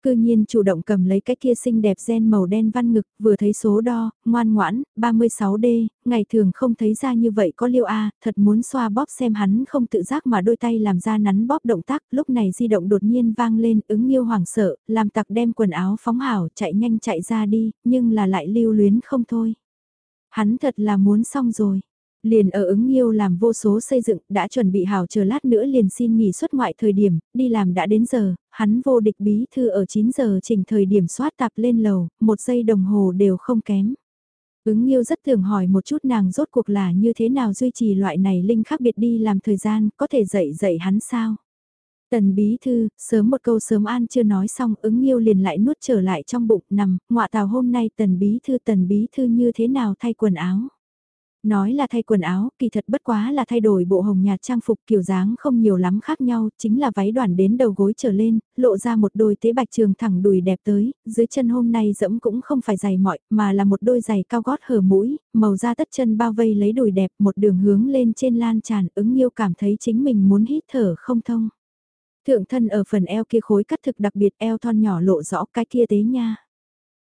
Cư nhiên chủ động cầm lấy cái kia xinh đẹp gen màu đen văn ngực, vừa thấy số đo, ngoan ngoãn, 36D, ngày thường không thấy ra như vậy có liêu A, thật muốn xoa bóp xem hắn không tự giác mà đôi tay làm ra nắn bóp động tác, lúc này di động đột nhiên vang lên, ứng yêu hoảng sợ, làm tặc đem quần áo phóng hảo, chạy nhanh chạy ra đi, nhưng là lại lưu luyến không thôi. Hắn thật là muốn xong rồi. Liền ở ứng yêu làm vô số xây dựng, đã chuẩn bị hào chờ lát nữa liền xin nghỉ xuất ngoại thời điểm, đi làm đã đến giờ, hắn vô địch bí thư ở 9 giờ chỉnh thời điểm soát tạp lên lầu, một giây đồng hồ đều không kém. Ứng yêu rất thường hỏi một chút nàng rốt cuộc là như thế nào duy trì loại này linh khác biệt đi làm thời gian, có thể dạy dạy hắn sao? Tần bí thư, sớm một câu sớm an chưa nói xong ứng yêu liền lại nuốt trở lại trong bụng nằm, ngọa tào hôm nay tần bí thư tần bí thư như thế nào thay quần áo. Nói là thay quần áo, kỳ thật bất quá là thay đổi bộ hồng nhạt trang phục kiểu dáng không nhiều lắm khác nhau, chính là váy đoàn đến đầu gối trở lên, lộ ra một đôi tế bạch trường thẳng đùi đẹp tới, dưới chân hôm nay dẫm cũng không phải giày mọi, mà là một đôi giày cao gót hở mũi, màu da tất chân bao vây lấy đùi đẹp, một đường hướng lên trên lan tràn, ứng yêu cảm thấy chính mình muốn hít thở không thông. Thượng thân ở phần eo kia khối cắt thực đặc biệt eo thon nhỏ lộ rõ cái kia tế nha.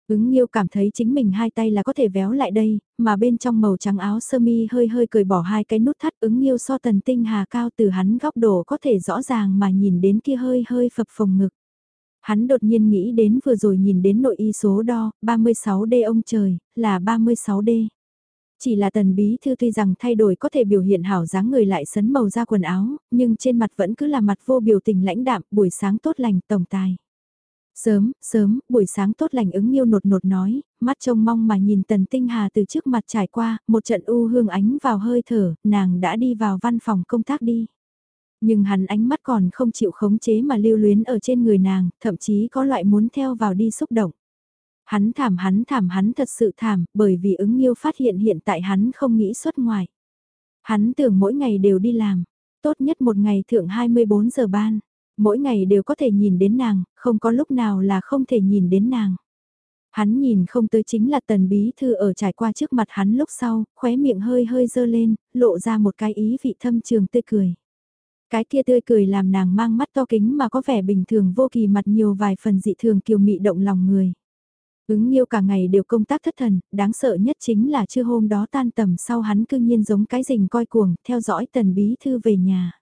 Ứng Nhiêu cảm thấy chính mình hai tay là có thể véo lại đây, mà bên trong màu trắng áo sơ mi hơi hơi cởi bỏ hai cái nút thắt ứng Nhiêu so tần tinh hà cao từ hắn góc độ có thể rõ ràng mà nhìn đến kia hơi hơi phập phồng ngực. Hắn đột nhiên nghĩ đến vừa rồi nhìn đến nội y số đo, 36D ông trời, là 36D. Chỉ là tần bí thư tuy rằng thay đổi có thể biểu hiện hảo dáng người lại sấn màu da quần áo, nhưng trên mặt vẫn cứ là mặt vô biểu tình lãnh đạm, buổi sáng tốt lành, tổng tài. Sớm, sớm, buổi sáng tốt lành ứng yêu nột nột nói, mắt trông mong mà nhìn tần tinh hà từ trước mặt trải qua, một trận u hương ánh vào hơi thở, nàng đã đi vào văn phòng công tác đi. Nhưng hắn ánh mắt còn không chịu khống chế mà lưu luyến ở trên người nàng, thậm chí có loại muốn theo vào đi xúc động. Hắn thảm hắn thảm hắn thật sự thảm, bởi vì ứng yêu phát hiện hiện tại hắn không nghĩ xuất ngoài. Hắn tưởng mỗi ngày đều đi làm, tốt nhất một ngày thượng 24 giờ ban mỗi ngày đều có thể nhìn đến nàng, không có lúc nào là không thể nhìn đến nàng. Hắn nhìn không tới chính là tần bí thư ở trải qua trước mặt hắn lúc sau, khóe miệng hơi hơi dơ lên, lộ ra một cái ý vị thâm trường tươi cười. Cái kia tươi cười làm nàng mang mắt to kính mà có vẻ bình thường vô kỳ mặt nhiều vài phần dị thường kiều mị động lòng người. Ứng yêu cả ngày đều công tác thất thần, đáng sợ nhất chính là chưa hôm đó tan tầm sau hắn cư nhiên giống cái rình coi cuồng, theo dõi tần bí thư về nhà.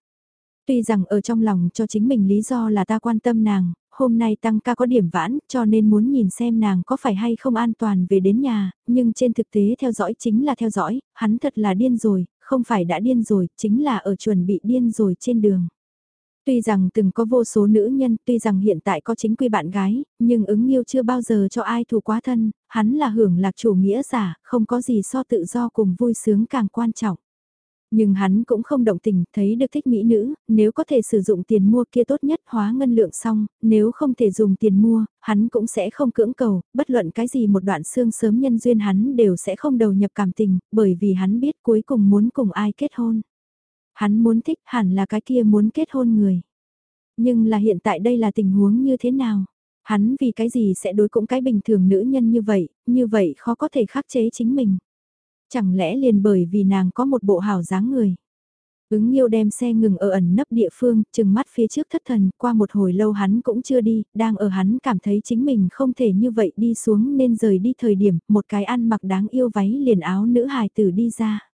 Tuy rằng ở trong lòng cho chính mình lý do là ta quan tâm nàng, hôm nay tăng ca có điểm vãn cho nên muốn nhìn xem nàng có phải hay không an toàn về đến nhà, nhưng trên thực tế theo dõi chính là theo dõi, hắn thật là điên rồi, không phải đã điên rồi, chính là ở chuẩn bị điên rồi trên đường. Tuy rằng từng có vô số nữ nhân, tuy rằng hiện tại có chính quy bạn gái, nhưng ứng yêu chưa bao giờ cho ai thù quá thân, hắn là hưởng lạc chủ nghĩa giả, không có gì so tự do cùng vui sướng càng quan trọng. Nhưng hắn cũng không động tình, thấy được thích mỹ nữ, nếu có thể sử dụng tiền mua kia tốt nhất hóa ngân lượng xong, nếu không thể dùng tiền mua, hắn cũng sẽ không cưỡng cầu, bất luận cái gì một đoạn xương sớm nhân duyên hắn đều sẽ không đầu nhập cảm tình, bởi vì hắn biết cuối cùng muốn cùng ai kết hôn. Hắn muốn thích hẳn là cái kia muốn kết hôn người. Nhưng là hiện tại đây là tình huống như thế nào? Hắn vì cái gì sẽ đối cũng cái bình thường nữ nhân như vậy, như vậy khó có thể khắc chế chính mình. Chẳng lẽ liền bởi vì nàng có một bộ hào dáng người. Ứng Nhiêu đem xe ngừng ở ẩn nấp địa phương, chừng mắt phía trước thất thần, qua một hồi lâu hắn cũng chưa đi, đang ở hắn cảm thấy chính mình không thể như vậy đi xuống nên rời đi thời điểm, một cái ăn mặc đáng yêu váy liền áo nữ hài tử đi ra.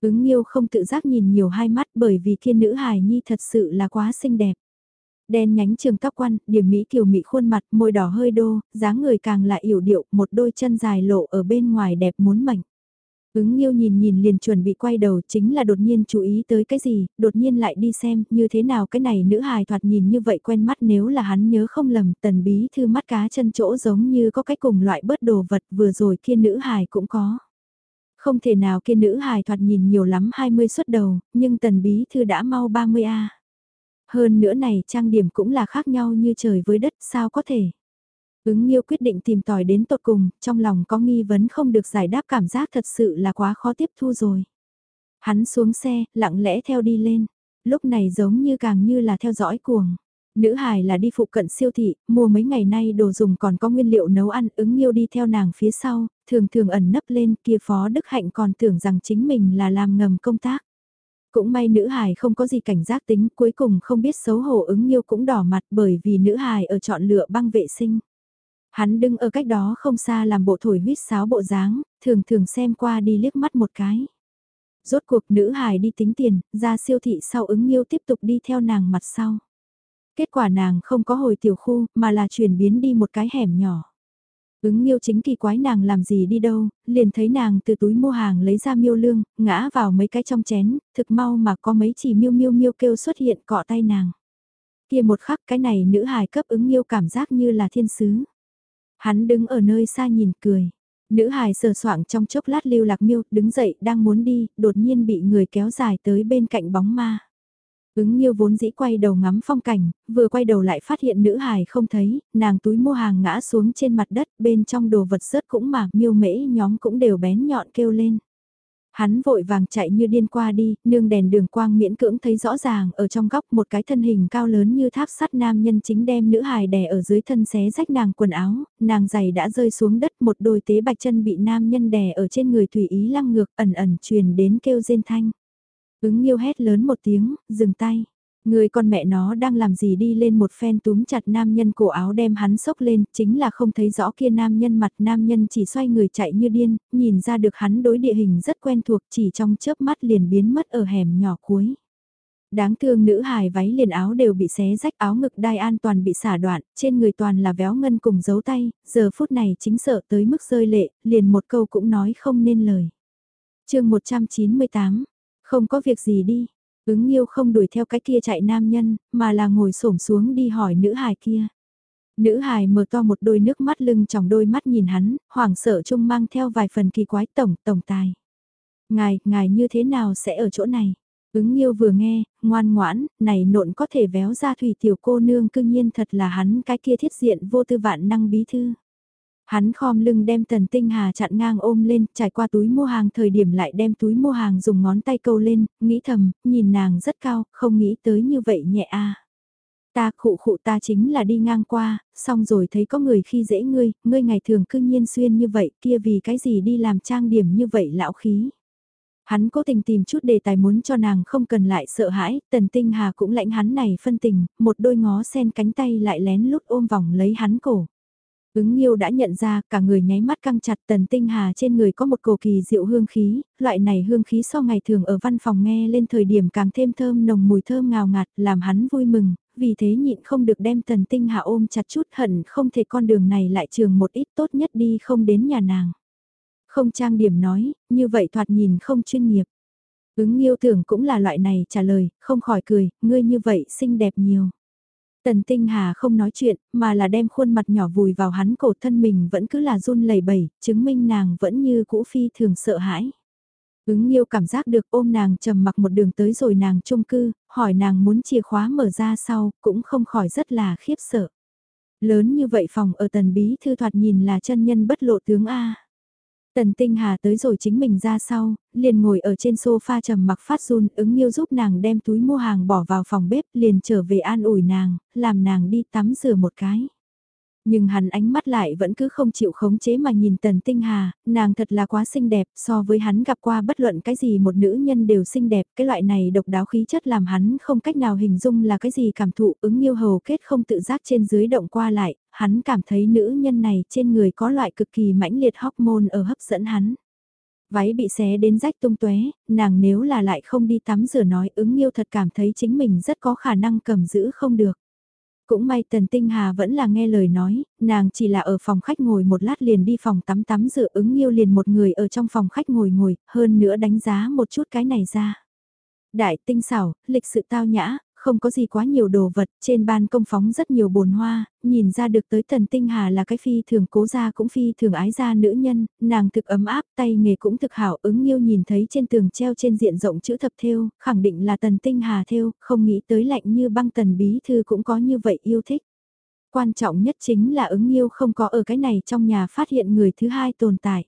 Ứng Nhiêu không tự giác nhìn nhiều hai mắt bởi vì kia nữ hài nhi thật sự là quá xinh đẹp. Đen nhánh trường tóc quăn, điểm mỹ kiều mỹ khuôn mặt, môi đỏ hơi đô, dáng người càng là yểu điệu, một đôi chân dài lộ ở bên ngoài đẹp muốn mảnh. Ứng Nhiêu nhìn nhìn liền chuẩn bị quay đầu chính là đột nhiên chú ý tới cái gì, đột nhiên lại đi xem như thế nào cái này nữ hài thoạt nhìn như vậy quen mắt nếu là hắn nhớ không lầm tần bí thư mắt cá chân chỗ giống như có cái cùng loại bớt đồ vật vừa rồi kia nữ hài cũng có. Không thể nào kia nữ hài thoạt nhìn nhiều lắm 20 xuất đầu, nhưng tần bí thư đã mau 30A. Hơn nữa này trang điểm cũng là khác nhau như trời với đất sao có thể. Ứng Nhiêu quyết định tìm tòi đến tột cùng, trong lòng có nghi vấn không được giải đáp cảm giác thật sự là quá khó tiếp thu rồi. Hắn xuống xe, lặng lẽ theo đi lên, lúc này giống như càng như là theo dõi cuồng. Nữ hài là đi phụ cận siêu thị, mua mấy ngày nay đồ dùng còn có nguyên liệu nấu ăn, ứng Nhiêu đi theo nàng phía sau, thường thường ẩn nấp lên kia phó Đức Hạnh còn tưởng rằng chính mình là làm ngầm công tác. Cũng may nữ hài không có gì cảnh giác tính, cuối cùng không biết xấu hổ ứng Nhiêu cũng đỏ mặt bởi vì nữ hài ở chọn lựa băng vệ sinh. Hắn đứng ở cách đó không xa làm bộ thổi huyết sáo bộ dáng, thường thường xem qua đi liếc mắt một cái. Rốt cuộc nữ hài đi tính tiền, ra siêu thị sau ứng nghiêu tiếp tục đi theo nàng mặt sau. Kết quả nàng không có hồi tiểu khu, mà là chuyển biến đi một cái hẻm nhỏ. Ứng miêu chính kỳ quái nàng làm gì đi đâu, liền thấy nàng từ túi mua hàng lấy ra miêu lương, ngã vào mấy cái trong chén, thực mau mà có mấy chỉ miêu miêu miêu kêu xuất hiện cọ tay nàng. Kia một khắc cái này nữ hài cấp ứng miêu cảm giác như là thiên sứ. Hắn đứng ở nơi xa nhìn cười. Nữ hài sờ soạng trong chốc lát lưu lạc miêu, đứng dậy đang muốn đi, đột nhiên bị người kéo dài tới bên cạnh bóng ma. Ứng Nhiêu vốn dĩ quay đầu ngắm phong cảnh, vừa quay đầu lại phát hiện nữ hài không thấy, nàng túi mua hàng ngã xuống trên mặt đất, bên trong đồ vật rớt cũng mà, miêu mễ nhóm cũng đều bén nhọn kêu lên. Hắn vội vàng chạy như điên qua đi, nương đèn đường quang miễn cưỡng thấy rõ ràng ở trong góc một cái thân hình cao lớn như tháp sắt nam nhân chính đem nữ hài đè ở dưới thân xé rách nàng quần áo, nàng giày đã rơi xuống đất một đôi tế bạch chân bị nam nhân đè ở trên người tùy ý lăng ngược ẩn ẩn truyền đến kêu rên thanh. Ứng yêu hét lớn một tiếng, dừng tay. Người con mẹ nó đang làm gì đi lên một phen túm chặt nam nhân cổ áo đem hắn sốc lên, chính là không thấy rõ kia nam nhân mặt nam nhân chỉ xoay người chạy như điên, nhìn ra được hắn đối địa hình rất quen thuộc chỉ trong chớp mắt liền biến mất ở hẻm nhỏ cuối. Đáng thương nữ hài váy liền áo đều bị xé rách áo ngực đai an toàn bị xả đoạn, trên người toàn là véo ngân cùng dấu tay, giờ phút này chính sợ tới mức rơi lệ, liền một câu cũng nói không nên lời. chương 198, không có việc gì đi, Ứng yêu không đuổi theo cái kia chạy nam nhân, mà là ngồi xổm xuống đi hỏi nữ hài kia. Nữ hài mở to một đôi nước mắt lưng trong đôi mắt nhìn hắn, hoảng sợ chung mang theo vài phần kỳ quái tổng, tổng tài. Ngài, ngài như thế nào sẽ ở chỗ này? Ứng yêu vừa nghe, ngoan ngoãn, này nộn có thể véo ra thủy tiểu cô nương cương nhiên thật là hắn cái kia thiết diện vô tư vạn năng bí thư. Hắn khom lưng đem tần tinh hà chặn ngang ôm lên, trải qua túi mua hàng thời điểm lại đem túi mua hàng dùng ngón tay câu lên, nghĩ thầm, nhìn nàng rất cao, không nghĩ tới như vậy nhẹ a. Ta khụ khụ ta chính là đi ngang qua, xong rồi thấy có người khi dễ ngươi, ngươi ngày thường cư nhiên xuyên như vậy, kia vì cái gì đi làm trang điểm như vậy lão khí. Hắn cố tình tìm chút đề tài muốn cho nàng không cần lại sợ hãi, tần tinh hà cũng lãnh hắn này phân tình, một đôi ngó sen cánh tay lại lén lút ôm vòng lấy hắn cổ. Ứng Nhiêu đã nhận ra, cả người nháy mắt căng chặt tần tinh hà trên người có một cổ kỳ diệu hương khí, loại này hương khí so ngày thường ở văn phòng nghe lên thời điểm càng thêm thơm nồng mùi thơm ngào ngạt, làm hắn vui mừng, vì thế nhịn không được đem tần tinh hà ôm chặt chút hận không thể con đường này lại trường một ít tốt nhất đi không đến nhà nàng. Không trang điểm nói, như vậy thoạt nhìn không chuyên nghiệp. Ứng Nhiêu tưởng cũng là loại này trả lời, không khỏi cười, ngươi như vậy xinh đẹp nhiều. Tần Tinh Hà không nói chuyện, mà là đem khuôn mặt nhỏ vùi vào hắn cổ thân mình vẫn cứ là run lẩy bẩy, chứng minh nàng vẫn như cũ phi thường sợ hãi. Ứng Nhiêu cảm giác được ôm nàng trầm mặc một đường tới rồi nàng chung cư, hỏi nàng muốn chìa khóa mở ra sau, cũng không khỏi rất là khiếp sợ. Lớn như vậy phòng ở tần bí thư thoạt nhìn là chân nhân bất lộ tướng A. Tần Tinh Hà tới rồi chính mình ra sau, liền ngồi ở trên sofa trầm mặc phát run, ứng nghiêu giúp nàng đem túi mua hàng bỏ vào phòng bếp, liền trở về an ủi nàng, làm nàng đi tắm rửa một cái. Nhưng hắn ánh mắt lại vẫn cứ không chịu khống chế mà nhìn Tần Tinh Hà, nàng thật là quá xinh đẹp, so với hắn gặp qua bất luận cái gì một nữ nhân đều xinh đẹp, cái loại này độc đáo khí chất làm hắn không cách nào hình dung là cái gì cảm thụ, ứng yêu hầu kết không tự giác trên dưới động qua lại, hắn cảm thấy nữ nhân này trên người có loại cực kỳ mãnh liệt hormone ở hấp dẫn hắn. Váy bị xé đến rách tung tóe, nàng nếu là lại không đi tắm rửa nói ứng yêu thật cảm thấy chính mình rất có khả năng cầm giữ không được. Cũng may Tần Tinh Hà vẫn là nghe lời nói, nàng chỉ là ở phòng khách ngồi một lát liền đi phòng tắm tắm dự ứng yêu liền một người ở trong phòng khách ngồi ngồi, hơn nữa đánh giá một chút cái này ra. Đại tinh xảo, lịch sự tao nhã, không có gì quá nhiều đồ vật, trên ban công phóng rất nhiều bồn hoa, nhìn ra được tới Tần Tinh Hà là cái phi thường cố gia cũng phi thường ái gia nữ nhân, nàng thực ấm áp, tay nghề cũng thực hảo, ứng yêu nhìn thấy trên tường treo trên diện rộng chữ thập thêu, khẳng định là Tần Tinh Hà thêu, không nghĩ tới lạnh như băng Tần Bí Thư cũng có như vậy yêu thích. Quan trọng nhất chính là ứng yêu không có ở cái này trong nhà phát hiện người thứ hai tồn tại.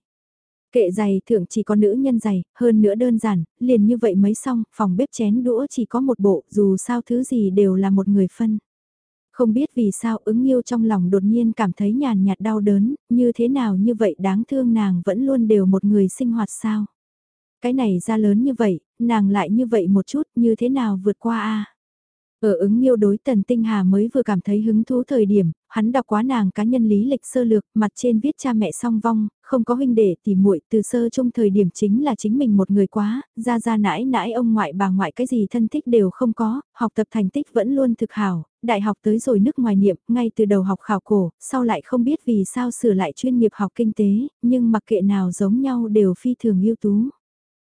Kệ giày thượng chỉ có nữ nhân giày, hơn nữa đơn giản, liền như vậy mấy xong, phòng bếp chén đũa chỉ có một bộ, dù sao thứ gì đều là một người phân. Không biết vì sao ứng yêu trong lòng đột nhiên cảm thấy nhàn nhạt đau đớn, như thế nào như vậy đáng thương nàng vẫn luôn đều một người sinh hoạt sao. Cái này ra lớn như vậy, nàng lại như vậy một chút như thế nào vượt qua a ở ứng miêu đối Tần Tinh Hà mới vừa cảm thấy hứng thú thời điểm, hắn đọc quá nàng cá nhân lý lịch sơ lược, mặt trên viết cha mẹ song vong, không có huynh đệ thì muội từ sơ chung thời điểm chính là chính mình một người quá, ra ra nãi nãi ông ngoại bà ngoại cái gì thân thích đều không có, học tập thành tích vẫn luôn thực hảo, đại học tới rồi nước ngoài niệm, ngay từ đầu học khảo cổ, sau lại không biết vì sao sửa lại chuyên nghiệp học kinh tế, nhưng mặc kệ nào giống nhau đều phi thường ưu tú.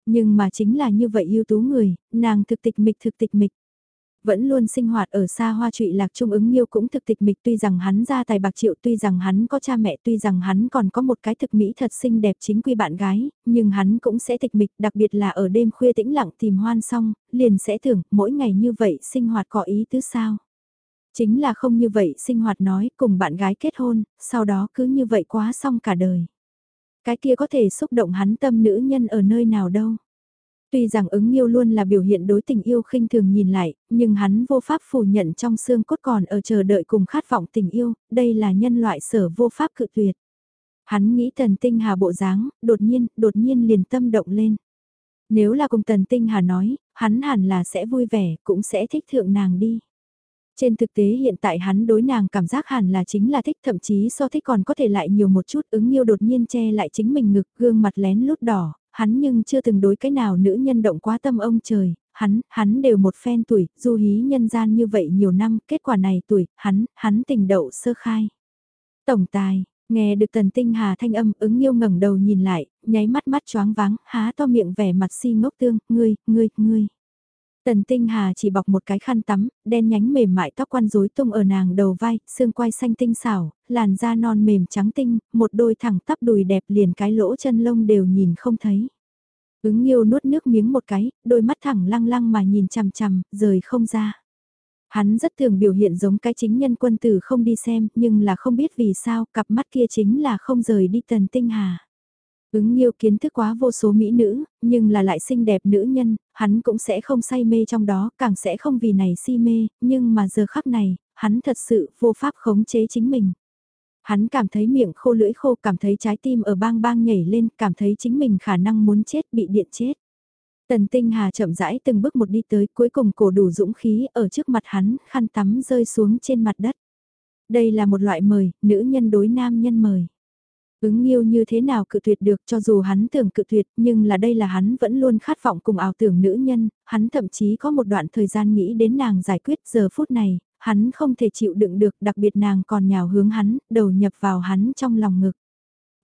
Nhưng mà chính là như vậy ưu tú người, nàng thực tịch mịch thực tịch mịch vẫn luôn sinh hoạt ở xa hoa trụy lạc trung ứng nghiêu cũng thực tịch mịch tuy rằng hắn ra tài bạc triệu tuy rằng hắn có cha mẹ tuy rằng hắn còn có một cái thực mỹ thật xinh đẹp chính quy bạn gái, nhưng hắn cũng sẽ tịch mịch đặc biệt là ở đêm khuya tĩnh lặng tìm hoan xong, liền sẽ tưởng mỗi ngày như vậy sinh hoạt có ý tứ sao. Chính là không như vậy sinh hoạt nói cùng bạn gái kết hôn, sau đó cứ như vậy quá xong cả đời. Cái kia có thể xúc động hắn tâm nữ nhân ở nơi nào đâu. Tuy rằng ứng yêu luôn là biểu hiện đối tình yêu khinh thường nhìn lại, nhưng hắn vô pháp phủ nhận trong xương cốt còn ở chờ đợi cùng khát vọng tình yêu, đây là nhân loại sở vô pháp cự tuyệt. Hắn nghĩ tần tinh hà bộ dáng, đột nhiên, đột nhiên liền tâm động lên. Nếu là cùng tần tinh hà nói, hắn hẳn là sẽ vui vẻ, cũng sẽ thích thượng nàng đi. Trên thực tế hiện tại hắn đối nàng cảm giác hẳn là chính là thích thậm chí so thích còn có thể lại nhiều một chút ứng yêu đột nhiên che lại chính mình ngực gương mặt lén lút đỏ, hắn nhưng chưa từng đối cái nào nữ nhân động quá tâm ông trời, hắn, hắn đều một phen tuổi, du hí nhân gian như vậy nhiều năm, kết quả này tuổi, hắn, hắn tình đậu sơ khai. Tổng tài, nghe được tần tinh hà thanh âm ứng yêu ngẩng đầu nhìn lại, nháy mắt mắt choáng váng, há to miệng vẻ mặt si ngốc tương, ngươi, ngươi, ngươi. Tần Tinh Hà chỉ bọc một cái khăn tắm, đen nhánh mềm mại tóc quăn rối tung ở nàng đầu vai, xương quai xanh tinh xảo, làn da non mềm trắng tinh, một đôi thẳng tắp đùi đẹp liền cái lỗ chân lông đều nhìn không thấy. Ứng Nghiêu nuốt nước miếng một cái, đôi mắt thẳng lăng lăng mà nhìn chằm chằm, rời không ra. Hắn rất thường biểu hiện giống cái chính nhân quân tử không đi xem, nhưng là không biết vì sao, cặp mắt kia chính là không rời đi tần tinh hà. Ứng nghiêu kiến thức quá vô số mỹ nữ, nhưng là lại xinh đẹp nữ nhân, hắn cũng sẽ không say mê trong đó, càng sẽ không vì này si mê, nhưng mà giờ khắc này, hắn thật sự vô pháp khống chế chính mình. Hắn cảm thấy miệng khô lưỡi khô, cảm thấy trái tim ở bang bang nhảy lên, cảm thấy chính mình khả năng muốn chết bị điện chết. Tần Tinh Hà chậm rãi từng bước một đi tới cuối cùng cổ đủ dũng khí ở trước mặt hắn, khăn tắm rơi xuống trên mặt đất. Đây là một loại mời, nữ nhân đối nam nhân mời. Ứng yêu như thế nào cự tuyệt được cho dù hắn tưởng cự tuyệt nhưng là đây là hắn vẫn luôn khát vọng cùng ảo tưởng nữ nhân, hắn thậm chí có một đoạn thời gian nghĩ đến nàng giải quyết giờ phút này, hắn không thể chịu đựng được đặc biệt nàng còn nhào hướng hắn, đầu nhập vào hắn trong lòng ngực.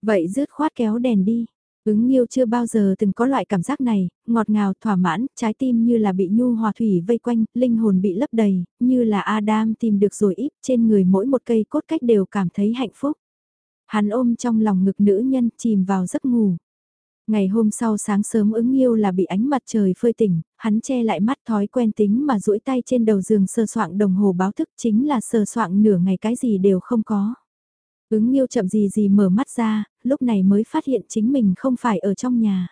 Vậy rứt khoát kéo đèn đi. Ứng yêu chưa bao giờ từng có loại cảm giác này, ngọt ngào thỏa mãn, trái tim như là bị nhu hòa thủy vây quanh, linh hồn bị lấp đầy, như là Adam tìm được rồi ít trên người mỗi một cây cốt cách đều cảm thấy hạnh phúc. Hắn ôm trong lòng ngực nữ nhân chìm vào giấc ngủ. Ngày hôm sau sáng sớm ứng yêu là bị ánh mặt trời phơi tỉnh, hắn che lại mắt thói quen tính mà duỗi tay trên đầu giường sơ soạn đồng hồ báo thức chính là sơ soạn nửa ngày cái gì đều không có. Ứng yêu chậm gì gì mở mắt ra, lúc này mới phát hiện chính mình không phải ở trong nhà.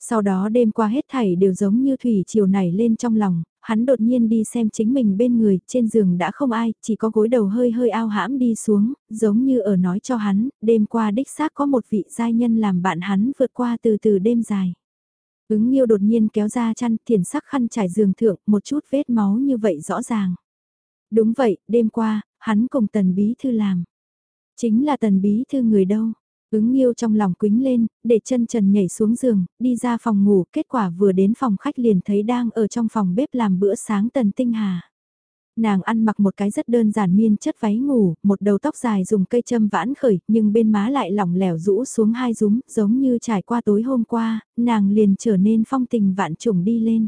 Sau đó đêm qua hết thảy đều giống như thủy chiều nảy lên trong lòng, hắn đột nhiên đi xem chính mình bên người, trên giường đã không ai, chỉ có gối đầu hơi hơi ao hãm đi xuống, giống như ở nói cho hắn, đêm qua đích xác có một vị giai nhân làm bạn hắn vượt qua từ từ đêm dài. Ứng nghiêu đột nhiên kéo ra chăn, thiền sắc khăn trải giường thượng, một chút vết máu như vậy rõ ràng. Đúng vậy, đêm qua, hắn cùng tần bí thư làm. Chính là tần bí thư người đâu, Ứng nghiêu trong lòng quính lên, để chân trần nhảy xuống giường, đi ra phòng ngủ, kết quả vừa đến phòng khách liền thấy đang ở trong phòng bếp làm bữa sáng tần tinh hà. Nàng ăn mặc một cái rất đơn giản miên chất váy ngủ, một đầu tóc dài dùng cây châm vãn khởi, nhưng bên má lại lỏng lẻo rũ xuống hai rúm, giống như trải qua tối hôm qua, nàng liền trở nên phong tình vạn trùng đi lên.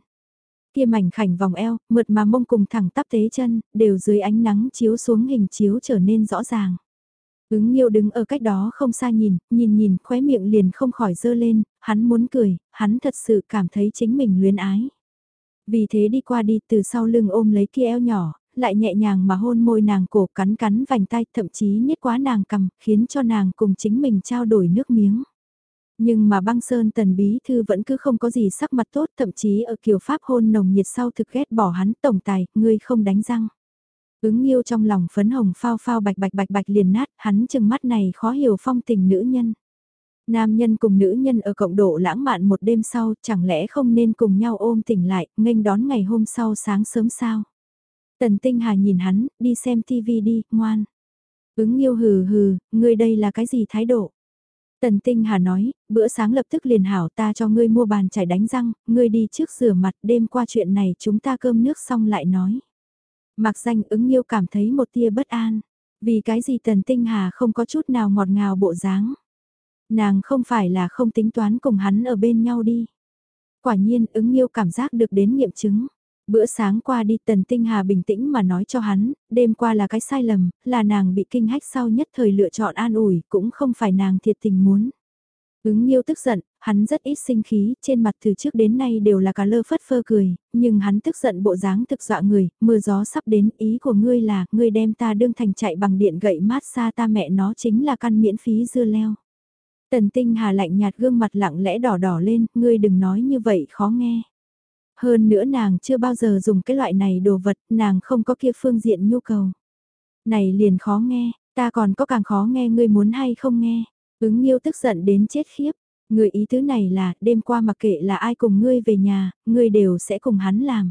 Kia mảnh khảnh vòng eo, mượt mà mông cùng thẳng tắp tế chân, đều dưới ánh nắng chiếu xuống hình chiếu trở nên rõ ràng. Ứng nghiêu đứng ở cách đó không xa nhìn, nhìn nhìn, khóe miệng liền không khỏi dơ lên, hắn muốn cười, hắn thật sự cảm thấy chính mình luyến ái. Vì thế đi qua đi từ sau lưng ôm lấy kia eo nhỏ, lại nhẹ nhàng mà hôn môi nàng cổ cắn cắn vành tay thậm chí nhét quá nàng cầm, khiến cho nàng cùng chính mình trao đổi nước miếng. Nhưng mà băng sơn tần bí thư vẫn cứ không có gì sắc mặt tốt thậm chí ở kiểu pháp hôn nồng nhiệt sau thực ghét bỏ hắn tổng tài, ngươi không đánh răng. Ứng yêu trong lòng phấn hồng phao phao bạch bạch bạch bạch liền nát, hắn chừng mắt này khó hiểu phong tình nữ nhân. Nam nhân cùng nữ nhân ở cộng độ lãng mạn một đêm sau, chẳng lẽ không nên cùng nhau ôm tỉnh lại, nghênh đón ngày hôm sau sáng sớm sao? Tần Tinh Hà nhìn hắn, đi xem tivi đi, ngoan. Ứng yêu hừ hừ, ngươi đây là cái gì thái độ? Tần Tinh Hà nói, bữa sáng lập tức liền hảo ta cho ngươi mua bàn chải đánh răng, ngươi đi trước rửa mặt đêm qua chuyện này chúng ta cơm nước xong lại nói. Mặc danh ứng yêu cảm thấy một tia bất an. Vì cái gì tần tinh hà không có chút nào ngọt ngào bộ dáng. Nàng không phải là không tính toán cùng hắn ở bên nhau đi. Quả nhiên ứng yêu cảm giác được đến nghiệm chứng. Bữa sáng qua đi Tần Tinh Hà bình tĩnh mà nói cho hắn, đêm qua là cái sai lầm, là nàng bị kinh hách sau nhất thời lựa chọn an ủi, cũng không phải nàng thiệt tình muốn. Ứng Nhiêu tức giận, hắn rất ít sinh khí, trên mặt từ trước đến nay đều là cả lơ phất phơ cười, nhưng hắn tức giận bộ dáng thực dọa người, mưa gió sắp đến, ý của ngươi là, ngươi đem ta đương thành chạy bằng điện gậy mát xa ta mẹ nó chính là căn miễn phí dưa leo. Tần Tinh Hà lạnh nhạt gương mặt lặng lẽ đỏ đỏ lên, ngươi đừng nói như vậy khó nghe. Hơn nữa nàng chưa bao giờ dùng cái loại này đồ vật, nàng không có kia phương diện nhu cầu. Này liền khó nghe, ta còn có càng khó nghe ngươi muốn hay không nghe. Ứng Nhiêu tức giận đến chết khiếp. Người ý tứ này là, đêm qua mặc kệ là ai cùng ngươi về nhà, ngươi đều sẽ cùng hắn làm.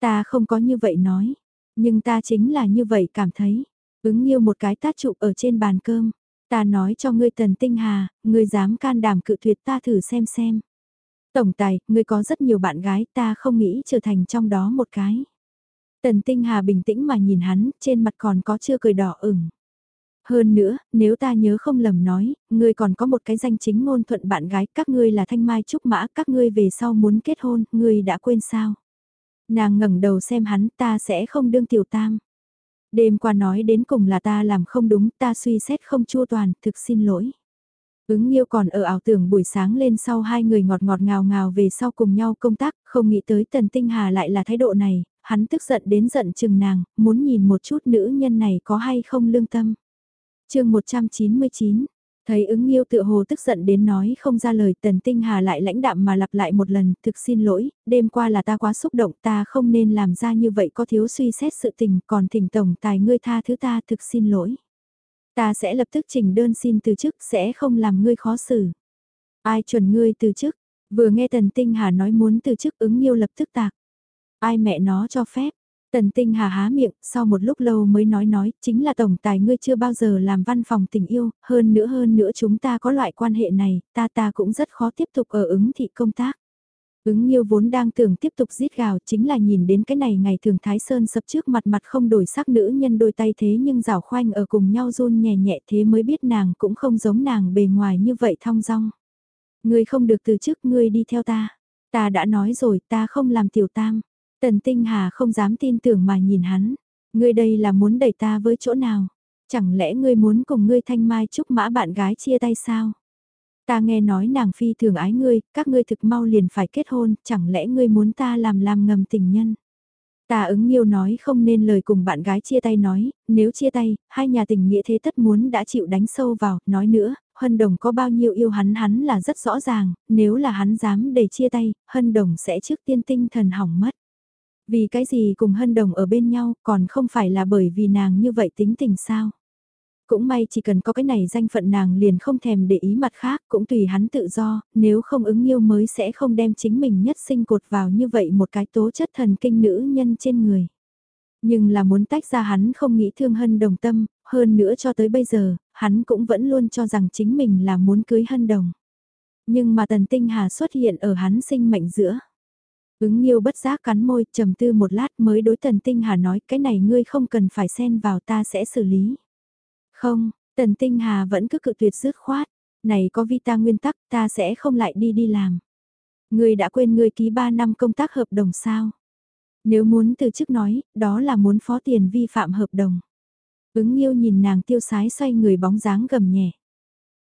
Ta không có như vậy nói, nhưng ta chính là như vậy cảm thấy. Ứng Nhiêu một cái tát trụ ở trên bàn cơm. Ta nói cho ngươi tần tinh hà, ngươi dám can đảm cự tuyệt ta thử xem xem. Tổng tài, ngươi có rất nhiều bạn gái ta không nghĩ trở thành trong đó một cái. Tần tinh hà bình tĩnh mà nhìn hắn, trên mặt còn có chưa cười đỏ ửng. Hơn nữa, nếu ta nhớ không lầm nói, ngươi còn có một cái danh chính ngôn thuận bạn gái, các ngươi là thanh mai trúc mã, các ngươi về sau muốn kết hôn, ngươi đã quên sao? Nàng ngẩng đầu xem hắn, ta sẽ không đương tiểu tam. Đêm qua nói đến cùng là ta làm không đúng, ta suy xét không chua toàn, thực xin lỗi. Ứng Nhiêu còn ở ảo tưởng buổi sáng lên sau hai người ngọt ngọt ngào ngào về sau cùng nhau công tác, không nghĩ tới Tần Tinh Hà lại là thái độ này, hắn tức giận đến giận chừng nàng, muốn nhìn một chút nữ nhân này có hay không lương tâm chương 199 Thấy ứng nghiêu tự hồ tức giận đến nói không ra lời tần tinh hà lại lãnh đạm mà lặp lại một lần, thực xin lỗi, đêm qua là ta quá xúc động ta không nên làm ra như vậy có thiếu suy xét sự tình còn thỉnh tổng tài ngươi tha thứ ta thực xin lỗi. Ta sẽ lập tức trình đơn xin từ chức sẽ không làm ngươi khó xử. Ai chuẩn ngươi từ chức, vừa nghe tần tinh hà nói muốn từ chức ứng nghiêu lập tức tạc. Ai mẹ nó cho phép, Tần Tinh Hà há miệng, sau một lúc lâu mới nói nói, chính là tổng tài ngươi chưa bao giờ làm văn phòng tình yêu, hơn nữa hơn nữa chúng ta có loại quan hệ này, ta ta cũng rất khó tiếp tục ở ứng thị công tác. Ứng Nhiêu vốn đang tưởng tiếp tục giết gào chính là nhìn đến cái này ngày thường Thái Sơn sập trước mặt mặt không đổi sắc nữ nhân đôi tay thế nhưng rào khoanh ở cùng nhau run nhẹ nhẹ thế mới biết nàng cũng không giống nàng bề ngoài như vậy thong dong. Ngươi không được từ chức ngươi đi theo ta. Ta đã nói rồi ta không làm tiểu tam. Tần Tinh Hà không dám tin tưởng mà nhìn hắn. Ngươi đây là muốn đẩy ta với chỗ nào? Chẳng lẽ ngươi muốn cùng ngươi thanh mai trúc mã bạn gái chia tay sao? Ta nghe nói nàng phi thường ái ngươi, các ngươi thực mau liền phải kết hôn, chẳng lẽ ngươi muốn ta làm làm ngầm tình nhân? Ta ứng nghiêu nói không nên lời cùng bạn gái chia tay nói, nếu chia tay, hai nhà tình nghĩa thế tất muốn đã chịu đánh sâu vào, nói nữa, Hân Đồng có bao nhiêu yêu hắn hắn là rất rõ ràng, nếu là hắn dám để chia tay, Hân Đồng sẽ trước tiên tinh thần hỏng mất. Vì cái gì cùng hân đồng ở bên nhau còn không phải là bởi vì nàng như vậy tính tình sao? Cũng may chỉ cần có cái này danh phận nàng liền không thèm để ý mặt khác cũng tùy hắn tự do, nếu không ứng yêu mới sẽ không đem chính mình nhất sinh cột vào như vậy một cái tố chất thần kinh nữ nhân trên người. Nhưng là muốn tách ra hắn không nghĩ thương hân đồng tâm, hơn nữa cho tới bây giờ, hắn cũng vẫn luôn cho rằng chính mình là muốn cưới hân đồng. Nhưng mà tần tinh hà xuất hiện ở hắn sinh mệnh giữa. Ứng Nghiêu bất giác cắn môi, trầm tư một lát mới đối Tần Tinh Hà nói cái này ngươi không cần phải xen vào ta sẽ xử lý. Không, Tần Tinh Hà vẫn cứ cự tuyệt dứt khoát, này có vi ta nguyên tắc ta sẽ không lại đi đi làm. Ngươi đã quên ngươi ký 3 năm công tác hợp đồng sao? Nếu muốn từ chức nói, đó là muốn phó tiền vi phạm hợp đồng. Ứng Nghiêu nhìn nàng tiêu sái xoay người bóng dáng gầm nhẹ.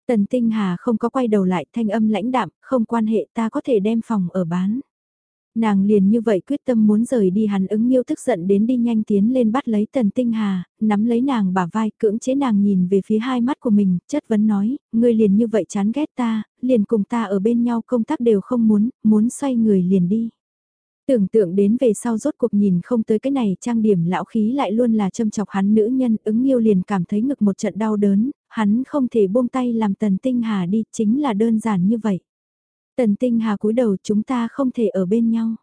Tần Tinh Hà không có quay đầu lại thanh âm lãnh đạm, không quan hệ ta có thể đem phòng ở bán. Nàng liền như vậy quyết tâm muốn rời đi hắn ứng miêu tức giận đến đi nhanh tiến lên bắt lấy tần tinh hà, nắm lấy nàng bả vai cưỡng chế nàng nhìn về phía hai mắt của mình, chất vấn nói, ngươi liền như vậy chán ghét ta, liền cùng ta ở bên nhau công tác đều không muốn, muốn xoay người liền đi. Tưởng tượng đến về sau rốt cuộc nhìn không tới cái này trang điểm lão khí lại luôn là châm chọc hắn nữ nhân ứng yêu liền cảm thấy ngực một trận đau đớn, hắn không thể buông tay làm tần tinh hà đi chính là đơn giản như vậy. Tần tinh hà cúi đầu chúng ta không thể ở bên nhau.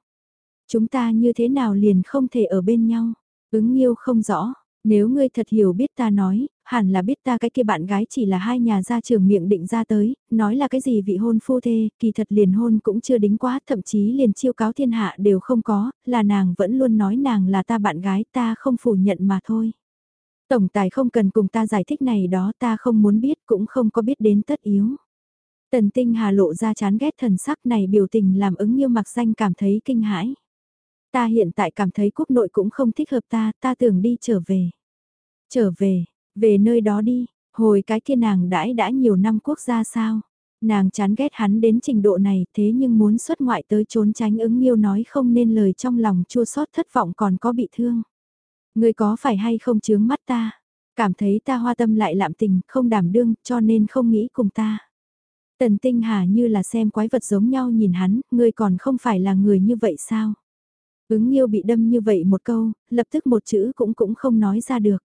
Chúng ta như thế nào liền không thể ở bên nhau. Ứng yêu không rõ, nếu ngươi thật hiểu biết ta nói, hẳn là biết ta cái kia bạn gái chỉ là hai nhà gia trưởng miệng định ra tới, nói là cái gì vị hôn phu thê, kỳ thật liền hôn cũng chưa đính quá, thậm chí liền chiêu cáo thiên hạ đều không có, là nàng vẫn luôn nói nàng là ta bạn gái ta không phủ nhận mà thôi. Tổng tài không cần cùng ta giải thích này đó ta không muốn biết cũng không có biết đến tất yếu. Tần tinh hà lộ ra chán ghét thần sắc này biểu tình làm ứng như mặc danh cảm thấy kinh hãi. Ta hiện tại cảm thấy quốc nội cũng không thích hợp ta, ta tưởng đi trở về. Trở về, về nơi đó đi, hồi cái kia nàng đãi đã nhiều năm quốc gia sao. Nàng chán ghét hắn đến trình độ này thế nhưng muốn xuất ngoại tới trốn tránh ứng yêu nói không nên lời trong lòng chua xót thất vọng còn có bị thương. Người có phải hay không chướng mắt ta? Cảm thấy ta hoa tâm lại lạm tình, không đảm đương, cho nên không nghĩ cùng ta. Tần tinh hà như là xem quái vật giống nhau nhìn hắn, ngươi còn không phải là người như vậy sao? Ứng Nhiêu bị đâm như vậy một câu, lập tức một chữ cũng cũng không nói ra được.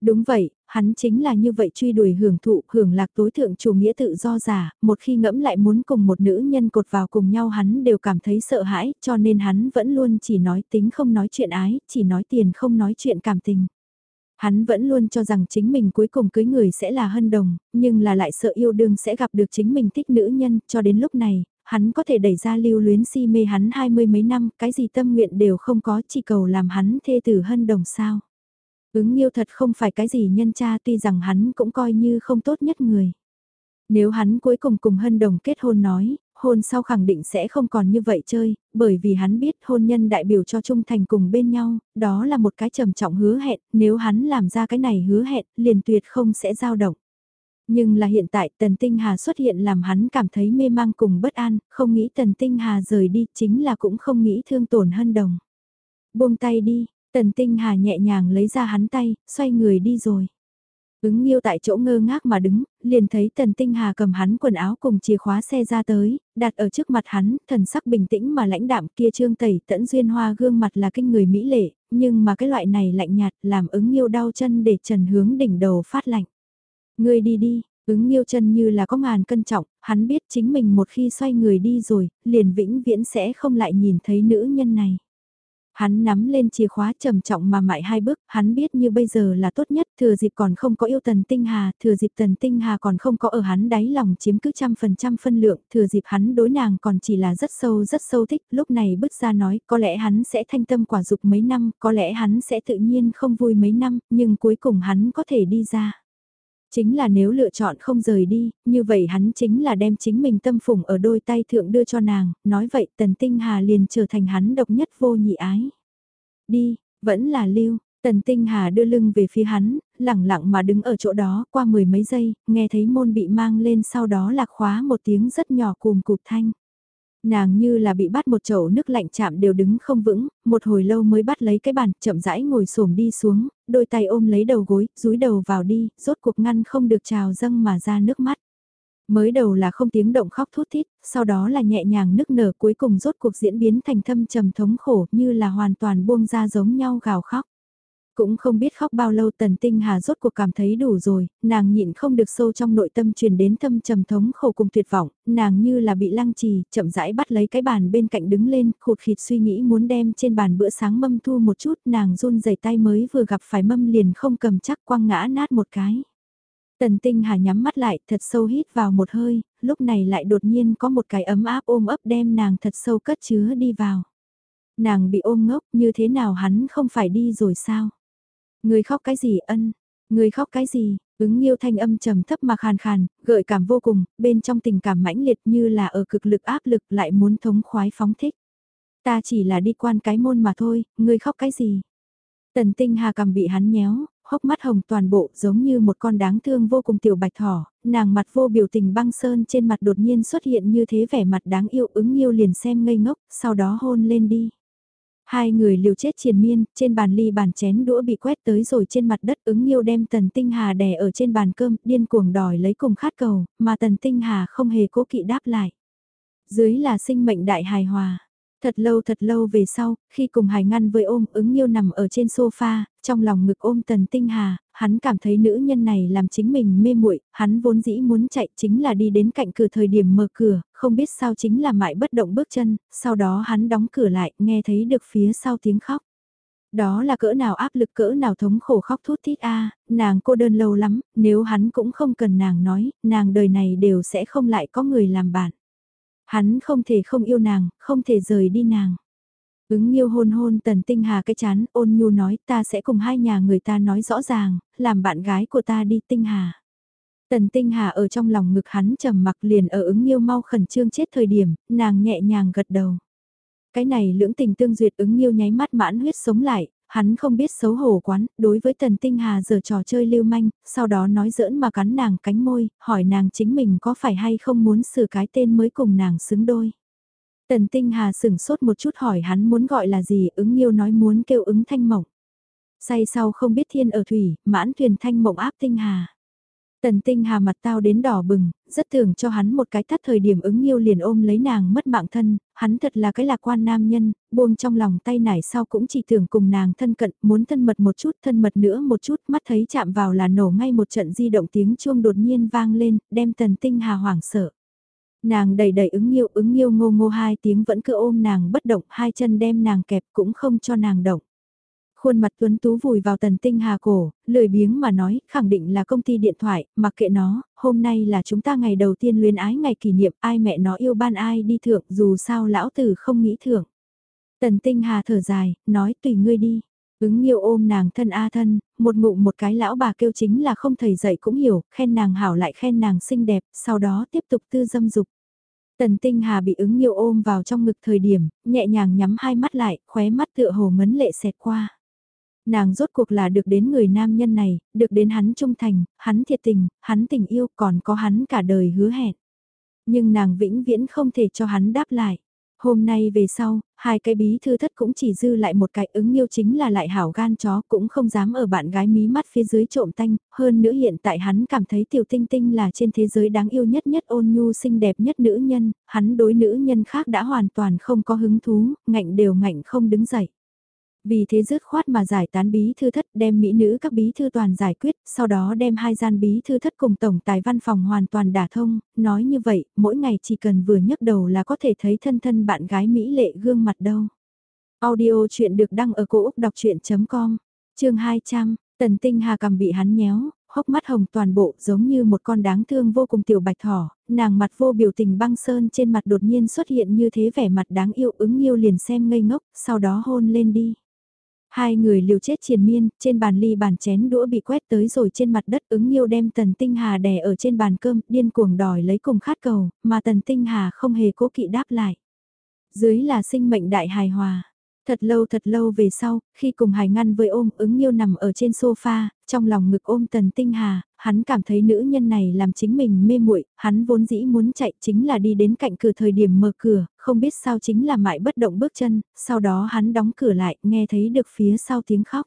Đúng vậy, hắn chính là như vậy truy đuổi hưởng thụ, hưởng lạc tối thượng chủ nghĩa tự do giả, một khi ngẫm lại muốn cùng một nữ nhân cột vào cùng nhau hắn đều cảm thấy sợ hãi, cho nên hắn vẫn luôn chỉ nói tính không nói chuyện ái, chỉ nói tiền không nói chuyện cảm tình. Hắn vẫn luôn cho rằng chính mình cuối cùng cưới người sẽ là hân đồng, nhưng là lại sợ yêu đương sẽ gặp được chính mình thích nữ nhân, cho đến lúc này, hắn có thể đẩy ra lưu luyến si mê hắn hai mươi mấy năm, cái gì tâm nguyện đều không có, chỉ cầu làm hắn thê tử hân đồng sao. Ứng yêu thật không phải cái gì nhân cha tuy rằng hắn cũng coi như không tốt nhất người. Nếu hắn cuối cùng cùng hân đồng kết hôn nói, hôn sau khẳng định sẽ không còn như vậy chơi, bởi vì hắn biết hôn nhân đại biểu cho trung thành cùng bên nhau, đó là một cái trầm trọng hứa hẹn, nếu hắn làm ra cái này hứa hẹn, liền tuyệt không sẽ dao động. Nhưng là hiện tại Tần Tinh Hà xuất hiện làm hắn cảm thấy mê mang cùng bất an, không nghĩ Tần Tinh Hà rời đi chính là cũng không nghĩ thương tổn hân đồng. Buông tay đi, Tần Tinh Hà nhẹ nhàng lấy ra hắn tay, xoay người đi rồi. Ứng Nghiêu tại chỗ ngơ ngác mà đứng, liền thấy Tần Tinh Hà cầm hắn quần áo cùng chìa khóa xe ra tới, đặt ở trước mặt hắn, thần sắc bình tĩnh mà lãnh đạm kia trương tẩy tẫn duyên hoa gương mặt là kinh người mỹ lệ, nhưng mà cái loại này lạnh nhạt làm ứng Nghiêu đau chân để trần hướng đỉnh đầu phát lạnh. Ngươi đi đi, ứng Nghiêu chân như là có ngàn cân trọng, hắn biết chính mình một khi xoay người đi rồi, liền vĩnh viễn sẽ không lại nhìn thấy nữ nhân này. Hắn nắm lên chìa khóa trầm trọng mà mại hai bước, hắn biết như bây giờ là tốt nhất, thừa dịp còn không có yêu tần tinh hà, thừa dịp tần tinh hà còn không có ở hắn đáy lòng chiếm cứ trăm phần trăm phân lượng, thừa dịp hắn đối nàng còn chỉ là rất sâu rất sâu thích, lúc này bước ra nói, có lẽ hắn sẽ thanh tâm quả dục mấy năm, có lẽ hắn sẽ tự nhiên không vui mấy năm, nhưng cuối cùng hắn có thể đi ra. Chính là nếu lựa chọn không rời đi, như vậy hắn chính là đem chính mình tâm phủng ở đôi tay thượng đưa cho nàng, nói vậy tần tinh hà liền trở thành hắn độc nhất vô nhị ái. Đi, vẫn là lưu, tần tinh hà đưa lưng về phía hắn, lẳng lặng mà đứng ở chỗ đó qua mười mấy giây, nghe thấy môn bị mang lên sau đó lạc khóa một tiếng rất nhỏ cùng cụp thanh. Nàng như là bị bắt một chậu nước lạnh chạm đều đứng không vững, một hồi lâu mới bắt lấy cái bàn, chậm rãi ngồi xổm đi xuống, đôi tay ôm lấy đầu gối, rúi đầu vào đi, rốt cuộc ngăn không được trào dâng mà ra nước mắt. Mới đầu là không tiếng động khóc thút thít, sau đó là nhẹ nhàng nức nở cuối cùng rốt cuộc diễn biến thành thâm trầm thống khổ như là hoàn toàn buông ra giống nhau gào khóc. Cũng không biết khóc bao lâu tần tinh hà rốt cuộc cảm thấy đủ rồi, nàng nhịn không được sâu trong nội tâm truyền đến thâm trầm thống khổ cùng tuyệt vọng, nàng như là bị lăng trì, chậm rãi bắt lấy cái bàn bên cạnh đứng lên, khụt khịt suy nghĩ muốn đem trên bàn bữa sáng mâm thu một chút, nàng run rẩy tay mới vừa gặp phải mâm liền không cầm chắc quăng ngã nát một cái. Tần tinh hà nhắm mắt lại thật sâu hít vào một hơi, lúc này lại đột nhiên có một cái ấm áp ôm ấp đem nàng thật sâu cất chứa đi vào. Nàng bị ôm ngốc như thế nào hắn không phải đi rồi sao? Người khóc cái gì ân? Người khóc cái gì? Ứng nhiêu thanh âm trầm thấp mà khàn khàn, gợi cảm vô cùng, bên trong tình cảm mãnh liệt như là ở cực lực áp lực lại muốn thống khoái phóng thích. Ta chỉ là đi quan cái môn mà thôi, người khóc cái gì? Tần tinh hà cầm bị hắn nhéo, hốc mắt hồng toàn bộ giống như một con đáng thương vô cùng tiểu bạch thỏ, nàng mặt vô biểu tình băng sơn trên mặt đột nhiên xuất hiện như thế vẻ mặt đáng yêu ứng yêu liền xem ngây ngốc, sau đó hôn lên đi. Hai người liều chết triền miên, trên bàn ly bàn chén đũa bị quét tới rồi trên mặt đất ứng yêu đem tần tinh hà đè ở trên bàn cơm, điên cuồng đòi lấy cùng khát cầu, mà tần tinh hà không hề cố kỵ đáp lại. Dưới là sinh mệnh đại hài hòa. Thật lâu thật lâu về sau, khi cùng hài ngăn với ôm ứng yêu nằm ở trên sofa, trong lòng ngực ôm tần tinh hà, hắn cảm thấy nữ nhân này làm chính mình mê muội hắn vốn dĩ muốn chạy chính là đi đến cạnh cửa thời điểm mở cửa, không biết sao chính là mãi bất động bước chân, sau đó hắn đóng cửa lại, nghe thấy được phía sau tiếng khóc. Đó là cỡ nào áp lực cỡ nào thống khổ khóc thút thít a nàng cô đơn lâu lắm, nếu hắn cũng không cần nàng nói, nàng đời này đều sẽ không lại có người làm bạn. Hắn không thể không yêu nàng, không thể rời đi nàng. Ứng nghiêu hôn hôn tần tinh hà cái chán, ôn nhu nói ta sẽ cùng hai nhà người ta nói rõ ràng, làm bạn gái của ta đi tinh hà. Tần tinh hà ở trong lòng ngực hắn trầm mặc liền ở ứng nghiêu mau khẩn trương chết thời điểm, nàng nhẹ nhàng gật đầu. Cái này lưỡng tình tương duyệt ứng nhiêu nháy mắt mãn huyết sống lại, hắn không biết xấu hổ quán, đối với tần tinh hà giờ trò chơi lưu manh, sau đó nói giỡn mà cắn nàng cánh môi, hỏi nàng chính mình có phải hay không muốn sửa cái tên mới cùng nàng xứng đôi. Tần tinh hà sửng sốt một chút hỏi hắn muốn gọi là gì, ứng nhiêu nói muốn kêu ứng thanh mộng. Say sau không biết thiên ở thủy, mãn thuyền thanh mộng áp tinh hà. Tần tinh hà mặt tao đến đỏ bừng, rất thường cho hắn một cái thắt thời điểm ứng yêu liền ôm lấy nàng mất mạng thân, hắn thật là cái lạc quan nam nhân, buông trong lòng tay nải sau cũng chỉ tưởng cùng nàng thân cận, muốn thân mật một chút, thân mật nữa một chút, mắt thấy chạm vào là nổ ngay một trận di động tiếng chuông đột nhiên vang lên, đem tần tinh hà hoảng sợ. Nàng đầy đầy ứng yêu, ứng yêu ngô ngô hai tiếng vẫn cứ ôm nàng bất động, hai chân đem nàng kẹp cũng không cho nàng động. Khuôn mặt tuấn tú vùi vào tần tinh hà cổ, lười biếng mà nói, khẳng định là công ty điện thoại, mặc kệ nó, hôm nay là chúng ta ngày đầu tiên luyến ái ngày kỷ niệm, ai mẹ nó yêu ban ai đi thượng, dù sao lão tử không nghĩ thượng. Tần tinh hà thở dài, nói tùy ngươi đi. Ứng nhiều ôm nàng thân a thân, một ngụm một cái lão bà kêu chính là không thầy dạy cũng hiểu, khen nàng hảo lại khen nàng xinh đẹp, sau đó tiếp tục tư dâm dục. Tần tinh hà bị ứng nhiều ôm vào trong ngực thời điểm, nhẹ nhàng nhắm hai mắt lại, khóe mắt tựa hồ ngấn lệ xẹt qua nàng rốt cuộc là được đến người nam nhân này, được đến hắn trung thành, hắn thiệt tình, hắn tình yêu còn có hắn cả đời hứa hẹn. Nhưng nàng vĩnh viễn không thể cho hắn đáp lại. Hôm nay về sau, hai cái bí thư thất cũng chỉ dư lại một cái ứng yêu chính là lại hảo gan chó cũng không dám ở bạn gái mí mắt phía dưới trộm tanh, hơn nữa hiện tại hắn cảm thấy tiểu tinh tinh là trên thế giới đáng yêu nhất nhất ôn nhu xinh đẹp nhất nữ nhân, hắn đối nữ nhân khác đã hoàn toàn không có hứng thú, ngạnh đều ngạnh không đứng dậy. Vì thế dứt khoát mà giải tán bí thư thất đem mỹ nữ các bí thư toàn giải quyết, sau đó đem hai gian bí thư thất cùng tổng tài văn phòng hoàn toàn đả thông, nói như vậy, mỗi ngày chỉ cần vừa nhấc đầu là có thể thấy thân thân bạn gái mỹ lệ gương mặt đâu. Audio chuyện được đăng ở cổ Úc đọc chuyện.com, chương 200, tần tinh hà cầm bị hắn nhéo, hốc mắt hồng toàn bộ giống như một con đáng thương vô cùng tiểu bạch thỏ, nàng mặt vô biểu tình băng sơn trên mặt đột nhiên xuất hiện như thế vẻ mặt đáng yêu ứng yêu liền xem ngây ngốc, sau đó hôn lên đi. Hai người liều chết triền miên, trên bàn ly bàn chén đũa bị quét tới rồi trên mặt đất ứng yêu đem tần tinh hà đè ở trên bàn cơm, điên cuồng đòi lấy cùng khát cầu, mà tần tinh hà không hề cố kỵ đáp lại. Dưới là sinh mệnh đại hài hòa. Thật lâu thật lâu về sau, khi cùng hài ngăn với ôm ứng yêu nằm ở trên sofa, trong lòng ngực ôm tần tinh hà, hắn cảm thấy nữ nhân này làm chính mình mê muội, hắn vốn dĩ muốn chạy chính là đi đến cạnh cửa thời điểm mở cửa, không biết sao chính là mãi bất động bước chân, sau đó hắn đóng cửa lại, nghe thấy được phía sau tiếng khóc.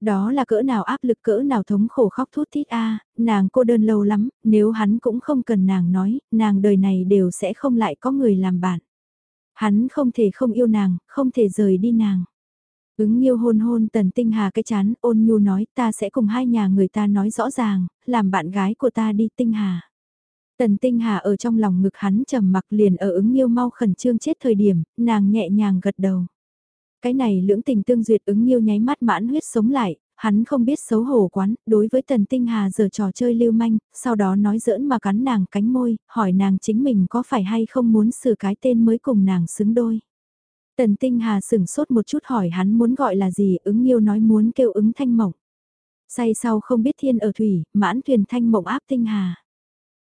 Đó là cỡ nào áp lực cỡ nào thống khổ khóc thút thít a nàng cô đơn lâu lắm, nếu hắn cũng không cần nàng nói, nàng đời này đều sẽ không lại có người làm bạn. Hắn không thể không yêu nàng, không thể rời đi nàng. Ứng nghiêu hôn hôn tần tinh hà cái chán ôn nhu nói ta sẽ cùng hai nhà người ta nói rõ ràng, làm bạn gái của ta đi tinh hà. Tần tinh hà ở trong lòng ngực hắn trầm mặc liền ở ứng nghiêu mau khẩn trương chết thời điểm, nàng nhẹ nhàng gật đầu. Cái này lưỡng tình tương duyệt ứng nghiêu nháy mắt mãn huyết sống lại, hắn không biết xấu hổ quán, đối với tần tinh hà giờ trò chơi lưu manh, sau đó nói giỡn mà cắn nàng cánh môi, hỏi nàng chính mình có phải hay không muốn sửa cái tên mới cùng nàng xứng đôi. Tần tinh hà sửng sốt một chút hỏi hắn muốn gọi là gì, ứng yêu nói muốn kêu ứng thanh mộng. Say sau không biết thiên ở thủy, mãn thuyền thanh mộng áp tinh hà.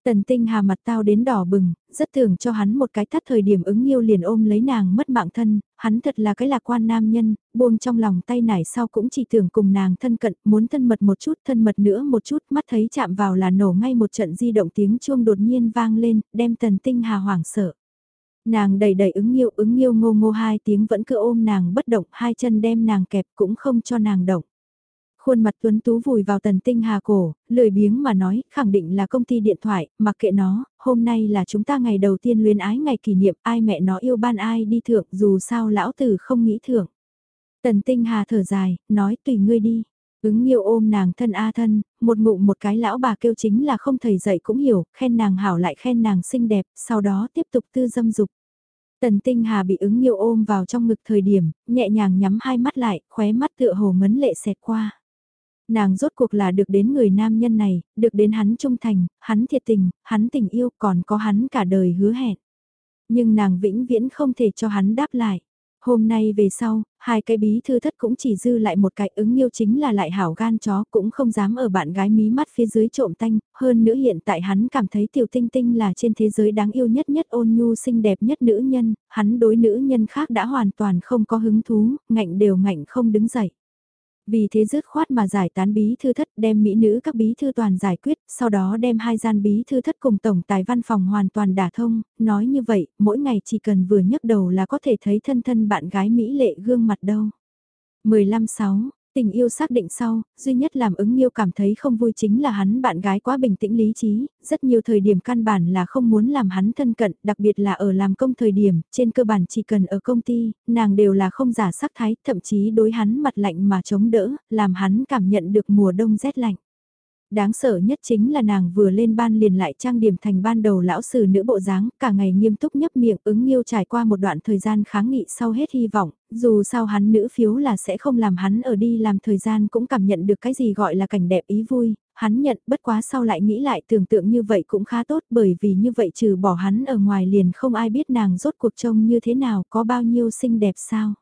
Tần tinh hà mặt tao đến đỏ bừng, rất tưởng cho hắn một cái thắt thời điểm ứng yêu liền ôm lấy nàng mất mạng thân, hắn thật là cái lạc quan nam nhân, buông trong lòng tay nải sau cũng chỉ tưởng cùng nàng thân cận, muốn thân mật một chút, thân mật nữa một chút, mắt thấy chạm vào là nổ ngay một trận di động tiếng chuông đột nhiên vang lên, đem tần tinh hà hoảng sợ. Nàng đầy đầy ứng yêu, ứng yêu ngô ngô hai tiếng vẫn cứ ôm nàng bất động, hai chân đem nàng kẹp cũng không cho nàng động khuôn mặt tuấn tú vùi vào tần tinh hà cổ, lười biếng mà nói, khẳng định là công ty điện thoại, mặc kệ nó, hôm nay là chúng ta ngày đầu tiên luyến ái ngày kỷ niệm, ai mẹ nó yêu ban ai đi thượng, dù sao lão tử không nghĩ thưởng. Tần tinh hà thở dài, nói tùy ngươi đi. Ứng nghiêu ôm nàng thân a thân, một ngụm một cái lão bà kêu chính là không thầy dạy cũng hiểu, khen nàng hảo lại khen nàng xinh đẹp, sau đó tiếp tục tư dâm dục. Tần tinh hà bị ứng nghiêu ôm vào trong ngực thời điểm, nhẹ nhàng nhắm hai mắt lại, khóe mắt tựa hồ ngấn lệ xẹt qua. Nàng rốt cuộc là được đến người nam nhân này, được đến hắn trung thành, hắn thiệt tình, hắn tình yêu còn có hắn cả đời hứa hẹn. Nhưng nàng vĩnh viễn không thể cho hắn đáp lại. Hôm nay về sau, hai cái bí thư thất cũng chỉ dư lại một cái ứng yêu chính là lại hảo gan chó cũng không dám ở bạn gái mí mắt phía dưới trộm tanh, hơn nữa hiện tại hắn cảm thấy tiểu tinh tinh là trên thế giới đáng yêu nhất nhất ôn nhu xinh đẹp nhất nữ nhân, hắn đối nữ nhân khác đã hoàn toàn không có hứng thú, ngạnh đều ngạnh không đứng dậy. Vì thế dứt khoát mà giải tán bí thư thất đem mỹ nữ các bí thư toàn giải quyết, sau đó đem hai gian bí thư thất cùng tổng tài văn phòng hoàn toàn đả thông, nói như vậy, mỗi ngày chỉ cần vừa nhấc đầu là có thể thấy thân thân bạn gái mỹ lệ gương mặt đâu. 15-6 Tình yêu xác định sau, duy nhất làm ứng yêu cảm thấy không vui chính là hắn bạn gái quá bình tĩnh lý trí, rất nhiều thời điểm căn bản là không muốn làm hắn thân cận, đặc biệt là ở làm công thời điểm, trên cơ bản chỉ cần ở công ty, nàng đều là không giả sắc thái, thậm chí đối hắn mặt lạnh mà chống đỡ, làm hắn cảm nhận được mùa đông rét lạnh. Đáng sợ nhất chính là nàng vừa lên ban liền lại trang điểm thành ban đầu lão sử nữ bộ dáng, cả ngày nghiêm túc nhấp miệng ứng nghiêu trải qua một đoạn thời gian kháng nghị sau hết hy vọng, dù sao hắn nữ phiếu là sẽ không làm hắn ở đi làm thời gian cũng cảm nhận được cái gì gọi là cảnh đẹp ý vui, hắn nhận bất quá sau lại nghĩ lại tưởng tượng như vậy cũng khá tốt bởi vì như vậy trừ bỏ hắn ở ngoài liền không ai biết nàng rốt cuộc trông như thế nào có bao nhiêu xinh đẹp sao.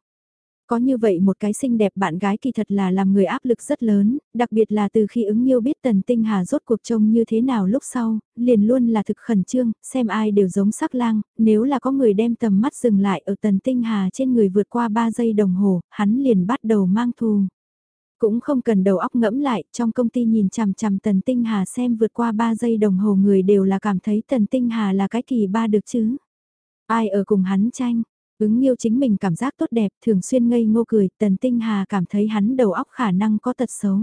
Có như vậy một cái xinh đẹp bạn gái kỳ thật là làm người áp lực rất lớn, đặc biệt là từ khi ứng yêu biết Tần Tinh Hà rốt cuộc trông như thế nào lúc sau, liền luôn là thực khẩn trương, xem ai đều giống sắc lang, nếu là có người đem tầm mắt dừng lại ở Tần Tinh Hà trên người vượt qua 3 giây đồng hồ, hắn liền bắt đầu mang thù. Cũng không cần đầu óc ngẫm lại, trong công ty nhìn chằm chằm Tần Tinh Hà xem vượt qua 3 giây đồng hồ người đều là cảm thấy Tần Tinh Hà là cái kỳ ba được chứ. Ai ở cùng hắn tranh, Ứng nghiêu chính mình cảm giác tốt đẹp, thường xuyên ngây ngô cười, tần tinh hà cảm thấy hắn đầu óc khả năng có tật xấu.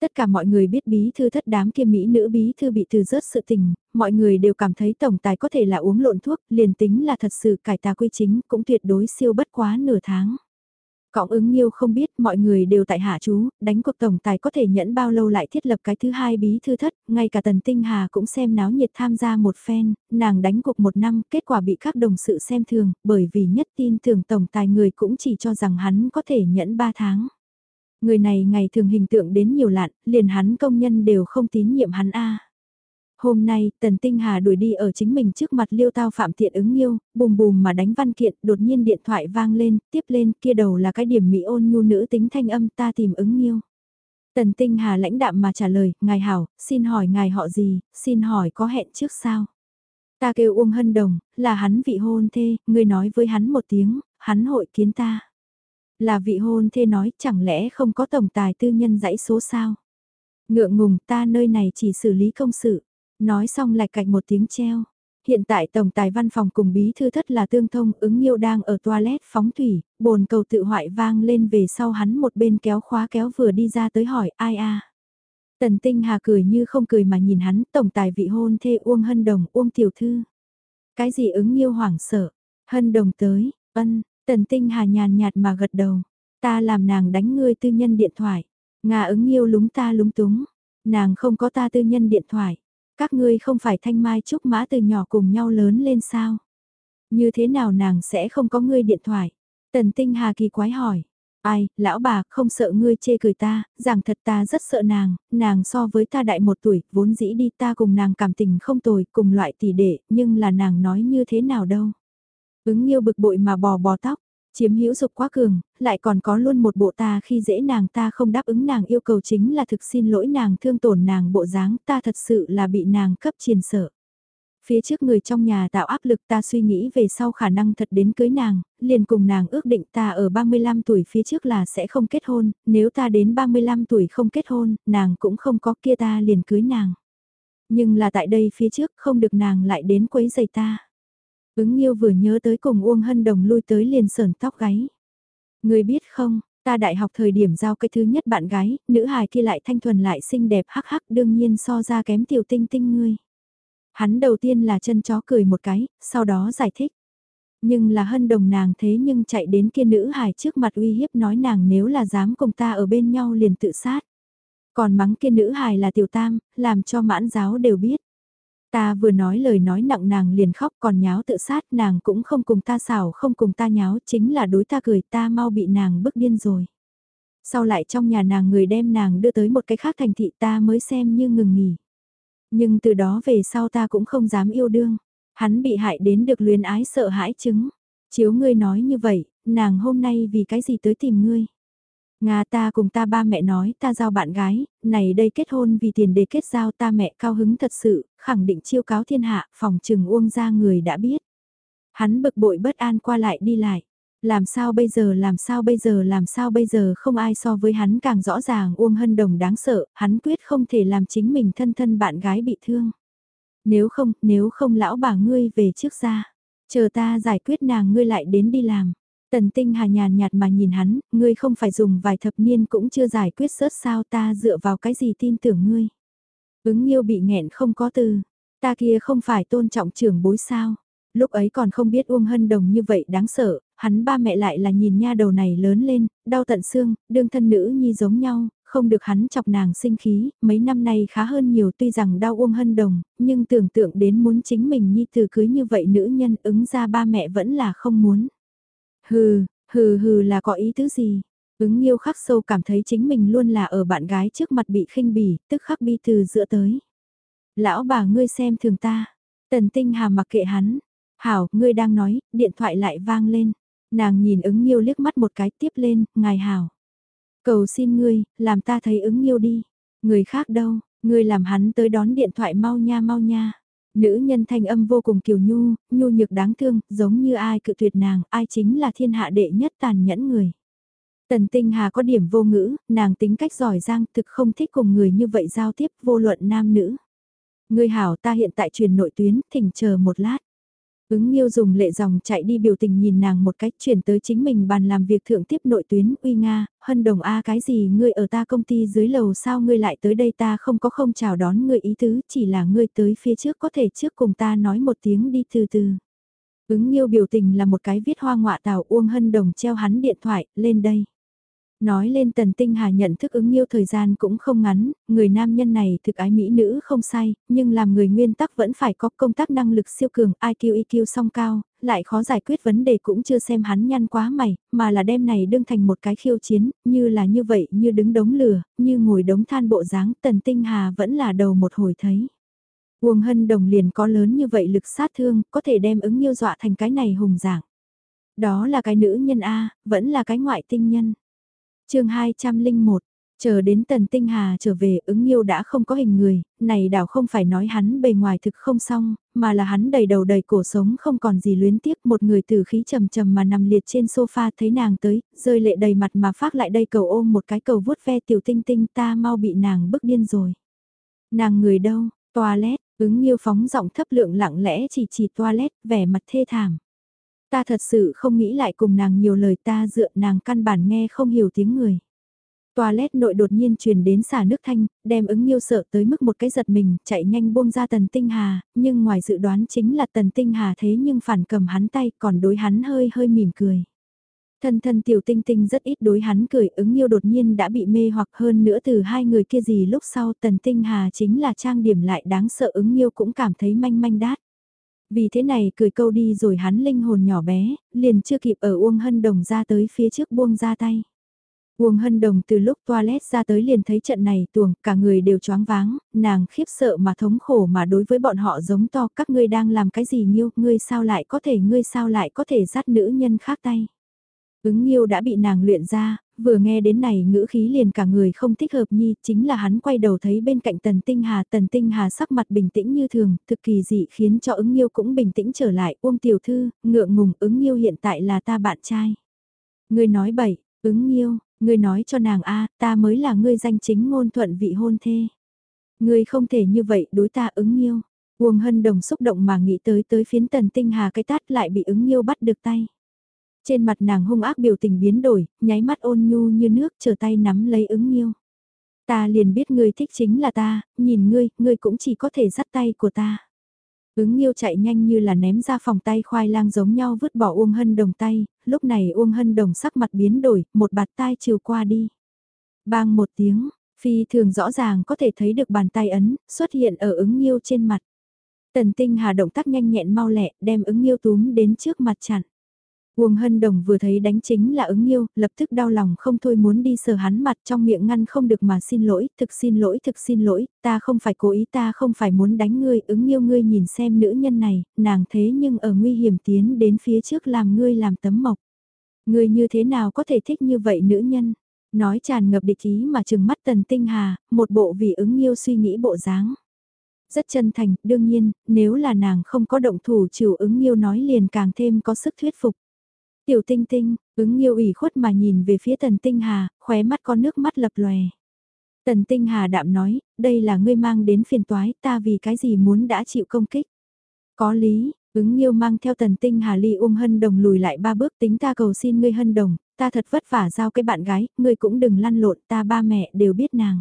Tất cả mọi người biết bí thư thất đám kia Mỹ nữ bí thư bị từ rớt sự tình, mọi người đều cảm thấy tổng tài có thể là uống lộn thuốc, liền tính là thật sự cải tà quy chính, cũng tuyệt đối siêu bất quá nửa tháng. Cõng ứng nhiêu không biết mọi người đều tại hạ chú, đánh cuộc tổng tài có thể nhẫn bao lâu lại thiết lập cái thứ hai bí thư thất, ngay cả tần tinh hà cũng xem náo nhiệt tham gia một phen, nàng đánh cuộc một năm, kết quả bị các đồng sự xem thường, bởi vì nhất tin tưởng tổng tài người cũng chỉ cho rằng hắn có thể nhẫn ba tháng. Người này ngày thường hình tượng đến nhiều lạn, liền hắn công nhân đều không tín nhiệm hắn a. Hôm nay, Tần Tinh Hà đuổi đi ở chính mình trước mặt liêu tao phạm tiện ứng yêu, bùm bùm mà đánh văn kiện, đột nhiên điện thoại vang lên, tiếp lên, kia đầu là cái điểm mỹ ôn nhu nữ tính thanh âm ta tìm ứng yêu. Tần Tinh Hà lãnh đạm mà trả lời, ngài hảo, xin hỏi ngài họ gì, xin hỏi có hẹn trước sao? Ta kêu Uông Hân Đồng, là hắn vị hôn thê, ngươi nói với hắn một tiếng, hắn hội kiến ta. Là vị hôn thê nói, chẳng lẽ không có tổng tài tư nhân dãy số sao? Ngượng ngùng ta nơi này chỉ xử lý công sự. Nói xong lạch cạch một tiếng treo. Hiện tại tổng tài văn phòng cùng bí thư thất là tương thông ứng nhiêu đang ở toilet phóng thủy, bồn cầu tự hoại vang lên về sau hắn một bên kéo khóa kéo vừa đi ra tới hỏi ai a Tần tinh hà cười như không cười mà nhìn hắn tổng tài vị hôn thê Uông Hân Đồng Uông Tiểu Thư. Cái gì ứng nhiêu hoảng sợ, Hân Đồng tới, ân, tần tinh hà nhàn nhạt mà gật đầu, ta làm nàng đánh ngươi tư nhân điện thoại, Nga ứng nhiêu lúng ta lúng túng, nàng không có ta tư nhân điện thoại. Các ngươi không phải thanh mai trúc mã từ nhỏ cùng nhau lớn lên sao? Như thế nào nàng sẽ không có ngươi điện thoại? Tần tinh hà kỳ quái hỏi. Ai, lão bà, không sợ ngươi chê cười ta, rằng thật ta rất sợ nàng, nàng so với ta đại một tuổi, vốn dĩ đi ta cùng nàng cảm tình không tồi, cùng loại tỷ đệ, nhưng là nàng nói như thế nào đâu. Ứng yêu bực bội mà bò bò tóc, Chiếm hữu dục quá cường, lại còn có luôn một bộ ta khi dễ nàng ta không đáp ứng nàng yêu cầu chính là thực xin lỗi nàng thương tổn nàng bộ dáng ta thật sự là bị nàng cấp triền sợ. Phía trước người trong nhà tạo áp lực ta suy nghĩ về sau khả năng thật đến cưới nàng, liền cùng nàng ước định ta ở 35 tuổi phía trước là sẽ không kết hôn, nếu ta đến 35 tuổi không kết hôn, nàng cũng không có kia ta liền cưới nàng. Nhưng là tại đây phía trước không được nàng lại đến quấy giày ta. Ứng Nhiêu vừa nhớ tới cùng Uông Hân Đồng lui tới liền sờn tóc gáy. Người biết không, ta đại học thời điểm giao cái thứ nhất bạn gái, nữ hài kia lại thanh thuần lại xinh đẹp hắc hắc đương nhiên so ra kém tiểu tinh tinh ngươi. Hắn đầu tiên là chân chó cười một cái, sau đó giải thích. Nhưng là hân đồng nàng thế nhưng chạy đến kia nữ hài trước mặt uy hiếp nói nàng nếu là dám cùng ta ở bên nhau liền tự sát. Còn mắng kia nữ hài là tiểu tam, làm cho mãn giáo đều biết. Ta vừa nói lời nói nặng nàng liền khóc còn nháo tự sát nàng cũng không cùng ta xảo không cùng ta nháo chính là đối ta cười ta mau bị nàng bức điên rồi. Sau lại trong nhà nàng người đem nàng đưa tới một cái khác thành thị ta mới xem như ngừng nghỉ. Nhưng từ đó về sau ta cũng không dám yêu đương. Hắn bị hại đến được luyến ái sợ hãi chứng. Chiếu ngươi nói như vậy, nàng hôm nay vì cái gì tới tìm ngươi. Nga ta cùng ta ba mẹ nói ta giao bạn gái, này đây kết hôn vì tiền để kết giao ta mẹ cao hứng thật sự, khẳng định chiêu cáo thiên hạ, phòng trừng uông ra người đã biết. Hắn bực bội bất an qua lại đi lại. Làm sao bây giờ làm sao bây giờ làm sao bây giờ không ai so với hắn càng rõ ràng Uông Hân Đồng đáng sợ, hắn quyết không thể làm chính mình thân thân bạn gái bị thương. Nếu không, nếu không lão bà ngươi về trước ra, chờ ta giải quyết nàng ngươi lại đến đi làm. Tần tinh hà nhàn nhạt mà nhìn hắn, ngươi không phải dùng vài thập niên cũng chưa giải quyết sớt sao ta dựa vào cái gì tin tưởng ngươi. Ứng yêu bị nghẹn không có từ, ta kia không phải tôn trọng trưởng bối sao. Lúc ấy còn không biết Uông Hân Đồng như vậy đáng sợ, hắn ba mẹ lại là nhìn nha đầu này lớn lên, đau tận xương, đương thân nữ nhi giống nhau, không được hắn chọc nàng sinh khí, mấy năm nay khá hơn nhiều tuy rằng đau Uông Hân Đồng, nhưng tưởng tượng đến muốn chính mình nhi từ cưới như vậy nữ nhân ứng ra ba mẹ vẫn là không muốn. Hừ, hừ hừ là có ý tứ gì? Ứng yêu khắc sâu cảm thấy chính mình luôn là ở bạn gái trước mặt bị khinh bỉ, tức khắc bi từ giữa tới. Lão bà ngươi xem thường ta. Tần tinh hà mặc kệ hắn. Hảo, ngươi đang nói, điện thoại lại vang lên. Nàng nhìn ứng yêu liếc mắt một cái tiếp lên, ngài Hảo. Cầu xin ngươi, làm ta thấy ứng yêu đi. Người khác đâu, ngươi làm hắn tới đón điện thoại mau nha mau nha. Nữ nhân thanh âm vô cùng kiều nhu, nhu nhược đáng thương, giống như ai cự tuyệt nàng, ai chính là thiên hạ đệ nhất tàn nhẫn người. Tần Tinh Hà có điểm vô ngữ, nàng tính cách giỏi giang thực không thích cùng người như vậy giao tiếp vô luận nam nữ. Người hảo ta hiện tại truyền nội tuyến, thỉnh chờ một lát. Ứng Nghiêu dùng lệ dòng chạy đi biểu tình nhìn nàng một cách chuyển tới chính mình bàn làm việc thượng tiếp nội tuyến uy Nga, hân đồng A cái gì ngươi ở ta công ty dưới lầu sao ngươi lại tới đây ta không có không chào đón ngươi ý tứ chỉ là ngươi tới phía trước có thể trước cùng ta nói một tiếng đi từ từ. Ứng Nghiêu biểu tình là một cái viết hoa ngọa tào Uông Hân Đồng treo hắn điện thoại, lên đây. Nói lên tần tinh hà nhận thức ứng yêu thời gian cũng không ngắn, người nam nhân này thực ái mỹ nữ không sai, nhưng làm người nguyên tắc vẫn phải có công tác năng lực siêu cường IQ EQ song cao, lại khó giải quyết vấn đề cũng chưa xem hắn nhăn quá mày, mà là đem này đương thành một cái khiêu chiến, như là như vậy, như đứng đống lửa, như ngồi đống than bộ dáng tần tinh hà vẫn là đầu một hồi thấy. Uông hân đồng liền có lớn như vậy lực sát thương, có thể đem ứng yêu dọa thành cái này hùng dạng. Đó là cái nữ nhân A, vẫn là cái ngoại tinh nhân chương 201, chờ đến tần tinh hà trở về ứng yêu đã không có hình người, này đảo không phải nói hắn bề ngoài thực không xong, mà là hắn đầy đầu đầy cổ sống không còn gì luyến tiếc một người tử khí trầm trầm mà nằm liệt trên sofa thấy nàng tới, rơi lệ đầy mặt mà phát lại đây cầu ôm một cái cầu vuốt ve tiểu tinh tinh ta mau bị nàng bức điên rồi. Nàng người đâu, toilet, ứng yêu phóng giọng thấp lượng lặng lẽ chỉ chỉ toilet, vẻ mặt thê thảm. Ta thật sự không nghĩ lại cùng nàng nhiều lời ta dựa nàng căn bản nghe không hiểu tiếng người. Toilet nội đột nhiên truyền đến xả nước thanh, đem ứng nghiêu sợ tới mức một cái giật mình, chạy nhanh buông ra tần tinh hà, nhưng ngoài dự đoán chính là tần tinh hà thế nhưng phản cầm hắn tay còn đối hắn hơi hơi mỉm cười. Thân thân tiểu tinh tinh rất ít đối hắn cười ứng nghiêu đột nhiên đã bị mê hoặc hơn nữa từ hai người kia gì lúc sau tần tinh hà chính là trang điểm lại đáng sợ ứng nghiêu cũng cảm thấy manh manh đát. Vì thế này cười câu đi rồi hắn linh hồn nhỏ bé, liền chưa kịp ở Uông Hân Đồng ra tới phía trước buông ra tay. Uông Hân Đồng từ lúc toilet ra tới liền thấy trận này tuồng, cả người đều choáng váng, nàng khiếp sợ mà thống khổ mà đối với bọn họ giống to các ngươi đang làm cái gì nhiêu ngươi sao lại có thể, ngươi sao lại có thể dắt nữ nhân khác tay. Ứng nghiêu đã bị nàng luyện ra, vừa nghe đến này ngữ khí liền cả người không thích hợp nhi, chính là hắn quay đầu thấy bên cạnh tần tinh hà, tần tinh hà sắc mặt bình tĩnh như thường, thực kỳ dị khiến cho ứng nghiêu cũng bình tĩnh trở lại, uông tiểu thư, ngượng ngùng, ứng nghiêu hiện tại là ta bạn trai. Ngươi nói bậy, ứng nghiêu, ngươi nói cho nàng a ta mới là ngươi danh chính ngôn thuận vị hôn thê. Ngươi không thể như vậy đối ta ứng nghiêu. Uông hân đồng xúc động mà nghĩ tới tới phiến tần tinh hà cái tát lại bị ứng nghiêu bắt được tay. Trên mặt nàng hung ác biểu tình biến đổi, nháy mắt ôn nhu như nước chờ tay nắm lấy ứng nghiêu. Ta liền biết ngươi thích chính là ta, nhìn ngươi, ngươi cũng chỉ có thể dắt tay của ta. Ứng nghiêu chạy nhanh như là ném ra phòng tay khoai lang giống nhau vứt bỏ Uông Hân Đồng tay, lúc này Uông Hân Đồng sắc mặt biến đổi, một bạt tai chiều qua đi. Bang một tiếng, phi thường rõ ràng có thể thấy được bàn tay ấn, xuất hiện ở ứng nghiêu trên mặt. Tần tinh hà động tác nhanh nhẹn mau lẹ, đem ứng nghiêu túm đến trước mặt chặn. Uông Hân Đồng vừa thấy đánh chính là ứng yêu, lập tức đau lòng không thôi muốn đi sờ hắn mặt trong miệng ngăn không được mà xin lỗi, thực xin lỗi, thực xin lỗi, ta không phải cố ý ta không phải muốn đánh ngươi, ứng yêu ngươi nhìn xem nữ nhân này, nàng thế nhưng ở nguy hiểm tiến đến phía trước làm ngươi làm tấm mộc. ngươi như thế nào có thể thích như vậy nữ nhân? Nói tràn ngập địch ý mà trừng mắt tần tinh hà, một bộ vì ứng yêu suy nghĩ bộ dáng. Rất chân thành, đương nhiên, nếu là nàng không có động thủ chịu ứng yêu nói liền càng thêm có sức thuyết phục. Tiểu tinh tinh, ứng yêu ủy khuất mà nhìn về phía tần tinh hà, khóe mắt có nước mắt lập lòe. Tần tinh hà đạm nói, đây là ngươi mang đến phiền toái, ta vì cái gì muốn đã chịu công kích. Có lý, ứng yêu mang theo tần tinh hà ly ung hân đồng lùi lại ba bước tính ta cầu xin ngươi hân đồng, ta thật vất vả giao cái bạn gái, ngươi cũng đừng lăn lộn, ta ba mẹ đều biết nàng.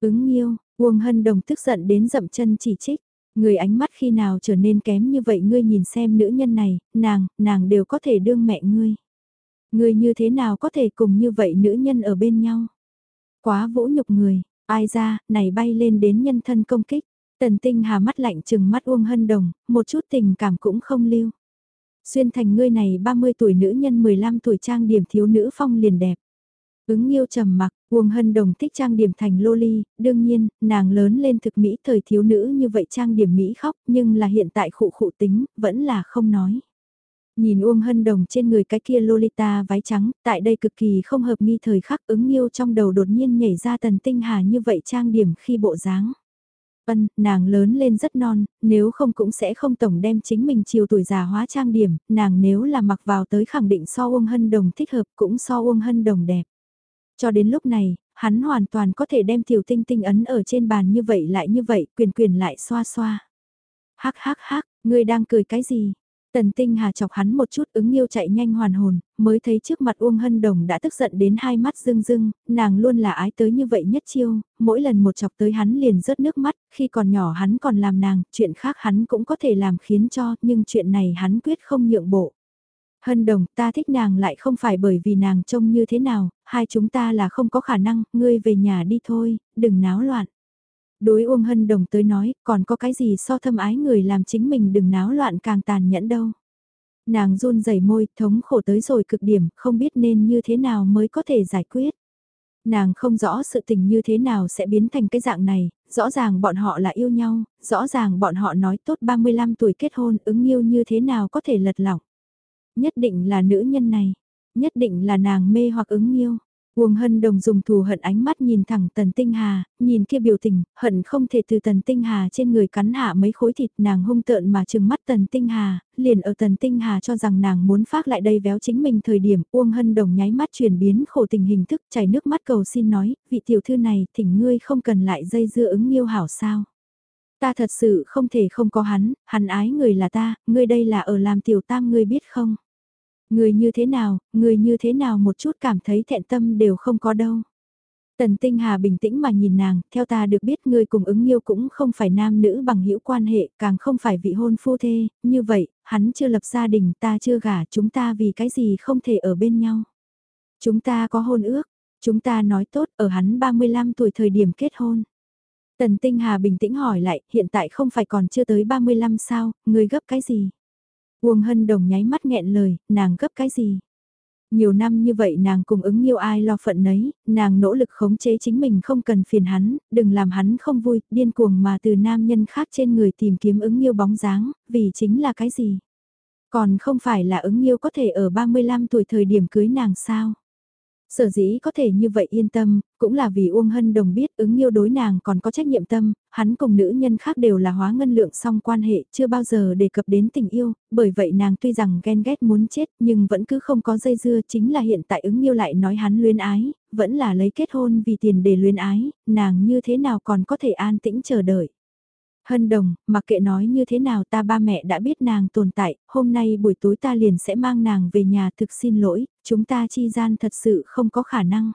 Ứng yêu, Uông Hân Đồng tức giận đến dậm chân chỉ trích. Người ánh mắt khi nào trở nên kém như vậy ngươi nhìn xem nữ nhân này, nàng, nàng đều có thể đương mẹ ngươi. Ngươi như thế nào có thể cùng như vậy nữ nhân ở bên nhau. Quá vũ nhục người, ai ra, này bay lên đến nhân thân công kích. Tần tinh hà mắt lạnh chừng mắt Uông Hân Đồng, một chút tình cảm cũng không lưu. Xuyên thành ngươi này 30 tuổi nữ nhân 15 tuổi trang điểm thiếu nữ phong liền đẹp. Ứng yêu trầm mặc, Uông Hân Đồng thích trang điểm thành loli, đương nhiên, nàng lớn lên thực mỹ thời thiếu nữ như vậy trang điểm mỹ khóc, nhưng là hiện tại khụ khụ tính, vẫn là không nói. Nhìn Uông Hân Đồng trên người cái kia Lolita váy trắng, tại đây cực kỳ không hợp nghi thời khắc ứng yêu trong đầu đột nhiên nhảy ra tần tinh hà như vậy trang điểm khi bộ dáng. Vân, nàng lớn lên rất non, nếu không cũng sẽ không tổng đem chính mình chiều tuổi già hóa trang điểm, nàng nếu là mặc vào tới khẳng định so Uông Hân Đồng thích hợp cũng so Uông Hân Đồng đẹp. Cho đến lúc này, hắn hoàn toàn có thể đem tiểu tinh tinh ấn ở trên bàn như vậy lại như vậy, quyền quyền lại xoa xoa. Hắc hắc hắc, ngươi đang cười cái gì? Tần tinh hà chọc hắn một chút ứng yêu chạy nhanh hoàn hồn, mới thấy trước mặt Uông Hân Đồng đã tức giận đến hai mắt rưng rưng, nàng luôn là ái tới như vậy nhất chiêu, mỗi lần một chọc tới hắn liền rớt nước mắt, khi còn nhỏ hắn còn làm nàng, chuyện khác hắn cũng có thể làm khiến cho, nhưng chuyện này hắn quyết không nhượng bộ. Hân đồng, ta thích nàng lại không phải bởi vì nàng trông như thế nào, hai chúng ta là không có khả năng, ngươi về nhà đi thôi, đừng náo loạn. Đối Uông Hân Đồng tới nói, còn có cái gì so thâm ái người làm chính mình đừng náo loạn càng tàn nhẫn đâu. Nàng run rẩy môi, thống khổ tới rồi cực điểm, không biết nên như thế nào mới có thể giải quyết. Nàng không rõ sự tình như thế nào sẽ biến thành cái dạng này, rõ ràng bọn họ là yêu nhau, rõ ràng bọn họ nói tốt 35 tuổi kết hôn ứng yêu như thế nào có thể lật lỏng. Nhất định là nữ nhân này, nhất định là nàng mê hoặc ứng yêu. Uông Hân Đồng dùng thù hận ánh mắt nhìn thẳng Tần Tinh Hà, nhìn kia biểu tình, hận không thể từ Tần Tinh Hà trên người cắn hạ mấy khối thịt nàng hung tợn mà trừng mắt Tần Tinh Hà, liền ở Tần Tinh Hà cho rằng nàng muốn phát lại đây véo chính mình thời điểm Uông Hân Đồng nháy mắt chuyển biến khổ tình hình thức chảy nước mắt cầu xin nói, vị tiểu thư này thỉnh ngươi không cần lại dây dưa ứng yêu hảo sao. Ta thật sự không thể không có hắn, hắn ái người là ta, ngươi đây là ở làm tiểu tam ngươi biết không. Người như thế nào, người như thế nào một chút cảm thấy thẹn tâm đều không có đâu. Tần Tinh Hà bình tĩnh mà nhìn nàng, theo ta được biết người cùng ứng yêu cũng không phải nam nữ bằng hữu quan hệ, càng không phải vị hôn phu thê, như vậy, hắn chưa lập gia đình, ta chưa gả, chúng ta vì cái gì không thể ở bên nhau. Chúng ta có hôn ước, chúng ta nói tốt ở hắn 35 tuổi thời điểm kết hôn. Tần Tinh Hà bình tĩnh hỏi lại, hiện tại không phải còn chưa tới 35 sao, Ngươi gấp cái gì? Uông Hân Đồng nháy mắt nghẹn lời, nàng gấp cái gì? Nhiều năm như vậy nàng cùng ứng yêu ai lo phận nấy, nàng nỗ lực khống chế chính mình không cần phiền hắn, đừng làm hắn không vui, điên cuồng mà từ nam nhân khác trên người tìm kiếm ứng yêu bóng dáng, vì chính là cái gì? Còn không phải là ứng yêu có thể ở 35 tuổi thời điểm cưới nàng sao? Sở dĩ có thể như vậy yên tâm, cũng là vì Uông Hân Đồng biết ứng yêu đối nàng còn có trách nhiệm tâm, hắn cùng nữ nhân khác đều là hóa ngân lượng song quan hệ, chưa bao giờ đề cập đến tình yêu, bởi vậy nàng tuy rằng ghen ghét muốn chết nhưng vẫn cứ không có dây dưa chính là hiện tại ứng yêu lại nói hắn luyến ái, vẫn là lấy kết hôn vì tiền để luyến ái, nàng như thế nào còn có thể an tĩnh chờ đợi. Hân đồng, mặc kệ nói như thế nào ta ba mẹ đã biết nàng tồn tại, hôm nay buổi tối ta liền sẽ mang nàng về nhà thực xin lỗi, chúng ta chi gian thật sự không có khả năng.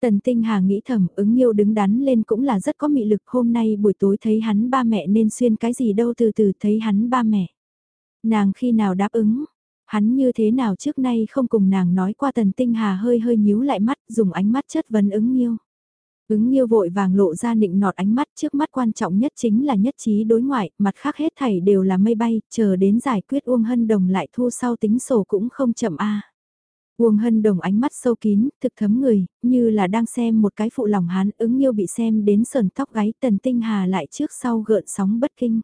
Tần Tinh Hà nghĩ thầm ứng yêu đứng đắn lên cũng là rất có mị lực hôm nay buổi tối thấy hắn ba mẹ nên xuyên cái gì đâu từ từ thấy hắn ba mẹ. Nàng khi nào đáp ứng, hắn như thế nào trước nay không cùng nàng nói qua Tần Tinh Hà hơi hơi nhíu lại mắt dùng ánh mắt chất vấn ứng yêu. Ứng nghiêu vội vàng lộ ra nịnh nọt ánh mắt trước mắt quan trọng nhất chính là nhất trí đối ngoại, mặt khác hết thảy đều là mây bay, chờ đến giải quyết Uông Hân Đồng lại thu sau tính sổ cũng không chậm a. Uông Hân Đồng ánh mắt sâu kín, thực thấm người, như là đang xem một cái phụ lòng hán ứng nghiêu bị xem đến sờn tóc gáy tần tinh hà lại trước sau gợn sóng bất kinh.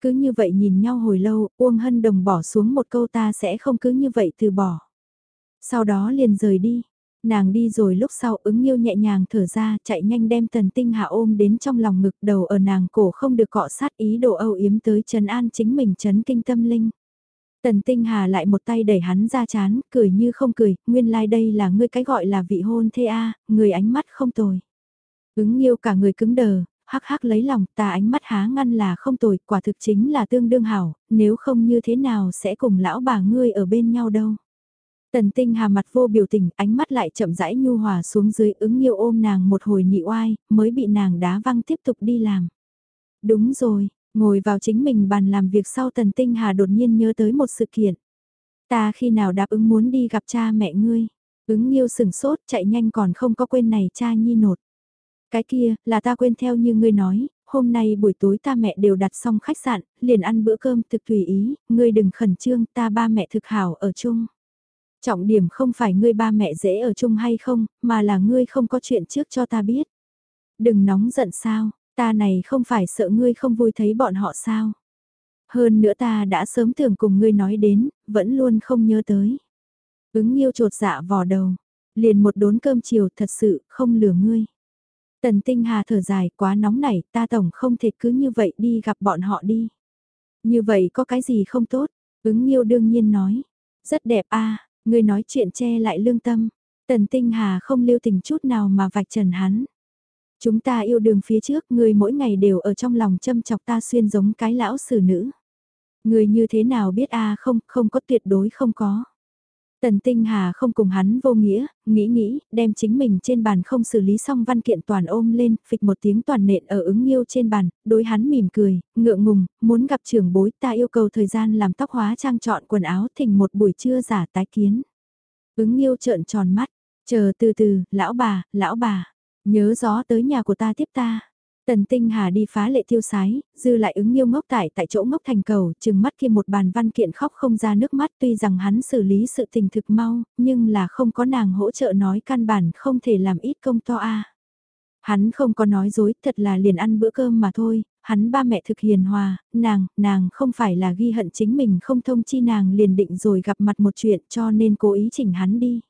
Cứ như vậy nhìn nhau hồi lâu, Uông Hân Đồng bỏ xuống một câu ta sẽ không cứ như vậy từ bỏ. Sau đó liền rời đi. Nàng đi rồi lúc sau ứng yêu nhẹ nhàng thở ra chạy nhanh đem tần tinh hạ ôm đến trong lòng ngực đầu ở nàng cổ không được cọ sát ý đồ âu yếm tới trấn an chính mình trấn kinh tâm linh. Tần tinh hà lại một tay đẩy hắn ra chán, cười như không cười, nguyên lai like đây là ngươi cái gọi là vị hôn thê a người ánh mắt không tồi. Ứng yêu cả người cứng đờ, hắc hắc lấy lòng ta ánh mắt há ngăn là không tồi, quả thực chính là tương đương hảo, nếu không như thế nào sẽ cùng lão bà ngươi ở bên nhau đâu. Tần tinh hà mặt vô biểu tình, ánh mắt lại chậm rãi nhu hòa xuống dưới ứng nghiêu ôm nàng một hồi nhị oai, mới bị nàng đá văng tiếp tục đi làm. Đúng rồi, ngồi vào chính mình bàn làm việc sau tần tinh hà đột nhiên nhớ tới một sự kiện. Ta khi nào đáp ứng muốn đi gặp cha mẹ ngươi, ứng nghiêu sừng sốt chạy nhanh còn không có quên này cha nhi nột. Cái kia, là ta quên theo như ngươi nói, hôm nay buổi tối ta mẹ đều đặt xong khách sạn, liền ăn bữa cơm thực tùy ý, ngươi đừng khẩn trương, ta ba mẹ thực hảo ở chung. Trọng điểm không phải ngươi ba mẹ dễ ở chung hay không, mà là ngươi không có chuyện trước cho ta biết. Đừng nóng giận sao, ta này không phải sợ ngươi không vui thấy bọn họ sao. Hơn nữa ta đã sớm tưởng cùng ngươi nói đến, vẫn luôn không nhớ tới. Ứng yêu trột dạ vò đầu, liền một đốn cơm chiều thật sự không lừa ngươi. Tần tinh hà thở dài quá nóng nảy ta tổng không thể cứ như vậy đi gặp bọn họ đi. Như vậy có cái gì không tốt, ứng yêu đương nhiên nói. Rất đẹp a Người nói chuyện che lại lương tâm, tần tinh hà không lưu tình chút nào mà vạch trần hắn. Chúng ta yêu đường phía trước, người mỗi ngày đều ở trong lòng châm chọc ta xuyên giống cái lão xử nữ. Người như thế nào biết a không, không có tuyệt đối không có. Tần Tinh Hà không cùng hắn vô nghĩa, nghĩ nghĩ, đem chính mình trên bàn không xử lý xong văn kiện toàn ôm lên, phịch một tiếng toàn nện ở ứng yêu trên bàn, đối hắn mỉm cười, ngượng ngùng, muốn gặp trưởng bối ta yêu cầu thời gian làm tóc hóa trang chọn quần áo thỉnh một buổi trưa giả tái kiến. Ứng yêu trợn tròn mắt, chờ từ từ, lão bà, lão bà, nhớ gió tới nhà của ta tiếp ta. Tần Tinh Hà đi phá lệ tiêu sái, dư lại ứng yêu ngốc tại tại chỗ ngốc thành cầu, chừng mắt kia một bàn văn kiện khóc không ra nước mắt tuy rằng hắn xử lý sự tình thực mau, nhưng là không có nàng hỗ trợ nói căn bản không thể làm ít công to a. Hắn không có nói dối, thật là liền ăn bữa cơm mà thôi, hắn ba mẹ thực hiền hòa, nàng, nàng không phải là ghi hận chính mình không thông chi nàng liền định rồi gặp mặt một chuyện cho nên cố ý chỉnh hắn đi.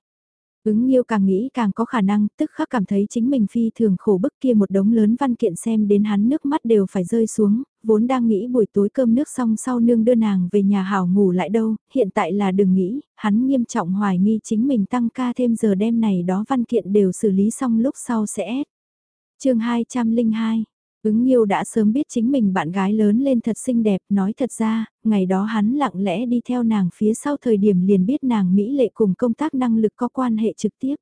Ứng Nhiêu càng nghĩ càng có khả năng, tức khắc cảm thấy chính mình phi thường khổ bức kia một đống lớn văn kiện xem đến hắn nước mắt đều phải rơi xuống, vốn đang nghĩ buổi tối cơm nước xong sau nương đưa nàng về nhà hảo ngủ lại đâu, hiện tại là đừng nghĩ, hắn nghiêm trọng hoài nghi chính mình tăng ca thêm giờ đêm này đó văn kiện đều xử lý xong lúc sau sẽ. chương 202 Ứng Nhiêu đã sớm biết chính mình bạn gái lớn lên thật xinh đẹp, nói thật ra, ngày đó hắn lặng lẽ đi theo nàng phía sau thời điểm liền biết nàng Mỹ lệ cùng công tác năng lực có quan hệ trực tiếp.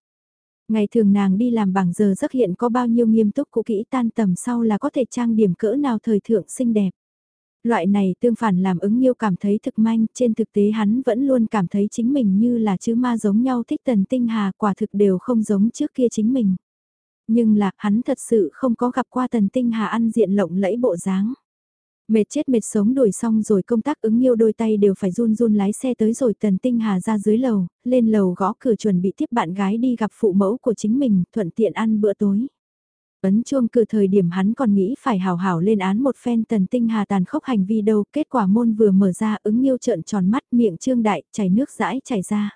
Ngày thường nàng đi làm bảng giờ rất hiện có bao nhiêu nghiêm túc cũ kỹ tan tầm sau là có thể trang điểm cỡ nào thời thượng xinh đẹp. Loại này tương phản làm ứng Nhiêu cảm thấy thực manh, trên thực tế hắn vẫn luôn cảm thấy chính mình như là chứ ma giống nhau thích tần tinh hà quả thực đều không giống trước kia chính mình. Nhưng là, hắn thật sự không có gặp qua tần tinh hà ăn diện lộng lẫy bộ dáng. Mệt chết mệt sống đuổi xong rồi công tác ứng yêu đôi tay đều phải run run lái xe tới rồi tần tinh hà ra dưới lầu, lên lầu gõ cửa chuẩn bị tiếp bạn gái đi gặp phụ mẫu của chính mình, thuận tiện ăn bữa tối. Ấn chuông cử thời điểm hắn còn nghĩ phải hào hảo lên án một phen tần tinh hà tàn khốc hành vi đâu, kết quả môn vừa mở ra ứng yêu trợn tròn mắt miệng trương đại, chảy nước rãi chảy ra.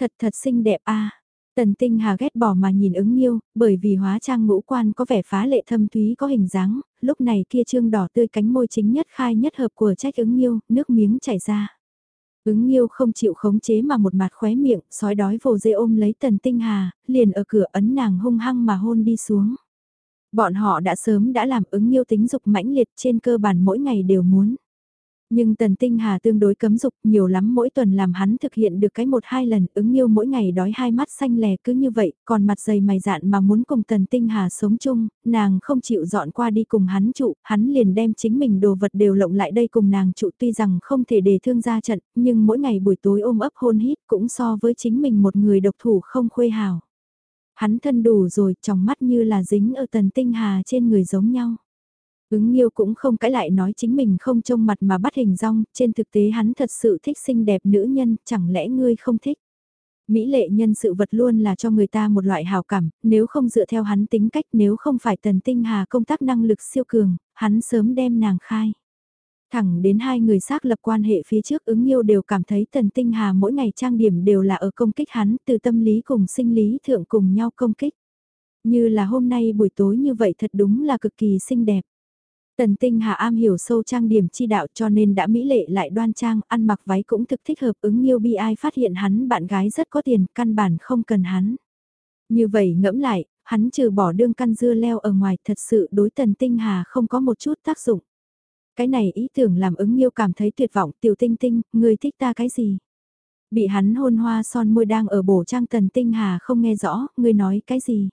Thật thật xinh đẹp a Tần tinh hà ghét bỏ mà nhìn ứng nhiêu, bởi vì hóa trang ngũ quan có vẻ phá lệ thâm thúy có hình dáng, lúc này kia trương đỏ tươi cánh môi chính nhất khai nhất hợp của trách ứng nhiêu, nước miếng chảy ra. Ứng nhiêu không chịu khống chế mà một mặt khóe miệng, sói đói vồ dê ôm lấy tần tinh hà, liền ở cửa ấn nàng hung hăng mà hôn đi xuống. Bọn họ đã sớm đã làm ứng nhiêu tính dục mãnh liệt trên cơ bản mỗi ngày đều muốn. Nhưng Tần Tinh Hà tương đối cấm dục nhiều lắm mỗi tuần làm hắn thực hiện được cái một hai lần ứng yêu mỗi ngày đói hai mắt xanh lè cứ như vậy, còn mặt dày mày dạn mà muốn cùng Tần Tinh Hà sống chung, nàng không chịu dọn qua đi cùng hắn trụ, hắn liền đem chính mình đồ vật đều lộng lại đây cùng nàng trụ tuy rằng không thể để thương ra trận, nhưng mỗi ngày buổi tối ôm ấp hôn hít cũng so với chính mình một người độc thủ không khuê hào. Hắn thân đủ rồi, trong mắt như là dính ở Tần Tinh Hà trên người giống nhau. Ứng Nghiêu cũng không cãi lại nói chính mình không trông mặt mà bắt hình rong, trên thực tế hắn thật sự thích xinh đẹp nữ nhân, chẳng lẽ ngươi không thích? Mỹ lệ nhân sự vật luôn là cho người ta một loại hào cảm, nếu không dựa theo hắn tính cách nếu không phải tần tinh hà công tác năng lực siêu cường, hắn sớm đem nàng khai. Thẳng đến hai người xác lập quan hệ phía trước ứng yêu đều cảm thấy Tần Tinh Hà mỗi ngày trang điểm đều là ở công kích hắn từ tâm lý cùng sinh lý thượng cùng nhau công kích. Như là hôm nay buổi tối như vậy thật đúng là cực kỳ xinh đẹp. Tần Tinh Hà am hiểu sâu trang điểm chi đạo cho nên đã mỹ lệ lại đoan trang, ăn mặc váy cũng thực thích hợp ứng nghiêu bi ai phát hiện hắn bạn gái rất có tiền, căn bản không cần hắn. Như vậy ngẫm lại, hắn trừ bỏ đương căn dưa leo ở ngoài thật sự đối Tần Tinh Hà không có một chút tác dụng. Cái này ý tưởng làm ứng nghiêu cảm thấy tuyệt vọng, tiểu tinh tinh, người thích ta cái gì? Bị hắn hôn hoa son môi đang ở bổ trang Tần Tinh Hà không nghe rõ, người nói cái gì?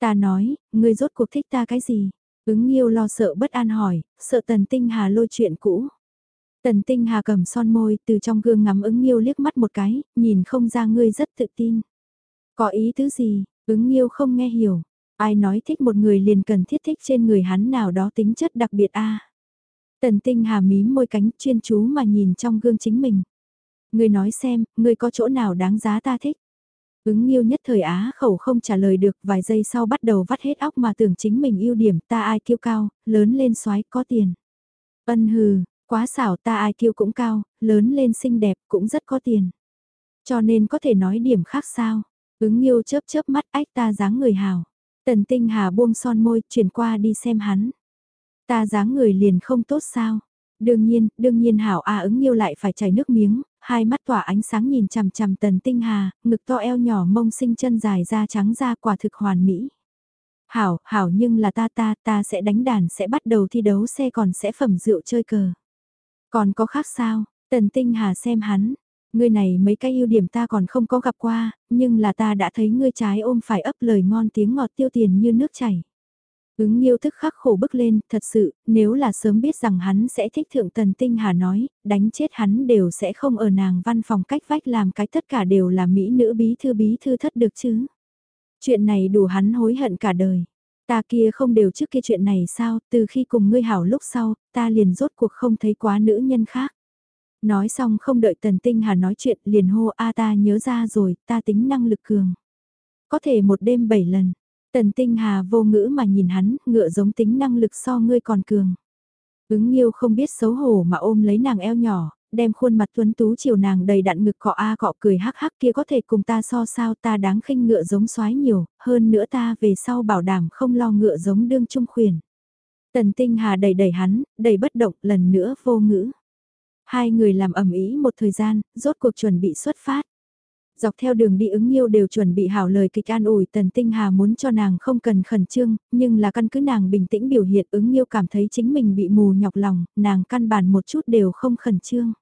Ta nói, người rốt cuộc thích ta cái gì? Ứng Nghiêu lo sợ bất an hỏi, sợ Tần Tinh Hà lôi chuyện cũ. Tần Tinh Hà cầm son môi từ trong gương ngắm ứng Nghiêu liếc mắt một cái, nhìn không ra ngươi rất tự tin. Có ý tứ gì, ứng Nghiêu không nghe hiểu. Ai nói thích một người liền cần thiết thích trên người hắn nào đó tính chất đặc biệt a Tần Tinh Hà mím môi cánh chuyên chú mà nhìn trong gương chính mình. Ngươi nói xem, ngươi có chỗ nào đáng giá ta thích. Ứng yêu nhất thời á khẩu không trả lời được vài giây sau bắt đầu vắt hết óc mà tưởng chính mình ưu điểm ta ai kiêu cao, lớn lên xoái có tiền. Ân hừ, quá xảo ta ai kiêu cũng cao, lớn lên xinh đẹp cũng rất có tiền. Cho nên có thể nói điểm khác sao. Ứng yêu chớp chớp mắt ách ta dáng người hào. Tần tinh hà buông son môi chuyển qua đi xem hắn. Ta dáng người liền không tốt sao. Đương nhiên, đương nhiên hảo a ứng yêu lại phải chảy nước miếng, hai mắt tỏa ánh sáng nhìn chằm chằm tần tinh hà, ngực to eo nhỏ mông sinh chân dài da trắng da quả thực hoàn mỹ. Hảo, hảo nhưng là ta ta, ta sẽ đánh đàn sẽ bắt đầu thi đấu xe còn sẽ phẩm rượu chơi cờ. Còn có khác sao, tần tinh hà xem hắn, ngươi này mấy cái ưu điểm ta còn không có gặp qua, nhưng là ta đã thấy ngươi trái ôm phải ấp lời ngon tiếng ngọt tiêu tiền như nước chảy. Ứng Nghiêu thức khắc khổ bức lên, thật sự, nếu là sớm biết rằng hắn sẽ thích thượng tần tinh hà nói, đánh chết hắn đều sẽ không ở nàng văn phòng cách vách làm cái tất cả đều là mỹ nữ bí thư bí thư thất được chứ. Chuyện này đủ hắn hối hận cả đời. Ta kia không đều trước kia chuyện này sao, từ khi cùng ngươi hảo lúc sau, ta liền rốt cuộc không thấy quá nữ nhân khác. Nói xong không đợi tần tinh hà nói chuyện liền hô a ta nhớ ra rồi, ta tính năng lực cường. Có thể một đêm bảy lần, Tần Tinh Hà vô ngữ mà nhìn hắn, ngựa giống tính năng lực so ngươi còn cường. Ứng Nhiêu không biết xấu hổ mà ôm lấy nàng eo nhỏ, đem khuôn mặt tuấn tú chiều nàng đầy đặn ngực cọ a cọ cười hắc hắc kia có thể cùng ta so sao ta đáng khinh ngựa giống xoái nhiều, hơn nữa ta về sau bảo đảm không lo ngựa giống đương trung khuyển. Tần Tinh Hà đẩy đẩy hắn, đầy bất động, lần nữa vô ngữ. Hai người làm ẩm ý một thời gian, rốt cuộc chuẩn bị xuất phát. Dọc theo đường đi ứng yêu đều chuẩn bị hảo lời kịch an ủi tần tinh hà muốn cho nàng không cần khẩn trương, nhưng là căn cứ nàng bình tĩnh biểu hiện ứng yêu cảm thấy chính mình bị mù nhọc lòng, nàng căn bản một chút đều không khẩn trương.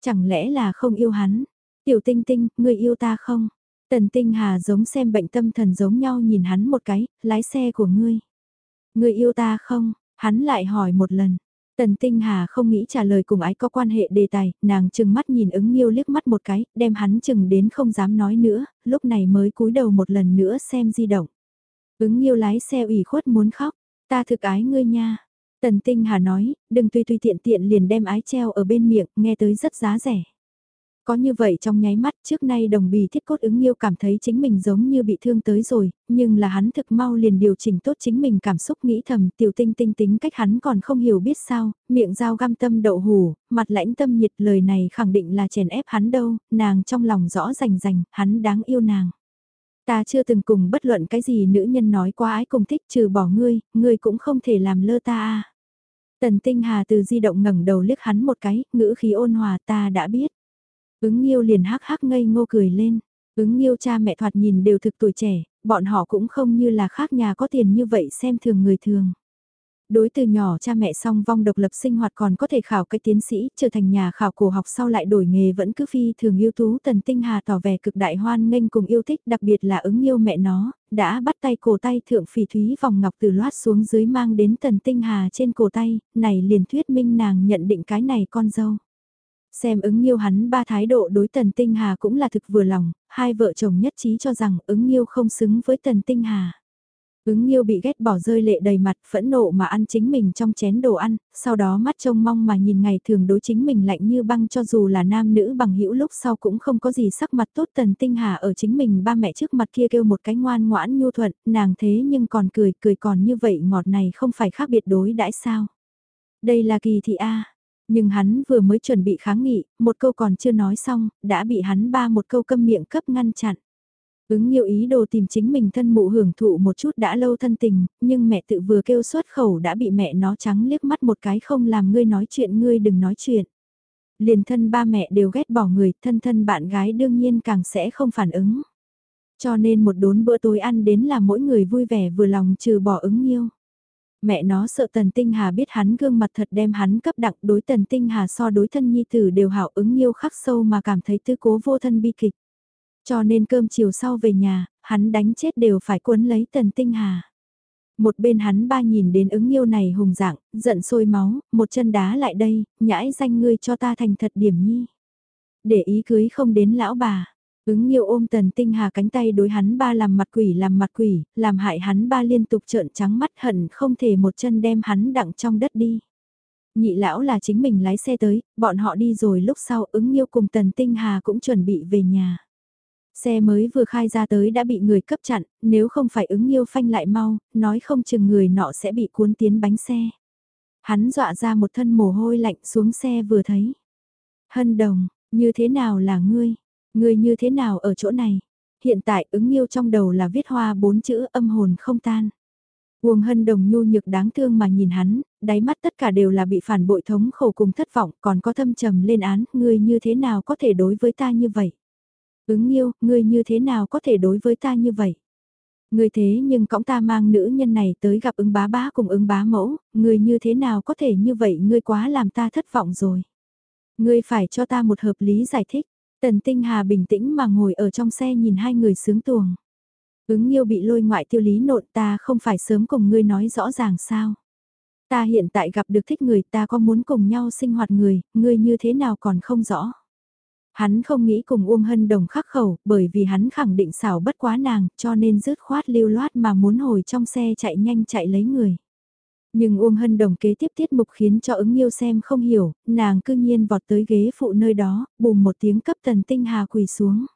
Chẳng lẽ là không yêu hắn? Tiểu tinh tinh, người yêu ta không? Tần tinh hà giống xem bệnh tâm thần giống nhau nhìn hắn một cái, lái xe của ngươi. Người yêu ta không? Hắn lại hỏi một lần, Tần Tinh Hà không nghĩ trả lời cùng ái có quan hệ đề tài, nàng chừng mắt nhìn ứng nghiêu liếc mắt một cái, đem hắn chừng đến không dám nói nữa, lúc này mới cúi đầu một lần nữa xem di động. Ứng nghiêu lái xe ủy khuất muốn khóc, ta thực ái ngươi nha. Tần Tinh Hà nói, đừng tùy tùy tiện tiện liền đem ái treo ở bên miệng, nghe tới rất giá rẻ. Có như vậy trong nháy mắt trước nay đồng bì thiết cốt ứng yêu cảm thấy chính mình giống như bị thương tới rồi, nhưng là hắn thực mau liền điều chỉnh tốt chính mình cảm xúc nghĩ thầm tiểu tinh tinh tính cách hắn còn không hiểu biết sao, miệng dao găm tâm đậu hủ, mặt lãnh tâm nhiệt lời này khẳng định là chèn ép hắn đâu, nàng trong lòng rõ rành rành, hắn đáng yêu nàng. Ta chưa từng cùng bất luận cái gì nữ nhân nói qua ái cùng thích trừ bỏ ngươi, ngươi cũng không thể làm lơ ta à. Tần tinh hà từ di động ngẩng đầu liếc hắn một cái, ngữ khí ôn hòa ta đã biết. Ứng Nghiêu liền hắc hắc ngây ngô cười lên. Ứng Nghiêu cha mẹ thoạt nhìn đều thực tuổi trẻ, bọn họ cũng không như là khác nhà có tiền như vậy xem thường người thường. Đối từ nhỏ cha mẹ song vong độc lập sinh hoạt còn có thể khảo cái tiến sĩ, trở thành nhà khảo cổ học sau lại đổi nghề vẫn cứ phi thường yêu tú tần tinh hà tỏ vẻ cực đại hoan nghênh cùng yêu thích đặc biệt là ứng yêu mẹ nó, đã bắt tay cổ tay thượng phỉ thúy vòng ngọc từ loát xuống dưới mang đến tần tinh hà trên cổ tay, này liền thuyết minh nàng nhận định cái này con dâu. Xem ứng nghiêu hắn ba thái độ đối tần tinh hà cũng là thực vừa lòng, hai vợ chồng nhất trí cho rằng ứng nghiêu không xứng với tần tinh hà. Ứng nghiêu bị ghét bỏ rơi lệ đầy mặt phẫn nộ mà ăn chính mình trong chén đồ ăn, sau đó mắt trông mong mà nhìn ngày thường đối chính mình lạnh như băng cho dù là nam nữ bằng hữu lúc sau cũng không có gì sắc mặt tốt tần tinh hà ở chính mình ba mẹ trước mặt kia kêu một cái ngoan ngoãn nhu thuận, nàng thế nhưng còn cười cười còn như vậy ngọt này không phải khác biệt đối đãi sao. Đây là kỳ thị A, nhưng hắn vừa mới chuẩn bị kháng nghị, một câu còn chưa nói xong, đã bị hắn ba một câu câm miệng cấp ngăn chặn. Ứng nhiều ý đồ tìm chính mình thân mụ hưởng thụ một chút đã lâu thân tình, nhưng mẹ tự vừa kêu xuất khẩu đã bị mẹ nó trắng liếc mắt một cái không làm ngươi nói chuyện ngươi đừng nói chuyện. Liền thân ba mẹ đều ghét bỏ người, thân thân bạn gái đương nhiên càng sẽ không phản ứng. Cho nên một đốn bữa tối ăn đến là mỗi người vui vẻ vừa lòng trừ bỏ ứng nhiêu. Mẹ nó sợ Tần Tinh Hà biết hắn gương mặt thật đem hắn cấp đặng đối Tần Tinh Hà so đối thân nhi tử đều hảo ứng yêu khắc sâu mà cảm thấy tư cố vô thân bi kịch. Cho nên cơm chiều sau về nhà, hắn đánh chết đều phải cuốn lấy Tần Tinh Hà. Một bên hắn ba nhìn đến ứng yêu này hùng dạng, giận sôi máu, một chân đá lại đây, nhãi danh ngươi cho ta thành thật điểm nhi. Để ý cưới không đến lão bà, Ứng nhiều ôm Tần Tinh Hà cánh tay đối hắn ba làm mặt quỷ làm mặt quỷ, làm hại hắn ba liên tục trợn trắng mắt hận không thể một chân đem hắn đặng trong đất đi. Nhị lão là chính mình lái xe tới, bọn họ đi rồi lúc sau ứng nhiều cùng Tần Tinh Hà cũng chuẩn bị về nhà. Xe mới vừa khai ra tới đã bị người cấp chặn, nếu không phải ứng yêu phanh lại mau, nói không chừng người nọ sẽ bị cuốn tiến bánh xe. Hắn dọa ra một thân mồ hôi lạnh xuống xe vừa thấy. Hân đồng, như thế nào là ngươi? Người như thế nào ở chỗ này? Hiện tại ứng yêu trong đầu là viết hoa bốn chữ âm hồn không tan. Uông hân đồng nhu nhược đáng thương mà nhìn hắn, đáy mắt tất cả đều là bị phản bội thống khổ cùng thất vọng, còn có thâm trầm lên án, ngươi như thế nào có thể đối với ta như vậy? Ứng yêu, ngươi như thế nào có thể đối với ta như vậy? Ngươi thế nhưng cõng ta mang nữ nhân này tới gặp ứng bá bá cùng ứng bá mẫu, ngươi như thế nào có thể như vậy, ngươi quá làm ta thất vọng rồi. Ngươi phải cho ta một hợp lý giải thích. Tần Tinh Hà bình tĩnh mà ngồi ở trong xe nhìn hai người sướng tuồng. Ứng Nhiêu bị lôi ngoại tiêu lý nộn ta không phải sớm cùng ngươi nói rõ ràng sao. Ta hiện tại gặp được thích người ta có muốn cùng nhau sinh hoạt người, ngươi như thế nào còn không rõ. Hắn không nghĩ cùng Uông Hân Đồng khắc khẩu, bởi vì hắn khẳng định xảo bất quá nàng, cho nên rứt khoát lưu loát mà muốn hồi trong xe chạy nhanh chạy lấy người. Nhưng Uông Hân Đồng kế tiếp tiết mục khiến cho ứng yêu xem không hiểu, nàng cư nhiên vọt tới ghế phụ nơi đó, bùm một tiếng cấp tần tinh hà quỳ xuống.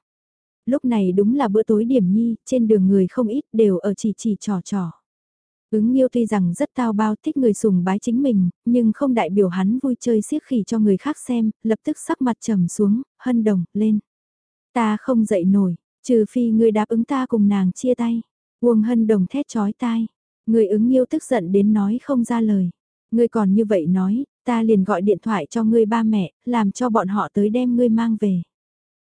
Lúc này đúng là bữa tối điểm nhi, trên đường người không ít đều ở chỉ chỉ trò trò. Ứng yêu tuy rằng rất tao bao thích người sùng bái chính mình, nhưng không đại biểu hắn vui chơi siếc khỉ cho người khác xem, lập tức sắc mặt trầm xuống, hân đồng, lên. Ta không dậy nổi, trừ phi người đáp ứng ta cùng nàng chia tay. Uông hân đồng thét chói tai. Người ứng yêu tức giận đến nói không ra lời. Ngươi còn như vậy nói, ta liền gọi điện thoại cho ngươi ba mẹ, làm cho bọn họ tới đem ngươi mang về.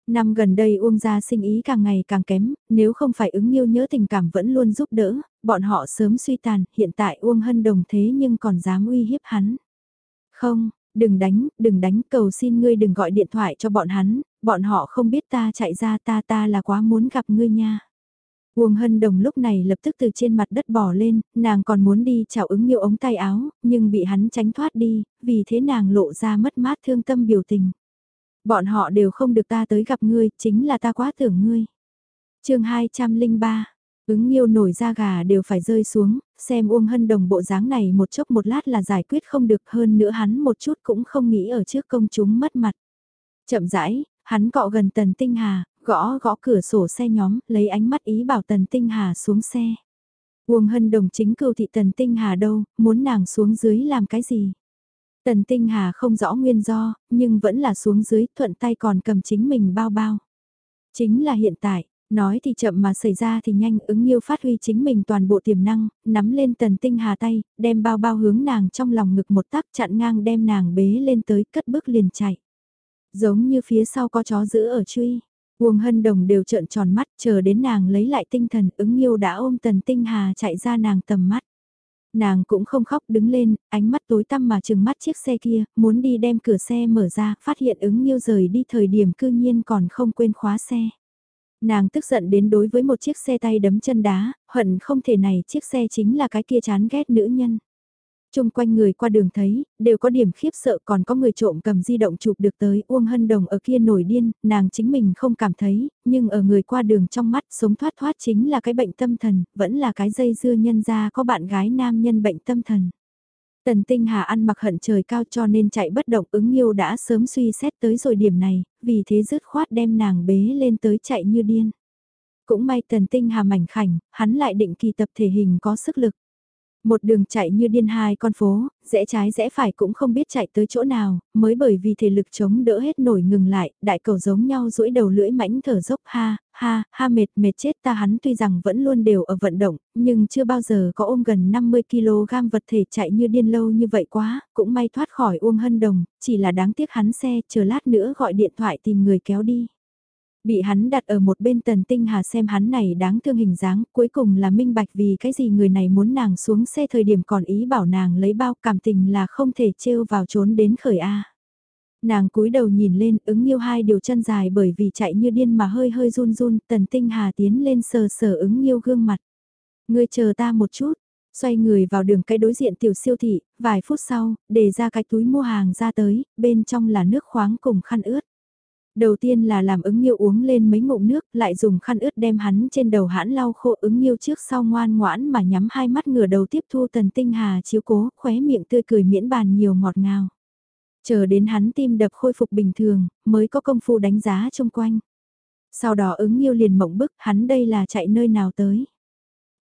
Năm gần đây Uông gia sinh ý càng ngày càng kém, nếu không phải ứng yêu nhớ tình cảm vẫn luôn giúp đỡ, bọn họ sớm suy tàn, hiện tại Uông Hân đồng thế nhưng còn dám uy hiếp hắn. Không, đừng đánh, đừng đánh, cầu xin ngươi đừng gọi điện thoại cho bọn hắn, bọn họ không biết ta chạy ra ta ta là quá muốn gặp ngươi nha. Uông Hân Đồng lúc này lập tức từ trên mặt đất bỏ lên, nàng còn muốn đi chào ứng nhiều ống tay áo, nhưng bị hắn tránh thoát đi, vì thế nàng lộ ra mất mát thương tâm biểu tình. Bọn họ đều không được ta tới gặp ngươi, chính là ta quá tưởng ngươi. chương 203, ứng nhiều nổi da gà đều phải rơi xuống, xem Uông Hân Đồng bộ dáng này một chốc một lát là giải quyết không được hơn nữa hắn một chút cũng không nghĩ ở trước công chúng mất mặt. Chậm rãi, hắn cọ gần tần tinh hà, gõ gõ cửa sổ xe nhóm, lấy ánh mắt ý bảo Tần Tinh Hà xuống xe. Uông Hân Đồng chính cưu thị Tần Tinh Hà đâu, muốn nàng xuống dưới làm cái gì? Tần Tinh Hà không rõ nguyên do, nhưng vẫn là xuống dưới, thuận tay còn cầm chính mình bao bao. Chính là hiện tại, nói thì chậm mà xảy ra thì nhanh, ứng nghiêu phát huy chính mình toàn bộ tiềm năng, nắm lên Tần Tinh Hà tay, đem bao bao hướng nàng trong lòng ngực một tắc chặn ngang đem nàng bế lên tới cất bước liền chạy. Giống như phía sau có chó giữ ở truy. Uông Hân Đồng đều trợn tròn mắt chờ đến nàng lấy lại tinh thần ứng yêu đã ôm Tần Tinh Hà chạy ra nàng tầm mắt. Nàng cũng không khóc đứng lên, ánh mắt tối tăm mà chừng mắt chiếc xe kia, muốn đi đem cửa xe mở ra, phát hiện ứng yêu rời đi thời điểm cư nhiên còn không quên khóa xe. Nàng tức giận đến đối với một chiếc xe tay đấm chân đá, hận không thể này chiếc xe chính là cái kia chán ghét nữ nhân. Trung quanh người qua đường thấy, đều có điểm khiếp sợ còn có người trộm cầm di động chụp được tới Uông Hân Đồng ở kia nổi điên, nàng chính mình không cảm thấy, nhưng ở người qua đường trong mắt sống thoát thoát chính là cái bệnh tâm thần, vẫn là cái dây dưa nhân ra có bạn gái nam nhân bệnh tâm thần. Tần Tinh Hà ăn mặc hận trời cao cho nên chạy bất động ứng yêu đã sớm suy xét tới rồi điểm này, vì thế dứt khoát đem nàng bế lên tới chạy như điên. Cũng may Tần Tinh Hà mảnh khảnh, hắn lại định kỳ tập thể hình có sức lực. Một đường chạy như điên hai con phố, rẽ trái rẽ phải cũng không biết chạy tới chỗ nào, mới bởi vì thể lực chống đỡ hết nổi ngừng lại, đại cầu giống nhau duỗi đầu lưỡi mãnh thở dốc ha, ha, ha mệt mệt chết ta hắn tuy rằng vẫn luôn đều ở vận động, nhưng chưa bao giờ có ôm gần 50kg vật thể chạy như điên lâu như vậy quá, cũng may thoát khỏi Uông Hân Đồng, chỉ là đáng tiếc hắn xe, chờ lát nữa gọi điện thoại tìm người kéo đi. Bị hắn đặt ở một bên tần tinh hà xem hắn này đáng thương hình dáng, cuối cùng là minh bạch vì cái gì người này muốn nàng xuống xe thời điểm còn ý bảo nàng lấy bao cảm tình là không thể trêu vào trốn đến khởi A. Nàng cúi đầu nhìn lên ứng nghiêu hai điều chân dài bởi vì chạy như điên mà hơi hơi run run, tần tinh hà tiến lên sờ sờ ứng nghiêu gương mặt. Ngươi chờ ta một chút, xoay người vào đường cái đối diện tiểu siêu thị, vài phút sau, để ra cái túi mua hàng ra tới, bên trong là nước khoáng cùng khăn ướt. Đầu tiên là làm ứng nhiêu uống lên mấy ngụm nước, lại dùng khăn ướt đem hắn trên đầu hãn lau khô ứng nhiêu trước sau ngoan ngoãn mà nhắm hai mắt ngửa đầu tiếp thu tần tinh hà chiếu cố, khóe miệng tươi cười miễn bàn nhiều ngọt ngào. Chờ đến hắn tim đập khôi phục bình thường, mới có công phu đánh giá chung quanh. Sau đó ứng nhiêu liền mộng bức hắn đây là chạy nơi nào tới.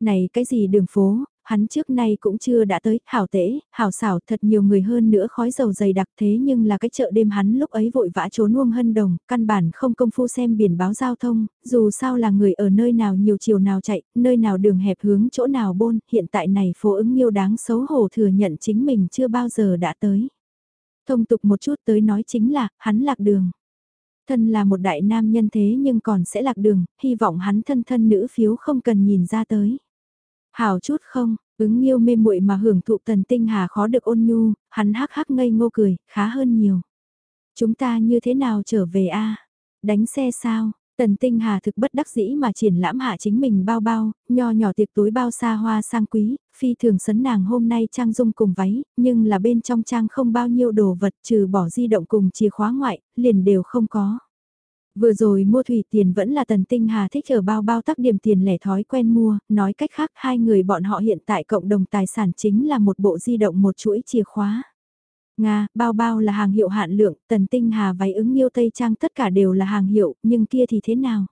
Này cái gì đường phố, hắn trước nay cũng chưa đã tới, hảo tễ, hảo xảo thật nhiều người hơn nữa khói dầu dày đặc thế nhưng là cái chợ đêm hắn lúc ấy vội vã trốn uông hân đồng, căn bản không công phu xem biển báo giao thông, dù sao là người ở nơi nào nhiều chiều nào chạy, nơi nào đường hẹp hướng chỗ nào bôn, hiện tại này phố ứng nhiêu đáng xấu hổ thừa nhận chính mình chưa bao giờ đã tới. Thông tục một chút tới nói chính là, hắn lạc đường. Thân là một đại nam nhân thế nhưng còn sẽ lạc đường, hy vọng hắn thân thân nữ phiếu không cần nhìn ra tới. Hảo chút không, ứng yêu mê muội mà hưởng thụ tần tinh hà khó được ôn nhu, hắn hắc hắc ngây ngô cười, khá hơn nhiều. Chúng ta như thế nào trở về a Đánh xe sao? Tần Tinh Hà thực bất đắc dĩ mà triển lãm hạ chính mình bao bao, nho nhỏ tiệc túi bao xa hoa sang quý, phi thường sấn nàng hôm nay trang dung cùng váy, nhưng là bên trong trang không bao nhiêu đồ vật trừ bỏ di động cùng chìa khóa ngoại, liền đều không có. Vừa rồi mua thủy tiền vẫn là tần tinh hà thích ở bao bao tắc điểm tiền lẻ thói quen mua, nói cách khác hai người bọn họ hiện tại cộng đồng tài sản chính là một bộ di động một chuỗi chìa khóa. Nga, bao bao là hàng hiệu hạn lượng, tần tinh hà váy ứng yêu Tây Trang tất cả đều là hàng hiệu, nhưng kia thì thế nào?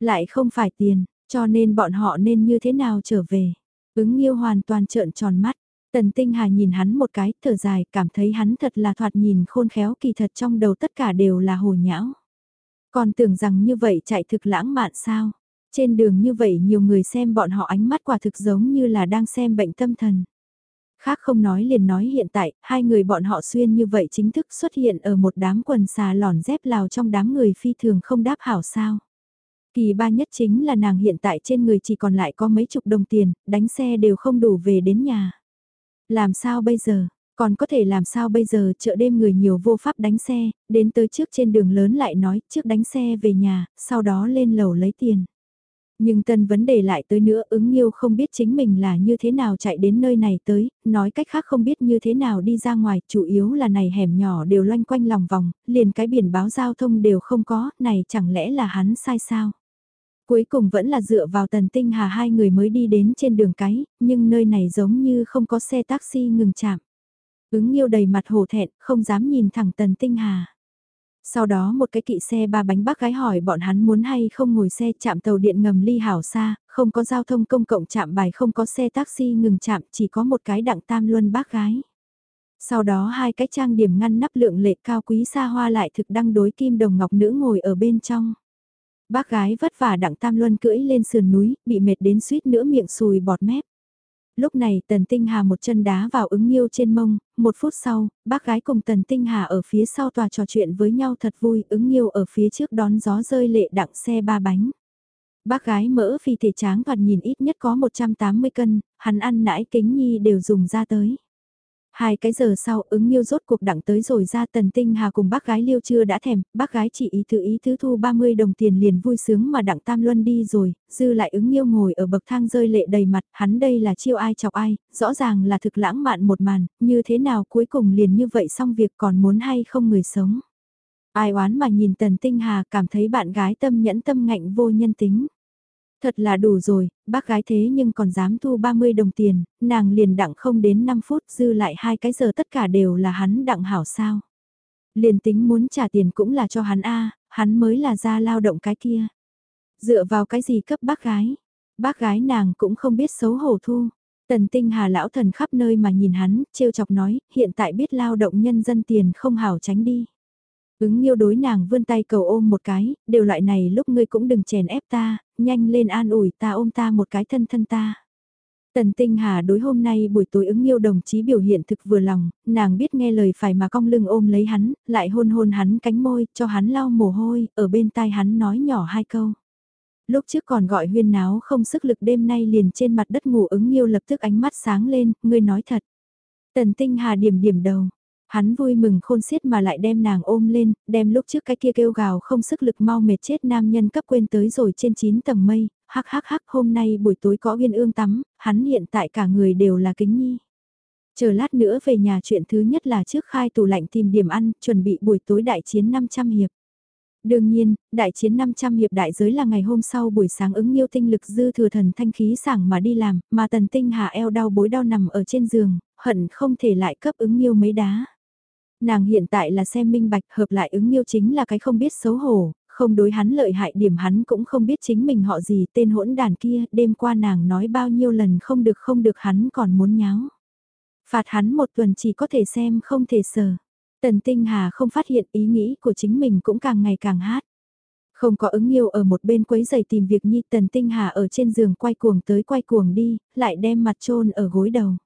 Lại không phải tiền, cho nên bọn họ nên như thế nào trở về? Ứng yêu hoàn toàn trợn tròn mắt. Tần Tinh Hà nhìn hắn một cái, thở dài, cảm thấy hắn thật là thoạt nhìn khôn khéo kỳ thật trong đầu tất cả đều là hồ nhão. Còn tưởng rằng như vậy chạy thực lãng mạn sao? Trên đường như vậy nhiều người xem bọn họ ánh mắt quả thực giống như là đang xem bệnh tâm thần. Khác không nói liền nói hiện tại, hai người bọn họ xuyên như vậy chính thức xuất hiện ở một đám quần xà lòn dép lào trong đám người phi thường không đáp hảo sao. Kỳ ba nhất chính là nàng hiện tại trên người chỉ còn lại có mấy chục đồng tiền, đánh xe đều không đủ về đến nhà. Làm sao bây giờ, còn có thể làm sao bây giờ chợ đêm người nhiều vô pháp đánh xe, đến tới trước trên đường lớn lại nói trước đánh xe về nhà, sau đó lên lầu lấy tiền. Nhưng tân vấn đề lại tới nữa ứng nghiêu không biết chính mình là như thế nào chạy đến nơi này tới, nói cách khác không biết như thế nào đi ra ngoài, chủ yếu là này hẻm nhỏ đều loanh quanh lòng vòng, liền cái biển báo giao thông đều không có, này chẳng lẽ là hắn sai sao? Cuối cùng vẫn là dựa vào tần tinh hà hai người mới đi đến trên đường cái, nhưng nơi này giống như không có xe taxi ngừng chạm. Ứng yêu đầy mặt hổ thẹn, không dám nhìn thẳng tần tinh hà. Sau đó một cái kỵ xe ba bánh bác gái hỏi bọn hắn muốn hay không ngồi xe chạm tàu điện ngầm ly hảo xa, không có giao thông công cộng chạm bài không có xe taxi ngừng chạm chỉ có một cái đặng tam luân bác gái. Sau đó hai cái trang điểm ngăn nắp lượng lệ cao quý xa hoa lại thực đăng đối kim đồng ngọc nữ ngồi ở bên trong. Bác gái vất vả đặng tam luân cưỡi lên sườn núi, bị mệt đến suýt nữa miệng sùi bọt mép. Lúc này Tần Tinh Hà một chân đá vào ứng nghiêu trên mông, một phút sau, bác gái cùng Tần Tinh Hà ở phía sau tòa trò chuyện với nhau thật vui, ứng nghiêu ở phía trước đón gió rơi lệ đặng xe ba bánh. Bác gái mỡ phi thể tráng thoạt nhìn ít nhất có 180 cân, hắn ăn nãi kính nhi đều dùng ra tới. Hai cái giờ sau ứng miêu rốt cuộc đặng tới rồi ra tần tinh hà cùng bác gái liêu chưa đã thèm, bác gái chỉ ý tự ý thứ thu 30 đồng tiền liền vui sướng mà đặng tam luân đi rồi, dư lại ứng miêu ngồi ở bậc thang rơi lệ đầy mặt, hắn đây là chiêu ai chọc ai, rõ ràng là thực lãng mạn một màn, như thế nào cuối cùng liền như vậy xong việc còn muốn hay không người sống. Ai oán mà nhìn tần tinh hà cảm thấy bạn gái tâm nhẫn tâm ngạnh vô nhân tính. Thật là đủ rồi, bác gái thế nhưng còn dám thu 30 đồng tiền, nàng liền đặng không đến 5 phút dư lại hai cái giờ tất cả đều là hắn đặng hảo sao. Liền tính muốn trả tiền cũng là cho hắn A, hắn mới là ra lao động cái kia. Dựa vào cái gì cấp bác gái, bác gái nàng cũng không biết xấu hổ thu. Tần tinh hà lão thần khắp nơi mà nhìn hắn, trêu chọc nói, hiện tại biết lao động nhân dân tiền không hảo tránh đi. Ứng yêu đối nàng vươn tay cầu ôm một cái, đều loại này lúc ngươi cũng đừng chèn ép ta, nhanh lên an ủi ta ôm ta một cái thân thân ta. Tần Tinh Hà đối hôm nay buổi tối ứng yêu đồng chí biểu hiện thực vừa lòng, nàng biết nghe lời phải mà cong lưng ôm lấy hắn, lại hôn hôn hắn cánh môi, cho hắn lau mồ hôi, ở bên tai hắn nói nhỏ hai câu. Lúc trước còn gọi huyên náo không sức lực đêm nay liền trên mặt đất ngủ ứng yêu lập tức ánh mắt sáng lên, ngươi nói thật. Tần Tinh Hà điểm điểm đầu, Hắn vui mừng khôn xiết mà lại đem nàng ôm lên, đem lúc trước cái kia kêu gào không sức lực mau mệt chết nam nhân cấp quên tới rồi trên 9 tầng mây, hắc hắc hắc hôm nay buổi tối có uyên ương tắm, hắn hiện tại cả người đều là kính nhi. Chờ lát nữa về nhà chuyện thứ nhất là trước khai tủ lạnh tìm điểm ăn, chuẩn bị buổi tối đại chiến 500 hiệp. Đương nhiên, đại chiến 500 hiệp đại giới là ngày hôm sau buổi sáng ứng nhiêu tinh lực dư thừa thần thanh khí sảng mà đi làm, mà tần tinh hạ eo đau bối đau nằm ở trên giường, hận không thể lại cấp ứng nhiêu mấy đá. Nàng hiện tại là xem minh bạch hợp lại ứng yêu chính là cái không biết xấu hổ, không đối hắn lợi hại điểm hắn cũng không biết chính mình họ gì tên hỗn đàn kia, đêm qua nàng nói bao nhiêu lần không được không được hắn còn muốn nháo. Phạt hắn một tuần chỉ có thể xem không thể sờ. Tần Tinh Hà không phát hiện ý nghĩ của chính mình cũng càng ngày càng hát. Không có ứng yêu ở một bên quấy giày tìm việc nhi Tần Tinh Hà ở trên giường quay cuồng tới quay cuồng đi, lại đem mặt trôn ở gối đầu.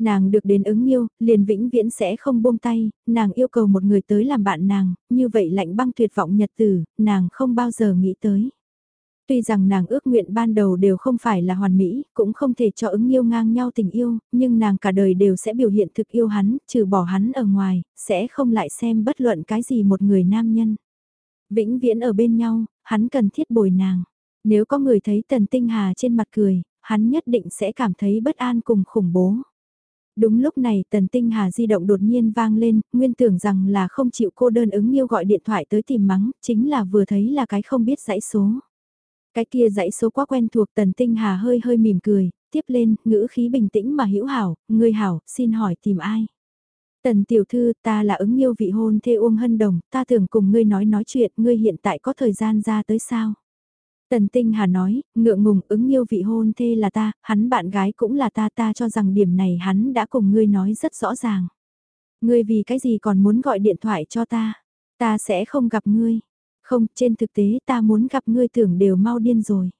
Nàng được đến ứng yêu, liền vĩnh viễn sẽ không buông tay, nàng yêu cầu một người tới làm bạn nàng, như vậy lạnh băng tuyệt vọng nhật tử, nàng không bao giờ nghĩ tới. Tuy rằng nàng ước nguyện ban đầu đều không phải là hoàn mỹ, cũng không thể cho ứng yêu ngang nhau tình yêu, nhưng nàng cả đời đều sẽ biểu hiện thực yêu hắn, trừ bỏ hắn ở ngoài, sẽ không lại xem bất luận cái gì một người nam nhân. Vĩnh viễn ở bên nhau, hắn cần thiết bồi nàng. Nếu có người thấy tần tinh hà trên mặt cười, hắn nhất định sẽ cảm thấy bất an cùng khủng bố. Đúng lúc này tần tinh hà di động đột nhiên vang lên, nguyên tưởng rằng là không chịu cô đơn ứng yêu gọi điện thoại tới tìm mắng, chính là vừa thấy là cái không biết dãy số. Cái kia dãy số quá quen thuộc tần tinh hà hơi hơi mỉm cười, tiếp lên, ngữ khí bình tĩnh mà hữu hảo, người hảo, xin hỏi tìm ai. Tần tiểu thư, ta là ứng yêu vị hôn thê Uông Hân Đồng, ta thường cùng ngươi nói nói chuyện, ngươi hiện tại có thời gian ra tới sao? Tần Tinh Hà nói, ngượng ngùng ứng yêu vị hôn thê là ta, hắn bạn gái cũng là ta ta cho rằng điểm này hắn đã cùng ngươi nói rất rõ ràng. Ngươi vì cái gì còn muốn gọi điện thoại cho ta? Ta sẽ không gặp ngươi. Không, trên thực tế ta muốn gặp ngươi tưởng đều mau điên rồi.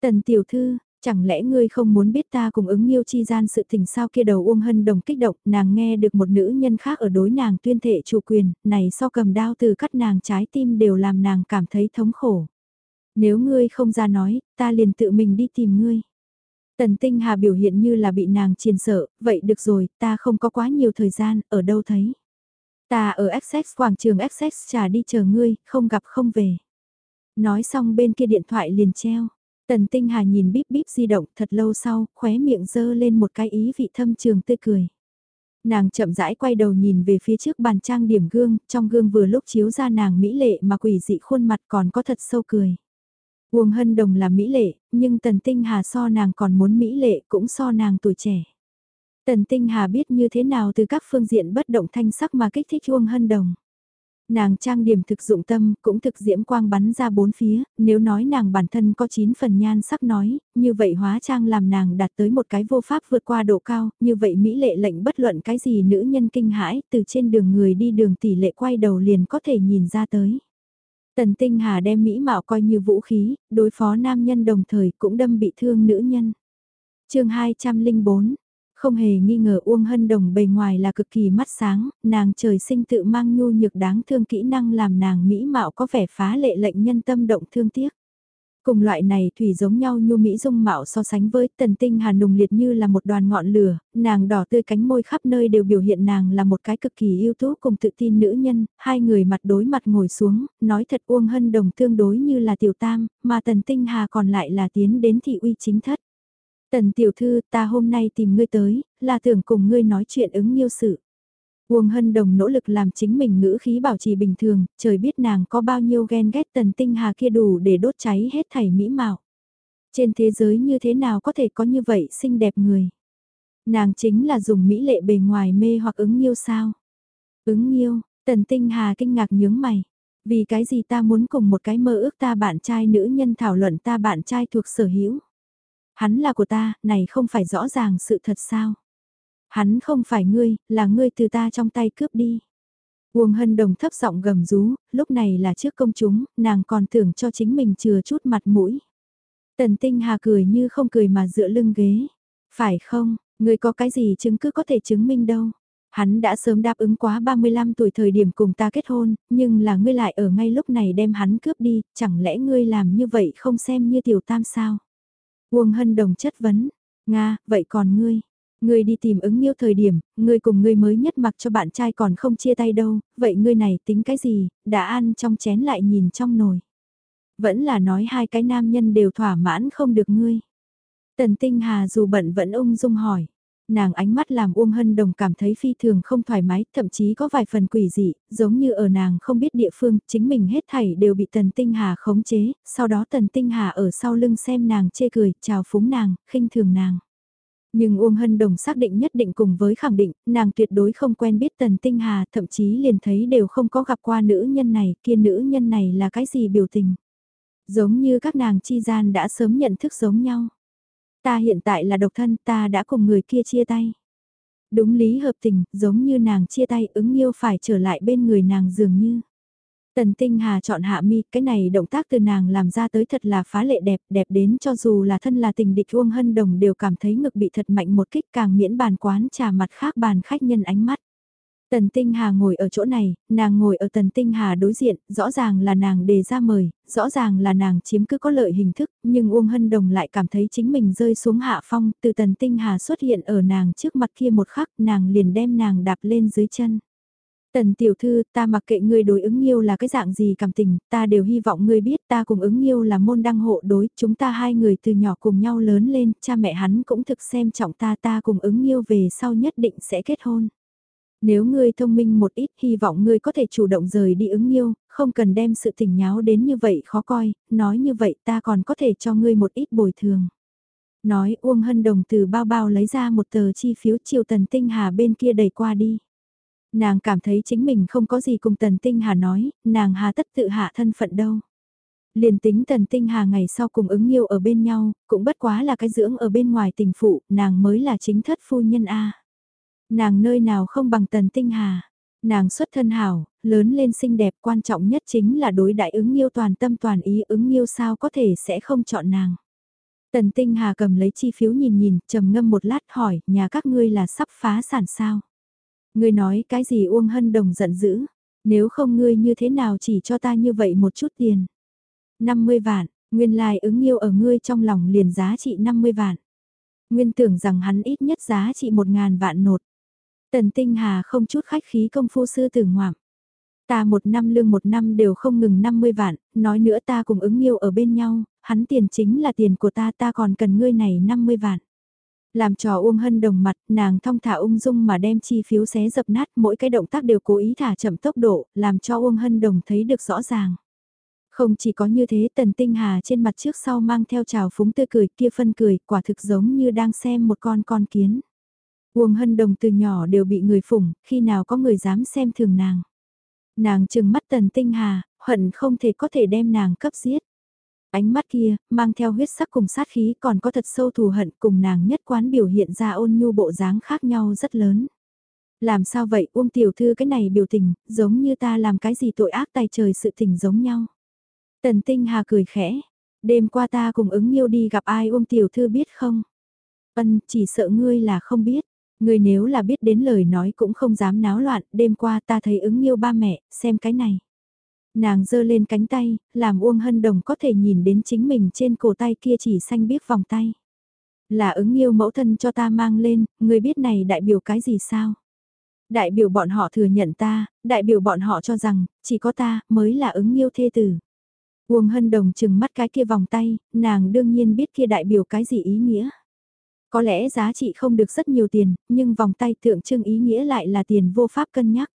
Tần tiểu thư, chẳng lẽ ngươi không muốn biết ta cùng ứng yêu chi gian sự tình sao kia đầu Uông Hân Đồng kích động, nàng nghe được một nữ nhân khác ở đối nàng tuyên thệ chủ quyền, này so cầm đao từ cắt nàng trái tim đều làm nàng cảm thấy thống khổ. Nếu ngươi không ra nói, ta liền tự mình đi tìm ngươi. Tần Tinh Hà biểu hiện như là bị nàng chiền sợ, vậy được rồi, ta không có quá nhiều thời gian, ở đâu thấy. Ta ở Essex quảng trường Essex trả đi chờ ngươi, không gặp không về. Nói xong bên kia điện thoại liền treo. Tần Tinh Hà nhìn bíp bíp di động thật lâu sau, khóe miệng dơ lên một cái ý vị thâm trường tươi cười. Nàng chậm rãi quay đầu nhìn về phía trước bàn trang điểm gương, trong gương vừa lúc chiếu ra nàng mỹ lệ mà quỷ dị khuôn mặt còn có thật sâu cười. Uông Hân Đồng là mỹ lệ, nhưng Tần Tinh Hà so nàng còn muốn mỹ lệ cũng so nàng tuổi trẻ. Tần Tinh Hà biết như thế nào từ các phương diện bất động thanh sắc mà kích thích Uông Hân Đồng. Nàng trang điểm thực dụng tâm, cũng thực diễm quang bắn ra bốn phía, nếu nói nàng bản thân có 9 phần nhan sắc nói, như vậy hóa trang làm nàng đạt tới một cái vô pháp vượt qua độ cao, như vậy Mỹ lệ lệnh bất luận cái gì nữ nhân kinh hãi, từ trên đường người đi đường tỷ lệ quay đầu liền có thể nhìn ra tới. Tần Tinh Hà đem mỹ mạo coi như vũ khí, đối phó nam nhân đồng thời cũng đâm bị thương nữ nhân. chương 204, không hề nghi ngờ Uông Hân Đồng bề ngoài là cực kỳ mắt sáng, nàng trời sinh tự mang nhu nhược đáng thương kỹ năng làm nàng mỹ mạo có vẻ phá lệ lệnh nhân tâm động thương tiếc. Cùng loại này thủy giống nhau nhu mỹ dung mạo so sánh với tần tinh hà nùng liệt như là một đoàn ngọn lửa, nàng đỏ tươi cánh môi khắp nơi đều biểu hiện nàng là một cái cực kỳ yêu tú cùng tự tin nữ nhân, hai người mặt đối mặt ngồi xuống, nói thật uông hân đồng tương đối như là tiểu tam, mà tần tinh hà còn lại là tiến đến thị uy chính thất. Tần tiểu thư ta hôm nay tìm ngươi tới, là tưởng cùng ngươi nói chuyện ứng nghiêu sự. Uông Hân Đồng nỗ lực làm chính mình ngữ khí bảo trì bình thường, trời biết nàng có bao nhiêu ghen ghét tần tinh hà kia đủ để đốt cháy hết thảy mỹ mạo. Trên thế giới như thế nào có thể có như vậy xinh đẹp người. Nàng chính là dùng mỹ lệ bề ngoài mê hoặc ứng yêu sao. Ứng yêu, tần tinh hà kinh ngạc nhướng mày. Vì cái gì ta muốn cùng một cái mơ ước ta bạn trai nữ nhân thảo luận ta bạn trai thuộc sở hữu. Hắn là của ta, này không phải rõ ràng sự thật sao? Hắn không phải ngươi, là ngươi từ ta trong tay cướp đi. Uông Hân Đồng thấp giọng gầm rú, lúc này là trước công chúng, nàng còn tưởng cho chính mình chừa chút mặt mũi. Tần Tinh Hà cười như không cười mà dựa lưng ghế. Phải không, ngươi có cái gì chứng cứ có thể chứng minh đâu. Hắn đã sớm đáp ứng quá 35 tuổi thời điểm cùng ta kết hôn, nhưng là ngươi lại ở ngay lúc này đem hắn cướp đi, chẳng lẽ ngươi làm như vậy không xem như tiểu tam sao? Uông Hân Đồng chất vấn, Nga, vậy còn ngươi? Ngươi đi tìm ứng nhiêu thời điểm, ngươi cùng ngươi mới nhất mặc cho bạn trai còn không chia tay đâu, vậy ngươi này tính cái gì, đã ăn trong chén lại nhìn trong nồi. Vẫn là nói hai cái nam nhân đều thỏa mãn không được ngươi. Tần Tinh Hà dù bận vẫn ung dung hỏi nàng ánh mắt làm Uông Hân Đồng cảm thấy phi thường không thoải mái, thậm chí có vài phần quỷ dị, giống như ở nàng không biết địa phương, chính mình hết thảy đều bị Tần Tinh Hà khống chế, sau đó Tần Tinh Hà ở sau lưng xem nàng chê cười, chào phúng nàng, khinh thường nàng. Nhưng Uông Hân Đồng xác định nhất định cùng với khẳng định, nàng tuyệt đối không quen biết Tần Tinh Hà, thậm chí liền thấy đều không có gặp qua nữ nhân này, kia nữ nhân này là cái gì biểu tình. Giống như các nàng chi gian đã sớm nhận thức giống nhau. Ta hiện tại là độc thân, ta đã cùng người kia chia tay. Đúng lý hợp tình, giống như nàng chia tay ứng yêu phải trở lại bên người nàng dường như. Tần Tinh Hà chọn hạ mi, cái này động tác từ nàng làm ra tới thật là phá lệ đẹp, đẹp đến cho dù là thân là tình địch Uông Hân Đồng đều cảm thấy ngực bị thật mạnh một kích càng miễn bàn quán trà mặt khác bàn khách nhân ánh mắt. Tần Tinh Hà ngồi ở chỗ này, nàng ngồi ở Tần Tinh Hà đối diện, rõ ràng là nàng đề ra mời, rõ ràng là nàng chiếm cứ có lợi hình thức, nhưng Uông Hân Đồng lại cảm thấy chính mình rơi xuống hạ phong, từ Tần Tinh Hà xuất hiện ở nàng trước mặt kia một khắc, nàng liền đem nàng đạp lên dưới chân. Tần tiểu thư, ta mặc kệ ngươi đối ứng yêu là cái dạng gì cảm tình, ta đều hy vọng ngươi biết ta cùng ứng yêu là môn đăng hộ đối, chúng ta hai người từ nhỏ cùng nhau lớn lên, cha mẹ hắn cũng thực xem trọng ta ta cùng ứng yêu về sau nhất định sẽ kết hôn. Nếu ngươi thông minh một ít hy vọng ngươi có thể chủ động rời đi ứng yêu, không cần đem sự tình nháo đến như vậy khó coi, nói như vậy ta còn có thể cho ngươi một ít bồi thường. Nói Uông Hân Đồng từ bao bao lấy ra một tờ chi phiếu chiều tần tinh hà bên kia đẩy qua đi. Nàng cảm thấy chính mình không có gì cùng tần tinh hà nói, nàng hà tất tự hạ thân phận đâu. Liền tính tần tinh hà ngày sau cùng ứng yêu ở bên nhau, cũng bất quá là cái dưỡng ở bên ngoài tình phụ, nàng mới là chính thất phu nhân A. Nàng nơi nào không bằng tần tinh hà. Nàng xuất thân hảo, lớn lên xinh đẹp quan trọng nhất chính là đối đại ứng yêu toàn tâm toàn ý ứng yêu sao có thể sẽ không chọn nàng. Tần tinh hà cầm lấy chi phiếu nhìn nhìn, trầm ngâm một lát hỏi, nhà các ngươi là sắp phá sản sao? Ngươi nói cái gì Uông Hân Đồng giận dữ, nếu không ngươi như thế nào chỉ cho ta như vậy một chút tiền. 50 vạn, nguyên lai ứng yêu ở ngươi trong lòng liền giá trị 50 vạn. Nguyên tưởng rằng hắn ít nhất giá trị 1.000 vạn nột. Tần Tinh Hà không chút khách khí công phu sư tử ngoạm. Ta một năm lương một năm đều không ngừng 50 vạn, nói nữa ta cùng ứng yêu ở bên nhau, hắn tiền chính là tiền của ta ta còn cần ngươi này 50 vạn. Làm trò Uông Hân đồng mặt, nàng thong thả ung dung mà đem chi phiếu xé dập nát mỗi cái động tác đều cố ý thả chậm tốc độ, làm cho Uông Hân đồng thấy được rõ ràng. Không chỉ có như thế tần tinh hà trên mặt trước sau mang theo trào phúng tươi cười kia phân cười quả thực giống như đang xem một con con kiến. Uông Hân Đồng từ nhỏ đều bị người phủng, khi nào có người dám xem thường nàng. Nàng trừng mắt tần tinh hà, hận không thể có thể đem nàng cấp giết. Ánh mắt kia, mang theo huyết sắc cùng sát khí còn có thật sâu thù hận cùng nàng nhất quán biểu hiện ra ôn nhu bộ dáng khác nhau rất lớn. Làm sao vậy Uông Tiểu Thư cái này biểu tình, giống như ta làm cái gì tội ác tay trời sự tình giống nhau. Tần Tinh Hà cười khẽ, đêm qua ta cùng ứng nhiêu đi gặp ai Uông Tiểu Thư biết không? Ân, chỉ sợ ngươi là không biết. Ngươi nếu là biết đến lời nói cũng không dám náo loạn, đêm qua ta thấy ứng nhiêu ba mẹ, xem cái này. Nàng giơ lên cánh tay, làm Uông Hân Đồng có thể nhìn đến chính mình trên cổ tay kia chỉ xanh biếc vòng tay. Là ứng yêu mẫu thân cho ta mang lên, người biết này đại biểu cái gì sao? Đại biểu bọn họ thừa nhận ta, đại biểu bọn họ cho rằng, chỉ có ta mới là ứng yêu thê tử. Uông Hân Đồng chừng mắt cái kia vòng tay, nàng đương nhiên biết kia đại biểu cái gì ý nghĩa. Có lẽ giá trị không được rất nhiều tiền, nhưng vòng tay tượng trưng ý nghĩa lại là tiền vô pháp cân nhắc.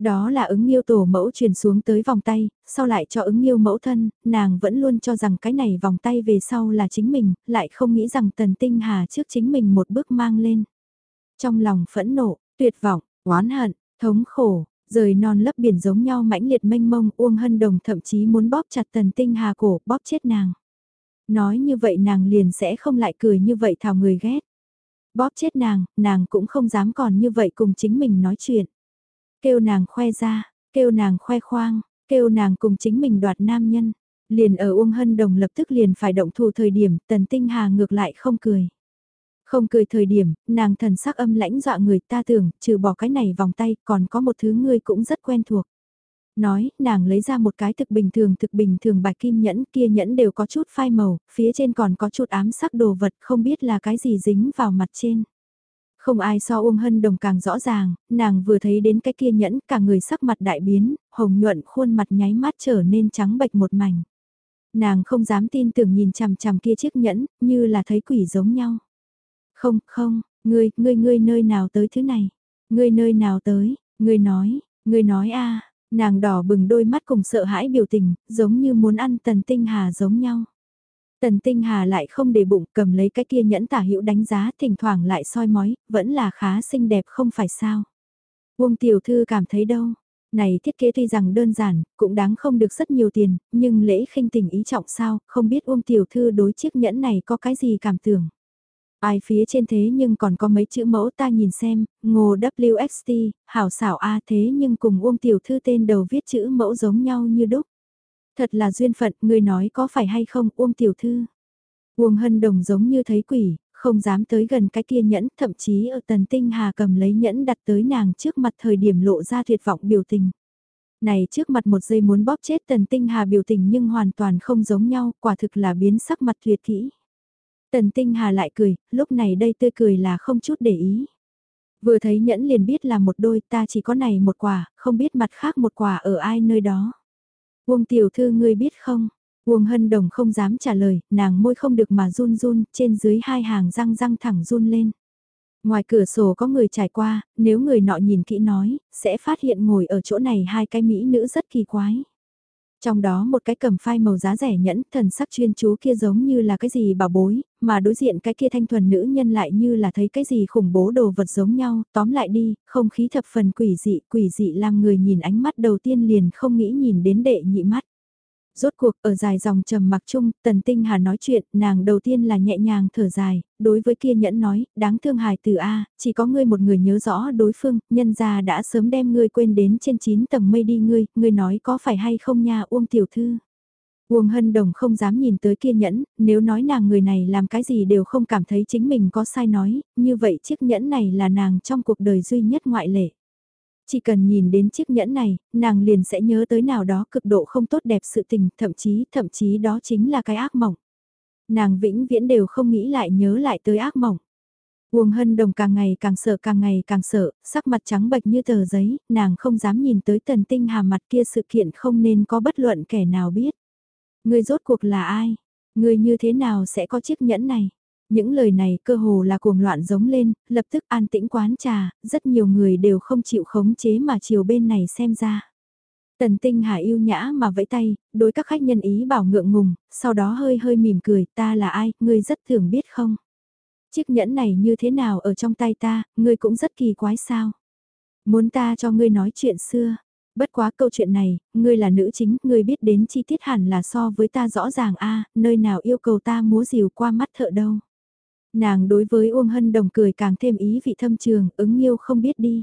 Đó là ứng yêu tổ mẫu truyền xuống tới vòng tay, sau lại cho ứng yêu mẫu thân, nàng vẫn luôn cho rằng cái này vòng tay về sau là chính mình, lại không nghĩ rằng tần tinh hà trước chính mình một bước mang lên. Trong lòng phẫn nộ, tuyệt vọng, oán hận, thống khổ, rời non lấp biển giống nhau mãnh liệt mênh mông Uông Hân Đồng thậm chí muốn bóp chặt tần tinh hà cổ, bóp chết nàng. Nói như vậy nàng liền sẽ không lại cười như vậy thảo người ghét. Bóp chết nàng, nàng cũng không dám còn như vậy cùng chính mình nói chuyện. Kêu nàng khoe ra, kêu nàng khoe khoang, kêu nàng cùng chính mình đoạt nam nhân. Liền ở Uông Hân Đồng lập tức liền phải động thủ thời điểm, Tần Tinh Hà ngược lại không cười. Không cười thời điểm, nàng thần sắc âm lãnh dọa người ta tưởng, trừ bỏ cái này vòng tay, còn có một thứ ngươi cũng rất quen thuộc. Nói, nàng lấy ra một cái thực bình thường thực bình thường bạch kim nhẫn kia nhẫn đều có chút phai màu, phía trên còn có chút ám sắc đồ vật không biết là cái gì dính vào mặt trên. Không ai so Uông Hân Đồng càng rõ ràng, nàng vừa thấy đến cái kia nhẫn cả người sắc mặt đại biến, hồng nhuận khuôn mặt nháy mắt trở nên trắng bệch một mảnh. Nàng không dám tin tưởng nhìn chằm chằm kia chiếc nhẫn, như là thấy quỷ giống nhau. Không, không, ngươi, ngươi, ngươi nơi nào tới thứ này? Ngươi nơi nào tới? Ngươi nói, ngươi nói a nàng đỏ bừng đôi mắt cùng sợ hãi biểu tình, giống như muốn ăn tần tinh hà giống nhau. Tần tinh hà lại không để bụng cầm lấy cái kia nhẫn tả hữu đánh giá thỉnh thoảng lại soi mói, vẫn là khá xinh đẹp không phải sao. Uông tiểu thư cảm thấy đâu, này thiết kế tuy rằng đơn giản, cũng đáng không được rất nhiều tiền, nhưng lễ khinh tình ý trọng sao, không biết Uông tiểu thư đối chiếc nhẫn này có cái gì cảm tưởng. Ai phía trên thế nhưng còn có mấy chữ mẫu ta nhìn xem, ngô WXT, hảo xảo A thế nhưng cùng Uông tiểu thư tên đầu viết chữ mẫu giống nhau như đúc. Thật là duyên phận, người nói có phải hay không Uông tiểu thư. Uông hân đồng giống như thấy quỷ, không dám tới gần cái kia nhẫn, thậm chí ở tần tinh hà cầm lấy nhẫn đặt tới nàng trước mặt thời điểm lộ ra tuyệt vọng biểu tình. Này trước mặt một giây muốn bóp chết tần tinh hà biểu tình nhưng hoàn toàn không giống nhau, quả thực là biến sắc mặt tuyệt kỹ. Tần tinh hà lại cười, lúc này đây tươi cười là không chút để ý. Vừa thấy nhẫn liền biết là một đôi ta chỉ có này một quả, không biết mặt khác một quả ở ai nơi đó. Uông tiểu thư ngươi biết không? Uông hân đồng không dám trả lời, nàng môi không được mà run run, trên dưới hai hàng răng răng thẳng run lên. Ngoài cửa sổ có người trải qua, nếu người nọ nhìn kỹ nói, sẽ phát hiện ngồi ở chỗ này hai cái mỹ nữ rất kỳ quái. Trong đó một cái cầm phai màu giá rẻ nhẫn, thần sắc chuyên chú kia giống như là cái gì bảo bối, mà đối diện cái kia thanh thuần nữ nhân lại như là thấy cái gì khủng bố đồ vật giống nhau, tóm lại đi, không khí thập phần quỷ dị, quỷ dị làm người nhìn ánh mắt đầu tiên liền không nghĩ nhìn đến đệ nhị mắt. Rốt cuộc ở dài dòng trầm mặc chung, tần tinh hà nói chuyện, nàng đầu tiên là nhẹ nhàng thở dài, đối với kia nhẫn nói, đáng thương hài từ A, chỉ có ngươi một người nhớ rõ đối phương, nhân gia đã sớm đem ngươi quên đến trên 9 tầng mây đi ngươi, ngươi nói có phải hay không nha Uông tiểu thư. Uông Hân Đồng không dám nhìn tới kia nhẫn, nếu nói nàng người này làm cái gì đều không cảm thấy chính mình có sai nói, như vậy chiếc nhẫn này là nàng trong cuộc đời duy nhất ngoại lệ. Chỉ cần nhìn đến chiếc nhẫn này, nàng liền sẽ nhớ tới nào đó cực độ không tốt đẹp sự tình, thậm chí, thậm chí đó chính là cái ác mộng. Nàng vĩnh viễn đều không nghĩ lại nhớ lại tới ác mộng. Uông Hân Đồng càng ngày càng sợ càng ngày càng sợ, sắc mặt trắng bệch như tờ giấy, nàng không dám nhìn tới tần tinh hà mặt kia sự kiện không nên có bất luận kẻ nào biết. Người rốt cuộc là ai? Người như thế nào sẽ có chiếc nhẫn này? Những lời này cơ hồ là cuồng loạn giống lên, lập tức an tĩnh quán trà, rất nhiều người đều không chịu khống chế mà chiều bên này xem ra. Tần tinh hà yêu nhã mà vẫy tay, đối các khách nhân ý bảo ngượng ngùng, sau đó hơi hơi mỉm cười, ta là ai, ngươi rất thường biết không? Chiếc nhẫn này như thế nào ở trong tay ta, ngươi cũng rất kỳ quái sao? Muốn ta cho ngươi nói chuyện xưa, bất quá câu chuyện này, ngươi là nữ chính, ngươi biết đến chi tiết hẳn là so với ta rõ ràng a nơi nào yêu cầu ta múa rìu qua mắt thợ đâu. Nàng đối với Uông Hân Đồng cười càng thêm ý vị thâm trường, ứng yêu không biết đi.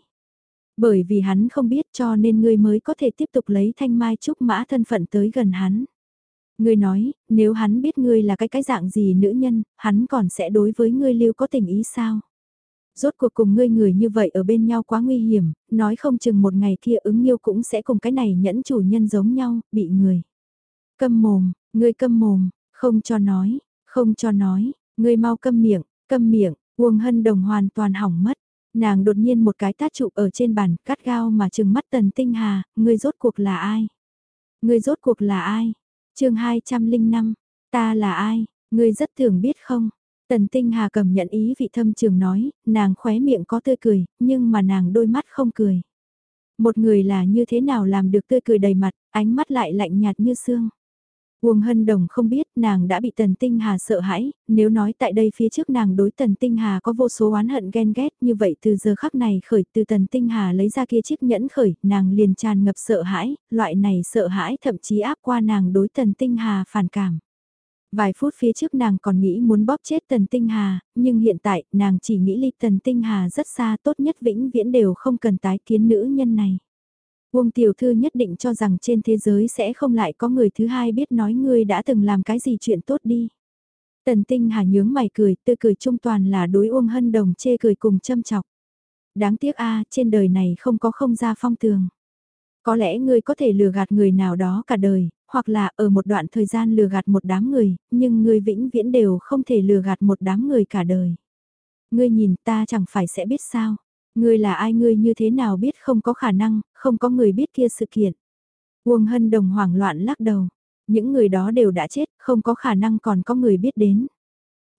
Bởi vì hắn không biết cho nên ngươi mới có thể tiếp tục lấy thanh mai trúc mã thân phận tới gần hắn. Ngươi nói, nếu hắn biết ngươi là cái cái dạng gì nữ nhân, hắn còn sẽ đối với ngươi lưu có tình ý sao? Rốt cuộc cùng ngươi người như vậy ở bên nhau quá nguy hiểm, nói không chừng một ngày kia ứng yêu cũng sẽ cùng cái này nhẫn chủ nhân giống nhau, bị người. Câm mồm, ngươi câm mồm, không cho nói, không cho nói, Ngươi mau câm miệng, câm miệng, Uông Hân Đồng hoàn toàn hỏng mất. Nàng đột nhiên một cái tát trụ ở trên bàn, cắt gao mà trừng mắt Tần Tinh Hà, ngươi rốt cuộc là ai? Ngươi rốt cuộc là ai? chương 205, ta là ai? Ngươi rất thường biết không? Tần Tinh Hà cầm nhận ý vị thâm trường nói, nàng khóe miệng có tươi cười, nhưng mà nàng đôi mắt không cười. Một người là như thế nào làm được tươi cười đầy mặt, ánh mắt lại lạnh nhạt như xương. Uông Hân Đồng không biết nàng đã bị Tần Tinh Hà sợ hãi, nếu nói tại đây phía trước nàng đối Tần Tinh Hà có vô số oán hận ghen ghét như vậy từ giờ khắc này khởi từ Tần Tinh Hà lấy ra kia chiếc nhẫn khởi, nàng liền tràn ngập sợ hãi, loại này sợ hãi thậm chí áp qua nàng đối Tần Tinh Hà phản cảm. Vài phút phía trước nàng còn nghĩ muốn bóp chết Tần Tinh Hà, nhưng hiện tại nàng chỉ nghĩ ly Tần Tinh Hà rất xa tốt nhất vĩnh viễn đều không cần tái kiến nữ nhân này. Uông tiểu thư nhất định cho rằng trên thế giới sẽ không lại có người thứ hai biết nói ngươi đã từng làm cái gì chuyện tốt đi. Tần Tinh Hà nhướng mày cười, tươi cười trung toàn là đối Uông Hân Đồng chê cười cùng châm chọc. Đáng tiếc a, trên đời này không có không ra phong tường. Có lẽ ngươi có thể lừa gạt người nào đó cả đời, hoặc là ở một đoạn thời gian lừa gạt một đám người, nhưng ngươi vĩnh viễn đều không thể lừa gạt một đám người cả đời. Ngươi nhìn ta chẳng phải sẽ biết sao. Ngươi là ai ngươi như thế nào biết không có khả năng, không có người biết kia sự kiện. Uông Hân Đồng hoảng loạn lắc đầu. Những người đó đều đã chết, không có khả năng còn có người biết đến.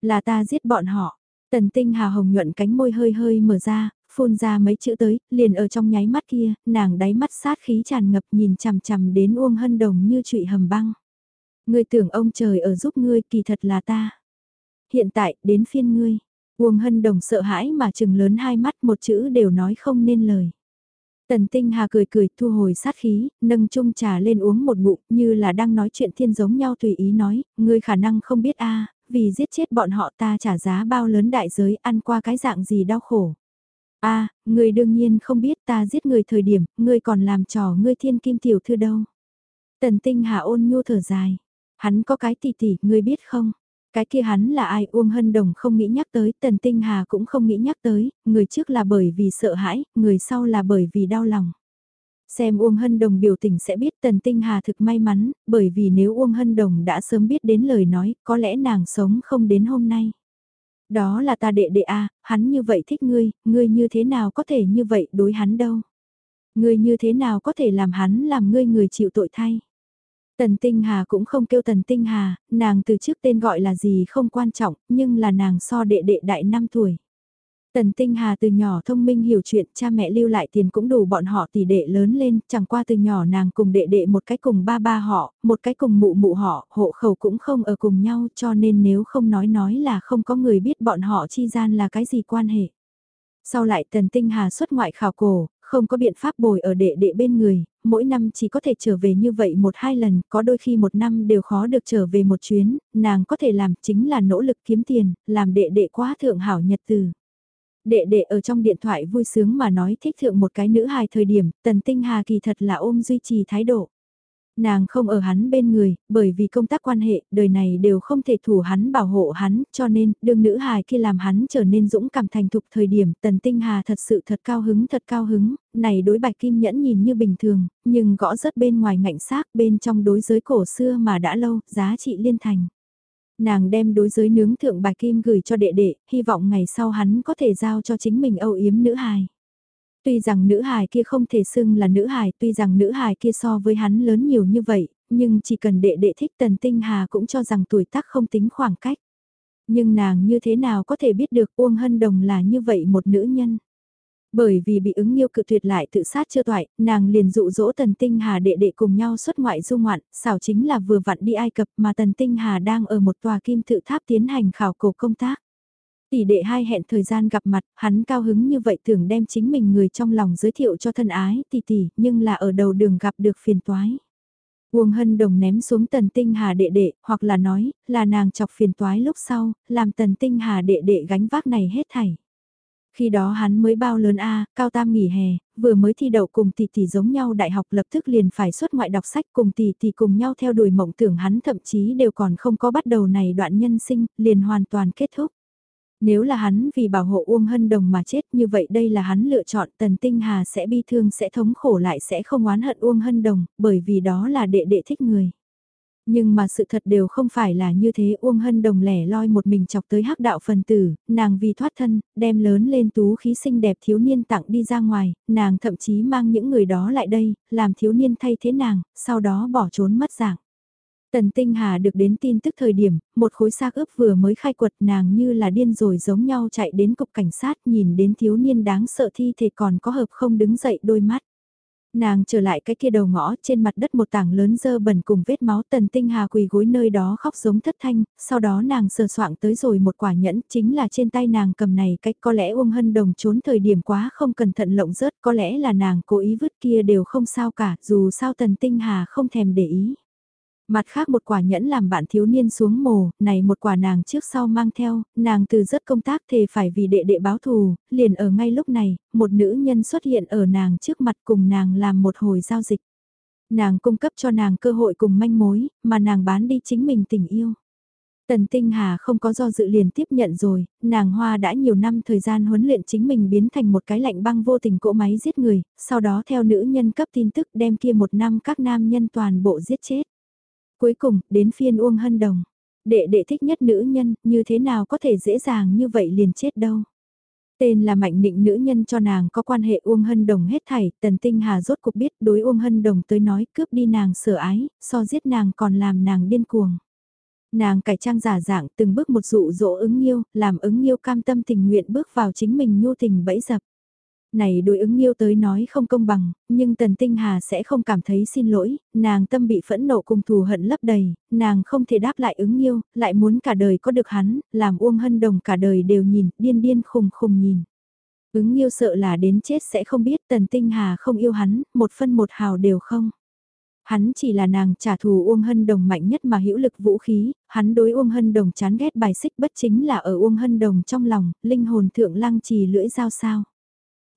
Là ta giết bọn họ. Tần tinh hà hồng nhuận cánh môi hơi hơi mở ra, phun ra mấy chữ tới, liền ở trong nháy mắt kia, nàng đáy mắt sát khí tràn ngập nhìn chằm chằm đến Uông Hân Đồng như trụy hầm băng. Ngươi tưởng ông trời ở giúp ngươi kỳ thật là ta. Hiện tại, đến phiên ngươi. Uông Hân Đồng sợ hãi mà chừng lớn hai mắt một chữ đều nói không nên lời. Tần Tinh Hà cười cười thu hồi sát khí, nâng chung trà lên uống một ngụm như là đang nói chuyện thiên giống nhau tùy ý nói, ngươi khả năng không biết a vì giết chết bọn họ ta trả giá bao lớn đại giới ăn qua cái dạng gì đau khổ a à, người đương nhiên không biết ta giết người thời điểm, ngươi còn làm trò ngươi thiên kim tiểu thư đâu. Tần tinh hà ôn nhu thở dài. Hắn có cái tỷ tỷ, ngươi biết không? Cái kia hắn là ai Uông Hân Đồng không nghĩ nhắc tới, Tần Tinh Hà cũng không nghĩ nhắc tới, người trước là bởi vì sợ hãi, người sau là bởi vì đau lòng. Xem Uông Hân Đồng biểu tình sẽ biết Tần Tinh Hà thực may mắn, bởi vì nếu Uông Hân Đồng đã sớm biết đến lời nói, có lẽ nàng sống không đến hôm nay. Đó là ta đệ đệ a, hắn như vậy thích ngươi, ngươi như thế nào có thể như vậy đối hắn đâu. Ngươi như thế nào có thể làm hắn làm ngươi người chịu tội thay. Tần Tinh Hà cũng không kêu Tần Tinh Hà, nàng từ trước tên gọi là gì không quan trọng, nhưng là nàng so đệ đệ đại 5 tuổi. Tần Tinh Hà từ nhỏ thông minh hiểu chuyện, cha mẹ lưu lại tiền cũng đủ bọn họ tỷ đệ lớn lên, chẳng qua từ nhỏ nàng cùng đệ đệ một cái cùng ba ba họ, một cái cùng mụ mụ họ, hộ khẩu cũng không ở cùng nhau cho nên nếu không nói nói là không có người biết bọn họ chi gian là cái gì quan hệ. Sau lại Tần Tinh Hà xuất ngoại khảo cổ, không có biện pháp bồi ở đệ đệ bên người, mỗi năm chỉ có thể trở về như vậy một hai lần, có đôi khi một năm đều khó được trở về một chuyến, nàng có thể làm chính là nỗ lực kiếm tiền, làm đệ đệ quá thượng hảo nhật từ. Đệ đệ ở trong điện thoại vui sướng mà nói thích thượng một cái nữ hài thời điểm, tần tinh hà kỳ thật là ôm duy trì thái độ. Nàng không ở hắn bên người, bởi vì công tác quan hệ, đời này đều không thể thủ hắn bảo hộ hắn, cho nên, đương nữ hài khi làm hắn trở nên dũng cảm thành thục thời điểm, tần tinh hà thật sự thật cao hứng thật cao hứng, này đối bạch kim nhẫn nhìn như bình thường, nhưng gõ rất bên ngoài ngạnh xác bên trong đối giới cổ xưa mà đã lâu, giá trị liên thành. Nàng đem đối giới nướng thượng bạch kim gửi cho đệ đệ, hy vọng ngày sau hắn có thể giao cho chính mình âu yếm nữ hài. Tuy rằng nữ hài kia không thể xưng là nữ hài, tuy rằng nữ hài kia so với hắn lớn nhiều như vậy, nhưng chỉ cần đệ đệ thích tần tinh hà cũng cho rằng tuổi tác không tính khoảng cách. Nhưng nàng như thế nào có thể biết được Uông Hân Đồng là như vậy một nữ nhân. Bởi vì bị ứng yêu cự tuyệt lại tự sát chưa toại, nàng liền dụ dỗ Tần Tinh Hà đệ đệ cùng nhau xuất ngoại du ngoạn, xảo chính là vừa vặn đi Ai Cập mà Tần Tinh Hà đang ở một tòa kim tự tháp tiến hành khảo cổ công tác. Tỷ đệ hai hẹn thời gian gặp mặt, hắn cao hứng như vậy tưởng đem chính mình người trong lòng giới thiệu cho thân ái tỷ tỷ, nhưng là ở đầu đường gặp được phiền toái. Uông Hân Đồng ném xuống Tần Tinh Hà đệ đệ, hoặc là nói, là nàng chọc phiền toái lúc sau, làm Tần Tinh Hà đệ đệ gánh vác này hết thảy. Khi đó hắn mới bao lớn A, cao tam nghỉ hè, vừa mới thi đậu cùng tỷ tỷ giống nhau đại học lập tức liền phải xuất ngoại đọc sách cùng tỷ tỷ cùng nhau theo đuổi mộng tưởng hắn thậm chí đều còn không có bắt đầu này đoạn nhân sinh, liền hoàn toàn kết thúc. Nếu là hắn vì bảo hộ Uông Hân Đồng mà chết như vậy đây là hắn lựa chọn Tần Tinh Hà sẽ bi thương sẽ thống khổ lại sẽ không oán hận Uông Hân Đồng, bởi vì đó là đệ đệ thích người. Nhưng mà sự thật đều không phải là như thế Uông Hân Đồng lẻ loi một mình chọc tới hắc đạo phần tử, nàng vì thoát thân, đem lớn lên tú khí xinh đẹp thiếu niên tặng đi ra ngoài, nàng thậm chí mang những người đó lại đây, làm thiếu niên thay thế nàng, sau đó bỏ trốn mất dạng. Tần Tinh Hà được đến tin tức thời điểm, một khối xác ướp vừa mới khai quật nàng như là điên rồi giống nhau chạy đến cục cảnh sát nhìn đến thiếu niên đáng sợ thi thể còn có hợp không đứng dậy đôi mắt. Nàng trở lại cái kia đầu ngõ trên mặt đất một tảng lớn dơ bẩn cùng vết máu tần tinh hà quỳ gối nơi đó khóc giống thất thanh, sau đó nàng sờ soạng tới rồi một quả nhẫn chính là trên tay nàng cầm này cách có lẽ Uông Hân Đồng trốn thời điểm quá không cẩn thận lộng rớt có lẽ là nàng cố ý vứt kia đều không sao cả dù sao tần tinh hà không thèm để ý. Mặt khác một quả nhẫn làm bạn thiếu niên xuống mồ, này một quả nàng trước sau mang theo, nàng từ rất công tác thề phải vì đệ đệ báo thù, liền ở ngay lúc này, một nữ nhân xuất hiện ở nàng trước mặt cùng nàng làm một hồi giao dịch. Nàng cung cấp cho nàng cơ hội cùng manh mối, mà nàng bán đi chính mình tình yêu. Tần Tinh Hà không có do dự liền tiếp nhận rồi, nàng hoa đã nhiều năm thời gian huấn luyện chính mình biến thành một cái lạnh băng vô tình cỗ máy giết người, sau đó theo nữ nhân cấp tin tức đem kia một năm các nam nhân toàn bộ giết chết. Cuối cùng, đến phiên Uông Hân Đồng. Đệ đệ thích nhất nữ nhân, như thế nào có thể dễ dàng như vậy liền chết đâu. Tên là mạnh định nữ nhân cho nàng có quan hệ Uông Hân Đồng hết thảy, Tần Tinh Hà rốt cuộc biết đối Uông Hân Đồng tới nói cướp đi nàng sở ái, so giết nàng còn làm nàng điên cuồng. Nàng cải trang giả dạng từng bước một dụ dỗ ứng yêu, làm ứng yêu cam tâm tình nguyện bước vào chính mình nhu tình bẫy dập. Này đối ứng yêu tới nói không công bằng, nhưng Tần Tinh Hà sẽ không cảm thấy xin lỗi, nàng tâm bị phẫn nộ cùng thù hận lấp đầy, nàng không thể đáp lại ứng yêu, lại muốn cả đời có được hắn, làm Uông Hân Đồng cả đời đều nhìn, điên điên khùng khùng nhìn. Ứng yêu sợ là đến chết sẽ không biết Tần Tinh Hà không yêu hắn, một phân một hào đều không. Hắn chỉ là nàng trả thù Uông Hân Đồng mạnh nhất mà hữu lực vũ khí, hắn đối Uông Hân Đồng chán ghét bài xích bất chính là ở Uông Hân Đồng trong lòng, linh hồn thượng lăng trì lưỡi dao sao.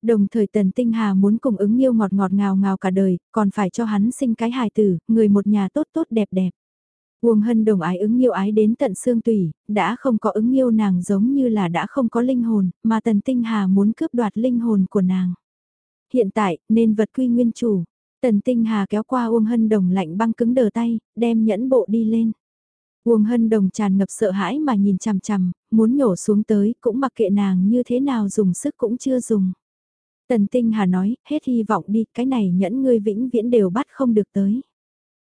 Đồng thời Tần Tinh Hà muốn cùng ứng yêu ngọt ngọt ngào ngào cả đời, còn phải cho hắn sinh cái hài tử, người một nhà tốt tốt đẹp đẹp. Uông Hân Đồng ái ứng yêu ái đến tận xương tủy, đã không có ứng yêu nàng giống như là đã không có linh hồn, mà Tần Tinh Hà muốn cướp đoạt linh hồn của nàng. Hiện tại, nên vật quy nguyên chủ, Tần Tinh Hà kéo qua Uông Hân Đồng lạnh băng cứng đờ tay, đem nhẫn bộ đi lên. Uông Hân Đồng tràn ngập sợ hãi mà nhìn chằm chằm, muốn nhổ xuống tới, cũng mặc kệ nàng như thế nào dùng sức cũng chưa dùng. Tần Tinh Hà nói, hết hy vọng đi, cái này nhẫn ngươi vĩnh viễn đều bắt không được tới.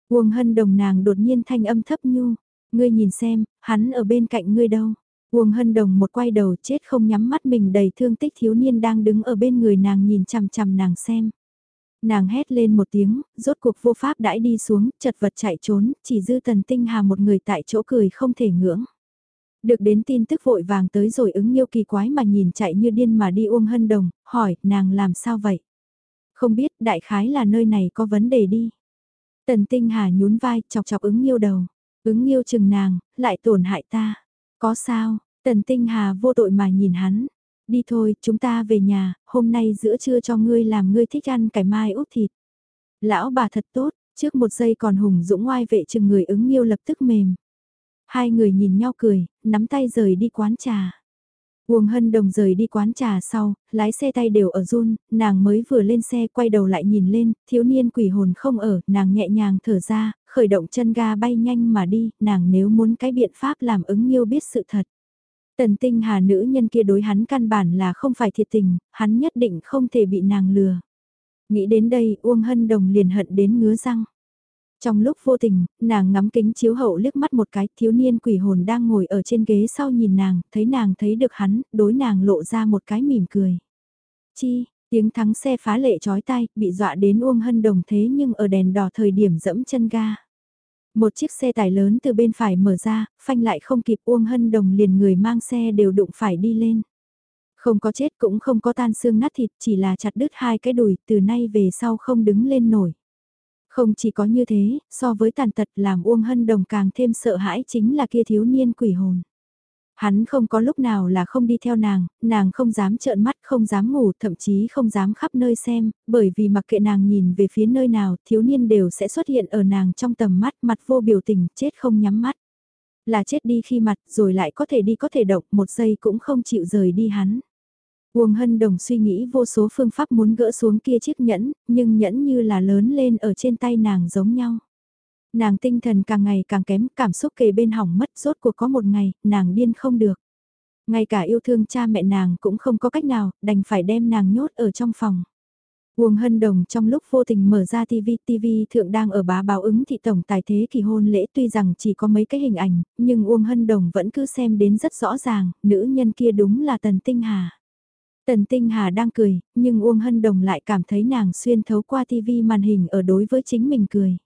Uông Hân Đồng nàng đột nhiên thanh âm thấp nhu, ngươi nhìn xem, hắn ở bên cạnh ngươi đâu. Uông Hân Đồng một quay đầu chết không nhắm mắt mình đầy thương tích thiếu niên đang đứng ở bên người nàng nhìn chằm chằm nàng xem. Nàng hét lên một tiếng, rốt cuộc vô pháp đãi đi xuống, chật vật chạy trốn, chỉ dư tần tinh hà một người tại chỗ cười không thể ngưỡng. Được đến tin tức vội vàng tới rồi ứng yêu kỳ quái mà nhìn chạy như điên mà đi Uông Hân Đồng, hỏi, nàng làm sao vậy? Không biết, đại khái là nơi này có vấn đề đi. Tần tinh hà nhún vai, chọc chọc ứng yêu đầu. Ứng yêu chừng nàng, lại tổn hại ta. Có sao, tần tinh hà vô tội mà nhìn hắn. Đi thôi, chúng ta về nhà, hôm nay giữa trưa cho ngươi làm ngươi thích ăn cải mai úp thịt. Lão bà thật tốt, trước một giây còn hùng dũng ngoai vệ chừng người ứng yêu lập tức mềm. Hai người nhìn nhau cười, nắm tay rời đi quán trà. Uông Hân Đồng rời đi quán trà sau, lái xe tay đều ở run, nàng mới vừa lên xe quay đầu lại nhìn lên, thiếu niên quỷ hồn không ở, nàng nhẹ nhàng thở ra, khởi động chân ga bay nhanh mà đi, nàng nếu muốn cái biện pháp làm ứng nghiêu biết sự thật. Tần tinh hà nữ nhân kia đối hắn căn bản là không phải thiệt tình, hắn nhất định không thể bị nàng lừa. Nghĩ đến đây Uông Hân Đồng liền hận đến ngứa răng. Trong lúc vô tình, nàng ngắm kính chiếu hậu liếc mắt một cái, thiếu niên quỷ hồn đang ngồi ở trên ghế sau nhìn nàng, thấy nàng thấy được hắn, đối nàng lộ ra một cái mỉm cười. Chi, tiếng thắng xe phá lệ chói tai, bị dọa đến Uông Hân Đồng thế nhưng ở đèn đỏ thời điểm dẫm chân ga. Một chiếc xe tải lớn từ bên phải mở ra, phanh lại không kịp Uông Hân Đồng liền người mang xe đều đụng phải đi lên. Không có chết cũng không có tan xương nát thịt, chỉ là chặt đứt hai cái đùi, từ nay về sau không đứng lên nổi. Không chỉ có như thế, so với tàn tật làm Uông Hân Đồng càng thêm sợ hãi chính là kia thiếu niên quỷ hồn. Hắn không có lúc nào là không đi theo nàng, nàng không dám trợn mắt, không dám ngủ, thậm chí không dám khắp nơi xem, bởi vì mặc kệ nàng nhìn về phía nơi nào, thiếu niên đều sẽ xuất hiện ở nàng trong tầm mắt, mặt vô biểu tình, chết không nhắm mắt. Là chết đi khi mặt, rồi lại có thể đi có thể động, một giây cũng không chịu rời đi hắn. Uông Hân Đồng suy nghĩ vô số phương pháp muốn gỡ xuống kia chiếc nhẫn, nhưng nhẫn như là lớn lên ở trên tay nàng giống nhau. Nàng tinh thần càng ngày càng kém, cảm xúc kề bên hỏng mất, rốt cuộc có một ngày, nàng điên không được. Ngay cả yêu thương cha mẹ nàng cũng không có cách nào, đành phải đem nàng nhốt ở trong phòng. Uông Hân Đồng trong lúc vô tình mở ra TV, TV thượng đang ở bá báo ứng thị tổng tài thế kỳ hôn lễ tuy rằng chỉ có mấy cái hình ảnh, nhưng Uông Hân Đồng vẫn cứ xem đến rất rõ ràng, nữ nhân kia đúng là Tần Tinh Hà. Tần Tinh Hà đang cười, nhưng Uông Hân Đồng lại cảm thấy nàng xuyên thấu qua TV màn hình ở đối với chính mình cười.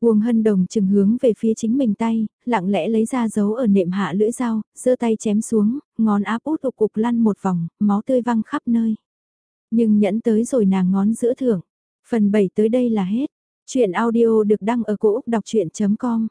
Uông Hân Đồng chừng hướng về phía chính mình tay, lặng lẽ lấy ra dấu ở nệm hạ lưỡi dao, giơ tay chém xuống, ngón áp út ục cục lăn một vòng, máu tươi văng khắp nơi. Nhưng nhẫn tới rồi nàng ngón giữa thưởng. Phần 7 tới đây là hết. Chuyện audio được đăng ở cổ Úc đọc chuyện.com